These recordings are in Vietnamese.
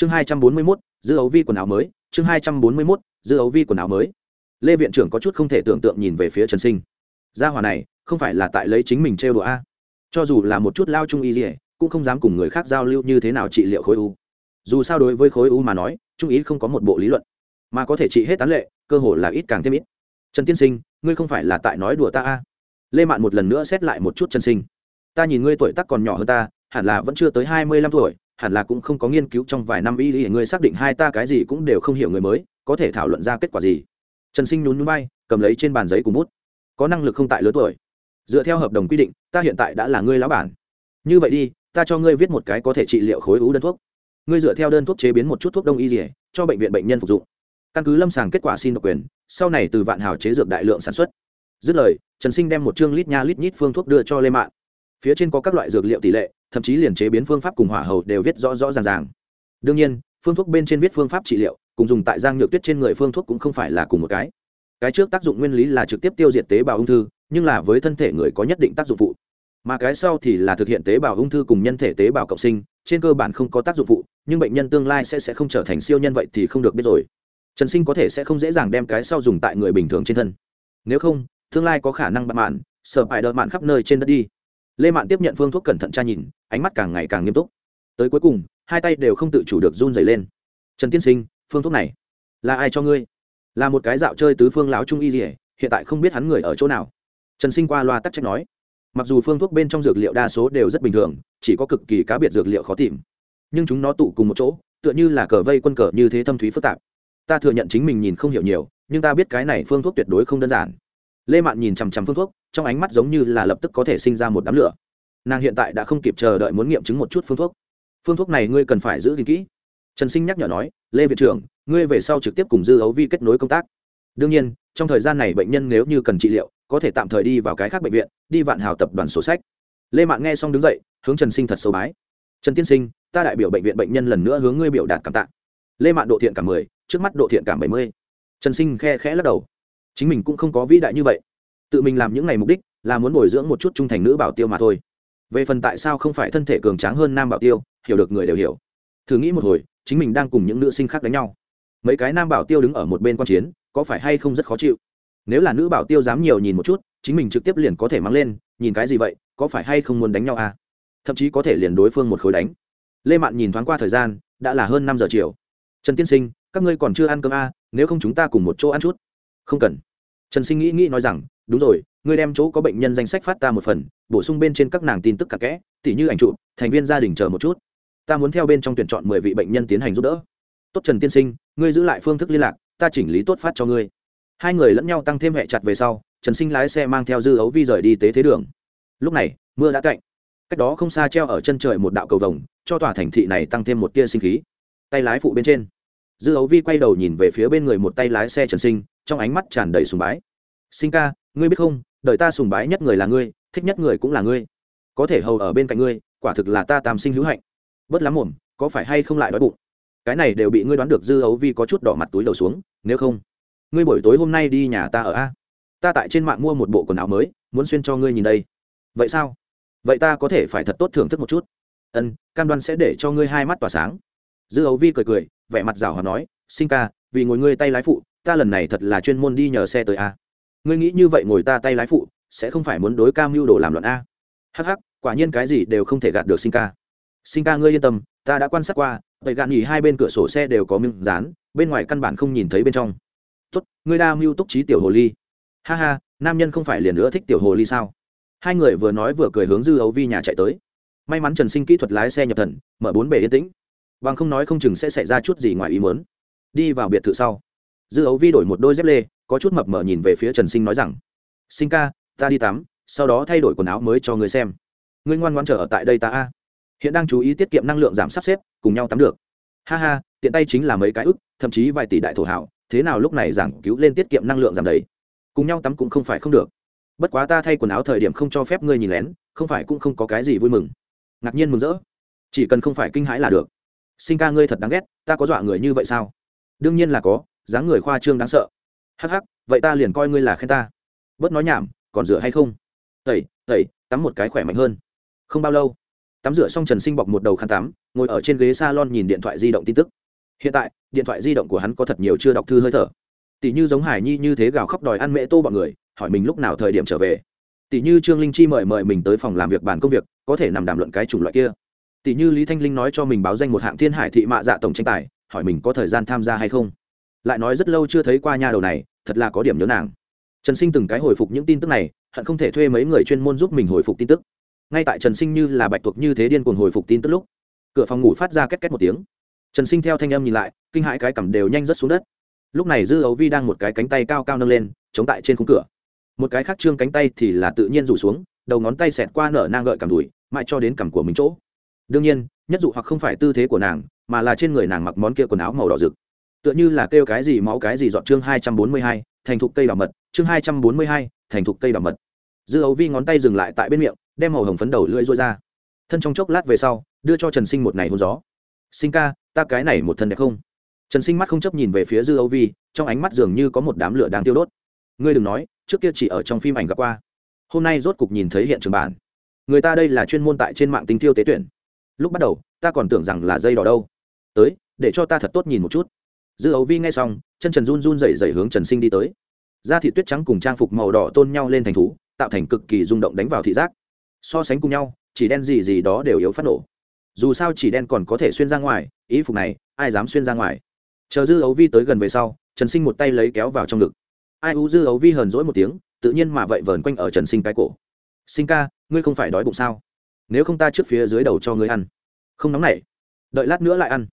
chương hai trăm bốn mươi mốt dư ấu vi quần áo mới, chương hai trăm bốn mươi mốt dư ấu vi quần áo mới. Lê viện trưởng có chút không thể tưởng tượng nhìn về phía trần sinh. Gia hòa này, không phải là tại lấy chính mình trêu đùa a? Cho dù là một chút lao trung y dỉa cũng không dám cùng người khác giao lưu như thế nào trị liệu khối u. Dù sao đối với khối u mà nói trung ý không có một bộ lý luận. Mà có thể trị hết tán lệ, cơ hội là ít càng thêm ít. Trần tiên sinh, ngươi không phải là tại nói đùa ta a? Lê mạn một lần nữa xét lại một chút trần sinh. Ta nhìn ngươi tuổi tác còn nhỏ hơn ta, hẳn là vẫn chưa tới hai mươi lăm tuổi hẳn là cũng không có nghiên cứu trong vài năm y lý ngươi xác định hai ta cái gì cũng đều không hiểu người mới, có thể thảo luận ra kết quả gì. Trần sinh nhún nhún bay cầm lấy trên bàn giấy cùng bút. Có năng lực không tại lớn tuổi. Dựa theo hợp đồng quy định, ta hiện tại đã là ngươi lão bản. Như vậy đi, ta cho ngươi viết một cái có thể trị liệu khối u đơn thuốc. Ngươi dựa theo đơn thuốc chế biến một chút thuốc đông y dỉa cho bệnh viện bệnh nhân phục dụng. Căn cứ lâm sàng kết quả xin độc quyền, sau này từ vạn hào chế dược đại lượng sản xuất. Dứt lời, trần sinh đem một chương lít nha lít nhít phương thuốc đưa cho lê mạng phía trên có các loại dược liệu tỷ lệ thậm chí liền chế biến phương pháp cùng hỏa hầu đều viết rõ rõ ràng ràng. Đương nhiên, phương thuốc bên trên viết phương pháp trị liệu, cùng dùng tại giang nhược tuyết trên người phương thuốc cũng không phải là cùng một cái. Cái trước tác dụng nguyên lý là trực tiếp tiêu diệt tế bào ung thư, nhưng là với thân thể người có nhất định tác dụng phụ. Mà cái sau thì là thực hiện tế bào ung thư cùng nhân thể tế bào cộng sinh, trên cơ bản không có tác dụng phụ, nhưng bệnh nhân tương lai sẽ sẽ không trở thành siêu nhân vậy thì không được biết rồi. Trần sinh có thể sẽ không dễ dàng đem cái sau dùng tại người bình thường trên thân. Nếu không, tương lai có khả năng bạn mạn, sợ phải đợt mạn khắp nơi trên đất đi lê mạn tiếp nhận phương thuốc cẩn thận tra nhìn, ánh mắt càng ngày càng nghiêm túc. Tới cuối cùng, hai tay đều không tự chủ được run dày lên. Trần tiên sinh, phương thuốc này là ai cho ngươi? Là một cái dạo chơi tứ phương láo trung y gì hiện tại không biết hắn người ở chỗ nào. Trần sinh qua loa tắc trách nói. Mặc dù phương thuốc bên trong dược liệu đa số đều rất bình thường, chỉ có cực kỳ cá biệt dược liệu khó tìm. Nhưng chúng nó tụ cùng một chỗ, tựa như là cờ vây quân cờ như thế thâm thúy phức tạp. Ta thừa nhận chính mình nhìn không hiểu nhiều, nhưng ta biết cái này phương thuốc tuyệt đối không đơn giản lê mạn nhìn chằm chằm phương thuốc, trong ánh mắt giống như là lập tức có thể sinh ra một đám lửa. Nàng hiện tại đã không kịp chờ đợi muốn nghiệm chứng một chút phương thuốc. Phương thuốc này ngươi cần phải giữ gìn kỹ. Trần sinh nhắc nhở nói, lê viện trưởng, ngươi về sau trực tiếp cùng dư ấu vi kết nối công tác. Đương nhiên, trong thời gian này bệnh nhân nếu như cần trị liệu, có thể tạm thời đi vào cái khác bệnh viện, đi vạn hào tập đoàn sổ sách. Lê mạn nghe xong đứng dậy, hướng trần sinh thật sâu bái. Trần tiên sinh, ta đại biểu bệnh viện bệnh nhân lần nữa hướng ngươi biểu đạt cảm tạ. Lê mạn độ thiện cảm mười, trước mắt độ thiện cảm bảy mươi. Trần sinh khe khẽ lắc đầu chính mình cũng không có vĩ đại như vậy. Tự mình làm những ngày mục đích là muốn bồi dưỡng một chút trung thành nữ bảo tiêu mà thôi. Về phần tại sao không phải thân thể cường tráng hơn nam bảo tiêu hiểu được người đều hiểu. Thử nghĩ một hồi chính mình đang cùng những nữ sinh khác đánh nhau. Mấy cái nam bảo tiêu đứng ở một bên quan chiến có phải hay không rất khó chịu? Nếu là nữ bảo tiêu dám nhiều nhìn một chút chính mình trực tiếp liền có thể mang lên nhìn cái gì vậy có phải hay không muốn đánh nhau à? Thậm chí có thể liền đối phương một khối đánh. Lê mạn nhìn thoáng qua thời gian đã là hơn năm giờ chiều. Trần tiên sinh các ngươi còn chưa ăn cơm à, nếu không chúng ta cùng một chỗ ăn chút. Không cần trần sinh nghĩ nghĩ nói rằng, đúng rồi, ngươi đem chỗ có bệnh nhân danh sách phát ta một phần, bổ sung bên trên các nàng tin tức cả kẽ, tỉ như ảnh trụ thành viên gia đình chờ một chút. Ta muốn theo bên trong tuyển chọn mười vị bệnh nhân tiến hành giúp đỡ. Tốt trần tiên sinh, ngươi giữ lại phương thức liên lạc, ta chỉnh lý tốt phát cho ngươi. Hai người lẫn nhau tăng thêm hệ chặt về sau, trần sinh lái xe mang theo dư ấu vi rời đi tế thế đường. Lúc này, mưa đã cạnh cách đó không xa treo ở chân trời một đạo cầu vồng, cho tòa thành thị này tăng thêm một tia sinh khí. Tay lái phụ bên trên. Dư ấu vi quay đầu nhìn về phía bên người một tay lái xe trần sinh trong ánh mắt tràn đầy sùng bái. Sinh ca, ngươi biết không, đời ta sùng bái nhất người là ngươi, thích nhất người cũng là ngươi. Có thể hầu ở bên cạnh ngươi, quả thực là ta tam sinh hữu hạnh. Bớt lắm mồm, có phải hay không lại đói bụng? Cái này đều bị ngươi đoán được dư ấu vi có chút đỏ mặt túi đầu xuống, nếu không, ngươi buổi tối hôm nay đi nhà ta ở a. Ta tại trên mạng mua một bộ quần áo mới, muốn xuyên cho ngươi nhìn đây. Vậy sao? Vậy ta có thể phải thật tốt thưởng thức một chút. Ân, cam đoan sẽ để cho ngươi hai mắt tỏa sáng. Dư ấu vi cười cười, vẻ mặt rào hòa nói sinh ca, vì ngồi ngươi tay lái phụ, ta lần này thật là chuyên môn đi nhờ xe tới a. Ngươi nghĩ như vậy ngồi ta tay lái phụ, sẽ không phải muốn đối cam mưu đồ làm loạn a. Hh quả nhiên cái gì đều không thể gạt được sinh ca. Sinh ca ngươi yên tâm, ta đã quan sát qua, vậy gạn nghỉ hai bên cửa sổ xe đều có miếng dán, bên ngoài căn bản không nhìn thấy bên trong. Tốt, ngươi đa mưu túc trí tiểu hồ ly. Ha ha, nam nhân không phải liền nữa thích tiểu hồ ly sao? Hai người vừa nói vừa cười hướng dư ấu vi nhà chạy tới. May mắn trần sinh kỹ thuật lái xe nhập thần, mở bốn bể yên tĩnh. Bằng không nói không chừng sẽ xảy ra chút gì ngoài ý muốn đi vào biệt thự sau. Dư ấu vi đổi một đôi dép lê, có chút mập mờ nhìn về phía trần sinh nói rằng, sinh ca, ta đi tắm, sau đó thay đổi quần áo mới cho người xem. Ngươi ngoan ngoan trở ở tại đây ta a. Hiện đang chú ý tiết kiệm năng lượng giảm sắp xếp, cùng nhau tắm được. Ha ha, tiện tay chính là mấy cái ức, thậm chí vài tỷ đại thổ hảo, thế nào lúc này giảng cứu lên tiết kiệm năng lượng giảm đấy cùng nhau tắm cũng không phải không được. Bất quá ta thay quần áo thời điểm không cho phép ngươi nhìn lén, không phải cũng không có cái gì vui mừng. Ngạc nhiên mừng rỡ. Chỉ cần không phải kinh hãi là được. Sinh ca ngươi thật đáng ghét, ta có dọa người như vậy sao? Đương nhiên là có, dáng người khoa trương đáng sợ. Hắc hắc, vậy ta liền coi ngươi là khen ta. Bớt nói nhảm, còn rửa hay không? Tẩy tẩy, tắm một cái khỏe mạnh hơn. Không bao lâu, tắm rửa xong trần sinh bọc một đầu khăn tắm, ngồi ở trên ghế s a lon nhìn điện thoại di động tin tức. Hiện tại, điện thoại di động của hắn có thật nhiều chưa đọc thư hơi thở. Tỷ như giống hải nhi như thế gào khóc đòi ăn mễ tô bọn người, hỏi mình lúc nào thời điểm trở về. Tỷ như trương linh chi mời mời mình tới phòng làm việc bàn công việc, có thể nằm đàm luận cái chủng loại kia. Tỷ như lý thanh linh nói cho mình báo danh một hạng thiên hải thị mạ dạ tổng tranh tài hỏi mình có thời gian tham gia hay không. Lại nói rất lâu chưa thấy qua nhà đầu này, thật là có điểm nhớ nàng. Trần sinh từng cái hồi phục những tin tức này, hận không thể thuê mấy người chuyên môn giúp mình hồi phục tin tức. Ngay tại trần sinh như là bạch tuộc như thế điên cuồng hồi phục tin tức lúc, cửa phòng ngủ phát ra két két một tiếng. Trần sinh theo thanh âm nhìn lại, kinh hãi cái cằm đều nhanh rớt xuống đất. Lúc này dư ấu vi đang một cái cánh tay cao cao nâng lên, chống tại trên khung cửa. Một cái khác trương cánh tay thì là tự nhiên rủ xuống, đầu ngón tay xẹt qua nở nang gợi cằm đùi, mãi cho đến cằm của mình chỗ đương nhiên, nhất dụ hoặc không phải tư thế của nàng, mà là trên người nàng mặc món kia quần áo màu đỏ rực. Tựa như là kêu cái gì máu cái gì dọn chương hai trăm bốn mươi hai, thành thục cây đỏ mật, chương hai trăm bốn mươi hai, thành thục cây đỏ mật. Dư ấu vi ngón tay dừng lại tại bên miệng, đem màu hồng phấn đầu lưỡi rối ra. Thân trong chốc lát về sau, đưa cho trần sinh một ngày hôn gió. Sinh ca, ta cái này một thân đẹp không? Trần sinh mắt không chấp nhìn về phía dư âu vi, trong ánh mắt dường như có một đám lửa đang tiêu đốt. Ngươi đừng nói, trước kia chỉ ở trong phim ảnh gặp qua. Hôm nay rốt cục nhìn thấy hiện trường bản. Người ta đây là chuyên môn tại trên mạng tinh tiêu tế tuyển lúc bắt đầu, ta còn tưởng rằng là dây đỏ đâu. Tới, để cho ta thật tốt nhìn một chút. Dư ấu vi nghe xong, chân trần run run dậy dậy hướng trần sinh đi tới. Da thị tuyết trắng cùng trang phục màu đỏ tôn nhau lên thành thú, tạo thành cực kỳ rung động đánh vào thị giác. So sánh cùng nhau, chỉ đen gì gì đó đều yếu phát nổ. Dù sao chỉ đen còn có thể xuyên ra ngoài, ý phục này, ai dám xuyên ra ngoài? Chờ dư ấu vi tới gần về sau, trần sinh một tay lấy kéo vào trong ngực. Ai u dư ấu vi hờn rỗi một tiếng, tự nhiên mà vậy vờn quanh ở trần sinh cái cổ. Sinh ca, ngươi không phải đói bụng sao? Nếu không ta trước phía dưới đầu cho ngươi ăn. Không nóng nảy. Đợi lát nữa lại ăn.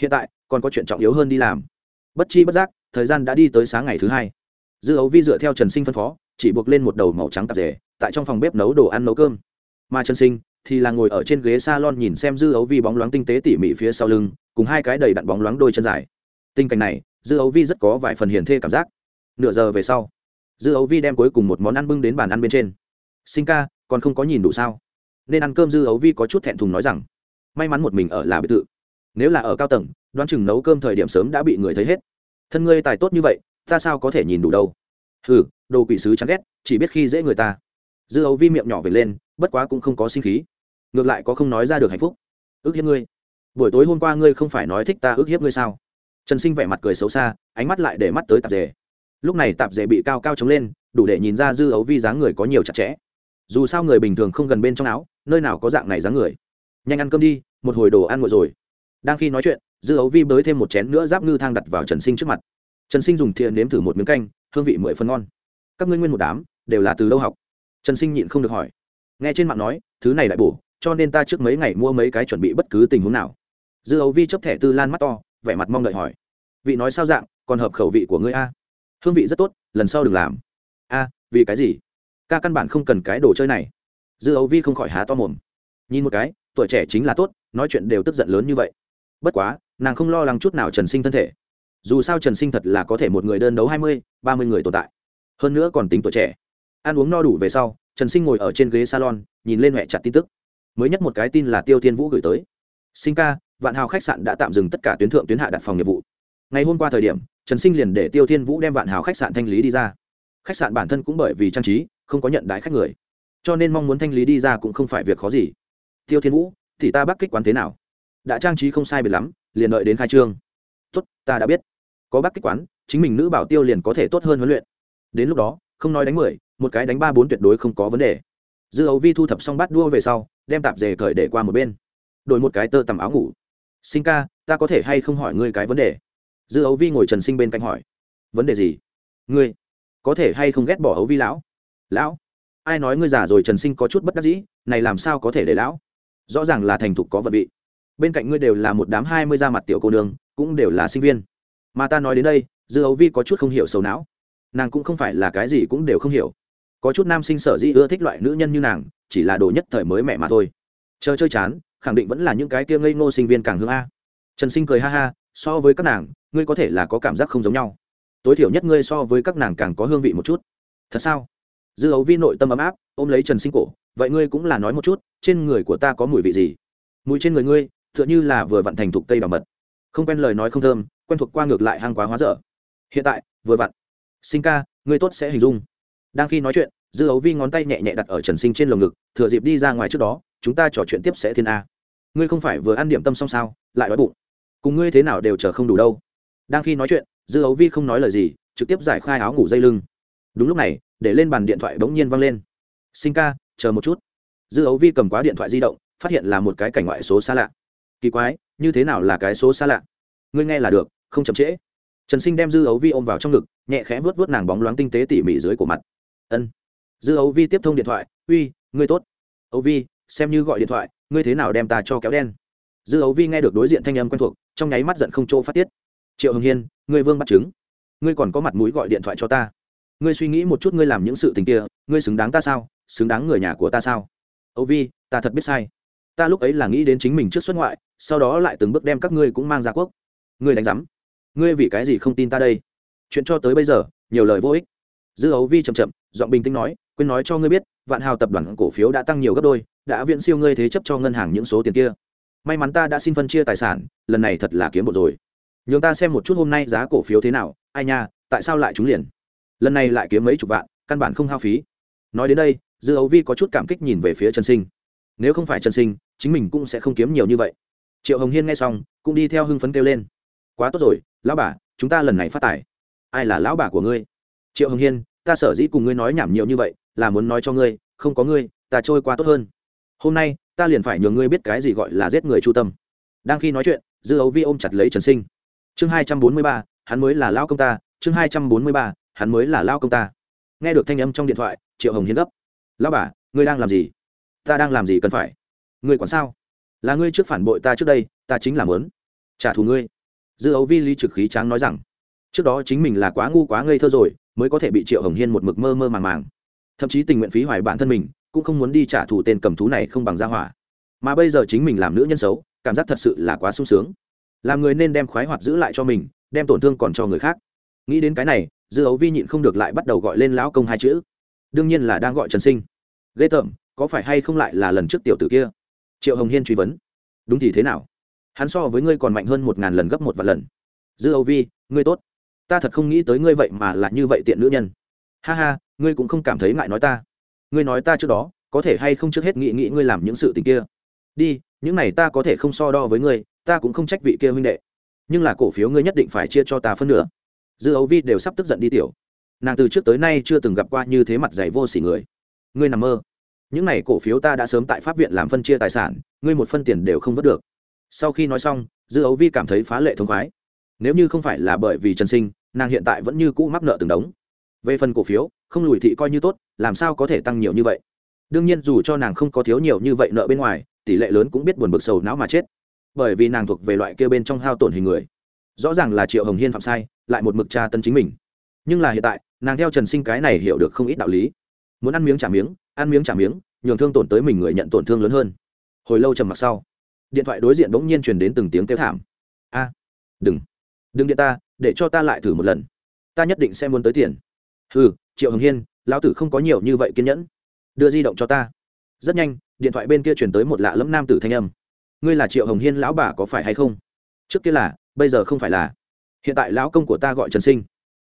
Hiện tại, còn có chuyện trọng yếu hơn đi làm. Bất chi bất giác, thời gian đã đi tới sáng ngày thứ hai. Dư ấu vi dựa theo trần sinh phân phó, chỉ buộc lên một đầu màu trắng tạp rể tại trong phòng bếp nấu đồ ăn nấu cơm. Mà trần sinh thì là ngồi ở trên ghế salon nhìn xem dư ấu vi bóng loáng tinh tế tỉ mỉ phía sau lưng, cùng hai cái đầy đặn bóng loáng đôi chân dài. Tình cảnh này, dư ấu vi rất có vài phần hiền thê cảm giác. Nửa giờ về sau, dư ấu vi đem cuối cùng một món ăn bưng đến bàn ăn bên trên. Sinh ca, còn không có nhìn đủ sao? Nên ăn cơm dư ấu vi có chút thẹn thùng nói rằng, may mắn một mình ở là biệt thự. Nếu là ở cao tầng, đoán chừng nấu cơm thời điểm sớm đã bị người thấy hết. Thân ngươi tài tốt như vậy, ta sao có thể nhìn đủ đâu? Hừ, đồ quỷ sứ chán ghét, chỉ biết khi dễ người ta. Dư ấu vi miệng nhỏ về lên, bất quá cũng không có sinh khí. Ngược lại có không nói ra được hạnh phúc. Ước hiếp ngươi. Buổi tối hôm qua ngươi không phải nói thích ta ước hiếp ngươi sao? Trần sinh vẻ mặt cười xấu xa, ánh mắt lại để mắt tới tạp dề. Lúc này tạp dề bị cao cao chống lên, đủ để nhìn ra dư ấu vi dáng người có nhiều chặt chẽ. Dù sao người bình thường không gần bên trong áo nơi nào có dạng này dáng người. Nhanh ăn cơm đi, một hồi đồ ăn nguội rồi. Đang khi nói chuyện, dư ấu vi bới thêm một chén nữa giáp ngư thang đặt vào trần sinh trước mặt. Trần sinh dùng thìa nếm thử một miếng canh, hương vị mười phân ngon. Các ngươi nguyên một đám, đều là từ đâu học? Trần sinh nhịn không được hỏi. Nghe trên mạng nói, thứ này lại bổ, cho nên ta trước mấy ngày mua mấy cái chuẩn bị bất cứ tình huống nào. Dư ấu vi chấp thẻ tư lan mắt to, vẻ mặt mong đợi hỏi. Vị nói sao dạng, còn hợp khẩu vị của ngươi a? Hương vị rất tốt, lần sau đừng làm. A, vì cái gì? Ca căn bản không cần cái đồ chơi này dư ấu vi không khỏi há to mồm. Nhìn một cái, tuổi trẻ chính là tốt, nói chuyện đều tức giận lớn như vậy. Bất quá, nàng không lo lắng chút nào trần sinh thân thể. Dù sao trần sinh thật là có thể một người đơn đấu hai mươi, ba mươi người tồn tại. Hơn nữa còn tính tuổi trẻ. Ăn uống no đủ về sau, trần sinh ngồi ở trên ghế salon, nhìn lên mẹ chặt tin tức. Mới nhất một cái tin là tiêu tiên vũ gửi tới. Sinh ca, vạn hào khách sạn đã tạm dừng tất cả tuyến thượng tuyến hạ đặt phòng nghiệp vụ. Ngày hôm qua thời điểm, trần sinh liền để tiêu thiên vũ đem vạn hào khách sạn thanh lý đi ra. Khách sạn bản thân cũng bởi vì trang trí, không có nhận đái khách người cho nên mong muốn thanh lý đi ra cũng không phải việc khó gì. Tiêu thiên vũ, thì ta bắc kích quán thế nào? Đã trang trí không sai biệt lắm, liền đợi đến khai trương. Tốt, ta đã biết. Có bắc kích quán, chính mình nữ bảo tiêu liền có thể tốt hơn huấn luyện. Đến lúc đó, không nói đánh mười, một cái đánh ba bốn tuyệt đối không có vấn đề. Dư ấu vi thu thập xong bát đua về sau, đem tạp dề cởi để qua một bên. Đổi một cái tơ tằm áo ngủ. Sinh ca, ta có thể hay không hỏi ngươi cái vấn đề? Dư ấu vi ngồi trần sinh bên cạnh hỏi. Vấn đề gì? Ngươi, có thể hay không ghét bỏ ấu vi lão? Lão ai nói ngươi già rồi trần sinh có chút bất đắc dĩ, này làm sao có thể để lão? Rõ ràng là thành thục có vật vị. Bên cạnh ngươi đều là một đám hai mươi da mặt tiểu cô nương, cũng đều là sinh viên. Mà ta nói đến đây, dư ấu vi có chút không hiểu sầu não. Nàng cũng không phải là cái gì cũng đều không hiểu. Có chút nam sinh sở dĩ ưa thích loại nữ nhân như nàng, chỉ là đồ nhất thời mới mẹ mà thôi. Chờ chơi chán, khẳng định vẫn là những cái kia ngây ngô sinh viên càng hương a. Trần sinh cười ha ha, so với các nàng, ngươi có thể là có cảm giác không giống nhau. Tối thiểu nhất ngươi so với các nàng càng có hương vị một chút. Thật sao? Dư ấu vi nội tâm ấm áp, ôm lấy trần sinh cổ, vậy ngươi cũng là nói một chút, trên người của ta có mùi vị gì? Mùi trên người ngươi t h ư ợ n h ư là vừa vặn thành thục tây đào mật. Không quen lời nói không thơm, quen thuộc qua ngược lại hang quá hóa dở. Hiện tại, vừa vặn. Sinh ca, ngươi tốt sẽ hình dung. Đang khi nói chuyện, dư ấu vi ngón tay nhẹ nhẹ đặt ở trần sinh trên lồng ngực, thừa dịp đi ra ngoài trước đó, chúng ta trò chuyện tiếp sẽ thiên a. Ngươi không phải vừa ăn điểm tâm xong sao, lại đói bụng. Cùng ngươi thế nào đều chờ không đủ đâu. Đang khi nói chuyện, dư ấu vi không nói lời gì, trực tiếp giải khai áo ngủ dây lưng. Đúng lúc này để lên bàn điện thoại bỗng nhiên văng lên. Sinh ca, chờ một chút. Dư ấu vi cầm quá điện thoại di động, phát hiện là một cái cảnh ngoại số xa lạ. Kỳ quái, như thế nào là cái số xa lạ? Ngươi nghe là được, không chậm trễ. Trần sinh đem dư ấu vi ôm vào trong ngực, nhẹ khẽ vớt vớt nàng bóng loáng tinh tế tỉ mỉ dưới cổ mặt. Ân. Dư ấu vi tiếp thông điện thoại, uy, ngươi tốt. Ấu vi, xem như gọi điện thoại, ngươi thế nào đem ta cho kéo đen? Dư ấu vi nghe được đối diện thanh âm quen thuộc, trong nháy mắt giận không chỗ phát tiết. Triệu hồng hiên, ngươi vương bắt chứng ngươi còn có mặt mũi gọi điện thoại cho ta ngươi suy nghĩ một chút ngươi làm những sự tình kia, ngươi xứng đáng ta sao? Xứng đáng người nhà của ta sao? Âu vi, ta thật biết sai. Ta lúc ấy là nghĩ đến chính mình trước xuất ngoại, sau đó lại từng bước đem các ngươi cũng mang ra quốc. Ngươi đánh giám. Ngươi vì cái gì không tin ta đây? Chuyện cho tới bây giờ, nhiều lời vô ích. Dư ấu vi chậm chậm, giọng bình tĩnh nói, quên nói cho ngươi biết, vạn hào tập đoàn cổ phiếu đã tăng nhiều gấp đôi, đã viện siêu ngươi thế chấp cho ngân hàng những số tiền kia. May mắn ta đã xin phân chia tài sản, lần này thật là kiếm một rồi. Nhường ta xem một chút hôm nay giá cổ phiếu thế nào. Ai nha, tại sao lại trúng liền? Lần này lại kiếm mấy chục vạn, căn bản không hao phí. Nói đến đây, dư ấu vi có chút cảm kích nhìn về phía trần sinh. Nếu không phải trần sinh, chính mình cũng sẽ không kiếm nhiều như vậy. Triệu hồng hiên nghe xong, cũng đi theo hưng phấn kêu lên. Quá tốt rồi, lão bà, chúng ta lần này phát tài. Ai là lão bà của ngươi? Triệu hồng hiên, ta sở dĩ cùng ngươi nói nhảm nhiều như vậy, là muốn nói cho ngươi, không có ngươi, ta trôi qua tốt hơn. Hôm nay, ta liền phải nhường ngươi biết cái gì gọi là giết người chu tâm. Đang khi nói chuyện, dư ấu vi ôm chặt lấy trần sinh. Chương hai trăm bốn mươi ba, hắn mới là lão công ta, chương hai trăm bốn mươi ba hắn mới là lao công ta. Nghe được thanh âm trong điện thoại, triệu hồng hiến gấp. Lao bà, ngươi đang làm gì? Ta đang làm gì cần phải? Ngươi còn sao? Là ngươi trước phản bội ta trước đây, ta chính là lớn trả thù ngươi. Dư ấu vi ly trực khí tráng nói rằng, trước đó chính mình là quá ngu quá ngây thơ rồi, mới có thể bị triệu hồng hiên một mực mơ mơ màng màng. Thậm chí tình nguyện phí hoài bản thân mình, cũng không muốn đi trả thù tên cầm thú này không bằng gia hỏa. Mà bây giờ chính mình làm nữ nhân xấu, cảm giác thật sự là quá sung sướng. Làm người nên đem khoái hoạt giữ lại cho mình, đem tổn thương còn cho người khác. Nghĩ đến cái này dư ấu vi nhịn không được lại bắt đầu gọi lên lão công hai chữ. Đương nhiên là đang gọi trần sinh. Ghê tởm, có phải hay không lại là lần trước tiểu tử kia? Triệu hồng hiên truy vấn. Đúng thì thế nào? Hắn so với ngươi còn mạnh hơn một ngàn lần gấp một vạn lần. Dư âu vi, ngươi tốt. Ta thật không nghĩ tới ngươi vậy mà là như vậy tiện nữ nhân. Ha ha, ngươi cũng không cảm thấy ngại nói ta. Ngươi nói ta trước đó, có thể hay không trước hết nghĩ nghĩ ngươi làm những sự tình kia? Đi, những này ta có thể không so đo với ngươi, ta cũng không trách vị kia huynh đệ. Nhưng là cổ phiếu ngươi nhất định phải chia cho ta phân nửa dư ấu vi đều sắp tức giận đi tiểu. Nàng từ trước tới nay chưa từng gặp qua như thế mặt dày vô s ỉ người. Ngươi nằm mơ. Những này cổ phiếu ta đã sớm tại pháp viện làm phân chia tài sản, ngươi một phân tiền đều không vớt được. Sau khi nói xong, dư ấu vi cảm thấy phá lệ thông khoái. Nếu như không phải là bởi vì trần sinh, nàng hiện tại vẫn như cũ mắc nợ từng đống. Về phần cổ phiếu, không lùi thị coi như tốt, làm sao có thể tăng nhiều như vậy? Đương nhiên dù cho nàng không có thiếu nhiều như vậy nợ bên ngoài, tỷ lệ lớn cũng biết buồn bực sầu não mà chết. Bởi vì nàng thuộc về loại kia bên trong hao tổn hình người. Rõ ràng là triệu hồng hiên phạm sai lại một mực tra tân chính mình. Nhưng là hiện tại, nàng theo trần sinh cái này hiểu được không ít đạo lý. Muốn ăn miếng trả miếng, ăn miếng trả miếng, nhường thương tổn tới mình người nhận tổn thương lớn hơn. Hồi lâu trầm mặc sau, điện thoại đối diện bỗng nhiên truyền đến từng tiếng kêu thảm. A, đừng đừng điện ta, để cho ta lại thử một lần. Ta nhất định sẽ muốn tới tiền. Ừ triệu hồng hiên, lão tử không có nhiều như vậy kiên nhẫn. Đưa di động cho ta. Rất nhanh, điện thoại bên kia chuyển tới một lạ lẫm nam tử thanh âm. Ngươi là triệu hồng hiên lão bà có phải hay không? Trước kia là, bây giờ không phải là hiện tại lão công của ta gọi trần sinh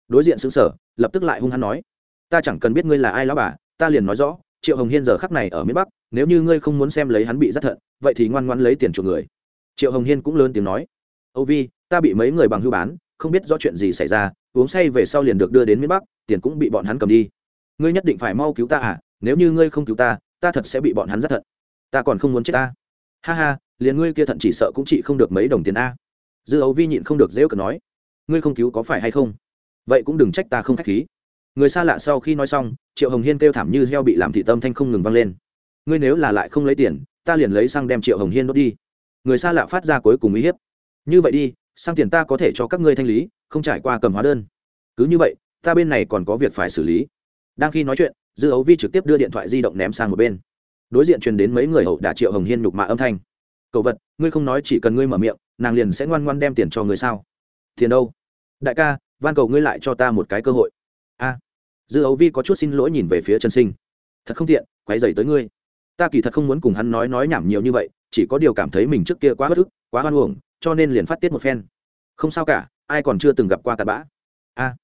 đối diện xứng sở lập tức lại hung hăng nói ta chẳng cần biết ngươi là ai lão bà ta liền nói rõ triệu hồng hiên giờ khắc này ở miền bắc nếu như ngươi không muốn xem lấy hắn bị rất thận vậy thì ngoan ngoan lấy tiền chuộc người triệu hồng hiên cũng lớn tiếng nói âu vi ta bị mấy người bằng hưu bán không biết rõ chuyện gì xảy ra uống say về sau liền được đưa đến miền bắc tiền cũng bị bọn hắn cầm đi ngươi nhất định phải mau cứu ta à nếu như ngươi không cứu ta ta thật sẽ bị bọn hắn rất thận ta còn không muốn chết ta ha ha liền ngươi kia thận chỉ sợ cũng chỉ không được mấy đồng tiền a dư âu vi nhịn không được dễ cờ nói ngươi không cứu có phải hay không? Vậy cũng đừng trách ta không k h á c h khí. Người xa lạ sau khi nói xong, triệu hồng hiên kêu thảm như heo bị làm thị tâm thanh không ngừng vang lên. Ngươi nếu là lại không lấy tiền, ta liền lấy xăng đem triệu hồng hiên đốt đi. Người xa lạ phát ra cuối cùng uy hiếp. Như vậy đi, xăng tiền ta có thể cho các ngươi thanh lý, không trải qua cầm hóa đơn. Cứ như vậy, ta bên này còn có việc phải xử lý. Đang khi nói chuyện, dư ấu vi trực tiếp đưa điện thoại di động ném sang một bên. Đối diện truyền đến mấy người hậu đả triệu hồng hiên nhục mạ âm thanh. Cậu vật, ngươi không nói chỉ cần ngươi mở miệng, nàng liền sẽ ngoan ngoan đem tiền cho người sao? Tiền đâu? Đại ca, van cầu ngươi lại cho ta một cái cơ hội. A. Dư ấu vi có chút xin lỗi nhìn về phía trần sinh. Thật không tiện quay dày tới ngươi. Ta kỳ thật không muốn cùng hắn nói nói nhảm nhiều như vậy, chỉ có điều cảm thấy mình trước kia quá bất ức, quá hoan uổng, cho nên liền phát tiết một phen. Không sao cả, ai còn chưa từng gặp qua cặn bã. A.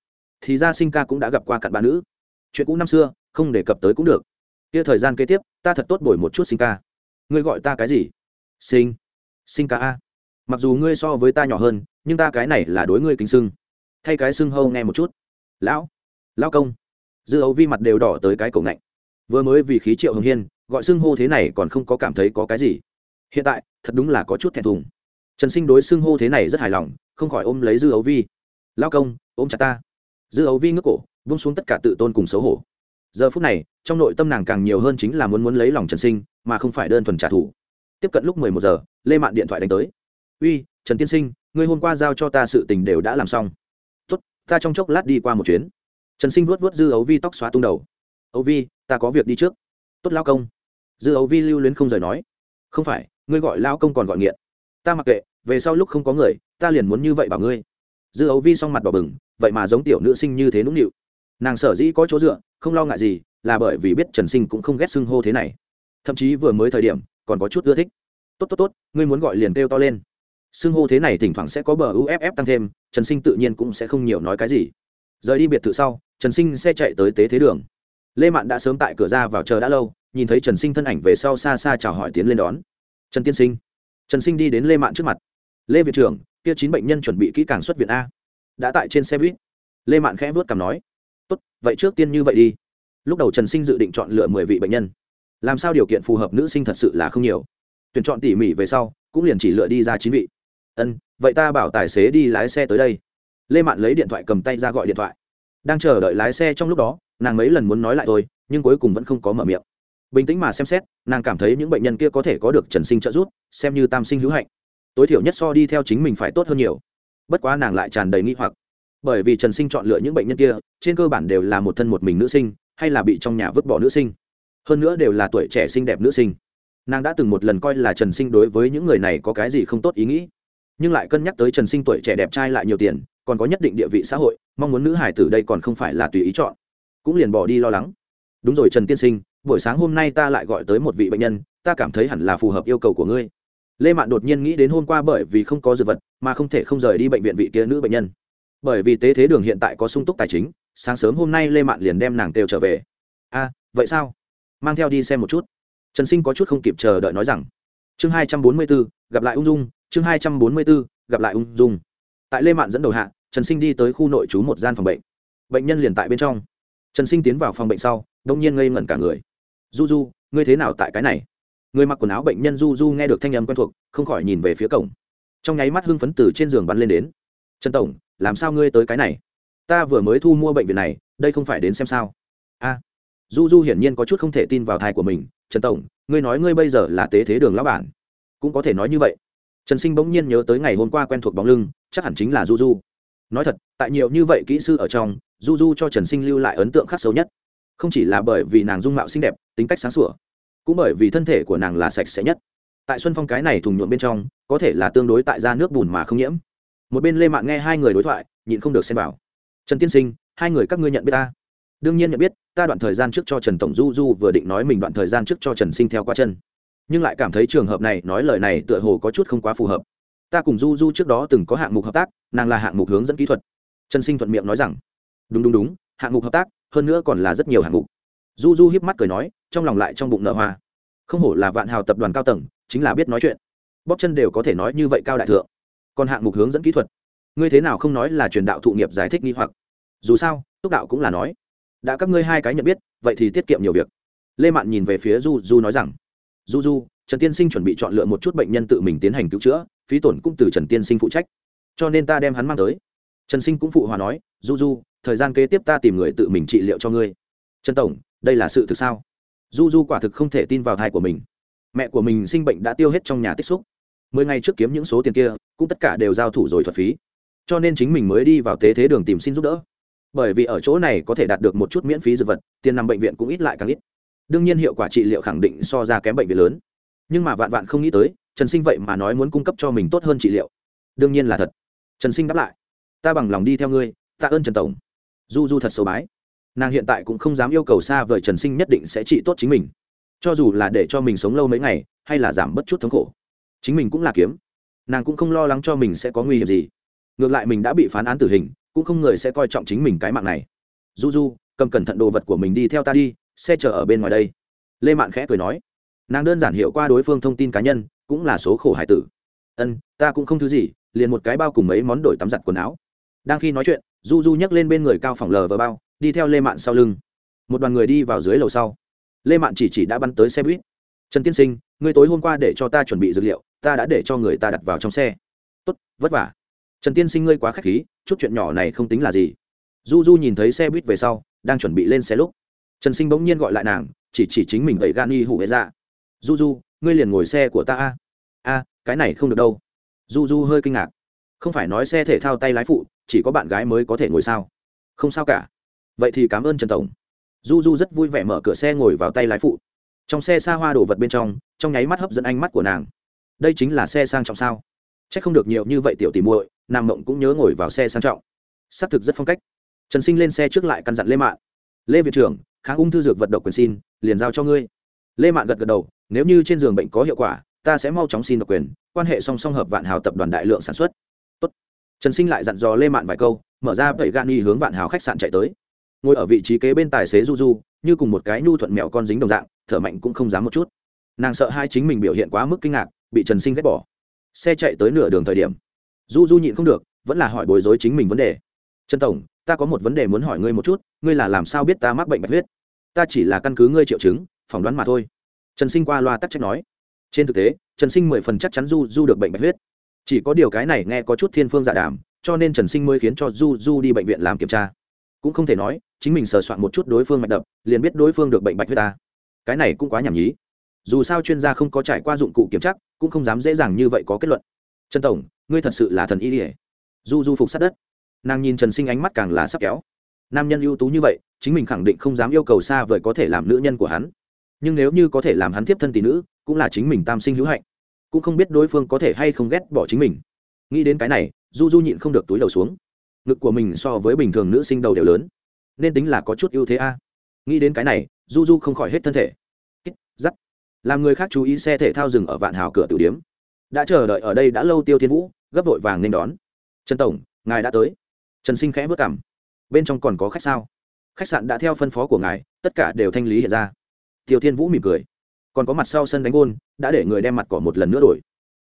Thì ra sinh ca cũng đã gặp qua cặn bã nữ. Chuyện cũ năm xưa, không đề cập tới cũng được. Kia thời gian kế tiếp, ta thật tốt bồi một chút sinh ca. Ngươi gọi ta cái gì? Sinh. Sinh ca a. Mặc dù ngươi so với ta nhỏ hơn, nhưng ta cái này là đối ngươi kính sưng thay cái xưng hâu nghe một chút. Lão lão công. Dư ấu vi mặt đều đỏ tới cái cổ ngạnh. Vừa mới vì khí triệu hồng hiên, gọi xưng hô thế này còn không có cảm thấy có cái gì. Hiện tại, thật đúng là có chút thẹn thùng. Trần sinh đối xưng hô thế này rất hài lòng, không khỏi ôm lấy dư ấu vi. Lao công, ôm chặt ta. Dư ấu vi ngước cổ vung xuống tất cả tự tôn cùng xấu hổ. Giờ phút này, trong nội tâm nàng càng nhiều hơn chính là muốn muốn lấy lòng trần sinh, mà không phải đơn thuần trả thù. Tiếp cận lúc mười một giờ, lê mạn điện thoại đánh tới. Uy, trần tiên sinh, ngươi hôm qua giao cho ta sự tình đều đã làm xong ta trong chốc lát đi qua một chuyến. Trần sinh vuốt vuốt dư ấu vi tóc xóa tung đầu. Ấu vi, ta có việc đi trước. Tốt lao công. Dư ấu vi lưu luyến không rời nói. Không phải, ngươi gọi lao công còn gọi nghiện. Ta mặc kệ, về sau lúc không có người, ta liền muốn như vậy bảo ngươi. Dư ấu vi s mặt đỏ bừng, vậy mà giống tiểu nữ sinh như thế nũng nịu. Nàng sở dĩ có chỗ dựa, không lo ngại gì, là bởi vì biết trần sinh cũng không ghét xưng hô thế này. Thậm chí vừa mới thời điểm, còn có chút ưa thích. Tốt tốt tốt, ngươi muốn gọi liền kêu to lên xưng hô thế này thỉnh thoảng sẽ có bờ uff tăng thêm, trần sinh tự nhiên cũng sẽ không nhiều nói cái gì. Rời đi biệt thự sau, trần sinh xe chạy tới tế thế đường. Lê mạn đã sớm tại cửa ra vào chờ đã lâu, nhìn thấy trần sinh thân ảnh về sau xa xa chào hỏi tiến lên đón. Trần tiên sinh. Trần sinh đi đến lê mạn trước mặt. Lê viện trưởng, kia chín bệnh nhân chuẩn bị kỹ càng xuất viện a. Đã tại trên xe buýt. Lê mạn khẽ vớt cảm nói. Tốt, vậy trước tiên như vậy đi. Lúc đầu trần sinh dự định chọn lựa mười vị bệnh nhân. Làm sao điều kiện phù hợp nữ sinh thật sự là không nhiều. Tuyển chọn tỉ mỉ về sau, cũng liền chỉ lựa đi ra chín vị ân, vậy ta bảo tài xế đi lái xe tới đây. Lê mạn lấy điện thoại cầm tay ra gọi điện thoại. Đang chờ đợi lái xe trong lúc đó, nàng mấy lần muốn nói lại thôi, nhưng cuối cùng vẫn không có mở miệng. Bình tĩnh mà xem xét, nàng cảm thấy những bệnh nhân kia có thể có được trần sinh trợ giúp, xem như tam sinh hữu hạnh. Tối thiểu nhất so đi theo chính mình phải tốt hơn nhiều. Bất quá nàng lại tràn đầy nghi hoặc. Bởi vì trần sinh chọn lựa những bệnh nhân kia, trên cơ bản đều là một thân một mình nữ sinh, hay là bị trong nhà vứt bỏ nữ sinh. Hơn nữa đều là tuổi trẻ xinh đẹp nữ sinh. Nàng đã từng một lần coi là trần sinh đối với những người này có cái gì không tốt ý nghĩ nhưng lại cân nhắc tới trần sinh tuổi trẻ đẹp trai lại nhiều tiền, còn có nhất định địa vị xã hội, mong muốn nữ hải tử đây còn không phải là tùy ý chọn. Cũng liền bỏ đi lo lắng. Đúng rồi trần tiên sinh, buổi sáng hôm nay ta lại gọi tới một vị bệnh nhân, ta cảm thấy hẳn là phù hợp yêu cầu của ngươi. Lê mạn đột nhiên nghĩ đến hôm qua bởi vì không có dược vật mà không thể không rời đi bệnh viện vị kia nữ bệnh nhân. Bởi vì tế thế đường hiện tại có sung túc tài chính, sáng sớm hôm nay lê mạn liền đem nàng têu trở về. A, vậy sao? Mang theo đi xem một chút. Trần sinh có chút không kịp chờ đợi nói rằng. Chương hai trăm bốn mươi bốn, gặp lại ung dung chương hai trăm bốn mươi bốn, gặp lại ung dung. Tại lê mạn dẫn đầu hạ, trần sinh đi tới khu nội trú một gian phòng bệnh. Bệnh nhân liền tại bên trong. Trần sinh tiến vào phòng bệnh sau, đông nhiên ngây ngẩn cả người. Du du ngươi thế nào tại cái này? Người mặc quần áo bệnh nhân du du nghe được thanh âm quen thuộc, không khỏi nhìn về phía cổng. Trong nháy mắt hưng phấn từ trên giường bắn lên đến. Trần tổng, làm sao ngươi tới cái này? Ta vừa mới thu mua bệnh viện này, đây không phải đến xem sao? A. Du du hiển nhiên có chút không thể tin vào thai của mình. Trần tổng, ngươi nói ngươi bây giờ là tế thế đường lão bản. Cũng có thể nói như vậy trần sinh bỗng nhiên nhớ tới ngày hôm qua quen thuộc bóng lưng, chắc hẳn chính là du du nói thật, tại nhiều như vậy kỹ sư ở trong du du cho trần sinh lưu lại ấn tượng khắc sâu nhất. Không chỉ là bởi vì nàng dung mạo xinh đẹp, tính cách sáng sủa, cũng bởi vì thân thể của nàng là sạch sẽ nhất. Tại xuân phong cái này thùng nhuộm bên trong, có thể là tương đối tại ra nước bùn mà không nhiễm. Một bên lê mạng nghe hai người đối thoại, nhịn không được xem vào. Trần tiên sinh, hai người các ngươi nhận biết ta? Đương nhiên nhận biết, ta đoạn thời gian trước cho trần tổng du du vừa định nói mình đoạn thời gian trước cho trần sinh theo qua chân nhưng lại cảm thấy trường hợp này nói lời này tựa hồ có chút không quá phù hợp. Ta cùng du du trước đó từng có hạng mục hợp tác, nàng là hạng mục hướng dẫn kỹ thuật. Trần sinh thuận miệng nói rằng, đúng đúng đúng, hạng mục hợp tác, hơn nữa còn là rất nhiều hạng mục. Du du hiếp mắt cười nói, trong lòng lại trong bụng nợ hoa. Không hổ là vạn hào tập đoàn cao tầng, chính là biết nói chuyện. Bóp chân đều có thể nói như vậy cao đại thượng. Còn hạng mục hướng dẫn kỹ thuật, ngươi thế nào không nói là truyền đạo thụ nghiệp giải thích nghi hoặc? Dù sao, túc đạo cũng là nói. Đã các ngươi hai cái nhận biết, vậy thì tiết kiệm nhiều việc. Lê mạn nhìn về phía du du nói rằng du du trần tiên sinh chuẩn bị chọn lựa một chút bệnh nhân tự mình tiến hành cứu chữa, phí tổn cũng từ trần tiên sinh phụ trách. Cho nên ta đem hắn mang tới. Trần sinh cũng phụ hòa nói du du thời gian kế tiếp ta tìm người tự mình trị liệu cho ngươi. Trần tổng, đây là sự thực sao? Du du quả thực không thể tin vào thai của mình. Mẹ của mình sinh bệnh đã tiêu hết trong nhà tích xúc. Mười ngày trước kiếm những số tiền kia, cũng tất cả đều giao thủ rồi thuật phí. Cho nên chính mình mới đi vào tế thế đường tìm xin giúp đỡ. Bởi vì ở chỗ này có thể đạt được một chút miễn phí dược vật, tiền nằm bệnh viện cũng ít lại càng ít đương nhiên hiệu quả trị liệu khẳng định so ra kém bệnh viện lớn. Nhưng mà vạn vạn không nghĩ tới, trần sinh vậy mà nói muốn cung cấp cho mình tốt hơn trị liệu. Đương nhiên là thật. Trần sinh đáp lại, ta bằng lòng đi theo ngươi, tạ ơn trần tổng. Du du thật sâu bái, nàng hiện tại cũng không dám yêu cầu xa vời trần sinh nhất định sẽ trị tốt chính mình. Cho dù là để cho mình sống lâu mấy ngày, hay là giảm bớt chút thống khổ, chính mình cũng là kiếm. Nàng cũng không lo lắng cho mình sẽ có nguy hiểm gì. Ngược lại mình đã bị phán án tử hình, cũng không người sẽ coi trọng chính mình cái mạng này. Du du cầm cẩn thận đồ vật của mình đi theo ta đi xe chở ở bên ngoài đây. Lê mạn khẽ cười nói, nàng đơn giản hiểu qua đối phương thông tin cá nhân, cũng là số khổ hải tử. Ân, ta cũng không thứ gì, liền một cái bao cùng mấy món đổi tắm giặt quần áo. Đang khi nói chuyện, du du nhấc lên bên người cao phòng lờ vờ bao, đi theo lê mạn sau lưng. Một đoàn người đi vào dưới lầu sau. Lê mạn chỉ chỉ đã bắn tới xe buýt. Trần tiên sinh người tối hôm qua để cho ta chuẩn bị dược liệu, ta đã để cho người ta đặt vào trong xe. Tốt, vất vả. Trần tiên sinh ngươi quá k h á c h khí, chút chuyện nhỏ này không tính là gì. Du du nhìn thấy xe buýt về sau, đang chuẩn bị lên xe lúc trần sinh bỗng nhiên gọi lại nàng, chỉ chỉ chính mình đẩy gan y hủ hệ ra du du ngươi liền ngồi xe của ta a. A, cái này không được đâu. Du du hơi kinh ngạc. Không phải nói xe thể thao tay lái phụ, chỉ có bạn gái mới có thể ngồi sao? Không sao cả. Vậy thì cảm ơn trần tổng. Du du rất vui vẻ mở cửa xe ngồi vào tay lái phụ. Trong xe xa hoa đồ vật bên trong trong nháy mắt hấp dẫn ánh mắt của nàng. Đây chính là xe sang trọng sao? C h ắ c không được nhiều như vậy tiểu tìm muội nàng mộng cũng nhớ ngồi vào xe sang trọng. S ắ c thực rất phong cách. Trần sinh lên xe trước lại căn dặn lê mạn. Lê viện trưởng kháng ung thư dược vật độc quyền xin, liền giao cho ngươi. Lê mạn gật gật đầu, nếu như trên giường bệnh có hiệu quả, ta sẽ mau chóng xin độc quyền, quan hệ song song hợp vạn hào tập đoàn đại lượng sản xuất. Tốt. trần sinh lại dặn dò lê mạn vài câu, mở ra vẩy gan y hướng vạn hào khách sạn chạy tới. Ngồi ở vị trí kế bên tài xế du du, như cùng một cái nhu thuận mèo con dính đồng dạng, thở mạnh cũng không dám một chút. Nàng sợ hai chính mình biểu hiện quá mức kinh ngạc, bị trần sinh ghét bỏ. Xe chạy tới nửa đường thời điểm. Du du nhịn không được, vẫn là hỏi bối rối chính mình vấn đề. Trần tổng ta có một vấn đề muốn hỏi ngươi một chút ngươi là làm sao biết ta mắc bệnh bạch huyết? Ta chỉ là căn cứ ngươi triệu chứng phỏng đoán mà thôi. Trần sinh qua loa tắc trách nói. Trên thực tế trần sinh mười phần chắc chắn du du được bệnh bạch huyết. Chỉ có điều cái này nghe có chút thiên phương dạ đảm, cho nên trần sinh mới khiến cho du du đi bệnh viện làm kiểm tra. Cũng không thể nói chính mình sờ soạn một chút đối phương mạch đập liền biết đối phương được bệnh bạch huyết ta. Cái này cũng quá nhảm nhí. Dù sao chuyên gia không có trải qua dụng cụ kiểm tra cũng không dám dễ dàng như vậy có kết luận. Trần tổng ngươi thật sự là thần y ỉa du du phục sát đất nàng nhìn trần sinh ánh mắt càng là sắp kéo. Nam nhân ưu tú như vậy, chính mình khẳng định không dám yêu cầu xa vời có thể làm nữ nhân của hắn. Nhưng nếu như có thể làm hắn tiếp thân tỷ nữ, cũng là chính mình tam sinh hữu hạnh. Cũng không biết đối phương có thể hay không ghét bỏ chính mình. Nghĩ đến cái này, du du nhịn không được túi đầu xuống. Ngực của mình so với bình thường nữ sinh đầu đều lớn. Nên tính là có chút ưu thế a. Nghĩ đến cái này, du du không khỏi hết thân thể. Dắt làm người khác chú ý xe thể thao dừng ở vạn hào cửa tử điếm. Đã chờ đợi ở đây đã lâu tiêu thiên vũ, gấp vội vàng nên đón. Trần tổng, ngài đã tới trần sinh khẽ vất cảm. Bên trong còn có khách sao? Khách sạn đã theo phân phó của ngài, tất cả đều thanh lý hiện ra. Tiêu thiên vũ mỉm cười. Còn có mặt sau sân đánh gôn, đã để người đem mặt cỏ một lần nữa đổi.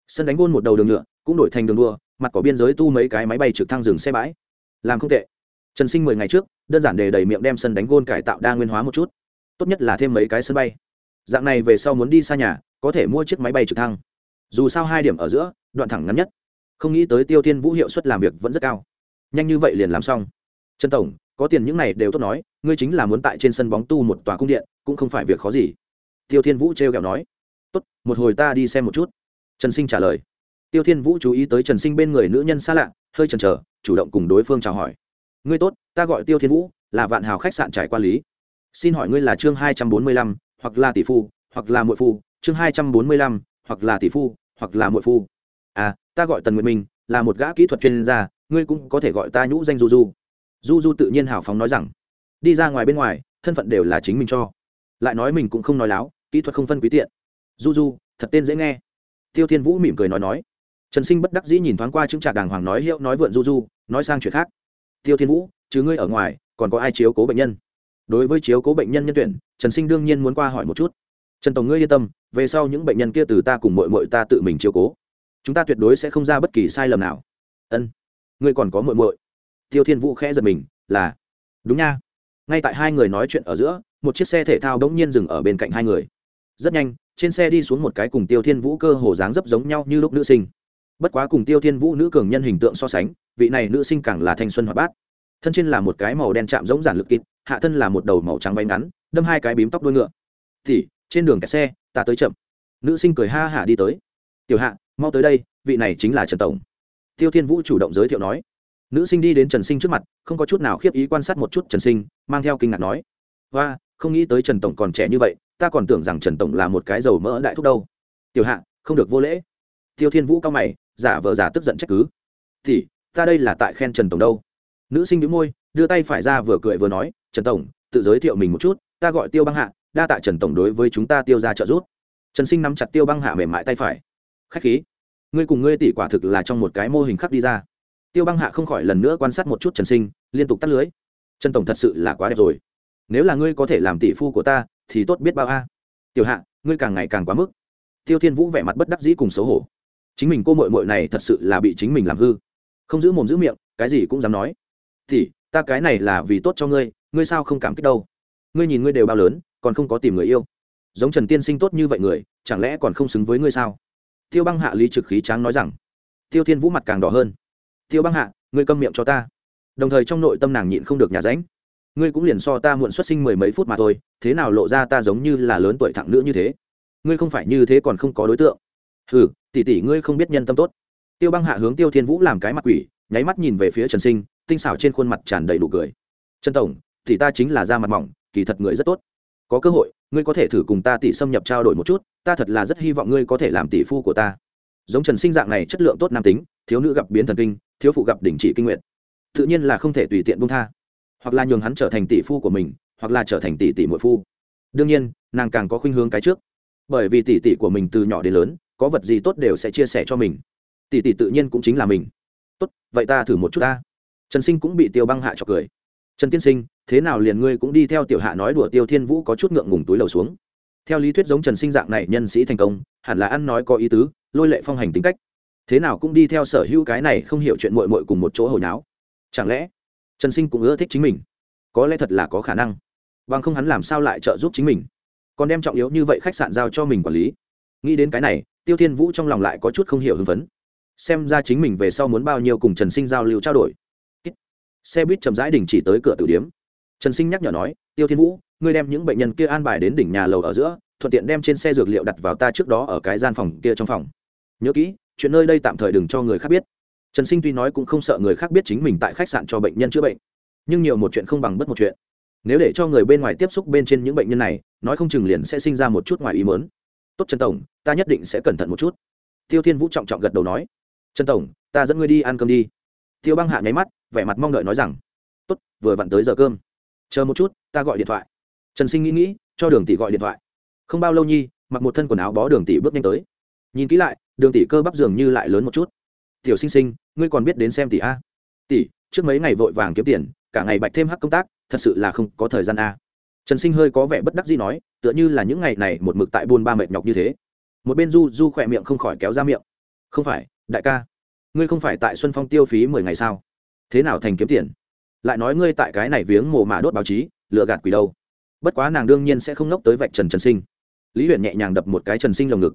Sân đánh gôn một đầu đường nhựa, cũng đổi thành đường đua, mặt cỏ biên giới tu mấy cái máy bay trực thăng dừng xe bãi. Làm không tệ. Trần sinh mười ngày trước, đơn giản để đầy miệng đem sân đánh gôn cải tạo đa nguyên hóa một chút. Tốt nhất là thêm mấy cái sân bay. Dạng này về sau muốn đi xa nhà, có thể mua chiếc máy bay trực thăng. Dù sao hai điểm ở giữa, đoạn thẳng ngắn nhất. Không nghĩ tới tiêu thiên vũ hiệu suất làm việc vẫn rất cao nhanh như vậy liền làm xong. Trần tổng, có tiền những này đều tốt nói, ngươi chính là muốn tại trên sân bóng tu một tòa cung điện, cũng không phải việc khó gì. Tiêu thiên vũ t r kẹo nói. Tốt, một hồi ta đi xem một chút. Trần sinh trả lời. Tiêu thiên vũ chú ý tới trần sinh bên người nữ nhân xa lạ, hơi chần chờ, chủ động cùng đối phương chào hỏi. Ngươi tốt, ta gọi tiêu thiên vũ, là vạn hào khách sạn trải qua lý. Xin hỏi ngươi là chương hai trăm bốn mươi lăm, hoặc là tỷ phu, hoặc là muội phu, chương hai trăm bốn mươi lăm, hoặc là tỷ phu, hoặc là muội phu. À ta gọi tần nguyệt minh, là một gã kỹ thuật chuyên gia ngươi cũng có thể gọi ta nhũ danh du du du du tự nhiên hào phóng nói rằng, đi ra ngoài bên ngoài, thân phận đều là chính mình cho. Lại nói mình cũng không nói láo, kỹ thuật không phân quý tiện. Du du thật tên dễ nghe. Tiêu thiên vũ mỉm cười nói nói. Trần sinh bất đắc dĩ nhìn thoáng qua chứng trạc đàng hoàng nói hiệu nói vượn du du nói sang chuyện khác. Tiêu thiên vũ, chứ ngươi ở ngoài, còn có ai chiếu cố bệnh nhân? Đối với chiếu cố bệnh nhân nhân tuyển, trần sinh đương nhiên muốn qua hỏi một chút. Trần tổng ngươi yên tâm, về sau những bệnh nhân kia từ ta cùng mội mội ta tự mình chiếu cố. Chúng ta tuyệt đối sẽ không ra bất kỳ sai lầm nào. Ân ngươi còn có muội muội. tiêu thiên vũ khẽ giật mình, là, đúng nha. Ngay tại hai người nói chuyện ở giữa, một chiếc xe thể thao đ n g nhiên dừng ở bên cạnh hai người. Rất nhanh, trên xe đi xuống một cái cùng tiêu thiên vũ cơ hồ dáng dấp giống nhau như lúc nữ sinh. Bất quá cùng tiêu thiên vũ nữ cường nhân hình tượng so sánh, vị này nữ sinh càng là thanh xuân hoạt bát. Thân trên là một cái màu đen chạm giống giản lực kịt, hạ thân là một đầu màu trắng váy ngắn, đâm hai cái bím tóc đuôi ngựa. Thì trên đường kẹt xe, ta tới chậm. Nữ sinh cười ha hả đi tới. Tiểu hạ, mau tới đây, vị này chính là trần tổng tiêu thiên vũ chủ động giới thiệu nói. Nữ sinh đi đến trần sinh trước mặt, không có chút nào khiếp ý quan sát một chút trần sinh, mang theo kinh ngạc nói. Và không nghĩ tới trần tổng còn trẻ như vậy, ta còn tưởng rằng trần tổng là một cái dầu mỡ đại thúc đâu. Tiểu hạ, không được vô lễ. Tiêu thiên vũ cao mày, giả vờ giả tức giận trách cứ. Thì, ta đây là tại khen trần tổng đâu? Nữ sinh đĩu môi, đưa tay phải ra vừa cười vừa nói. Trần tổng, tự giới thiệu mình một chút, ta gọi tiêu băng hạ, đa tạ trần tổng đối với chúng ta tiêu ra trợ giúp. Trần sinh nắm chặt tiêu băng hạ mềm mại tay phải. Khách khí ngươi cùng ngươi tỷ quả thực là trong một cái mô hình khắc đi ra. Tiêu băng hạ không khỏi lần nữa quan sát một chút trần sinh, liên tục tắt lưới. Trần tổng thật sự là quá đẹp rồi. Nếu là ngươi có thể làm tỷ phu của ta, thì tốt biết bao a. Tiểu hạ, ngươi càng ngày càng quá mức. Tiêu thiên vũ vẻ mặt bất đắc dĩ cùng xấu hổ. Chính mình cô mội mội này thật sự là bị chính mình làm hư. Không giữ mồm giữ miệng, cái gì cũng dám nói. Thì ta cái này là vì tốt cho ngươi ngươi sao không cảm kích đâu? Ngươi nhìn ngươi đều bao lớn, còn không có tìm người yêu. Giống trần tiên sinh tốt như vậy người, chẳng lẽ còn không xứng với ngươi sao? Tiêu băng hạ lý trực khí tráng nói rằng, tiêu thiên vũ mặt càng đỏ hơn. Tiêu băng hạ, ngươi câm miệng cho ta. Đồng thời trong nội tâm nàng nhịn không được nhà ránh. Ngươi cũng liền so ta muộn xuất sinh mười mấy phút mà thôi, thế nào lộ ra ta giống như là lớn tuổi thẳng nữ như thế? Ngươi không phải như thế còn không có đối tượng. Ừ tỷ tỷ ngươi không biết nhân tâm tốt. Tiêu băng hạ hướng tiêu thiên vũ làm cái mặt quỷ, nháy mắt nhìn về phía trần sinh, tinh xảo trên khuôn mặt tràn đầy đủ cười. Trần tổng thì ta chính là da mặt mỏng, kỳ thật người rất tốt. Có cơ hội ngươi có thể thử cùng ta tỷ xâm nhập trao đổi một chút, ta thật là rất hy vọng ngươi có thể làm tỷ phu của ta. Giống trần sinh dạng này chất lượng tốt nam tính, thiếu nữ gặp biến thần kinh, thiếu phụ gặp đình chỉ kinh nguyện tự nhiên là không thể tùy tiện buông tha. Hoặc là nhường hắn trở thành tỷ phu của mình, hoặc là trở thành tỷ tỷ muội phu. Đương nhiên, nàng càng có khuynh hướng cái trước. Bởi vì tỷ tỷ của mình từ nhỏ đến lớn, có vật gì tốt đều sẽ chia sẻ cho mình. Tỷ tỷ tự nhiên cũng chính là mình. Tốt, vậy ta thử một chút ta. Trần sinh cũng bị tiêu băng hạ cho cười. Trần tiên sinh thế nào liền ngươi cũng đi theo tiểu hạ nói đùa tiêu thiên vũ có chút ngượng ngùng túi lầu xuống. Theo lý thuyết giống trần sinh dạng này nhân sĩ thành công, hẳn là ăn nói có ý tứ, lôi lệ phong hành tính cách. Thế nào cũng đi theo sở hữu cái này không hiểu chuyện mội mội cùng một chỗ hồi náo chẳng lẽ trần sinh cũng ưa thích chính mình? Có lẽ thật là có khả năng. Bằng không hắn làm sao lại trợ giúp chính mình? Còn đem trọng yếu như vậy khách sạn giao cho mình quản lý. Nghĩ đến cái này, tiêu thiên vũ trong lòng lại có chút không hiểu hưng phấn. Xem ra chính mình về sau muốn bao nhiêu cùng trần sinh giao lưu trao đổi. Xe buýt chậm rãi đình chỉ tới cửa tử điếm trần sinh nhắc nhở nói, tiêu thiên vũ, ngươi đem những bệnh nhân kia an bài đến đỉnh nhà lầu ở giữa, thuận tiện đem trên xe dược liệu đặt vào ta trước đó ở cái gian phòng kia trong phòng. Nhớ kỹ, chuyện nơi đây tạm thời đừng cho người khác biết. Trần sinh tuy nói cũng không sợ người khác biết chính mình tại khách sạn cho bệnh nhân chữa bệnh, nhưng nhiều một chuyện không bằng bất một chuyện. Nếu để cho người bên ngoài tiếp xúc bên trên những bệnh nhân này, nói không chừng liền sẽ sinh ra một chút ngoài ý mớn tốt trần tổng, ta nhất định sẽ cẩn thận một chút. Tiêu thiên vũ trọng trọng gật đầu nói. Trần tổng, ta dẫn ngươi đi ăn cơm đi. Tiêu băng hạ nháy mắt, vẻ mặt mong đợi nói rằng, tốt, vừa vặn tới giờ cơm chờ một chút, ta gọi điện thoại. Trần sinh nghĩ nghĩ, cho đường tỷ gọi điện thoại. Không bao lâu nhi, mặc một thân quần áo bó đường tỷ bước nhanh tới. Nhìn kỹ lại, đường tỷ cơ bắp dường như lại lớn một chút. Tiểu sinh sinh, ngươi còn biết đến xem tỷ a? Tỷ, trước mấy ngày vội vàng kiếm tiền, cả ngày bạch thêm hắc công tác, thật sự là không có thời gian a. Trần sinh hơi có vẻ bất đắc gì nói, tựa như là những ngày này một mực tại buôn ba mệt nhọc như thế. Một bên du du khỏe miệng không khỏi kéo ra miệng. Không phải, đại ca, ngươi không phải tại xuân phong tiêu phí mười ngày sao? Thế nào thành kiếm tiền? Lại nói ngươi tại cái này viếng mồ mà đốt báo chí lựa gạt quỷ đâu. Bất quá nàng đương nhiên sẽ không nốc tới vạch trần trần sinh. Lý huyền nhẹ nhàng đập một cái trần sinh lồng ngực.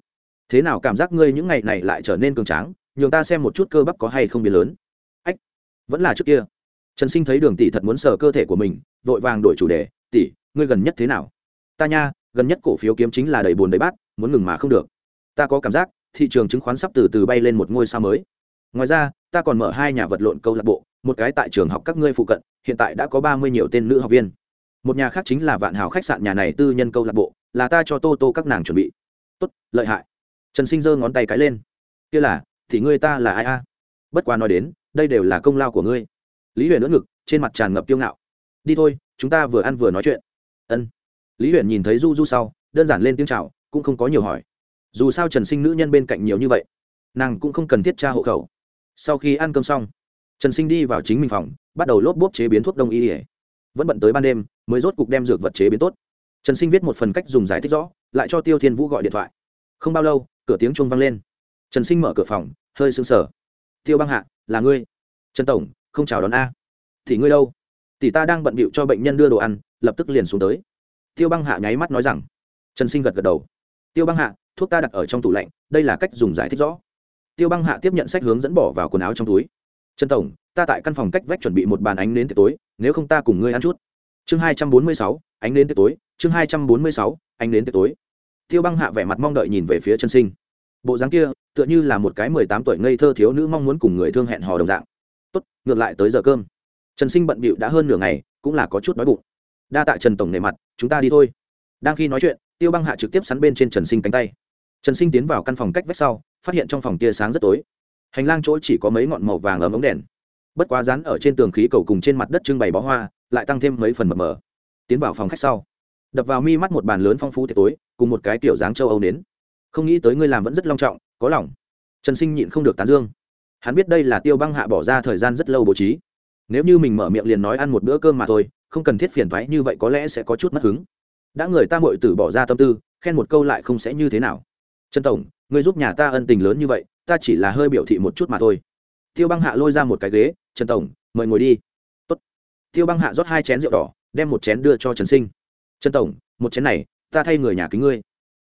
Thế nào cảm giác ngươi những ngày này lại trở nên cường tráng, nhường ta xem một chút cơ bắp có hay không biến lớn. Ách, vẫn là trước kia. Trần sinh thấy đường tỷ thật muốn sờ cơ thể của mình, vội vàng đổi chủ đề, tỷ, ngươi gần nhất thế nào? Ta nha, gần nhất cổ phiếu kiếm chính là đầy bùn đầy bát, muốn ngừng mà không được. Ta có cảm giác, thị trường chứng khoán sắp từ từ bay lên một ngôi sao mới. Ngoài ra, ta còn mở hai nhà vật lộn câu lạc bộ một cái tại trường học các ngươi phụ cận, hiện tại đã có ba mươi nhiều tên nữ học viên. Một nhà khác chính là vạn hào khách sạn nhà này tư nhân câu lạc bộ, là ta cho tô tô các nàng chuẩn bị. Tốt, lợi hại. Trần sinh giơ ngón tay cái lên. Kia là, thì ngươi ta là ai a? Bất quá nói đến, đây đều là công lao của ngươi. Lý huyền đỡ ngực, trên mặt tràn ngập kiêu ngạo. Đi thôi, chúng ta vừa ăn vừa nói chuyện. Ân. Lý huyền nhìn thấy du du sau, đơn giản lên tiếng c h à o cũng không có nhiều hỏi. Dù sao trần sinh nữ nhân bên cạnh nhiều như vậy, nàng cũng không cần thiết tra hộ khẩu. Sau khi ăn cơm xong trần sinh đi vào chính mình phòng, bắt đầu lốp bốp chế biến thuốc đông y ỉa vẫn bận tới ban đêm, mới rốt cục đem dược vật chế biến tốt. Trần sinh viết một phần cách dùng giải thích rõ, lại cho tiêu thiên vũ gọi điện thoại. Không bao lâu, cửa tiếng chuông vang lên. Trần sinh mở cửa phòng, hơi sưng sờ. Tiêu băng hạ, là ngươi? Trần tổng, không chào đón a. Thì ngươi đâu? Tỷ ta đang bận bịu cho bệnh nhân đưa đồ ăn, lập tức liền xuống tới. Tiêu băng hạ nháy mắt nói rằng. Trần sinh gật gật đầu. Tiêu băng hạ, thuốc ta đặt ở trong tủ lạnh, đây là cách dùng giải thích rõ. Tiêu băng hạ tiếp nhận sách hướng dẫn bỏ vào quần áo trong túi trần tổng, ta tại căn phòng cách vách chuẩn bị một bàn ánh nến tiệc tối, nếu không ta cùng ngươi ăn chút. Chương hai trăm bốn mươi sáu, ánh nến tiệc tối, chương hai trăm bốn mươi sáu, ánh nến tiệc tối. Tiêu băng hạ vẻ mặt mong đợi nhìn về phía chân sinh. Bộ dáng kia, tựa như là một cái mười tám tuổi ngây thơ thiếu nữ mong muốn cùng người thương hẹn hò đồng dạng. Tốt, ngược lại tới giờ cơm. Trần sinh bận bịu đã hơn nửa ngày, cũng là có chút đói bụng. Đa tạ trần tổng nề mặt, chúng ta đi thôi. Đang khi nói chuyện, tiêu băng hạ trực tiếp sắn bên trên trần sinh cánh tay. Trần sinh tiến vào căn phòng cách vách sau, phát hiện trong phòng tia sáng rất tối hành lang chỗ chỉ có mấy ngọn màu vàng ở ống đèn. Bất quá rán ở trên tường khí cầu cùng trên mặt đất trưng bày bó hoa, lại tăng thêm mấy phần mờ mờ. Tiến vào phòng khách sau, đập vào mi mắt một bàn lớn phong phú tiệc tối, cùng một cái tiểu dáng châu âu đến không nghĩ tới ngươi làm vẫn rất long trọng, có lòng. Trần sinh nhịn không được tán dương. Hắn biết đây là tiêu băng hạ bỏ ra thời gian rất lâu bố trí. Nếu như mình mở miệng liền nói ăn một bữa cơm mà thôi, không cần thiết phiền thoái như vậy có lẽ sẽ có chút mất hứng. Đã người ta mội tử bỏ ra tâm tư, khen một câu lại không sẽ như thế nào. Trần tổng người giúp nhà ta ân tình lớn như vậy ta chỉ là hơi biểu thị một chút mà thôi. Tiêu băng hạ lôi ra một cái ghế, trần tổng, mời ngồi đi. Tốt. tiêu băng hạ rót hai chén rượu đỏ, đem một chén đưa cho trần sinh. Trần tổng, một chén này, ta thay người nhà kính ngươi.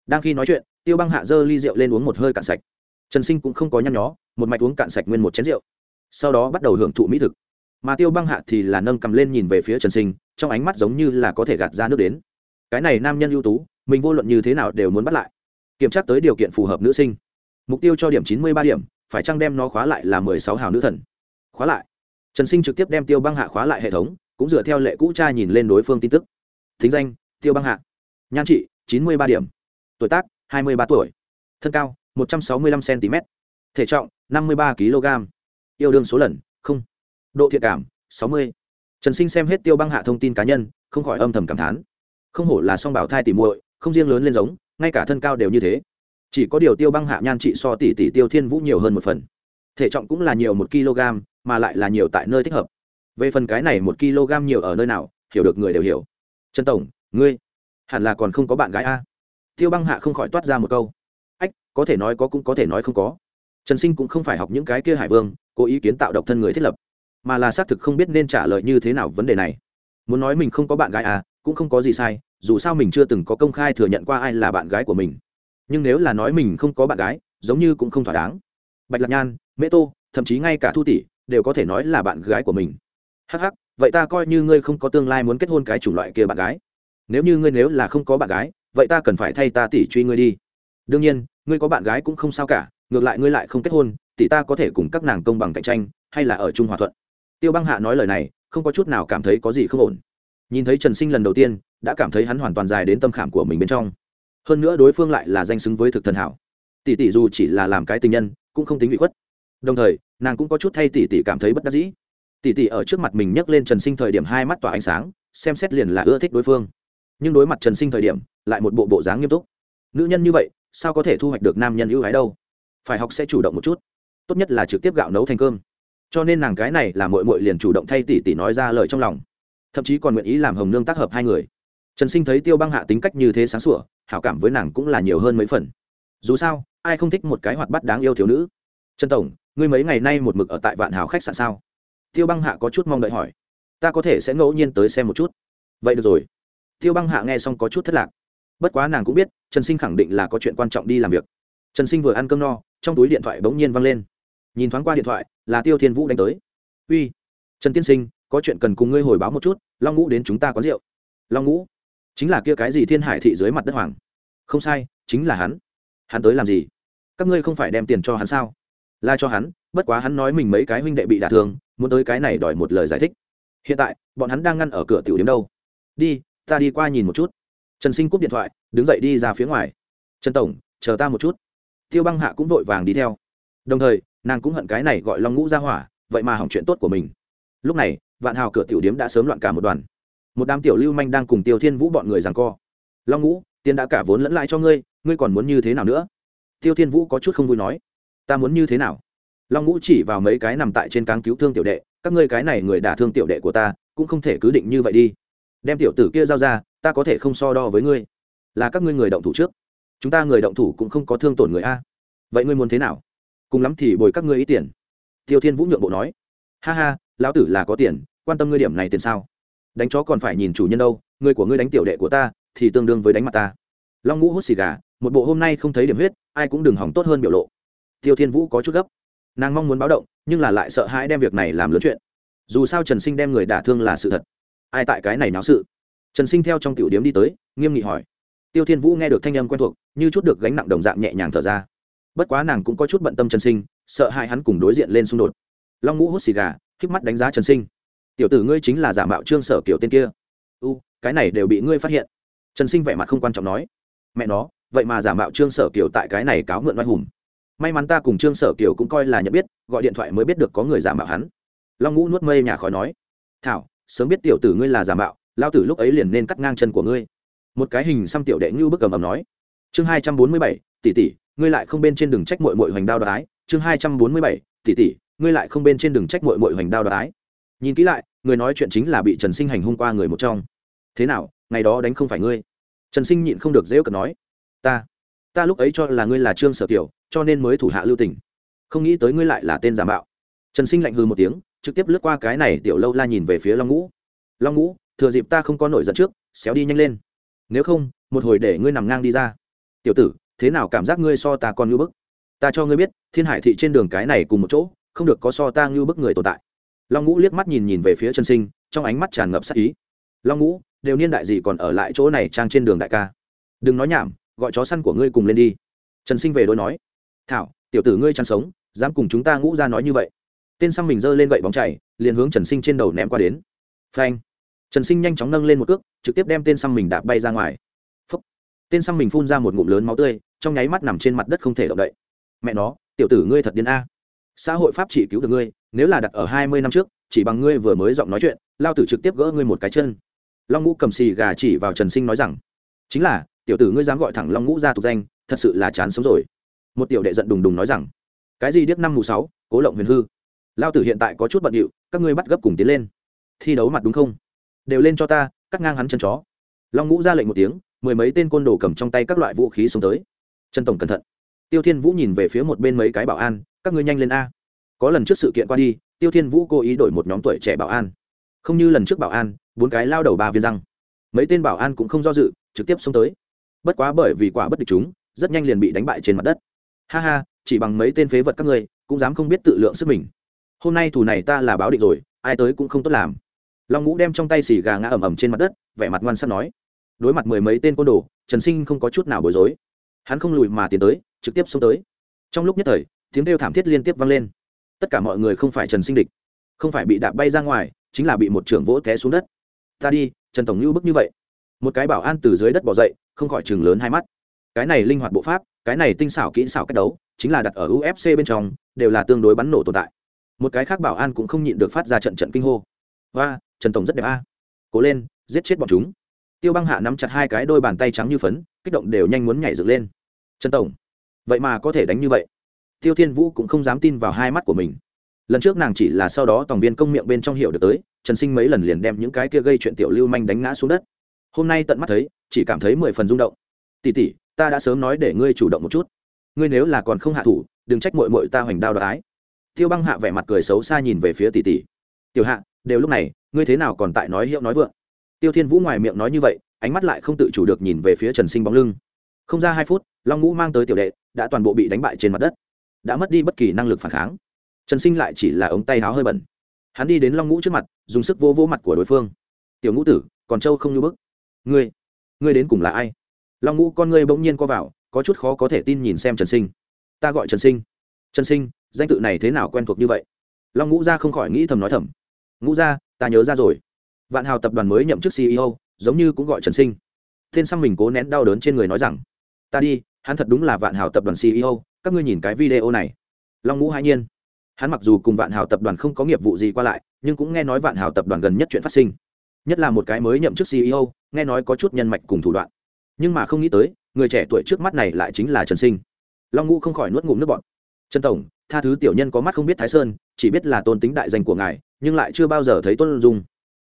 Đang khi nói chuyện, tiêu băng hạ dơ ly rượu lên uống một hơi cạn sạch. Trần sinh cũng không có nhăn nhó, một mạch uống cạn sạch nguyên một chén rượu. Sau đó bắt đầu hưởng thụ mỹ thực. Mà tiêu băng hạ thì là nâng cầm lên nhìn về phía trần sinh, trong ánh mắt giống như là có thể gạt ra nước đến. Cái này nam nhân ưu tú, mình vô luận như thế nào đều muốn bắt lại. Kiểm tra tới điều kiện phù hợp nữ sinh mục tiêu cho điểm chín mươi ba điểm, phải chăng đem nó khóa lại là mười sáu hào nữ thần? Khóa lại. Trần sinh trực tiếp đem tiêu băng hạ khóa lại hệ thống, cũng dựa theo lệ cũ cha nhìn lên đối phương tin tức. Thính danh, tiêu băng hạ. Nhan trị, chín mươi ba điểm. Tuổi tác, hai mươi ba tuổi. Thân cao, một trăm sáu mươi lăm cm thể trọng, năm mươi ba kg. Yêu đương số lần, không. Độ thiện cảm, sáu mươi. Trần sinh xem hết tiêu băng hạ thông tin cá nhân, không khỏi âm thầm cảm thán. Không hổ là song bảo thai tỉ muội, không riêng lớn lên giống, ngay cả thân cao đều như thế chỉ có điều tiêu băng hạ nhan trị so tỷ tỷ tiêu thiên vũ nhiều hơn một phần. Thể trọng cũng là nhiều một kg, mà lại là nhiều tại nơi thích hợp. Về phần cái này một kg nhiều ở nơi nào, hiểu được người đều hiểu. Trần tổng, ngươi hẳn là còn không có bạn gái a. Tiêu băng hạ không khỏi toát ra một câu. Ách, có thể nói có cũng có thể nói không có. Trần sinh cũng không phải học những cái kia hải vương, cố ý kiến tạo độc thân người thiết lập. Mà là xác thực không biết nên trả lời như thế nào vấn đề này. Muốn nói mình không có bạn gái à cũng không có gì sai, dù sao mình chưa từng có công khai thừa nhận qua ai là bạn gái của mình nhưng nếu là nói mình không có bạn gái, giống như cũng không thỏa đáng. Bạch lạc nhan, mễ tô, thậm chí ngay cả thu tỷ đều có thể nói là bạn gái của mình. Hh vậy ta coi như ngươi không có tương lai muốn kết hôn cái chủng loại kia bạn gái. Nếu như ngươi nếu là không có bạn gái, vậy ta cần phải thay ta tỷ truy ngươi đi. Đương nhiên, ngươi có bạn gái cũng không sao cả, ngược lại ngươi lại không kết hôn, tỷ ta có thể cùng các nàng công bằng cạnh tranh, hay là ở chung hòa thuận. Tiêu băng hạ nói lời này, không có chút nào cảm thấy có gì không ổn. Nhìn thấy trần sinh lần đầu tiên, đã cảm thấy hắn hoàn toàn dài đến tâm khảm của mình bên trong hơn nữa đối phương lại là danh xứng với thực thần hảo. Tỷ tỷ dù chỉ là làm cái tình nhân, cũng không tính bị khuất. Đồng thời, nàng cũng có chút thay tỷ tỷ cảm thấy bất đắc dĩ. Tỷ tỷ ở trước mặt mình nhấc lên trần sinh thời điểm hai mắt tỏa ánh sáng, xem xét liền là ưa thích đối phương. Nhưng đối mặt trần sinh thời điểm, lại một bộ bộ dáng nghiêm túc. Nữ nhân như vậy, sao có thể thu hoạch được nam nhân ưu ái đâu? Phải học sẽ chủ động một chút. Tốt nhất là trực tiếp gạo nấu thành cơm. Cho nên nàng cái này là mội mội liền chủ động thay tỷ tỷ nói ra lời trong lòng. Thậm chí còn nguyện ý làm hồng nương tác hợp hai người. Trần sinh thấy tiêu băng hạ tính cách như thế sáng sủa hảo cảm với nàng cũng là nhiều hơn mấy phần. Dù sao, ai không thích một cái hoạt bắt đáng yêu thiếu nữ? Trần tổng, ngươi mấy ngày nay một mực ở tại vạn hào khách sạn sao? Tiêu băng hạ có chút mong đợi hỏi. Ta có thể sẽ ngẫu nhiên tới xem một chút. Vậy được rồi. Tiêu băng hạ nghe xong có chút thất lạc. Bất quá nàng cũng biết, trần sinh khẳng định là có chuyện quan trọng đi làm việc. Trần sinh vừa ăn cơm no, trong túi điện thoại bỗng nhiên văng lên. Nhìn thoáng qua điện thoại, là tiêu thiên vũ đánh tới. Uy, trần tiên sinh, có chuyện cần cùng ngươi hồi báo một chút, long ngũ đến chúng ta có rượu. Long ngũ? Chính là kia cái gì thiên hải thị dưới mặt đất hoàng? Không sai, chính là hắn. Hắn tới làm gì? Các ngươi không phải đem tiền cho hắn sao? La cho hắn, bất quá hắn nói mình mấy cái huynh đệ bị đả thương, muốn tới cái này đòi một lời giải thích. Hiện tại, bọn hắn đang ngăn ở cửa tiểu điểm đâu? Đi, ta đi qua nhìn một chút. Trần sinh cúp điện thoại, đứng dậy đi ra phía ngoài. Trần tổng, chờ ta một chút. Tiêu băng hạ cũng vội vàng đi theo. Đồng thời, nàng cũng hận cái này gọi long ngũ ra hỏa, vậy mà hỏng chuyện tốt của mình. Lúc này, vạn hào cửa tiểu điếm đã sớm loạn cả một đoàn một đám tiểu lưu manh đang cùng tiêu thiên vũ bọn người rằng co. Long ngũ, tiền đã cả vốn lẫn lại cho ngươi ngươi còn muốn như thế nào nữa? Tiêu thiên vũ có chút không vui nói. Ta muốn như thế nào? Long ngũ chỉ vào mấy cái nằm tại trên cáng cứu thương tiểu đệ. Các ngươi cái này người đả thương tiểu đệ của ta, cũng không thể cứ định như vậy đi. Đem tiểu tử kia giao ra, ta có thể không so đo với ngươi. Là các ngươi người động thủ trước. Chúng ta người động thủ cũng không có thương tổn người a. Vậy ngươi muốn thế nào? Cùng lắm thì bồi các ngươi ý tiền. Tiêu thiên vũ nhượng bộ nói. Ha ha, lão tử là có tiền, quan tâm ngươi điểm này tiền sao? Đánh chó còn phải nhìn chủ nhân đâu, người của ngươi đánh tiểu đệ của ta, thì tương đương với đánh mặt ta. Long ngũ hút xì gà, một bộ hôm nay không thấy điểm huyết, ai cũng đừng hỏng tốt hơn biểu lộ. Tiêu thiên vũ có chút gấp. Nàng mong muốn báo động, nhưng là lại sợ hãi đem việc này làm lớn chuyện. Dù sao trần sinh đem người đả thương là sự thật. Ai tại cái này náo sự? Trần sinh theo trong tiểu điếm đi tới, nghiêm nghị hỏi. Tiêu thiên vũ nghe được thanh âm quen thuộc, như chút được gánh nặng đồng dạng nhẹ nhàng thở ra. Bất quá nàng cũng có chút bận tâm trần sinh, sợ hai hắn cùng đối diện lên xung đột. Long ngũ hút xì gà k mắt đánh giá trần sinh tiểu tử ngươi chính là giả mạo trương sở kiểu tên kia. U, cái này đều bị ngươi phát hiện. Trần sinh vẻ mặt không quan trọng nói. Mẹ nó, vậy mà giả mạo trương sở kiểu tại cái này cáo mượn oai hùng. May mắn ta cùng trương sở kiểu cũng coi là nhận biết, gọi điện thoại mới biết được có người giả mạo hắn. Long ngũ nuốt mây nhà khói nói. Thảo, sớm biết tiểu tử ngươi là giả mạo, lao tử lúc ấy liền nên cắt ngang chân của ngươi. Một cái hình xăm tiểu đệ ngưu bức cầm ầm nói. Chương hai trăm bốn mươi bảy, tỷ tỷ, ngươi lại không bên trên đường trách mội mội hoành đao đoái. Chương hai trăm bốn mươi bảy, tỷ tỷ, ngươi lại không bên trên đường trách mội mội hoành đao đoái nhìn kỹ lại, người nói chuyện chính là bị trần sinh hành hung qua người một trong. Thế nào, ngày đó đánh không phải ngươi? Trần sinh nhịn không được dễ cận nói. Ta ta lúc ấy cho là ngươi là trương sở kiều, cho nên mới thủ hạ lưu tình. Không nghĩ tới ngươi lại là tên giả mạo. Trần sinh lạnh hư một tiếng, trực tiếp lướt qua cái này tiểu lâu la nhìn về phía long ngũ. Long ngũ, thừa dịp ta không có nổi giận trước, xéo đi nhanh lên. Nếu không, một hồi để ngươi nằm ngang đi ra. Tiểu tử, thế nào cảm giác ngươi so ta còn ngưu bức? Ta cho ngươi biết, thiên hải thị trên đường cái này cùng một chỗ, không được có so ta ngưu bức người tồn tại long ngũ liếc mắt nhìn nhìn về phía trần sinh, trong ánh mắt tràn ngập sắc ý. Long ngũ, đều niên đại gì còn ở lại chỗ này trang trên đường đại ca? Đừng nói nhảm, gọi chó săn của ngươi cùng lên đi. Trần sinh về đôi nói. Thảo, tiểu tử ngươi chăn sống, dám cùng chúng ta ngũ ra nói như vậy. Tên xăm mình giơ lên gậy bóng chảy, liền hướng trần sinh trên đầu ném qua đến. Phanh. Trần sinh nhanh chóng nâng lên một cước, trực tiếp đem tên xăm mình đạp bay ra ngoài. Phúc. tên xăm mình phun ra một ngụm lớn máu tươi, trong nháy mắt nằm trên mặt đất không thể động đậy. Mẹ nó, tiểu tử ngươi thật điên a xã hội pháp chỉ cứu được ngươi, nếu là đặt ở hai mươi năm trước, chỉ bằng ngươi vừa mới giọng nói chuyện, lao tử trực tiếp gỡ ngươi một cái chân. Long ngũ cầm xì gà chỉ vào trần sinh nói rằng, chính là, tiểu tử ngươi dám gọi thẳng long ngũ ra tục danh, thật sự là chán sống rồi. Một tiểu đệ giận đùng đùng nói rằng, cái gì điếc năm mù sáu, cố lộng huyền hư? Lao tử hiện tại có chút bận điệu, các ngươi bắt gấp cùng tiến lên. Thi đấu mặt đúng không? Đều lên cho ta, cắt ngang hắn chân chó. Long ngũ ra lệnh một tiếng, mười mấy tên côn đồ cầm trong tay các loại vũ khí xuống tới. Trần tổng cẩn thận. Tiêu thiên vũ nhìn về phía một bên mấy cái bảo an các ngươi nhanh lên a. Có lần trước sự kiện qua đi, tiêu thiên vũ cố ý đổi một nhóm tuổi trẻ bảo an. Không như lần trước bảo an, bốn cái lao đầu ba viên răng. Mấy tên bảo an cũng không do dự, trực tiếp xông tới. Bất quá bởi vì quả bất địch chúng, rất nhanh liền bị đánh bại trên mặt đất. Ha ha, chỉ bằng mấy tên phế vật các ngươi, cũng dám không biết tự lượng sức mình. Hôm nay thủ này ta là báo định rồi, ai tới cũng không tốt làm. Long ngũ đem trong tay xì gà ngã ầm ầm trên mặt đất, vẻ mặt ngoan sắt nói. Đối mặt mười mấy tên côn đồ, trần sinh không có chút nào bối rối. Hắn không lùi mà tiến tới, trực tiếp xông tới. Trong lúc nhất thời tiếng kêu thảm thiết liên tiếp vang lên. Tất cả mọi người không phải trần sinh địch, không phải bị đạp bay ra ngoài, chính là bị một trưởng vỗ té xuống đất. Ta đi, trần tổng như bức như vậy. Một cái bảo an từ dưới đất bỏ dậy, không khỏi chừng lớn hai mắt. Cái này linh hoạt bộ pháp, cái này tinh xảo kỹ xảo cách đấu, chính là đặt ở ufc bên trong, đều là tương đối bắn nổ tồn tại. Một cái khác bảo an cũng không nhịn được phát ra trận trận kinh hô. Và trần tổng rất đẹp a. Cố lên, giết chết bọn chúng. Tiêu băng hạ nắm chặt hai cái đôi bàn tay trắng như phấn, kích động đều nhanh muốn nhảy dựng lên. Trần tổng, vậy mà có thể đánh như vậy? Tiêu thiên vũ cũng không dám tin vào hai mắt của mình. Lần trước nàng chỉ là sau đó tổng viên công miệng bên trong hiểu được tới, trần sinh mấy lần liền đem những cái kia gây chuyện tiểu lưu manh đánh ngã xuống đất. Hôm nay tận mắt thấy, chỉ cảm thấy mười phần rung động. Tỉ tỉ ta đã sớm nói để ngươi chủ động một chút. Ngươi nếu là còn không hạ thủ, đừng trách mội mội ta hoành đao đoái tiêu băng hạ vẻ mặt cười xấu xa nhìn về phía tỷ tỷ. Tiểu hạ, đều lúc này, ngươi thế nào còn tại nói hiệu nói vượng? Tiêu thiên vũ ngoài miệng nói như vậy, ánh mắt lại không tự chủ được nhìn về phía trần sinh bóng lưng. Không ra hai phút, long ngũ mang tới tiểu đệ, đã toàn bộ bị đánh bại trên mặt đất đã mất đi bất kỳ năng lực phản kháng. Trần sinh lại chỉ là ống tay háo hơi bẩn. Hắn đi đến long ngũ trước mặt, dùng sức vô vô mặt của đối phương. Tiểu ngũ tử, còn châu không như bức? Ngươi ngươi đến cùng là ai? Long ngũ con ngươi bỗng nhiên co vào, có chút khó có thể tin nhìn xem trần sinh. Ta gọi trần sinh. Trần sinh, danh tự này thế nào quen thuộc như vậy? Long ngũ gia không khỏi nghĩ thầm nói thầm. Ngũ gia, ta nhớ ra rồi. Vạn hào tập đoàn mới nhậm chức ceo giống như cũng gọi trần sinh. Tên xăm mình cố nén đau đớn trên người nói rằng, ta đi, hắn thật đúng là vạn hào tập đoàn ceo các ngươi nhìn cái video này. Long ngũ hai nhiên. Hắn mặc dù cùng vạn hào tập đoàn không có nghiệp vụ gì qua lại, nhưng cũng nghe nói vạn hào tập đoàn gần nhất chuyện phát sinh. Nhất là một cái mới nhậm chức ceo nghe nói có chút nhân mạch cùng thủ đoạn. Nhưng mà không nghĩ tới, người trẻ tuổi trước mắt này lại chính là trần sinh. Long ngũ không khỏi nuốt ngụm nước bọn trần tổng, tha thứ tiểu nhân có mắt không biết thái sơn, chỉ biết là tôn tính đại danh của ngài, nhưng lại chưa bao giờ thấy tôn dung.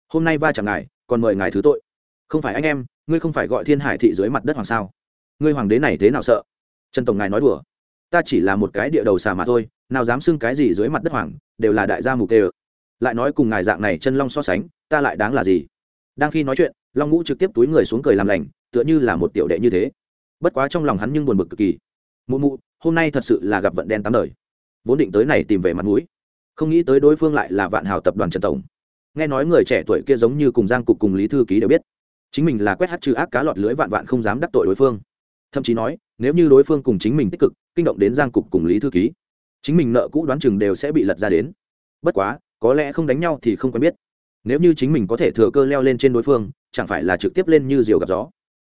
Hôm nay va chẳng ngài, còn mời ngài thứ tội. Không phải anh em, ngươi không phải gọi thiên hải thị dưới mặt đất hoàng sao? Ngươi hoàng đế này thế nào sợ? Trần tổng ngài nói đùa ta chỉ là một cái địa đầu xà mà thôi, nào dám xưng cái gì dưới mặt đất hoàng, đều là đại gia mù tê ơ. Lại nói cùng ngài dạng này chân long so sánh, ta lại đáng là gì? Đang khi nói chuyện, long ngũ trực tiếp túi người xuống cười làm lành, tựa như là một tiểu đệ như thế. Bất quá trong lòng hắn nhưng buồn bực cực kỳ. Mụ mụ, hôm nay thật sự là gặp vận đen tám đời. Vốn định tới này tìm về mặt mũi. Không nghĩ tới đối phương lại là vạn hào tập đoàn trần tổng. Nghe nói người trẻ tuổi kia giống như cùng giang cục cùng lý thư ký đều biết. Chính mình là quét hát trừ ác cá lọt lưới vạn vạn không dám đắc tội đối phương. Thậm chí nói, nếu như đối phương cùng chính mình tích cực kinh động đến giang cục cùng lý thư ký. Chính mình nợ cũ đoán chừng đều sẽ bị lật ra đến. Bất quá, có lẽ không đánh nhau thì không quen biết. Nếu như chính mình có thể thừa cơ leo lên trên đối phương, chẳng phải là trực tiếp lên như diều gặp gió.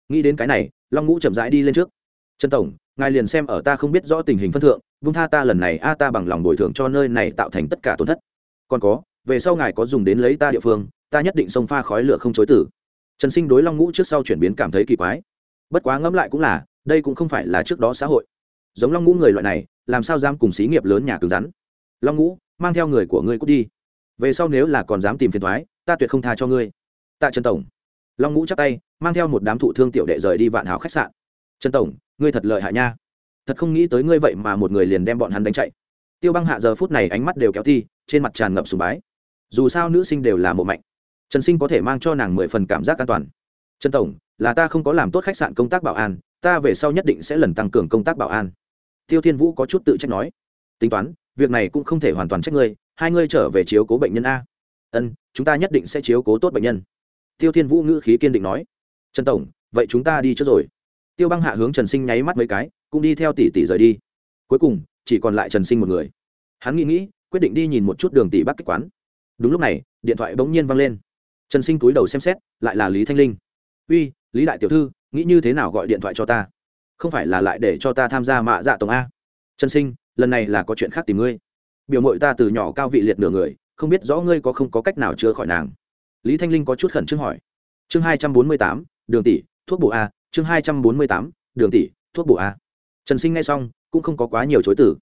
Nghĩ đến cái này, long ngũ chậm rãi đi lên trước. Trần tổng, ngài liền xem ở ta không biết rõ tình hình phân thượng, vung tha ta lần này, a ta bằng lòng bồi thường cho nơi này tạo thành tất cả tổn thất. Còn có, về sau ngài có dùng đến lấy ta địa phương, ta nhất định xông pha khói lửa không chối tử. Trần sinh đối long ngũ trước sau chuyển biến cảm thấy kỳ quái. Bất quá ngẫm lại cũng là, đây cũng không phải là trước đó xã hội giống long ngũ người loại này, làm sao dám cùng xí nghiệp lớn nhà cứng rắn? Long ngũ, mang theo người của ngươi cút đi. Về sau nếu là còn dám tìm phiền thoái, ta tuyệt không tha cho ngươi. Tạ trần tổng. Long ngũ chắp tay, mang theo một đám thụ thương tiểu đệ rời đi vạn hào khách sạn. Trần tổng, ngươi thật lợi hại nha. Thật không nghĩ tới ngươi vậy mà một người liền đem bọn hắn đánh chạy. Tiêu băng hạ giờ phút này ánh mắt đều kéo thi trên mặt tràn ngập sùng bái. Dù sao nữ sinh đều là mộ mạnh. Trần sinh có thể mang cho nàng mười phần cảm giác an toàn. Trần tổng, là ta không có làm tốt khách sạn công tác bảo an, ta về sau nhất định sẽ lần tăng cường công tác bảo an tiêu thiên vũ có chút tự trách nói, tính toán, việc này cũng không thể hoàn toàn trách ngươi, hai ngươi trở về chiếu cố bệnh nhân a. Ân, chúng ta nhất định sẽ chiếu cố tốt bệnh nhân. Tiêu thiên vũ ngữ khí kiên định nói, trần tổng, vậy chúng ta đi trước rồi. Tiêu băng hạ hướng trần sinh nháy mắt mấy cái, cũng đi theo tỷ tỷ rời đi. Cuối cùng, chỉ còn lại trần sinh một người. Hắn nghĩ nghĩ, quyết định đi nhìn một chút đường tỷ bắc kích quán. Đúng lúc này, điện thoại bỗng nhiên văng lên. Trần sinh túi đầu xem xét, lại là lý thanh linh. Uy, lý đại tiểu thư, nghĩ như thế nào gọi điện thoại cho ta? Không phải là lại để cho ta tham gia mạ dạ tổng a. Trần sinh, lần này là có chuyện khác tìm ngươi. Biểu mội ta từ nhỏ cao vị liệt nửa người, không biết rõ ngươi có không có cách nào chữa khỏi nàng. Lý thanh linh có chút khẩn trương hỏi. Chương hai trăm bốn mươi tám, đường tỷ, thuốc bổ a, chương hai trăm bốn mươi tám, đường tỷ, thuốc bổ a. Trần sinh nghe xong, cũng không có quá nhiều chối tử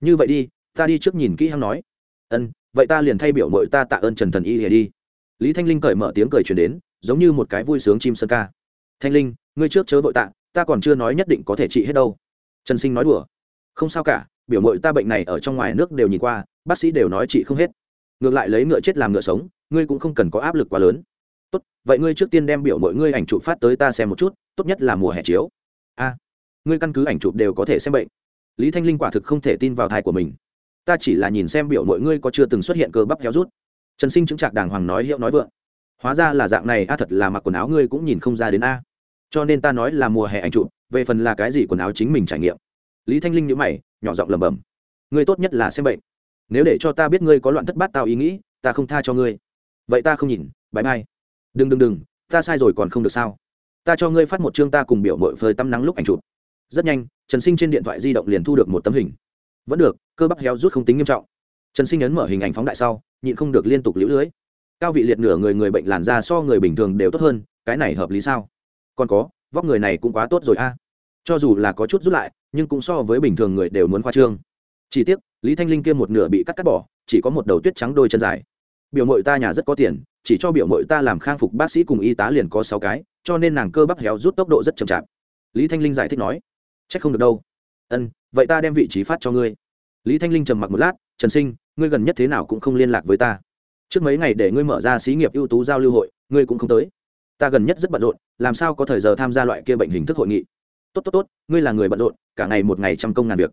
như vậy đi, ta đi trước nhìn kỹ hăng nói. Ân, vậy ta liền thay biểu mội ta tạ ơn trần thần y hề đi. Lý thanh linh cởi mở tiếng cười truyền đến, giống như một cái vui sướng chim sơn ca. Thanh linh, ngươi trước chớ vội tạ ta còn chưa nói nhất định có thể trị hết đâu. Trần sinh nói đùa. Không sao cả, biểu mội ta bệnh này ở trong ngoài nước đều nhìn qua, bác sĩ đều nói chị không hết. Ngược lại lấy ngựa chết làm ngựa sống, ngươi cũng không cần có áp lực quá lớn. Tốt, vậy ngươi trước tiên đem biểu mội ngươi ảnh chụp phát tới ta xem một chút, tốt nhất là mùa hè chiếu. A, ngươi căn cứ ảnh chụp đều có thể xem bệnh. Lý thanh linh quả thực không thể tin vào thai của mình. Ta chỉ là nhìn xem biểu mội ngươi có chưa từng xuất hiện cơ bắp héo rút. Trần sinh chứng trạc đàng hoàng nói hiệu nói vượng. Hóa ra là dạng này, a thật là mặc quần áo ngươi cũng nhìn không ra đến a cho nên ta nói là mùa hè ảnh chụp, về phần là cái gì quần áo chính mình trải nghiệm. Lý thanh linh nhữ mày, nhỏ giọng lẩm bẩm. Ngươi tốt nhất là xem bệnh. Nếu để cho ta biết ngươi có loạn thất bát tao ý nghĩ, ta không tha cho ngươi. Vậy ta không nhìn bãi mai đừng đừng đừng, ta sai rồi còn không được sao? Ta cho ngươi phát một chương ta cùng biểu mội phơi tắm nắng lúc ảnh chụp. Rất nhanh, trần sinh trên điện thoại di động liền thu được một tấm hình. Vẫn được, cơ bắp héo rút không tính nghiêm trọng. Trần sinh ấn mở hình ảnh phóng đại sau, nhịn không được liên tục lũ lưới. Cao vị liệt nửa người người bệnh làn da so người bình thường đều tốt hơn, cái này hợp lý sao? Còn có, vóc người này cũng quá tốt rồi a. À. Cho dù là có chút rút lại, nhưng cũng so với bình thường người đều muốn khoa trương. Chỉ tiếc, lý thanh linh kia một nửa bị cắt cắt bỏ, chỉ có một đầu tuyết trắng đôi chân dài. Biểu mội ta nhà rất có tiền, chỉ cho biểu mội ta làm khang phục bác sĩ cùng y tá liền có sáu cái, cho nên nàng cơ bắp héo rút tốc độ rất chậm chạp. Lý thanh linh giải thích nói c h ắ c không được đâu. Ân, vậy ta đem vị trí phát cho ngươi. Lý thanh linh trầm mặc một lát, trần sinh, ngươi gần nhất thế nào cũng không liên lạc với ta. Trước mấy ngày để ngươi mở ra xí nghiệp ưu tú giao lưu hội, ngươi cũng không tới ta gần nhất rất bận rộn, làm sao có thời giờ tham gia loại kia bệnh hình thức hội nghị? Tốt tốt tốt, ngươi là người bận rộn, cả ngày một ngày trăm công ngàn việc.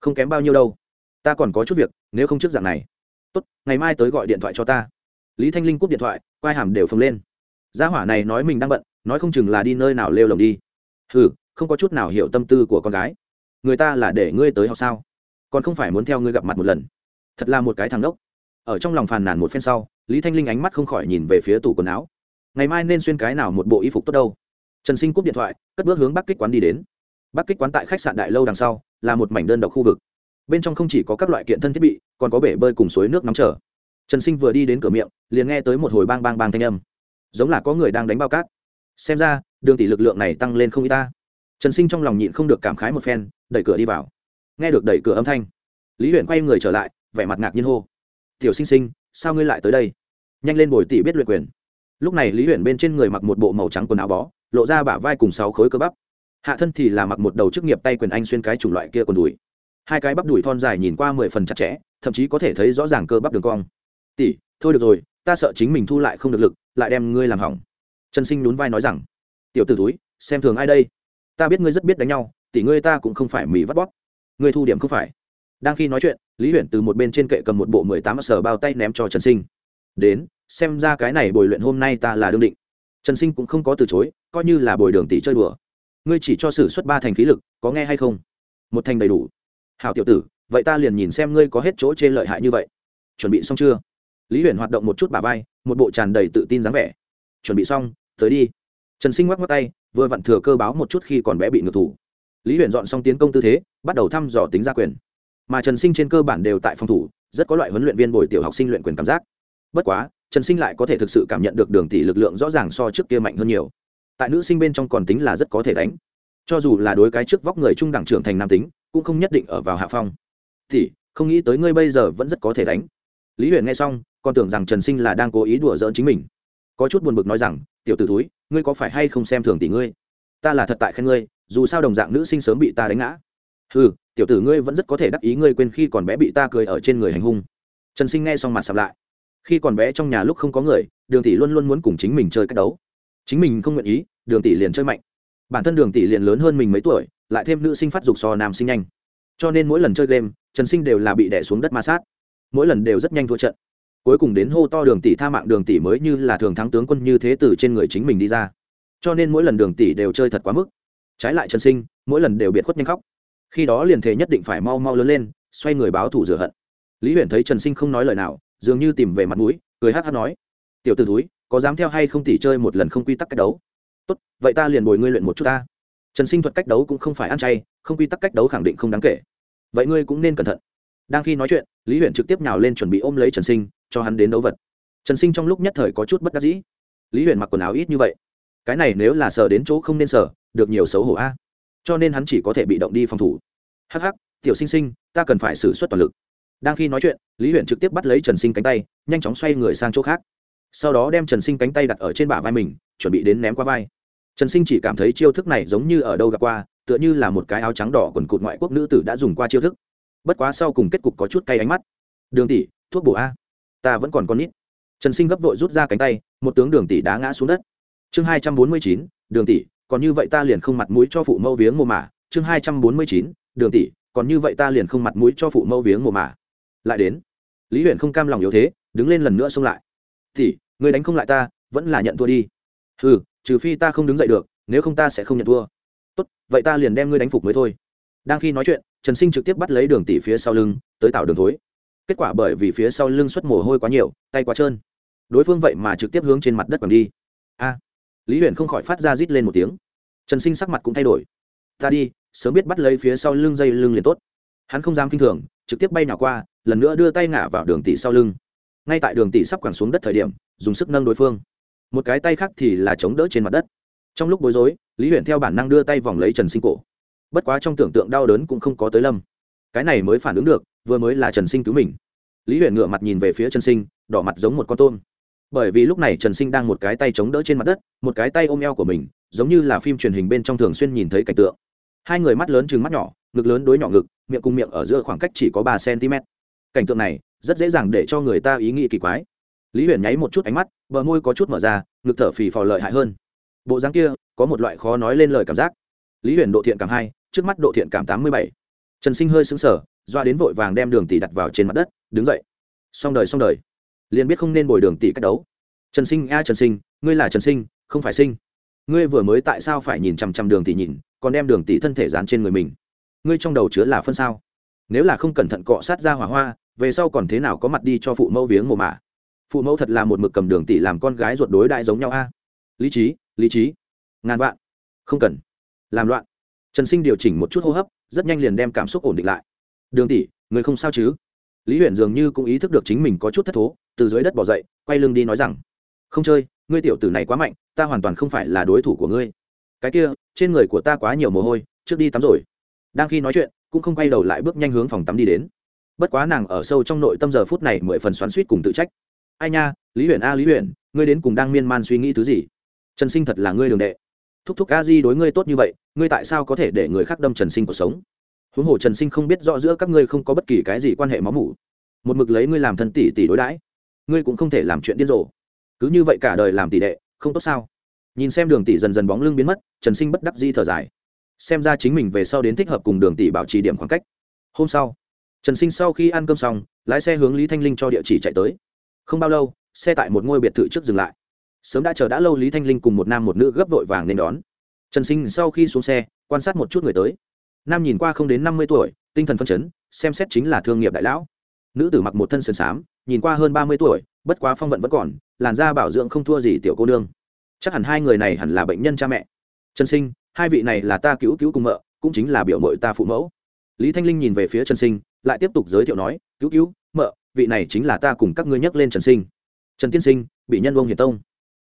Không kém bao nhiêu đâu. Ta còn có chút việc, nếu không trước dạng này. Tốt, ngày mai tới gọi điện thoại cho ta. Lý thanh linh cúp điện thoại, quai hàm đều phồng lên. Gia hỏa này nói mình đang bận, nói không chừng là đi nơi nào lêu lồng đi. Ừ không có chút nào hiểu tâm tư của con gái. Người ta là để ngươi tới học sao? Còn không phải muốn theo ngươi gặp mặt một lần. Thật là một cái thằng đốc ở trong lòng phàn nàn một phen sau, lý thanh linh ánh mắt không khỏi nhìn về phía tủ quần áo ngày mai nên xuyên cái nào một bộ y phục tốt đâu. Trần sinh cúp điện thoại, cất bước hướng bắc kích quán đi đến. Bắc kích quán tại khách sạn đại lâu đằng sau, là một mảnh đơn độc khu vực. Bên trong không chỉ có các loại kiện thân thiết bị, còn có bể bơi cùng suối nước nóng trở trần sinh vừa đi đến cửa miệng, liền nghe tới một hồi bang bang bang thanh âm. Giống là có người đang đánh bao cát. Xem ra, đường tỷ lực lượng này tăng lên không y ta. Trần sinh trong lòng nhịn không được cảm khái một phen, đẩy cửa đi vào. Nghe được đẩy cửa âm thanh, lý huyện quay người trở lại, vẻ mặt ngạc nhiên hô. Tiểu sinh sinh, sao ngươi lại tới đây? Nhanh lên bồi tỷ biết luyện quyền lúc này lý huyện bên trên người mặc một bộ màu trắng quần áo bó, lộ ra bả vai cùng sáu khối cơ bắp. Hạ thân thì là mặc một đầu chức nghiệp tay quyền anh xuyên cái chủng loại kia quần đùi. Hai cái bắp đùi thon dài nhìn qua mười phần chặt chẽ, thậm chí có thể thấy rõ ràng cơ bắp đường cong. Tỷ, thôi được rồi, ta sợ chính mình thu lại không được lực, lại đem ngươi làm hỏng. Trần sinh nhún vai nói rằng, tiểu t ử túi xem thường ai đây? Ta biết ngươi rất biết đánh nhau, tỷ ngươi ta cũng không phải mỹ vắt bóp. Ngươi thu điểm không phải. Đang khi nói chuyện, lý huyện từ một bên trên kệ cầm một bộ mười tám sở bao tay ném cho trần sinh. Đến xem ra cái này bồi luyện hôm nay ta là đương định. Trần sinh cũng không có từ chối, coi như là bồi đường tỷ chơi đùa. Ngươi chỉ cho sử xuất ba thành khí lực, có nghe hay không? Một thành đầy đủ. Hảo tiểu tử, vậy ta liền nhìn xem ngươi có hết chỗ trên lợi hại như vậy. Chuẩn bị xong chưa? Lý huyền hoạt động một chút bà vai, một bộ tràn đầy tự tin dáng vẻ. Chuẩn bị xong, tới đi. Trần sinh ngoắc ngoắc tay, vừa vặn thừa cơ báo một chút khi còn bé bị ngược thủ. Lý huyền dọn xong tiến công tư thế, bắt đầu thăm dò tính gia quyền. Mà trần sinh trên cơ bản đều tại phòng thủ, rất có loại huấn luyện viên bồi tiểu học sinh luyện quyền cảm giác. Bất quá trần sinh lại có thể thực sự cảm nhận được đường tỷ lực lượng rõ ràng so trước kia mạnh hơn nhiều. Tại nữ sinh bên trong còn tính là rất có thể đánh. Cho dù là đối cái trước vóc người trung đẳng trưởng thành nam tính, cũng không nhất định ở vào hạ phong. Thì không nghĩ tới ngươi bây giờ vẫn rất có thể đánh. Lý huyền nghe xong, còn tưởng rằng trần sinh là đang cố ý đùa giỡn chính mình. Có chút buồn bực nói rằng, tiểu t ử túi ngươi có phải hay không xem thường tỷ ngươi? Ta là thật tại khen ngươi, dù sao đồng dạng nữ sinh sớm bị ta đánh ngã. Ừ tiểu tử ngươi vẫn rất có thể đắc ý ngươi quên khi còn bé bị ta cười ở trên người hành hung. Trần sinh nghe xong mặt sập lại khi còn bé trong nhà lúc không có người, đường tỷ luôn luôn muốn cùng chính mình chơi cách đấu. Chính mình không nguyện ý, đường tỷ liền chơi mạnh. Bản thân đường tỷ liền lớn hơn mình mấy tuổi, lại thêm nữ sinh phát dục so nam sinh nhanh. Cho nên mỗi lần chơi game, trần sinh đều là bị đẻ xuống đất ma sát. Mỗi lần đều rất nhanh thua trận. Cuối cùng đến hô to đường tỷ tha mạng, đường tỷ mới như là thường thắng tướng quân như thế từ trên người chính mình đi ra. Cho nên mỗi lần đường tỷ đều chơi thật quá mức. Trái lại trần sinh, mỗi lần đều biệt khuất nhanh khóc. Khi đó liền thế nhất định phải mau mau lớn lên, xoay người báo thủ rửa hận. Lý huyền thấy trần sinh không nói lời nào dường như tìm về mặt mũi, cười hát hát nói, tiểu t ử túi có dám theo hay không tỉ chơi một lần không quy tắc cách đấu? Tốt, vậy ta liền bồi ngươi luyện một chút ta. Trần sinh thuật cách đấu cũng không phải ăn chay, không quy tắc cách đấu khẳng định không đáng kể. Vậy ngươi cũng nên cẩn thận. Đang khi nói chuyện, lý huyện trực tiếp nhào lên chuẩn bị ôm lấy trần sinh, cho hắn đến đấu vật. Trần sinh trong lúc nhất thời có chút bất đắc dĩ. Lý huyện mặc quần áo ít như vậy. Cái này nếu là sờ đến chỗ không nên sờ, được nhiều xấu hổ a. Cho nên hắn chỉ có thể bị động đi phòng thủ. Hắc hắc, tiểu sinh sinh, ta cần phải xử suất toàn lực đang khi nói chuyện, lý huyện trực tiếp bắt lấy trần sinh cánh tay, nhanh chóng xoay người sang chỗ khác. Sau đó đem trần sinh cánh tay đặt ở trên bả vai mình, chuẩn bị đến ném qua vai. Trần sinh chỉ cảm thấy chiêu thức này giống như ở đâu gặp qua, tựa như là một cái áo trắng đỏ quần cụt ngoại quốc nữ tử đã dùng qua chiêu thức. Bất quá sau cùng kết cục có chút cay ánh mắt. Đường tỷ, thuốc bổ a. Ta vẫn còn con nít. Trần sinh gấp vội rút ra cánh tay, một tướng đường tỷ đá ngã xuống đất. Chương hai trăm bốn mươi chín, đường tỷ, còn như vậy ta liền không mặt mũi cho phụ mẫu viếng mồ mả. Chương hai trăm bốn mươi chín, đường tỷ, còn như vậy ta liền không mặt mũi cho phụ mẫu viếng mồ mả lại đến. Lý huyện không cam lòng yếu thế, đứng lên lần nữa xông lại. Tỷ người đánh không lại ta, vẫn là nhận thua đi. Ừ trừ phi ta không đứng dậy được, nếu không ta sẽ không nhận thua. Tốt, vậy ta liền đem ngươi đánh phục mới thôi. Đang khi nói chuyện, trần sinh trực tiếp bắt lấy đường tỷ phía sau lưng, tới tạo đường thối. Kết quả bởi vì phía sau lưng xuất mồ hôi quá nhiều, tay quá trơn. Đối phương vậy mà trực tiếp hướng trên mặt đất bằng đi. A! Lý huyền không khỏi phát ra rít lên một tiếng. Trần sinh sắc mặt cũng thay đổi. Ta đi, sớm biết bắt lấy phía sau lưng dây lưng liền tốt. Hắn không dám kinh thường trực tiếp bay nào qua, lần nữa đưa tay ngả vào đường tỷ sau lưng. Ngay tại đường tỷ sắp quẳng xuống đất thời điểm, dùng sức nâng đối phương. Một cái tay khác thì là chống đỡ trên mặt đất. Trong lúc bối rối, lý huyện theo bản năng đưa tay vòng lấy trần sinh cổ. Bất quá trong tưởng tượng đau đớn cũng không có tới lâm. Cái này mới phản ứng được, vừa mới là trần sinh cứu mình. Lý huyện ngựa mặt nhìn về phía trần sinh, đỏ mặt giống một con tôm. Bởi vì lúc này trần sinh đang một cái tay chống đỡ trên mặt đất, một cái tay ôm eo của mình, giống như là phim truyền hình bên trong thường xuyên nhìn thấy cảnh tượng. Hai người mắt lớn chừng mắt nhỏ ngực lớn đối nhỏ ngực, miệng cùng miệng ở giữa khoảng cách chỉ có ba cm. Cảnh tượng này, rất dễ dàng để cho người ta ý nghĩ kỳ quái. Lý huyền nháy một chút ánh mắt, bờ môi có chút mở ra, ngực thở phì phò lợi hại hơn. Bộ dáng kia, có một loại khó nói lên lời cảm giác. Lý huyền độ thiện cảm hai, trước mắt độ thiện cảm tám mươi bảy. Trần sinh hơi xứng sở doa đến vội vàng đem đường tỷ đặt vào trên mặt đất, đứng dậy. Xong đời xong đời. Liền biết không nên bồi đường tỷ cách đấu. Trần sinh, a trần sinh, ngươi là trần sinh, không phải sinh. Ngươi vừa mới tại sao phải nhìn chằm chằm đường tỷ nhìn, còn đem đường tỷ thân thể dán trên người mình? Ngươi trong đầu chứa là phân sao? Nếu là không cẩn thận cọ sát ra hỏa hoa, về sau còn thế nào có mặt đi cho phụ mẫu viếng mồ mả? Phụ mẫu thật là một mực cầm đường tỷ làm con gái ruột đối đại giống nhau a. Lý trí lý trí. Ngàn vạn. Không cần. Làm loạn. Trần sinh điều chỉnh một chút hô hấp, rất nhanh liền đem cảm xúc ổn định lại. Đường tỷ người không sao chứ? Lý huyện dường như cũng ý thức được chính mình có chút thất thố, từ dưới đất bỏ dậy, quay lưng đi nói rằng, không chơi, ngươi tiểu tử này quá mạnh, ta hoàn toàn không phải là đối thủ của ngươi. Cái kia, trên người của ta quá nhiều mồ hôi, trước đi tắm rồi đang khi nói chuyện cũng không quay đầu lại bước nhanh hướng phòng tắm đi đến. Bất quá nàng ở sâu trong nội tâm giờ phút này mười phần xoắn suýt cùng tự trách. Ai nha lý Huyền a lý Huyền, ngươi đến cùng đang miên man suy nghĩ thứ gì? Trần sinh thật là ngươi đường đệ. Thúc thúc a di đối ngươi tốt như vậy ngươi tại sao có thể để người khác đâm trần sinh cuộc sống? Huống hồ trần sinh không biết rõ giữa các ngươi không có bất kỳ cái gì quan hệ máu mủ. Một mực lấy ngươi làm thân tỷ tỷ đối đãi ngươi cũng không thể làm chuyện điên rồ. Cứ như vậy cả đời làm tỷ đệ không tốt sao? Nhìn xem đường tỷ dần dần bóng lưng biến mất trần sinh bất đắc di thở dài xem ra chính mình về sau đến thích hợp cùng đường tỷ bảo trì điểm khoảng cách. Hôm sau, trần sinh sau khi ăn cơm xong, lái xe hướng lý thanh linh cho địa chỉ chạy tới. Không bao lâu, xe tại một ngôi biệt thự trước dừng lại. Sớm đã chờ đã lâu lý thanh linh cùng một nam một nữ gấp vội vàng nên đón. Trần sinh sau khi xuống xe, quan sát một chút người tới. Nam nhìn qua không đến năm mươi tuổi, tinh thần phân chấn, xem xét chính là thương nghiệp đại lão. Nữ tử mặc một thân sườn xám, nhìn qua hơn ba mươi tuổi, bất quá phong vận vẫn còn, làn da bảo dưỡng không thua gì tiểu cô nương. Chắc hẳn hai người này hẳn là bệnh nhân cha mẹ. Trần sinh hai vị này là ta cứu cứu cùng mợ, cũng chính là biểu mội ta phụ mẫu. Lý thanh linh nhìn về phía trần sinh, lại tiếp tục giới thiệu nói, cứu cứu, mợ, vị này chính là ta cùng các ngươi nhắc lên trần sinh. Trần tiên sinh, bị nhân vông hiền tông.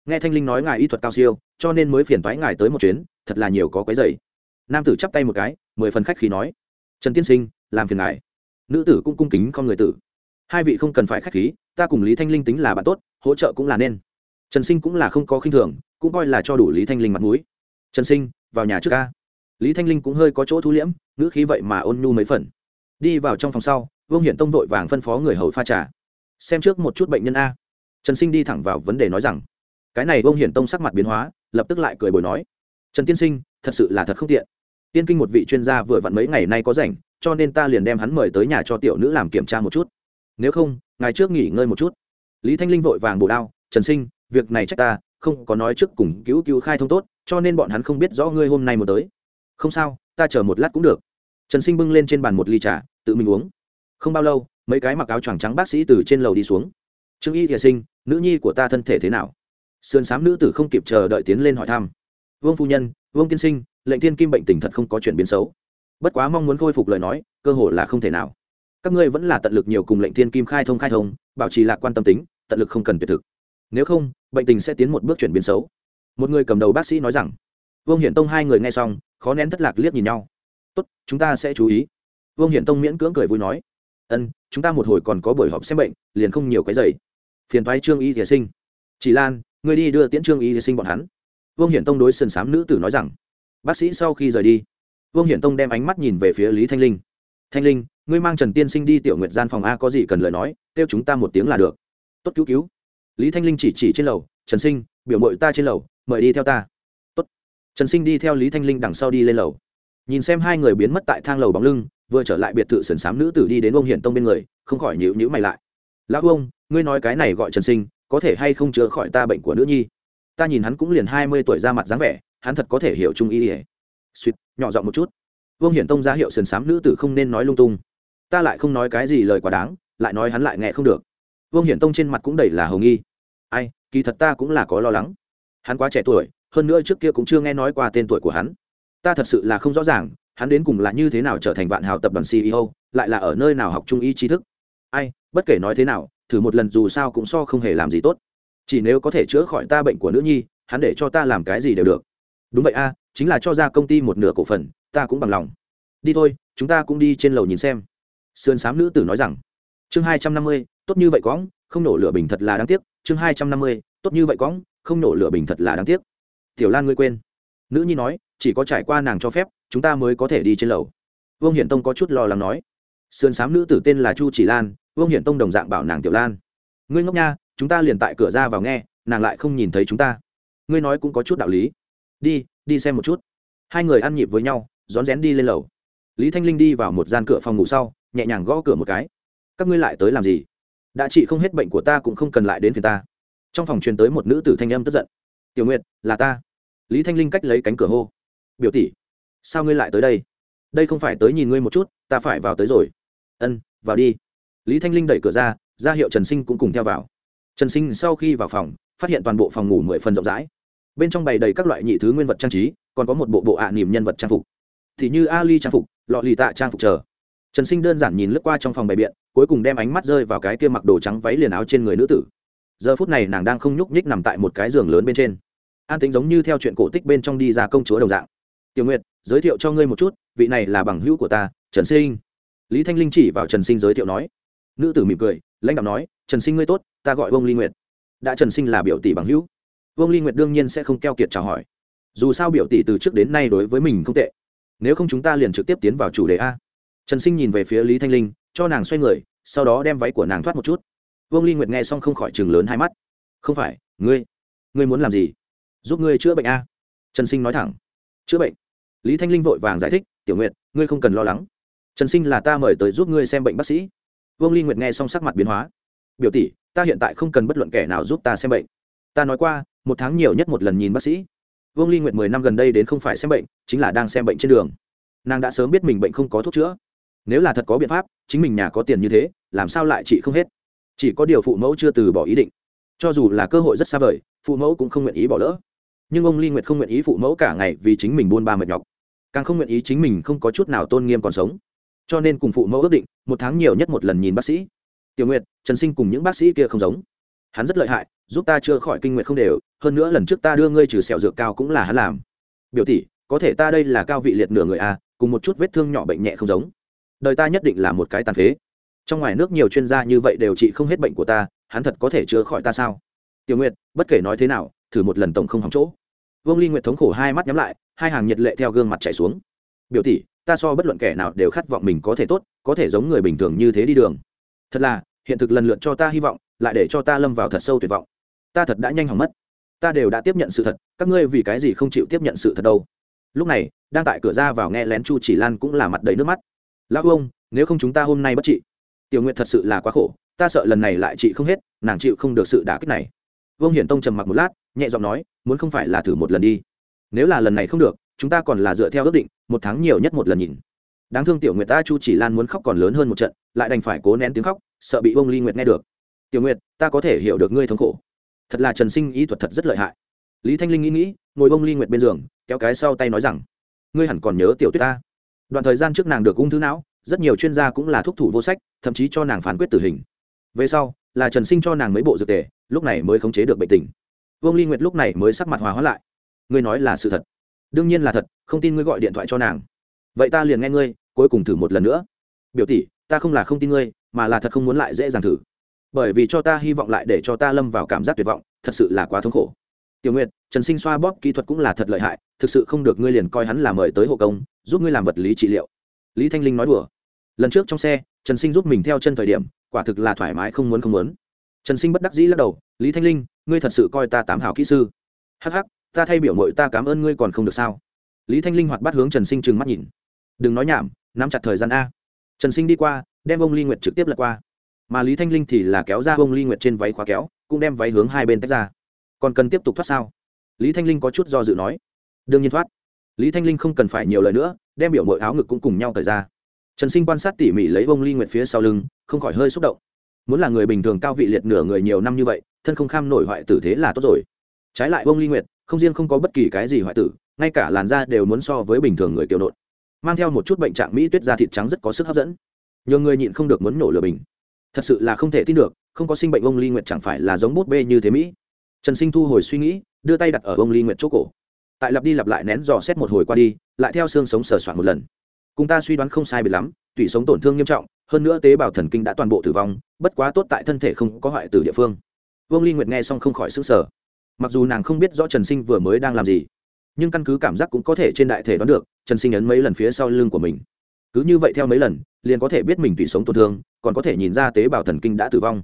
Nghe thanh linh nói ngài y thuật cao siêu, cho nên mới phiền thoái ngài tới một chuyến, thật là nhiều có quấy dày nam tử chắp tay một cái, mười phần khách khí nói, trần tiên sinh, làm phiền ngài. Nữ tử cũng cung kính con người tử. Hai vị không cần phải khách khí, ta cùng lý thanh linh tính là bạn tốt, hỗ trợ cũng là nên. Trần sinh cũng là không có khinh thường, cũng coi là cho đủ lý thanh linh mặt mũi. Trần sinh vào nhà trước ca. Lý thanh linh cũng hơi có chỗ thu liễm, ngữ khí vậy mà ôn nhu mấy phần. Đi vào trong phòng sau, vương hiển tông vội vàng phân phó người hầu pha trà. Xem trước một chút bệnh nhân a. Trần sinh đi thẳng vào vấn đề nói rằng, cái này vương hiển tông sắc mặt biến hóa, lập tức lại cười bồi nói. Trần tiên sinh, thật sự là thật không tiện. Tiên kinh một vị chuyên gia vừa vặn mấy ngày nay có rảnh, cho nên ta liền đem hắn mời tới nhà cho tiểu nữ làm kiểm tra một chút. Nếu không ngày trước nghỉ ngơi một chút. Lý thanh linh vội vàng bổ đao, trần sinh, việc này trách ta, không có nói trước cùng cứu cứu khai thông tốt cho nên bọn hắn không biết rõ ngươi hôm nay một tới. Không sao, ta chờ một lát cũng được. Trần sinh bưng lên trên bàn một ly trà, tự mình uống. Không bao lâu, mấy cái mặc áo choàng trắng bác sĩ từ trên lầu đi xuống. Trương y thiệ sinh, nữ nhi của ta thân thể thế nào? Sườn s á m nữ tử không kịp chờ đợi tiến lên hỏi thăm. Vương phu nhân, vương tiên sinh, lệnh thiên kim bệnh tình thật không có chuyển biến xấu. Bất quá mong muốn khôi phục lời nói, cơ hội là không thể nào. Các ngươi vẫn là tận lực nhiều cùng lệnh thiên kim khai thông khai thông, bảo trì lạc quan tâm tính, tận lực không cần tuyệt thực. Nếu không, bệnh tình sẽ tiến một bước chuyển biến xấu một người cầm đầu bác sĩ nói rằng, vương hiển tông hai người nghe xong, khó nén thất lạc liếc nhìn nhau. Tốt, chúng ta sẽ chú ý. Vương hiển tông miễn cưỡng cười vui nói, ân, chúng ta một hồi còn có buổi họp xem bệnh, liền không nhiều cái giày. Phiền thoái trương y thìa sinh. Chỉ lan người đi đưa tiễn trương y thìa sinh bọn hắn. Vương hiển tông đối sân sám nữ tử nói rằng, bác sĩ sau khi rời đi. Vương hiển tông đem ánh mắt nhìn về phía lý thanh linh. Thanh linh, ngươi mang trần tiên sinh đi tiểu nguyệt gian phòng a có gì cần lời nói, kêu chúng ta một tiếng là được. Tốt, cứu cứu. Lý thanh linh chỉ chỉ trên lầu, trần sinh biểu mội ta trên lầu, mời đi theo ta. Tốt. trần sinh đi theo lý thanh linh đằng sau đi lên lầu. Nhìn xem hai người biến mất tại thang lầu bóng lưng, vừa trở lại biệt thự sườn xám nữ tử đi đến ông hiển tông bên người, không khỏi nhịu nhữ mày lại. Lão ông, ngươi nói cái này gọi trần sinh, có thể hay không chữa khỏi ta bệnh của nữ nhi? Ta nhìn hắn cũng liền hai mươi tuổi ra mặt dáng vẻ, hắn thật có thể hiểu trung y ỉa suýt, nhỏ giọng một chút. Vương hiển tông ra hiệu sườn xám nữ tử không nên nói lung tung. Ta lại không nói cái gì lời quá đáng, lại nói hắn lại nghe không được. Vương hiển tông trên mặt cũng đầy là hầu nghi. Ai kỳ thật ta cũng là có lo lắng. Hắn quá trẻ tuổi, hơn nữa trước kia cũng chưa nghe nói qua tên tuổi của hắn. Ta thật sự là không rõ ràng, hắn đến cùng là như thế nào trở thành vạn hào tập đoàn ceo lại là ở nơi nào học trung y tri thức. Ai, bất kể nói thế nào, thử một lần dù sao cũng so không hề làm gì tốt. Chỉ nếu có thể chữa khỏi ta bệnh của nữ nhi, hắn để cho ta làm cái gì đều được. Đúng vậy a, chính là cho ra công ty một nửa cổ phần, ta cũng bằng lòng. Đi thôi, chúng ta cũng đi trên lầu nhìn xem. Sườn s á m nữ tử nói rằng, chương hai trăm năm mươi, tốt như vậy cóng không nổ lửa bình thật là đáng tiếc chương hai trăm năm mươi, tốt như vậy cóng không nổ lửa bình thật là đáng tiếc. Tiểu lan ngươi quên. Nữ nhi nói, chỉ có trải qua nàng cho phép, chúng ta mới có thể đi trên lầu. Vương hiển tông có chút lo lắng nói. Sườn sám nữ tử tên là chu chỉ lan, vương hiển tông đồng dạng bảo nàng tiểu lan. Ngươi ngốc nha, chúng ta liền tại cửa ra vào nghe, nàng lại không nhìn thấy chúng ta. Ngươi nói cũng có chút đạo lý. Đi đi xem một chút. Hai người ăn nhịp với nhau, rón rén đi lên lầu. Lý thanh linh đi vào một gian cửa phòng ngủ sau, nhẹ nhàng gõ cửa một cái. Các ngươi lại tới làm gì? Đã trị không hết bệnh của ta cũng không cần lại đến phiền ta. Trong phòng truyền tới một nữ tử thanh âm tức giận. Tiểu nguyệt, là ta. Lý thanh linh cách lấy cánh cửa hô. Biểu tỷ, sao ngươi lại tới đây? Đây không phải tới nhìn ngươi một chút, ta phải vào tới rồi. Ân, vào đi. Lý thanh linh đẩy cửa ra ra hiệu trần sinh cũng cùng theo vào. Trần sinh sau khi vào phòng, phát hiện toàn bộ phòng ngủ mười phần rộng rãi. Bên trong bày đầy các loại nhị thứ nguyên vật trang trí, còn có một bộ bộ ạ à nhân vật trang phục. Thì như ali trang phục, lọ lì tạ trang phục chờ trần sinh đơn giản nhìn lướt qua trong phòng bày biện, cuối cùng đem ánh mắt rơi vào cái kia mặc đồ trắng váy liền áo trên người nữ tử. Giờ phút này nàng đang không nhúc nhích nằm tại một cái giường lớn bên trên. An tính giống như theo chuyện cổ tích bên trong đi ra công chúa đồng dạng. Tiểu nguyệt, giới thiệu cho ngươi một chút, vị này là bằng hữu của ta, trần sinh. Lý thanh linh chỉ vào trần sinh giới thiệu nói. Nữ tử mỉm cười, lãnh đạo nói, trần sinh ngươi tốt, ta gọi Vương ly nguyệt. Đã trần sinh là biểu tỷ bằng hữu. Vương ly nguyệt đương nhiên sẽ không keo kiệt chào hỏi. Dù sao biểu tỷ từ trước đến nay đối với mình không tệ. Nếu không chúng ta liền trực tiếp tiến vào chủ đề a trần sinh nhìn về phía lý thanh linh, cho nàng xoay người, sau đó đem váy của nàng thoát một chút. Vương ly nguyệt nghe xong không khỏi chừng lớn hai mắt. Không phải, ngươi ngươi muốn làm gì? Giúp ngươi chữa bệnh a? Trần sinh nói thẳng. Chữa bệnh? Lý thanh linh vội vàng giải thích, tiểu nguyệt, ngươi không cần lo lắng. Trần sinh là ta mời tới giúp ngươi xem bệnh bác sĩ. Vương ly nguyệt nghe xong sắc mặt biến hóa. Biểu tỷ, ta hiện tại không cần bất luận kẻ nào giúp ta xem bệnh. Ta nói qua, một tháng nhiều nhất một lần nhìn bác sĩ. Vương ly nguyệt mười năm gần đây đến không phải xem bệnh, chính là đang xem bệnh trên đường. Nàng đã sớm biết mình bệnh không có thuốc chữa nếu là thật có biện pháp, chính mình nhà có tiền như thế, làm sao lại trị không hết? Chỉ có điều phụ mẫu chưa từ bỏ ý định. Cho dù là cơ hội rất xa vời, phụ mẫu cũng không nguyện ý bỏ lỡ. Nhưng ông ly nguyệt không nguyện ý phụ mẫu cả ngày vì chính mình buôn ba mệt nhọc. Càng không nguyện ý chính mình không có chút nào tôn nghiêm còn sống. Cho nên cùng phụ mẫu ước định, một tháng nhiều nhất một lần nhìn bác sĩ. Tiểu nguyệt, trần sinh cùng những bác sĩ kia không giống. Hắn rất lợi hại, giúp ta chữa khỏi kinh nguyệt không đều, hơn nữa lần trước ta đưa ngươi trừ sẹo dược cao cũng là hắn làm. Biểu tỷ, có thể ta đây là cao vị liệt nửa người a cùng một chút vết thương nhỏ bệnh nhẹ không giống đời ta nhất định là một cái tàn phế. Trong ngoài nước nhiều chuyên gia như vậy đều trị không hết bệnh của ta, hắn thật có thể chữa khỏi ta sao? Tiểu nguyệt, bất kể nói thế nào, thử một lần tổng không hỏng chỗ. Vương ly nguyệt thống khổ hai mắt nhắm lại, hai hàng nhiệt lệ theo gương mặt chảy xuống. Biểu tỷ, ta so bất luận kẻ nào đều khát vọng mình có thể tốt, có thể giống người bình thường như thế đi đường. Thật là, hiện thực lần lượt cho ta hy vọng, lại để cho ta lâm vào thật sâu tuyệt vọng. Ta thật đã nhanh hỏng mất. Ta đều đã tiếp nhận sự thật, các ngươi vì cái gì không chịu tiếp nhận sự thật đâu? Lúc này, đang tại cửa ra vào nghe lén chu chỉ lan cũng là mặt đầy nước mắt lão ông nếu không chúng ta hôm nay bất trị. Tiểu nguyện thật sự là quá khổ, ta sợ lần này lại trị không hết, nàng chịu không được sự đả kích này. Vương hiển tông trầm mặc một lát, nhẹ giọng nói, muốn không phải là thử một lần đi. Nếu là lần này không được, chúng ta còn là dựa theo ước định, một tháng nhiều nhất một lần nhìn. Đáng thương tiểu nguyệt ta chu chỉ lan muốn khóc còn lớn hơn một trận, lại đành phải cố nén tiếng khóc, sợ bị ông ly nguyệt nghe được. Tiểu nguyệt, ta có thể hiểu được ngươi thống khổ. Thật là trần sinh ý thuật thật rất lợi hại. Lý thanh linh nghĩ nghĩ, ngồi bông ly nguyệt bên giường, kéo cái sau tay nói rằng, ngươi hẳn còn nhớ tiểu tuyết ta đoạn thời gian trước nàng được ung thư não, rất nhiều chuyên gia cũng là thúc thủ vô sách, thậm chí cho nàng phán quyết tử hình. Về sau, là trần sinh cho nàng mấy bộ dược tề, lúc này mới khống chế được bệnh tình. Vương ly nguyệt lúc này mới sắc mặt hòa hóa lại. Ngươi nói là sự thật. Đương nhiên là thật, không tin ngươi gọi điện thoại cho nàng. Vậy ta liền nghe ngươi, cuối cùng thử một lần nữa. Biểu tỷ, ta không là không tin ngươi, mà là thật không muốn lại dễ dàng thử. Bởi vì cho ta hy vọng lại để cho ta lâm vào cảm giác tuyệt vọng, thật sự là quá thống khổ. Tiểu nguyệt, trần sinh xoa bóp kỹ thuật cũng là thật lợi hại, thực sự không được ngươi liền coi hắn là mời tới hộ công giúp ngươi làm vật lý trị liệu. Lý thanh linh nói đùa. Lần trước trong xe, trần sinh giúp mình theo chân thời điểm, quả thực là thoải mái không muốn không muốn. Trần sinh bất đắc dĩ lắc đầu, lý thanh linh, ngươi thật sự coi ta tám hảo kỹ sư. Hh ta thay biểu mội ta cảm ơn ngươi còn không được sao? Lý thanh linh hoạt bắt hướng trần sinh trừng mắt nhìn. Đừng nói nhảm, nắm chặt thời gian a. Trần sinh đi qua, đem ông ly nguyệt trực tiếp lật qua. Mà lý thanh linh thì là kéo ra ông ly nguyệt trên váy khóa kéo, cũng đem váy hướng hai bên tách ra. Còn cần tiếp tục thoát sao? Lý thanh linh có chút do dự nói. Đương nhiên thoát lý thanh linh không cần phải nhiều lời nữa, đem biểu mội áo ngực cũng cùng nhau thời ra. Trần sinh quan sát tỉ mỉ lấy bông ly nguyệt phía sau lưng, không khỏi hơi xúc động. Muốn là người bình thường cao vị liệt nửa người nhiều năm như vậy, thân không kham nổi hoại tử thế là tốt rồi. Trái lại bông ly nguyệt, không riêng không có bất kỳ cái gì hoại tử, ngay cả làn da đều muốn so với bình thường người kiều nộn. Mang theo một chút bệnh trạng mỹ tuyết da thịt trắng rất có sức hấp dẫn. Nhiều người nhịn không được muốn nổ lửa bình. Thật sự là không thể tin được, không có sinh bệnh ông ly nguyệt chẳng phải là giống bút bê như thế mỹ. Trần sinh thu hồi suy nghĩ, đưa tay đặt ở ông ly nguyệt chỗ cổ tại lặp đi lặp lại nén dò xét một hồi qua đi, lại theo xương sống sờ soạn một lần. Cùng ta suy đoán không sai biệt lắm, tủy sống tổn thương nghiêm trọng, hơn nữa tế bào thần kinh đã toàn bộ tử vong, bất quá tốt tại thân thể không có hoại từ địa phương. Vương ly nguyệt nghe xong không khỏi s ứ n g sở mặc dù nàng không biết rõ trần sinh vừa mới đang làm gì, nhưng căn cứ cảm giác cũng có thể trên đại thể đoán được, trần sinh ấn mấy lần phía sau lưng của mình. Cứ như vậy theo mấy lần, liền có thể biết mình tủy sống tổn thương, còn có thể nhìn ra tế bào thần kinh đã tử vong.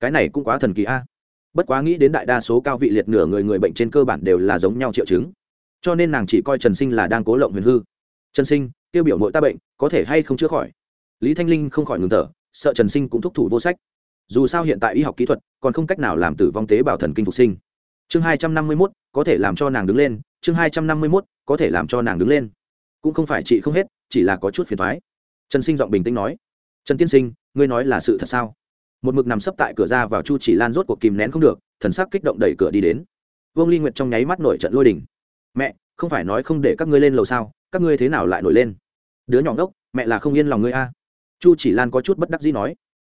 Cái này cũng quá thần kỳ a. Bất quá nghĩ đến đại đa số cao vị liệt nửa người người bệnh trên cơ bản đều là giống nhau triệu chứng cho nên nàng chỉ coi trần sinh là đang cố lộng huyền hư. Trần sinh tiêu biểu nội ta bệnh, có thể hay không chữa khỏi? Lý thanh linh không khỏi ngừng thở, sợ trần sinh cũng thúc thủ vô sách. Dù sao hiện tại y học kỹ thuật còn không cách nào làm tử vong tế bào thần kinh phục sinh. Chương hai trăm năm mươi mốt, có thể làm cho nàng đứng lên. Chương hai trăm năm mươi mốt, có thể làm cho nàng đứng lên. Cũng không phải chị không hết, chỉ là có chút phiền thoái. Trần sinh giọng bình tĩnh nói. Trần tiên sinh, ngươi nói là sự thật sao? Một mực nằm sấp tại cửa ra vào chu chỉ lan rốt cuộc kìm nén không được, thần sắc kích động đẩy cửa đi đến. Vương ly nguyệt trong nháy mắt nổi trận lôi đình mẹ, không phải nói không để các ngươi lên lầu sao? Các ngươi thế nào lại nổi lên? Đứa nhỏ ngốc, mẹ là không yên lòng ngươi a. Chu chỉ lan có chút bất đắc dĩ nói.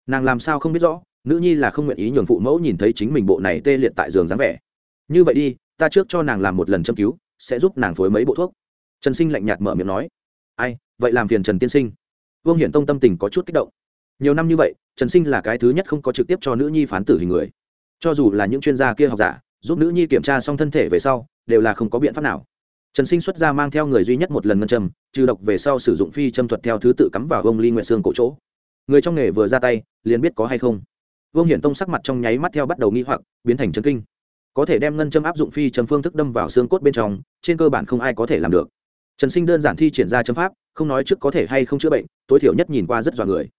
Nàng làm sao không biết rõ, nữ nhi là không nguyện ý nhường phụ mẫu nhìn thấy chính mình bộ này tê liệt tại giường dáng vẻ. Như vậy đi, ta trước cho nàng làm một lần châm cứu, sẽ giúp nàng phối mấy bộ thuốc. Trần sinh lạnh nhạt mở miệng nói. Ai, vậy làm phiền trần tiên sinh. Vương hiển tông tâm tình có chút kích động. Nhiều năm như vậy, trần sinh là cái thứ nhất không có trực tiếp cho nữ nhi phán tử hình người. Cho dù là những chuyên gia kia học giả giúp nữ nhi kiểm tra xong thân thể về sau, đều là không có biện pháp nào. Trần sinh xuất ra mang theo người duy nhất một lần ngân châm, trừ độc về sau sử dụng phi châm thuật theo thứ tự cắm vào ông ly nguyệt xương cổ chỗ. Người trong nghề vừa ra tay, liền biết có hay không. Vương hiển tông sắc mặt trong nháy mắt theo bắt đầu nghi hoặc, biến thành chân kinh. Có thể đem ngân châm áp dụng phi châm phương thức đâm vào xương cốt bên trong, trên cơ bản không ai có thể làm được. Trần sinh đơn giản thi triển ra châm pháp, không nói trước có thể hay không chữa bệnh, tối thiểu nhất nhìn qua rất dọa người.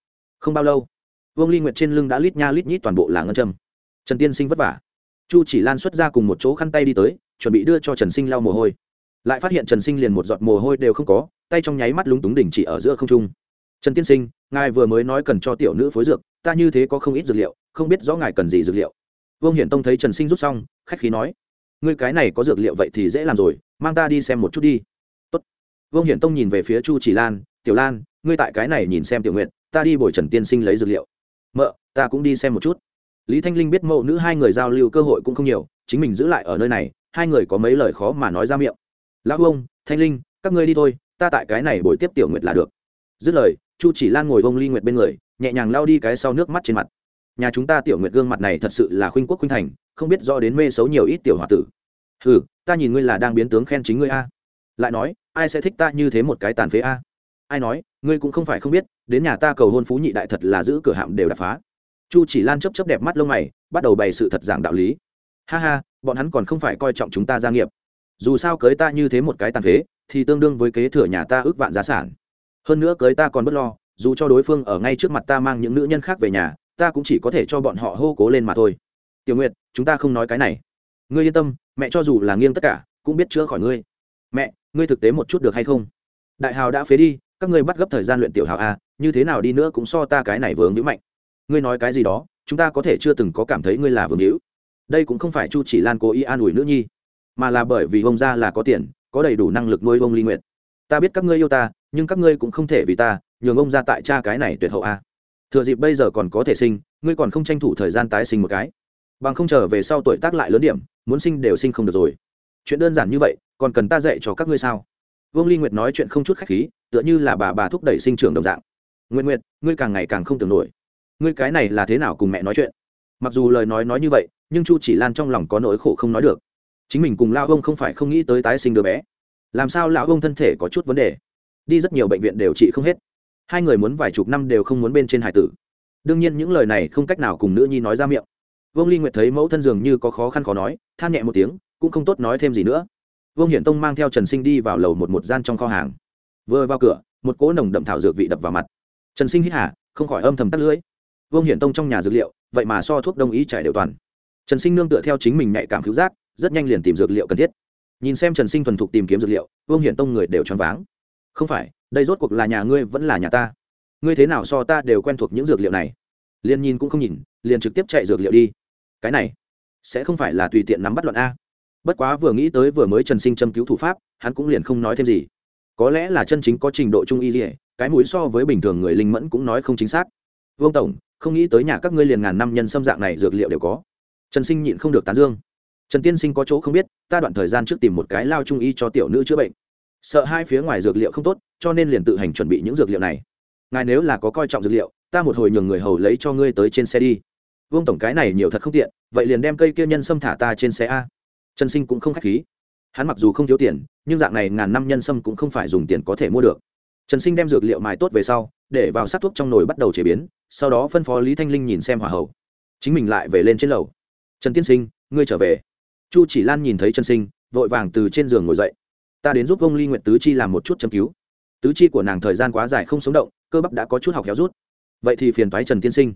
Không bao lâu, vương ly nguyệt trên lưng đã lít nha lít nhít toàn bộ là ngân châm. Trần tiên sinh vất vả chu chỉ lan xuất ra cùng một chỗ khăn tay đi tới, chuẩn bị đưa cho trần sinh lau mồ hôi. Lại phát hiện trần sinh liền một giọt mồ hôi đều không có, tay trong nháy mắt lúng túng đỉnh chỉ ở giữa không trung. Trần tiên sinh, ngài vừa mới nói cần cho tiểu nữ phối dược, ta như thế có không ít dược liệu, không biết rõ ngài cần gì dược liệu. Vương hiển tông thấy trần sinh rút xong, khách khí nói, ngươi cái này có dược liệu vậy thì dễ làm rồi, mang ta đi xem một chút đi. Tốt. vương hiển tông nhìn về phía chu chỉ lan, tiểu lan, ngươi tại cái này nhìn xem tiểu nguyện ta đi bồi trần tiên sinh lấy dược liệu. Mợ, ta cũng đi xem một chút lý thanh linh biết mẫu nữ hai người giao lưu cơ hội cũng không nhiều, chính mình giữ lại ở nơi này, hai người có mấy lời khó mà nói ra miệng. Lão ông thanh linh, các ngươi đi thôi, ta tại cái này bồi tiếp tiểu nguyệt là được. Dứt lời, chu chỉ lan ngồi vông ly nguyệt bên người, nhẹ nhàng lao đi cái sau nước mắt trên mặt. Nhà chúng ta tiểu nguyệt gương mặt này thật sự là khuynh quốc khuynh thành, không biết do đến mê xấu nhiều ít tiểu h o a tử. Ừ ta nhìn ngươi là đang biến tướng khen chính ngươi a. Lại nói, ai sẽ thích ta như thế một cái tàn phế a? Ai nói, ngươi cũng không phải không biết, đến nhà ta cầu hôn phú nhị đại thật là giữ cửa hạm đều đập phá chu chỉ lan chấp chấp đẹp mắt lông mày, bắt đầu bày sự thật giảng đạo lý. Ha ha, bọn hắn còn không phải coi trọng chúng ta gia nghiệp. Dù sao cưới ta như thế một cái tàn phế, thì tương đương với kế thừa nhà ta ước vạn giá sản. Hơn nữa cưới ta còn bất lo, dù cho đối phương ở ngay trước mặt ta mang những nữ nhân khác về nhà, ta cũng chỉ có thể cho bọn họ hô cố lên mà thôi. Tiểu nguyệt, chúng ta không nói cái này. Ngươi yên tâm, mẹ cho dù là nghiêng tất cả, cũng biết chữa khỏi ngươi. Mẹ, ngươi thực tế một chút được hay không? Đại hào đã phế đi, các ngươi bắt gấp thời gian luyện tiểu hào a như thế nào đi nữa cũng so ta cái này vướng vĩ mạnh ngươi nói cái gì đó, chúng ta có thể chưa từng có cảm thấy ngươi là vương hữu. Đây cũng không phải chu chỉ lan cố ý an ủi nữ nhi, mà là bởi vì ông gia là có tiền, có đầy đủ năng lực nuôi ông ly Nguyệt. ta biết các ngươi yêu ta, nhưng các ngươi cũng không thể vì ta nhường ông ra tại cha cái này tuyệt hậu a. Thừa dịp bây giờ còn có thể sinh, ngươi còn không tranh thủ thời gian tái sinh một cái. Bằng không chờ về sau tuổi tác lại lớn điểm, muốn sinh đều sinh không được rồi. Chuyện đơn giản như vậy, còn cần ta dạy cho các ngươi sao? Vương ly nguyệt nói chuyện không chút khách khí, tựa như là bà bà thúc đẩy sinh trưởng đồng dạng. Nguyện nguyệt, ngươi càng ngày càng không tưởng nổi ngươi cái này là thế nào cùng mẹ nói chuyện? Mặc dù lời nói nói như vậy, nhưng chu chỉ lan trong lòng có nỗi khổ không nói được. Chính mình cùng lao ông không phải không nghĩ tới tái sinh đứa bé. Làm sao lão ông thân thể có chút vấn đề? Đi rất nhiều bệnh viện đều trị không hết. Hai người muốn vài chục năm đều không muốn bên trên hải tử. Đương nhiên những lời này không cách nào cùng nữ nhi nói ra miệng. Vương ly nguyệt thấy mẫu thân dường như có khó khăn khó nói, than nhẹ một tiếng, cũng không tốt nói thêm gì nữa. Vương hiển tông mang theo trần sinh đi vào lầu một một gian trong kho hàng. Vừa vào cửa, một cỗ nồng đậm thảo dược vị đập vào mặt. Trần sinh hít hả không khỏi âm thầm tắt lưỡi vương hiển tông trong nhà dược liệu, vậy mà so thuốc đông y trải đều toàn. Trần sinh nương tựa theo chính mình nhạy cảm cứu giác, rất nhanh liền tìm dược liệu cần thiết. Nhìn xem trần sinh thuần thục tìm kiếm dược liệu, vương hiển tông người đều choáng váng. Không phải, đây rốt cuộc là nhà ngươi vẫn là nhà ta? Ngươi thế nào so ta đều quen thuộc những dược liệu này? Liền nhìn cũng không nhìn, liền trực tiếp chạy dược liệu đi. Cái này, sẽ không phải là tùy tiện nắm bắt luận a. Bất quá vừa nghĩ tới vừa mới trần sinh châm cứu thủ pháp, hắn cũng liền không nói thêm gì. Có lẽ là chân chính có trình độ trung y gì cái mũi so với bình thường người linh mẫn cũng nói không chính xác vương tổng, không nghĩ tới nhà các ngươi liền ngàn năm nhân xâm dạng này dược liệu đều có. Trần sinh nhịn không được tán dương. Trần tiên sinh có chỗ không biết, ta đoạn thời gian trước tìm một cái lao trung y cho tiểu nữ chữa bệnh. Sợ hai phía ngoài dược liệu không tốt, cho nên liền tự hành chuẩn bị những dược liệu này. Ngài nếu là có coi trọng dược liệu, ta một hồi nhường người hầu lấy cho ngươi tới trên xe đi. Vương tổng cái này nhiều thật không tiện, vậy liền đem cây kia nhân sâm thả ta trên xe a. Trần sinh cũng không k h á c h khí. Hắn mặc dù không thiếu tiền, nhưng dạng này ngàn năm nhân sâm cũng không phải dùng tiền có thể mua được. Trần sinh đem dược liệu mài tốt về sau để vào sát thuốc trong nồi bắt đầu chế biến, sau đó phân phó lý thanh linh nhìn xem hỏa hậu chính mình lại về lên trên lầu. Trần tiên sinh, ngươi trở về. Chu chỉ lan nhìn thấy trần sinh, vội vàng từ trên giường ngồi dậy. Ta đến giúp ông ly nguyện tứ chi làm một chút châm cứu. Tứ chi của nàng thời gian quá dài không sống động, cơ bắp đã có chút học héo rút. Vậy thì phiền thoái trần tiên sinh.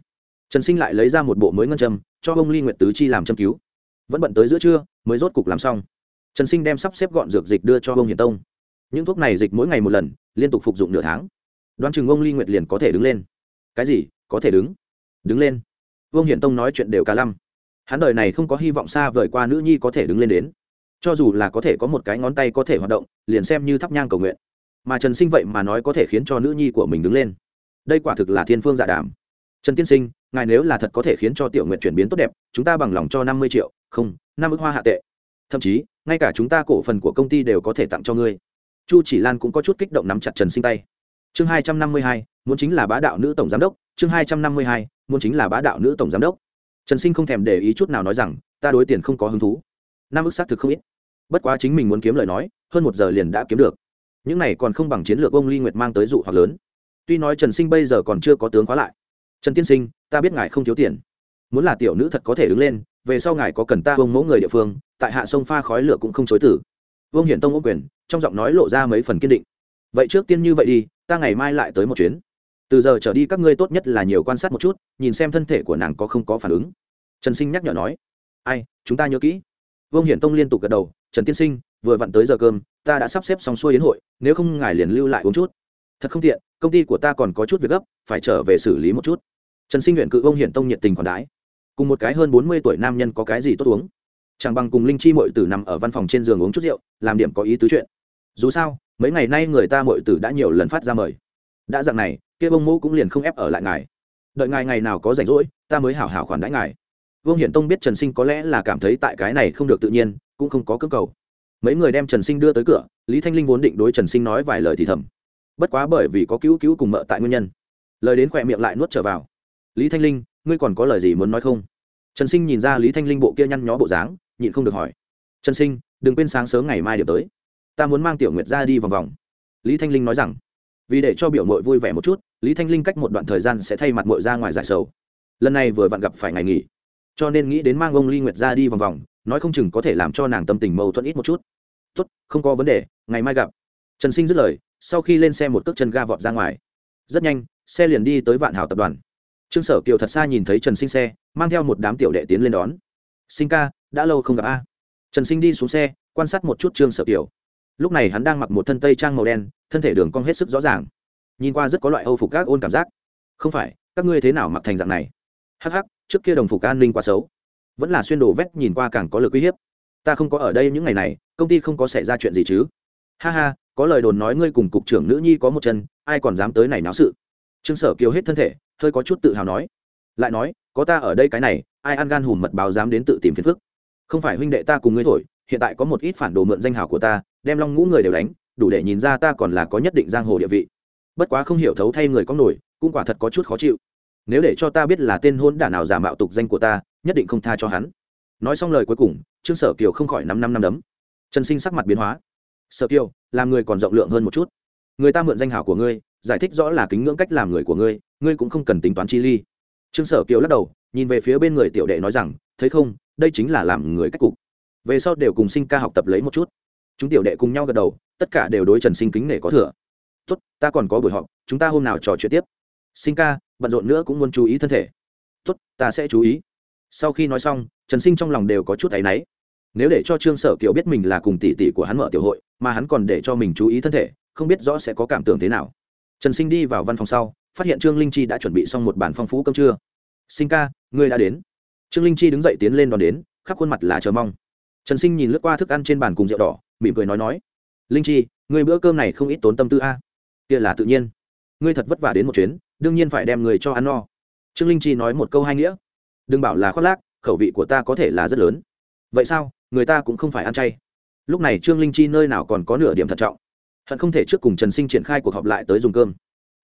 Trần sinh lại lấy ra một bộ mới ngân châm, cho ông ly nguyện tứ chi làm châm cứu. Vẫn bận tới giữa trưa, mới rốt cục làm xong. Trần sinh đem sắp xếp gọn dược dịch đưa cho ông hiền tông. Những thuốc này dịch mỗi ngày một lần, liên tục phục dụng nửa tháng đoán chừng ông ly nguyệt liền có thể đứng lên. Cái gì? Có thể đứng. Đứng lên. Vương hiển tông nói chuyện đều cả lăm. Hắn đời này không có hy vọng xa vời qua nữ nhi có thể đứng lên đến. Cho dù là có thể có một cái ngón tay có thể hoạt động, liền xem như thắp nhang cầu nguyện. Mà trần sinh vậy mà nói có thể khiến cho nữ nhi của mình đứng lên. Đây quả thực là thiên phương dạ đàm. Trần tiên sinh, ngài nếu là thật có thể khiến cho tiểu nguyện chuyển biến tốt đẹp, chúng ta bằng lòng cho năm mươi triệu, không, năm ước hoa hạ tệ. Thậm chí, ngay cả chúng ta cổ phần của công ty đều có thể tặng cho ngươi. Chu chỉ lan cũng có chút kích động nắm chặt trần sinh tay chương hai trăm năm mươi hai, muốn chính là bá đạo nữ tổng giám đốc. Chương hai trăm năm mươi hai, muốn chính là bá đạo nữ tổng giám đốc. Trần sinh không thèm để ý chút nào nói rằng, ta đối tiền không có hứng thú. Năm ước xác thực không ít. Bất quá chính mình muốn kiếm lời nói, hơn một giờ liền đã kiếm được. Những này còn không bằng chiến lược ông ly nguyệt mang tới dụ hoặc lớn. Tuy nói trần sinh bây giờ còn chưa có tướng khóa lại. Trần tiên sinh, ta biết ngài không thiếu tiền. Muốn là tiểu nữ thật có thể đứng lên, về sau ngài có cần ta ông mẫu người địa phương, tại hạ sông pha khói lửa cũng không chối tử. Vương hiển tông ô quyền, trong giọng nói lộ ra mấy phần kiên định. Vậy trước tiên như vậy đi ta ngày mai lại tới một chuyến. Từ giờ trở đi các ngươi tốt nhất là nhiều quan sát một chút, nhìn xem thân thể của nàng có không có phản ứng. Trần sinh nhắc nhở nói. Ai, chúng ta nhớ kỹ. Vương hiển tông liên tục gật đầu, trần tiên sinh, vừa vặn tới giờ cơm, ta đã sắp xếp xong xuôi đến hội, nếu không ngài liền lưu lại uống chút. Thật không tiện, công ty của ta còn có chút việc gấp, phải trở về xử lý một chút. Trần sinh nguyện cự Vương hiển tông nhiệt tình còn đái. Cùng một cái hơn bốn mươi tuổi nam nhân có cái gì tốt uống? Chẳng bằng cùng linh chi mội tử nằm ở văn phòng trên giường uống chút rượu, làm điểm có ý tứ chuyện. Dù sao mấy ngày nay người ta mội tử đã nhiều lần phát ra mời. Đã dặn này, kia bông mô cũng liền không ép ở lại ngài. Đợi ngài ngày nào có rảnh rỗi, ta mới hảo hảo khoản đãi ngài. Vương hiển tông biết trần sinh có lẽ là cảm thấy tại cái này không được tự nhiên, cũng không có cơ cầu. Mấy người đem trần sinh đưa tới cửa, lý thanh linh vốn định đối trần sinh nói vài lời thì thầm. Bất quá bởi vì có cứu cứu cùng mợ tại nguyên nhân, lời đến khỏe miệng lại nuốt trở vào. Lý thanh linh, ngươi còn có lời gì muốn nói không? Trần sinh nhìn ra lý thanh linh bộ kia nhăn nhó bộ dáng, nhịn không được hỏi. Trần sinh, đừng quên sáng sớm ngày mai điểm tới ta muốn mang tiểu nguyệt ra đi vòng vòng. Lý thanh linh nói rằng, vì để cho biểu mội vui vẻ một chút, lý thanh linh cách một đoạn thời gian sẽ thay mặt mội ra ngoài giải sầu. Lần này vừa vặn gặp phải ngày nghỉ, cho nên nghĩ đến mang ông ly nguyệt ra đi vòng vòng, nói không chừng có thể làm cho nàng tâm tình mâu thuẫn ít một chút. Tốt, không có vấn đề, ngày mai gặp. Trần sinh dứt lời, sau khi lên xe một cước chân ga vọt ra ngoài. Rất nhanh, xe liền đi tới vạn hảo tập đoàn. Trương sở kiều thật xa nhìn thấy trần sinh xe, mang theo một đám tiểu đệ tiến lên đón. Sinh ca, đã lâu không gặp a. Trần sinh đi xuống xe, quan sát một chút trương sở kiều lúc này hắn đang mặc một thân tây trang màu đen, thân thể đường cong hết sức rõ ràng. Nhìn qua rất có loại âu phục các ôn cảm giác. Không phải, các ngươi thế nào mặc thành dạng này? Hắc hắc, trước kia đồng phục an ninh quá xấu. Vẫn là xuyên đồ vét nhìn qua càng có lực uy hiếp. Ta không có ở đây những ngày này, công ty không có xảy ra chuyện gì chứ? Ha ha, có lời đồn nói ngươi cùng cục trưởng nữ nhi có một chân, ai còn dám tới này náo sự? Trương sở kiều hết thân thể, hơi có chút tự hào nói. Lại nói, có ta ở đây cái này, ai ăn gan hùm mật báo dám đến tự tìm phiền phức? Không phải huynh đệ ta cùng ngươi thổi, hiện tại có một ít phản đồ mượn danh hào của ta đem long ngũ người đều đánh, đủ để nhìn ra ta còn là có nhất định giang hồ địa vị. Bất quá không hiểu thấu thay người có nổi, cũng quả thật có chút khó chịu. Nếu để cho ta biết là tên hôn đả nào giả mạo tục danh của ta, nhất định không tha cho hắn. Nói xong lời cuối cùng, trương sở kiều không khỏi năm năm năm đấm. Trần sinh sắc mặt biến hóa. Sở kiều, làm người còn rộng lượng hơn một chút. Người ta mượn danh hảo của ngươi, giải thích rõ là kính ngưỡng cách làm người của ngươi ngươi cũng không cần tính toán chi ly. Trương sở kiều lắc đầu, nhìn về phía bên người tiểu đệ nói rằng, thấy không, đây chính là làm người cách cục. Về sau đều cùng sinh ca học tập lấy một chút chúng tiểu đệ cùng nhau gật đầu, tất cả đều đối trần sinh kính nể có thừa. Tốt, ta còn có buổi họp, chúng ta hôm nào trò chuyện tiếp. Sinh ca, bận rộn nữa cũng muốn chú ý thân thể. Tốt, ta sẽ chú ý. Sau khi nói xong, trần sinh trong lòng đều có chút áy náy. Nếu để cho trương sở kiều biết mình là cùng tỷ tỷ của hắn mở tiểu hội, mà hắn còn để cho mình chú ý thân thể, không biết rõ sẽ có cảm tưởng thế nào. Trần sinh đi vào văn phòng sau, phát hiện trương linh chi đã chuẩn bị xong một bản phong phú cơm trưa. Sinh ca, ngươi đã đến. Trương linh chi đứng dậy tiến lên đón đến, khắp khuôn mặt là chờ mong. Trần sinh nhìn lướt qua thức ăn trên bàn cùng rượu đỏ mỉm cười nói nói, linh chi người bữa cơm này không ít tốn tâm tư a. Kia là tự nhiên. Ngươi thật vất vả đến một chuyến, đương nhiên phải đem người cho ăn no. Trương linh chi nói một câu hai nghĩa. Đừng bảo là khoác lác, khẩu vị của ta có thể là rất lớn. Vậy sao, người ta cũng không phải ăn chay. Lúc này trương linh chi nơi nào còn có nửa điểm thận trọng. Hận không thể trước cùng trần sinh triển khai cuộc họp lại tới dùng cơm.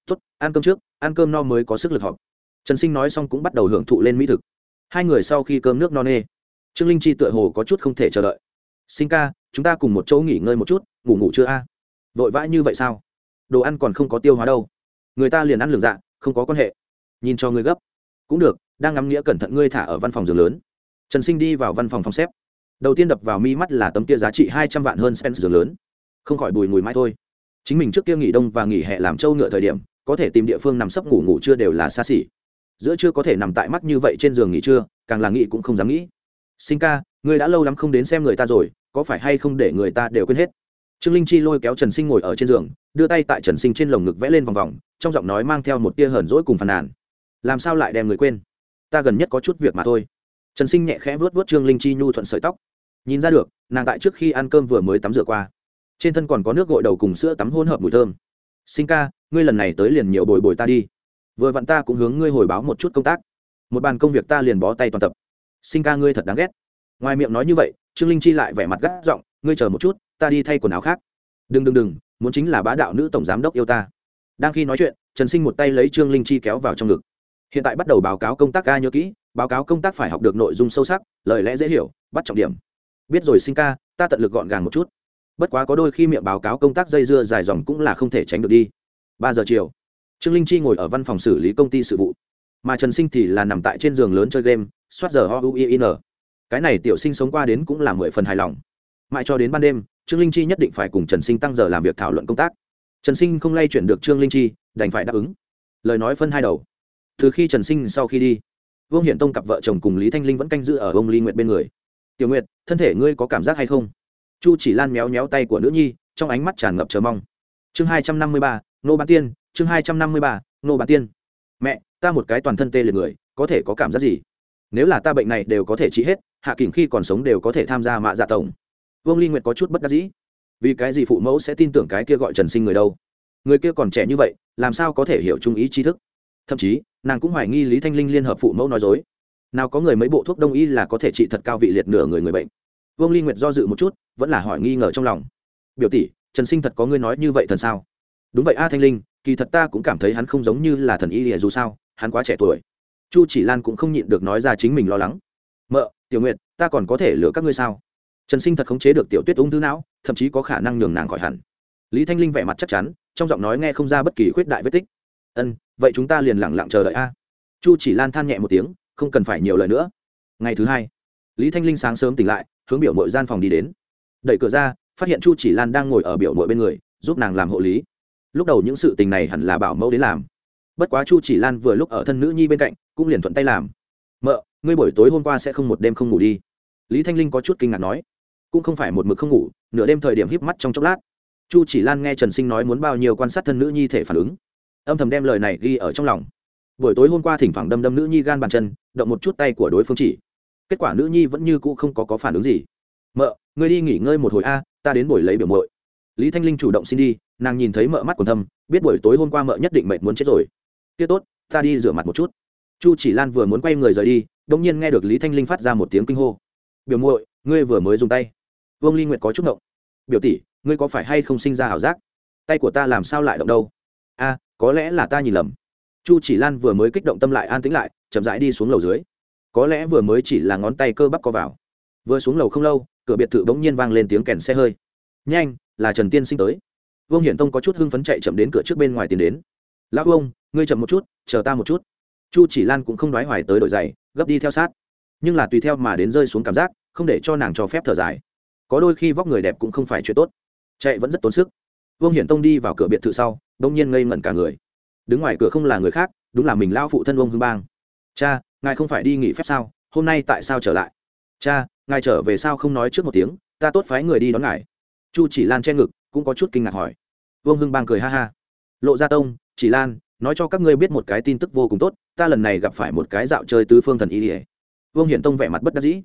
Tốt, ăn cơm trước, ăn cơm no mới có sức lực họp. Trần sinh nói xong cũng bắt đầu hưởng thụ lên mỹ thực. Hai người sau khi cơm nước no nê, trương linh chi tựa hồ có chút không thể chờ đợi. Sinh ca chúng ta cùng một chỗ nghỉ ngơi một chút, ngủ ngủ chưa a? Vội vã như vậy sao? Đồ ăn còn không có tiêu hóa đâu. Người ta liền ăn lường dạ không có quan hệ. Nhìn cho ngươi gấp. Cũng được, đang ngắm nghĩa cẩn thận ngươi thả ở văn phòng giường lớn. Trần sinh đi vào văn phòng phòng xếp. Đầu tiên đập vào mi mắt là tấm kia giá trị hai trăm vạn hơn sen giường lớn. Không khỏi bùi mùi mãi thôi. Chính mình trước kia nghỉ đông và nghỉ hè làm trâu ngựa thời điểm, có thể tìm địa phương nằm sấp ngủ ngủ chưa đều là xa xỉ. Giữa chưa có thể nằm tại mắt như vậy trên giường nghỉ trưa, càng là nghĩ cũng không dám nghĩ. Sinh ca, ngươi đã lâu lắm không đến xem người ta rồi có phải hay không để người ta đều quên hết? Trương linh chi lôi kéo trần sinh ngồi ở trên giường, đưa tay tại trần sinh trên lồng ngực vẽ lên vòng vòng, trong giọng nói mang theo một tia hờn rỗi cùng phàn nàn. Làm sao lại đem người quên? Ta gần nhất có chút việc mà thôi. Trần sinh nhẹ khẽ vớt vớt trương linh chi nhu thuận sợi tóc. Nhìn ra được, nàng tại trước khi ăn cơm vừa mới tắm rửa qua. Trên thân còn có nước gội đầu cùng sữa tắm hôn hợp mùi thơm. Sinh ca, ngươi lần này tới liền nhiều bồi bồi ta đi. Vừa vặn ta cũng hướng ngươi hồi báo một chút công tác. Một bàn công việc ta liền bó tay toàn tập. Sinh ca ngươi thật đáng ghét. Ngoài miệng nói như vậy trương linh chi lại vẻ mặt gắt giọng, ngươi chờ một chút, ta đi thay quần áo khác. Đừng đừng đừng, muốn chính là bá đạo nữ tổng giám đốc yêu ta. Đang khi nói chuyện, trần sinh một tay lấy trương linh chi kéo vào trong ngực. Hiện tại bắt đầu báo cáo công tác ca nhớ kỹ, báo cáo công tác phải học được nội dung sâu sắc, lời lẽ dễ hiểu, bắt trọng điểm. Biết rồi sinh ca, ta tận lực gọn gàng một chút. Bất quá có đôi khi miệng báo cáo công tác dây dưa dài dòng cũng là không thể tránh được đi. Ba giờ chiều, trương linh chi ngồi ở văn phòng xử lý công ty sự vụ. Mà trần sinh thì là nằm tại trên giường lớn chơi game, soát giờ o u i n cái này tiểu sinh sống qua đến cũng là mười phần hài lòng. Mãi cho đến ban đêm, trương linh chi nhất định phải cùng trần sinh tăng giờ làm việc thảo luận công tác. Trần sinh không lay chuyển được trương linh chi, đành phải đáp ứng. Lời nói phân hai đầu. Từ khi trần sinh sau khi đi, vương hiển tông cặp vợ chồng cùng lý thanh linh vẫn canh giữ ở ông ly nguyệt bên người. Tiểu nguyệt, thân thể ngươi có cảm giác hay không? Chu chỉ lan méo méo tay của nữ nhi, trong ánh mắt tràn ngập chờ mong. Chương hai trăm năm mươi ba, nô bán tiên, chương hai trăm năm mươi ba, nô bán tiên. Mẹ, ta một cái toàn thân tê liệt người, có thể có cảm giác gì? Nếu là ta bệnh này đều có thể trị hết, hạ kỉnh khi còn sống đều có thể tham gia mạ dạ tổng. Vương ly nguyệt có chút bất đắc dĩ. Vì cái gì phụ mẫu sẽ tin tưởng cái kia gọi trần sinh người đâu? Người kia còn trẻ như vậy, làm sao có thể hiểu trung ý tri thức? Thậm chí, nàng cũng hoài nghi lý thanh linh liên hợp phụ mẫu nói dối. Nào có người mấy bộ thuốc đông y là có thể trị thật cao vị liệt nửa người người bệnh. Vương ly nguyệt do dự một chút, vẫn là hỏi nghi ngờ trong lòng. Biểu tỷ, trần sinh thật có ngươi nói như vậy thần sao? Đúng vậy a thanh linh, kỳ thật ta cũng cảm thấy hắn không giống như là thần y lìa dù sao, hắn quá trẻ tuổi chu chỉ lan cũng không nhịn được nói ra chính mình lo lắng. Mợ, tiểu nguyệt, ta còn có thể lừa các ngươi sao? Trần sinh thật khống chế được tiểu tuyết ung thư não, thậm chí có khả năng nhường nàng khỏi hẳn. Lý thanh linh vẻ mặt chắc chắn, trong giọng nói nghe không ra bất kỳ khuyết đại vết tích. Ân, vậy chúng ta liền lẳng lặng chờ đợi a. Chu chỉ lan than nhẹ một tiếng, không cần phải nhiều lời nữa. Ngày thứ hai, lý thanh linh sáng sớm tỉnh lại, hướng biểu mội gian phòng đi đến. Đẩy cửa ra, phát hiện chu chỉ lan đang ngồi ở biểu mội bên người, giúp nàng làm hộ lý. Lúc đầu những sự tình này hẳn là bảo mẫu đến làm bất quá chu chỉ lan vừa lúc ở thân nữ nhi bên cạnh cũng liền thuận tay làm. Mợ ngươi buổi tối hôm qua sẽ không một đêm không ngủ đi. Lý thanh linh có chút kinh ngạc nói. Cũng không phải một mực không ngủ nửa đêm thời điểm híp mắt trong chốc lát. Chu chỉ lan nghe trần sinh nói muốn bao nhiêu quan sát thân nữ nhi thể phản ứng. Âm thầm đem lời này ghi ở trong lòng. Buổi tối hôm qua thỉnh thoảng đâm đâm nữ nhi gan bàn chân động một chút tay của đối phương chỉ. Kết quả nữ nhi vẫn như cũ không có, có phản ứng gì. Mợ ngươi đi nghỉ ngơi một hồi a ta đến buổi lấy biểu mội lý thanh linh chủ động xin đi nàng nhìn thấy mợ mắt còn thâm biết buổi tối hôm qua mợ nhất định mệt muốn chết rồi kia tốt, ta đi rửa mặt một chút. Chu chỉ lan vừa muốn quay người rời đi đ ỗ n g nhiên nghe được lý thanh linh phát ra một tiếng kinh hô. Biểu muội, ngươi vừa mới dùng tay. Vương ly nguyệt có chút động. biểu tỷ, ngươi có phải hay không sinh ra ảo giác? Tay của ta làm sao lại động đâu? A, có lẽ là ta nhìn lầm. Chu chỉ lan vừa mới kích động tâm lại an tĩnh lại, chậm rãi đi xuống lầu dưới. Có lẽ vừa mới chỉ là ngón tay cơ bắp co vào. Vừa xuống lầu không lâu, cửa biệt thự bỗng nhiên vang lên tiếng kèn xe hơi. Nhanh, là trần tiên sinh tới. Vương hiển tông có chút hưng phấn chạy chậm đến cửa trước bên ngoài tiến đến lão ông ngươi chậm một chút, chờ ta một chút. Chu chỉ lan cũng không đoái hoài tới đội giày, gấp đi theo sát. Nhưng là tùy theo mà đến rơi xuống cảm giác, không để cho nàng cho phép thở dài. Có đôi khi vóc người đẹp cũng không phải chuyện tốt. Chạy vẫn rất tốn sức. Vương hiển tông đi vào cửa biệt thự sau đông nhiên ngây ngẩn cả người. Đứng ngoài cửa không là người khác, đúng là mình lao phụ thân ông hương bang. Cha, ngài không phải đi nghỉ phép sao? Hôm nay tại sao trở lại? Cha, ngài trở về sao không nói trước một tiếng? Ta tốt phái người đi đón ngài. Chu chỉ lan che ngực, cũng có chút kinh ngạc hỏi. Vương hưng bang cười ha ha. Lộ ra tông chỉ lan, nói cho các ngươi biết một cái tin tức vô cùng tốt, ta lần này gặp phải một cái dạo chơi tứ phương thần y ỉa vương hiển tông vẻ mặt bất đắc dĩ.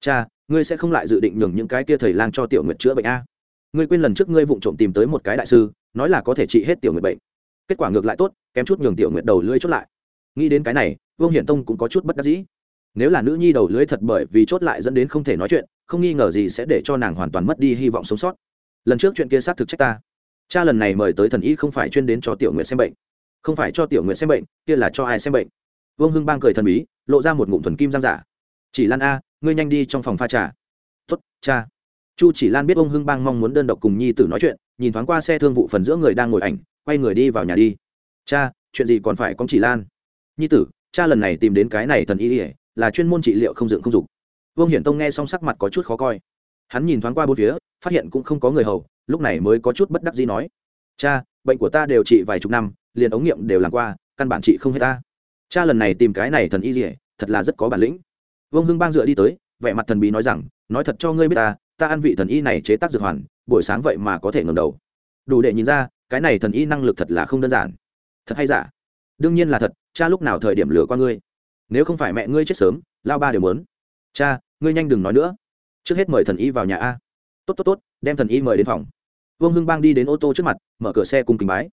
Cha, ngươi sẽ không lại dự định nhường những cái kia thầy lang cho tiểu nguyệt chữa bệnh a ngươi quên lần trước ngươi vụng trộm tìm tới một cái đại sư, nói là có thể trị hết tiểu nguyệt bệnh. Kết quả ngược lại tốt, kém chút nhường tiểu nguyệt đầu lưỡi chốt lại. Nghĩ đến cái này, vương hiển tông cũng có chút bất đắc dĩ. Nếu là nữ nhi đầu lưỡi thật bởi vì chốt lại dẫn đến không thể nói chuyện, không nghi ngờ gì sẽ để cho nàng hoàn toàn mất đi hy vọng sống sót. Lần trước chuyện kia xác thực trách ta cha lần này mời tới thần y không phải chuyên đến cho tiểu nguyệt xem bệnh, không phải cho tiểu nguyện xem bệnh, kia là cho ai xem bệnh. Vương hưng bang cười thần bí, lộ ra một ngụm thuần kim giang giả. Chỉ lan a, ngươi nhanh đi trong phòng pha trà. Tuất cha. Chu chỉ lan biết ông hưng bang mong muốn đơn độc cùng nhi tử nói chuyện, nhìn thoáng qua xe thương vụ phần giữa người đang ngồi ảnh, quay người đi vào nhà đi. Cha, chuyện gì còn phải có chỉ lan? Nhi tử, cha lần này tìm đến cái này thần y ỉa là chuyên môn trị liệu không dựng không dục. Vương hiển tông nghe xong sắc mặt có chút khó coi. Hắn nhìn thoáng qua bốn phía phát hiện cũng không có người hầu, lúc này mới có chút bất đắc gì nói, cha, bệnh của ta đều trị vài chục năm, liền ống nghiệm đều làm qua, căn bản chị không hết ta. Cha lần này tìm cái này thần y gì thật là rất có bản lĩnh. Vương hưng bang dựa đi tới, vẻ mặt thần bí nói rằng, nói thật cho ngươi biết ta ta ăn vị thần y này chế tác dược hoàn, buổi sáng vậy mà có thể ngẩng đầu. Đủ để nhìn ra, cái này thần y năng lực thật là không đơn giản. Thật hay giả? Đương nhiên là thật, cha lúc nào thời điểm lừa qua ngươi? Nếu không phải mẹ ngươi chết sớm, lao ba đều muốn. Cha, ngươi nhanh đừng nói nữa. Trước hết mời thần y vào nhà a tốt tốt tốt, đem thần y mời đến phòng. Vương hưng bang đi đến ô tô trước mặt, mở cửa xe cùng kính bái.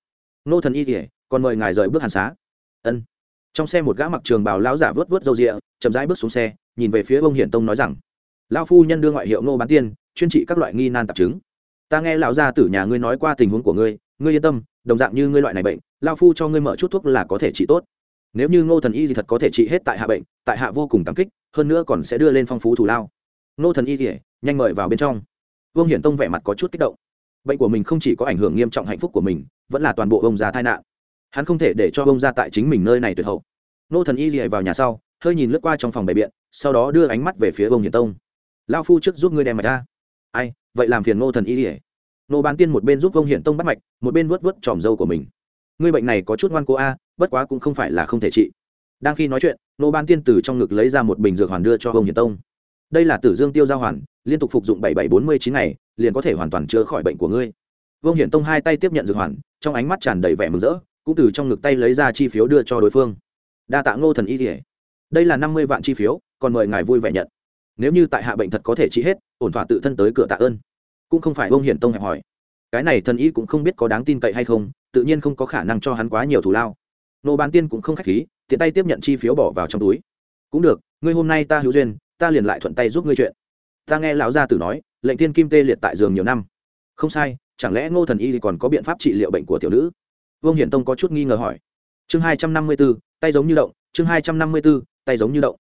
Nô thần y kể còn mời ngài rời bước hàn xá. Ân. Trong xe một gã mặc trường bào lão giả vớt vớt râu rịa, chậm rãi bước xuống xe, nhìn về phía ông hiển tông nói rằng, lão phu nhân đưa ngoại hiệu nô bán tiên, chuyên trị các loại nghi nan tạp chứng. Ta nghe lão gia tử nhà ngươi nói qua tình huống của ngươi ngươi yên tâm, đồng dạng như ngươi loại này bệnh, lão phu cho ngươi mở chút thuốc là có thể trị tốt. Nếu như ngô thần y gì thật có thể trị hết tại hạ bệnh, tại hạ vô cùng cảm kích, hơn nữa còn sẽ đưa lên phong phú thù lao. Ngô thần y thì nhanh mời vào bên trong vương hiển tông vẻ mặt có chút kích động bệnh của mình không chỉ có ảnh hưởng nghiêm trọng hạnh phúc của mình vẫn là toàn bộ ông già tai nạn hắn không thể để cho ông ra tại chính mình nơi này tuyệt hậu nô thần y dì vào nhà sau hơi nhìn lướt qua trong phòng bày biện sau đó đưa ánh mắt về phía ông Hiển tông lao phu trước giúp ngươi đem mạch ra ai vậy làm phiền nô thần y dì nô bán tiên một bên giúp ông hiển tông bắt mạch một bên vớt vớt tròm dâu của mình ngươi bệnh này có chút ngoan cố a bất quá cũng không phải là không thể trị đang khi nói chuyện nô bán tiên từ trong ngực lấy ra một bình dược hoàn đưa cho ông hiển tông đây là tử dương tiêu giao hoàn, liên tục phục dụng bảy bảy bốn mươi chín ngày, liền có thể hoàn toàn chữa khỏi bệnh của ngươi. Vương hiển tông hai tay tiếp nhận dược hoàn, trong ánh mắt tràn đầy vẻ mừng rỡ, cũng từ trong ngực tay lấy ra chi phiếu đưa cho đối phương. Đa tạ ngô thần y thể đây là năm mươi vạn chi phiếu, còn mời ngài vui vẻ nhận. Nếu như tại hạ bệnh thật có thể trị hết, ổn thỏa tự thân tới cửa tạ ơn. Cũng không phải vương hiển tông hẹp hỏi. Cái này thần y cũng không biết có đáng tin cậy hay không, tự nhiên không có khả năng cho hắn quá nhiều thù lao. Nô bán tiên cũng không k h á c h khí, tiện tay tiếp nhận chi phiếu bỏ vào trong túi. Cũng được, ngươi hôm nay ta hữu duyên ta liền lại thuận tay giúp ngươi chuyện. Ta nghe lão gia tử nói, lệnh thiên kim tê liệt tại giường nhiều năm. Không sai, chẳng lẽ ngô thần y còn có biện pháp trị liệu bệnh của tiểu nữ? Vương hiển tông có chút nghi ngờ hỏi. Chương hai trăm năm mươi b ố tay giống như động, chương hai trăm năm mươi b ố tay giống như động.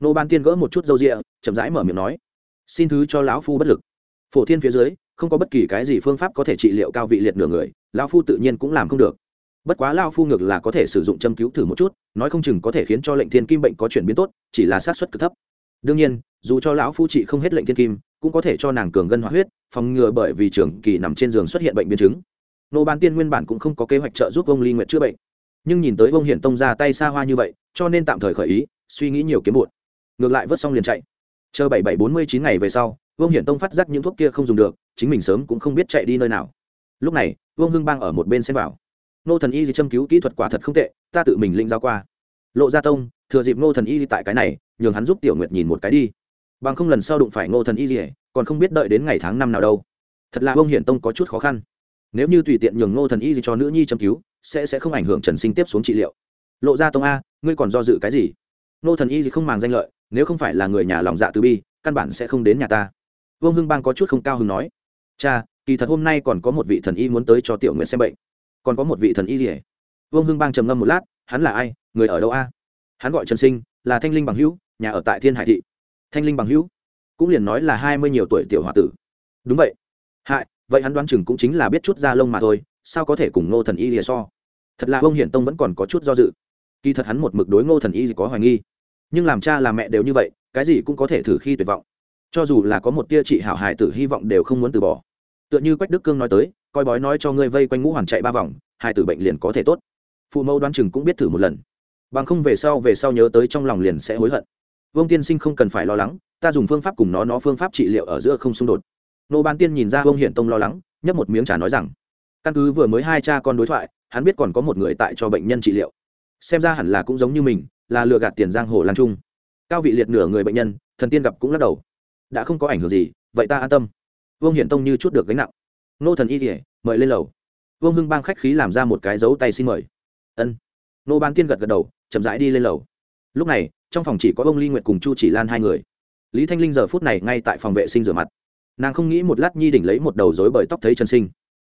Nô ban tiên gỡ một chút dâu rịa, chậm rãi mở miệng nói. Xin thứ cho lão phu bất lực. Phổ thiên phía dưới, không có bất kỳ cái gì phương pháp có thể trị liệu cao vị liệt nửa người, lão phu tự nhiên cũng làm không được. Bất quá lao phu ngược là có thể sử dụng châm cứu thử một chút, nói không chừng có thể khiến cho lệnh thiên kim bệnh có chuyển biến tốt, chỉ là sát xuất cực thấp đương nhiên, dù cho lão phu trị không hết lệnh thiên kim, cũng có thể cho nàng cường gân hóa huyết, phòng ngừa bởi vì trưởng kỳ nằm trên giường xuất hiện bệnh biến chứng. Nô ban tiên nguyên bản cũng không có kế hoạch trợ giúp ông ly nguyệt chữa bệnh. Nhưng nhìn tới ông hiển tông ra tay xa hoa như vậy, cho nên tạm thời khởi ý, suy nghĩ nhiều kiếm bụt. Ngược lại vớt xong liền chạy. Chờ bảy bảy bốn mươi chín ngày về sau vương hiển tông phát giác những thuốc kia không dùng được, chính mình sớm cũng không biết chạy đi nơi nào. Lúc này vương hưng bang ở một bên xem vào. Nô thần y gì châm cứu kỹ thuật quả thật không tệ, ta tự mình linh giao qua. Lộ gia tông thừa dịp Ngô thần y tại cái này, nhường hắn giúp tiểu nguyệt nhìn một cái đi. Bằng không lần sau đụng phải Ngô thần y gì còn không biết đợi đến ngày tháng năm nào đâu. Thật là vương hiển tông có chút khó khăn. Nếu như tùy tiện nhường Ngô thần y gì cho nữ nhi châm cứu, sẽ sẽ không ảnh hưởng trần sinh tiếp xuống trị liệu. Lộ ra tông a, ngươi còn do dự cái gì? Ngô thần y gì không màng danh lợi, nếu không phải là người nhà lòng dạ từ bi, căn bản sẽ không đến nhà ta. Vương hưng bang có chút không cao hứng nói. Cha, kỳ thật hôm nay còn có một vị thần y muốn tới cho tiểu nguyện xem bệnh. Còn có một vị thần y gì hết vương hưng bang trầm ngâm một lát, hắn là ai? Người ở đâu a? Hắn gọi trần sinh, là thanh linh bằng hữu, nhà ở tại thiên hải thị. Thanh linh bằng hữu, cũng liền nói là hai mươi nhiều tuổi tiểu h o a tử. Đúng vậy. Hại, vậy hắn đoán chừng cũng chính là biết chút da lông mà thôi, sao có thể cùng ngô thần y lìa so? Thật là ông hiển tông vẫn còn có chút do dự. Kỳ thật hắn một mực đối ngô thần y có hoài nghi. Nhưng làm cha làm mẹ đều như vậy, cái gì cũng có thể thử khi tuyệt vọng. Cho dù là có một tia chị hảo hài tử hy vọng đều không muốn từ bỏ. Tựa như quách đức cương nói tới, coi bói nói cho ngươi vây quanh ngũ hoàn chạy ba vòng, hài tử bệnh liền có thể tốt. Phụ mẫu đoán chừng cũng biết thử một lần bằng không về sau về sau nhớ tới trong lòng liền sẽ hối hận. Vương tiên sinh không cần phải lo lắng, ta dùng phương pháp cùng nó nó phương pháp trị liệu ở giữa không xung đột. Nô bán tiên nhìn ra vương hiển tông lo lắng, nhấp một miếng trà nói rằng, căn cứ vừa mới hai cha con đối thoại, hắn biết còn có một người tại cho bệnh nhân trị liệu. Xem ra hẳn là cũng giống như mình, là lừa gạt tiền giang hồ lan trung. Cao vị liệt nửa người bệnh nhân, thần tiên gặp cũng lắc đầu. Đã không có ảnh hưởng gì, vậy ta an tâm. Vương hiển tông như chút được gánh nặng. Nô thần y kỉa mời lên lầu. Vương hưng bang khách khí làm ra một cái dấu tay xin mời. Ân. Nô bán tiên gật gật đầu chậm rãi đi lên lầu. Lúc này, trong phòng chỉ có ông ly nguyệt cùng chu chỉ lan hai người. Lý thanh linh giờ phút này ngay tại phòng vệ sinh rửa mặt. Nàng không nghĩ một lát nhi đỉnh lấy một đầu dối bởi tóc thấy chân sinh.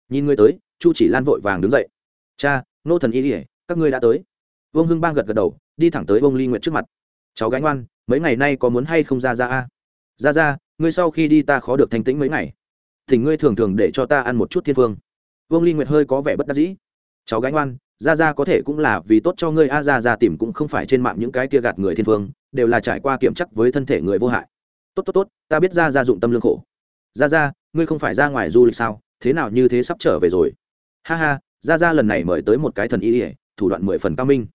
Nhìn ngươi tới, chu chỉ lan vội vàng đứng dậy. Cha, nô thần y ỉa các ngươi đã tới. Vương hưng bang gật gật đầu, đi thẳng tới ông ly nguyệt trước mặt. Cháu gánh oan mấy ngày nay có muốn hay không ra ra a? Ra ra, ngươi sau khi đi ta khó được thanh tĩnh mấy ngày. Thì ngươi thường thường để cho ta ăn một chút thiên phương. Vương ly nguyệt hơi có vẻ bất đắc dĩ. Cháu gánh oan ra ra có thể cũng là vì tốt cho ngươi. A ra ra tìm cũng không phải trên mạng những cái kia gạt người thiên phương đều là trải qua kiểm chắc với thân thể người vô hại. Tốt tốt tốt, ta biết ra ra dụng tâm lương khổ. Ra ra ngươi không phải ra ngoài du lịch sao? Thế nào như thế sắp trở về rồi? Ha ha ra ra lần này mời tới một cái thần y ỉa thủ đoạn mười phần cao minh.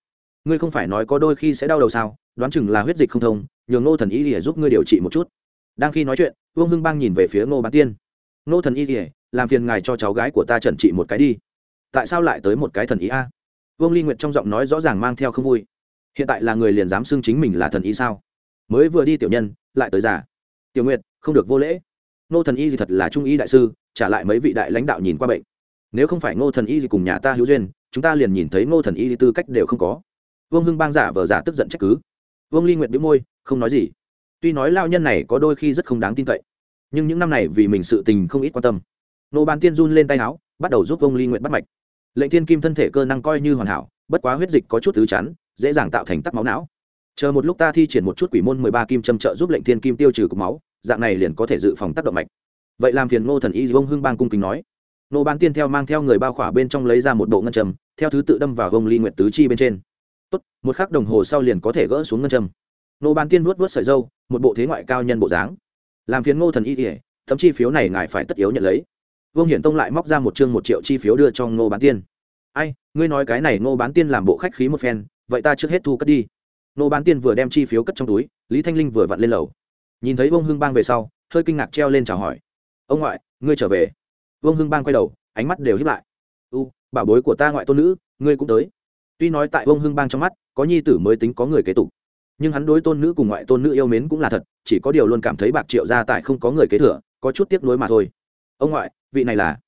Ngươi không phải nói có đôi khi sẽ đau đầu sao? Đoán chừng là huyết dịch không thông, nhường ngô thần y ỉa giúp ngươi điều trị một chút. Đang khi nói chuyện, vương hưng bang nhìn về phía ngô bán tiên. Ngô thần y ỉa làm phiền ngài cho cháu gái của ta trần trị một cái đi tại sao lại tới một cái thần ý a? Vương ly nguyệt trong giọng nói rõ ràng mang theo không vui. Hiện tại là người liền dám xưng chính mình là thần ý sao? Mới vừa đi tiểu nhân, lại tới già. Tiểu nguyệt, không được vô lễ. Ngô thần y gì thật là trung y đại sư, trả lại mấy vị đại lãnh đạo nhìn qua bệnh. Nếu không phải ngô thần y gì cùng nhà ta hữu duyên, chúng ta liền nhìn thấy ngô thần y tư cách đều không có. Vương hưng bang giả vờ giả tức giận trách cứ. Vương ly nguyệt đĩu môi, không nói gì. Tuy nói lao nhân này có đôi khi rất không đáng tin cậy, nhưng những năm này vì mình sự tình không ít quan tâm. Nô ban tiên run lên tay áo bắt đầu giúp Vương ly Nguyệt bắt mạch lệnh thiên kim thân thể cơ năng coi như hoàn hảo, bất quá huyết dịch có chút thứ chắn, dễ dàng tạo thành tắc máu não. Chờ một lúc ta thi triển một chút quỷ môn mười ba kim châm trợ giúp lệnh thiên kim tiêu trừ cục máu, dạng này liền có thể dự phòng tác động mạch. Vậy làm phiền ngô thần y vông hưng bang cung kính nói. Nô bán tiên theo mang theo người bao khỏa bên trong lấy ra một bộ ngân trầm theo thứ tự đâm vào vông ly nguyện tứ chi bên trên. Tốt, một khắc đồng hồ sau liền có thể gỡ xuống ngân trầm nô bán tiên vuốt vuốt sợi dâu một bộ thế ngoại cao nhân bộ dáng. Làm phiền ngô thần y kỉa chi phiếu này ngài phải tất yếu nhận lấy vương hiển tông lại móc ra một chương một triệu chi phiếu đưa cho ngô bán tiên. Ai, ngươi nói cái này ngô bán tiên làm bộ khách khí một phen, vậy ta trước hết thu cất đi. Ngô bán tiên vừa đem chi phiếu cất trong túi, lý thanh linh vừa vặn lên lầu. Nhìn thấy vương hưng bang về sau, hơi kinh ngạc treo lên chào hỏi. Ông ngoại, ngươi trở về. Vương hưng bang quay đầu, ánh mắt đều hiếp lại. U, bảo bối của ta ngoại tôn nữ, ngươi cũng tới. Tuy nói tại vương hưng bang trong mắt, có nhi tử mới tính có người kế tục. Nhưng hắn đối tôn nữ cùng ngoại tôn nữ yêu mến cũng là thật, chỉ có điều luôn cảm thấy bạc triệu gia tại không có người kế thừa, có chút tiếc nuối mà thôi ông ngoại, vị này là?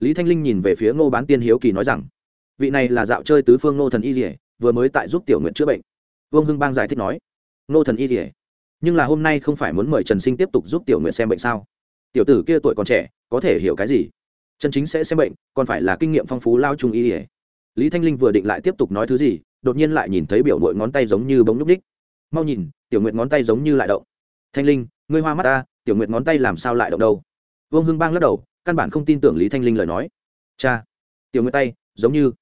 Lý thanh linh nhìn về phía ngô bán tiên hiếu kỳ nói rằng, vị này là dạo chơi tứ phương ngô thần y dỉa vừa mới tại giúp tiểu nguyện chữa bệnh. Vương hưng bang giải thích nói, ngô thần y dỉa nhưng là hôm nay không phải muốn mời trần sinh tiếp tục giúp tiểu nguyện xem bệnh sao? Tiểu tử kia tuổi còn trẻ, có thể hiểu cái gì? Chân chính sẽ xem bệnh, còn phải là kinh nghiệm phong phú lao trung y dỉa lý thanh linh vừa định lại tiếp tục nói thứ gì, đột nhiên lại nhìn thấy biểu mội ngón tay giống như bóng núp ních mau nhìn, tiểu nguyệt ngón tay giống như lại động. Thanh linh, ngươi hoa mắt ta, tiểu nguyệt ngón tay làm sao lại động đâu? Vương hưng bang lắc đầu, căn bản không tin tưởng lý thanh linh lời nói. Cha, tiểu nguyệt tay, giống như,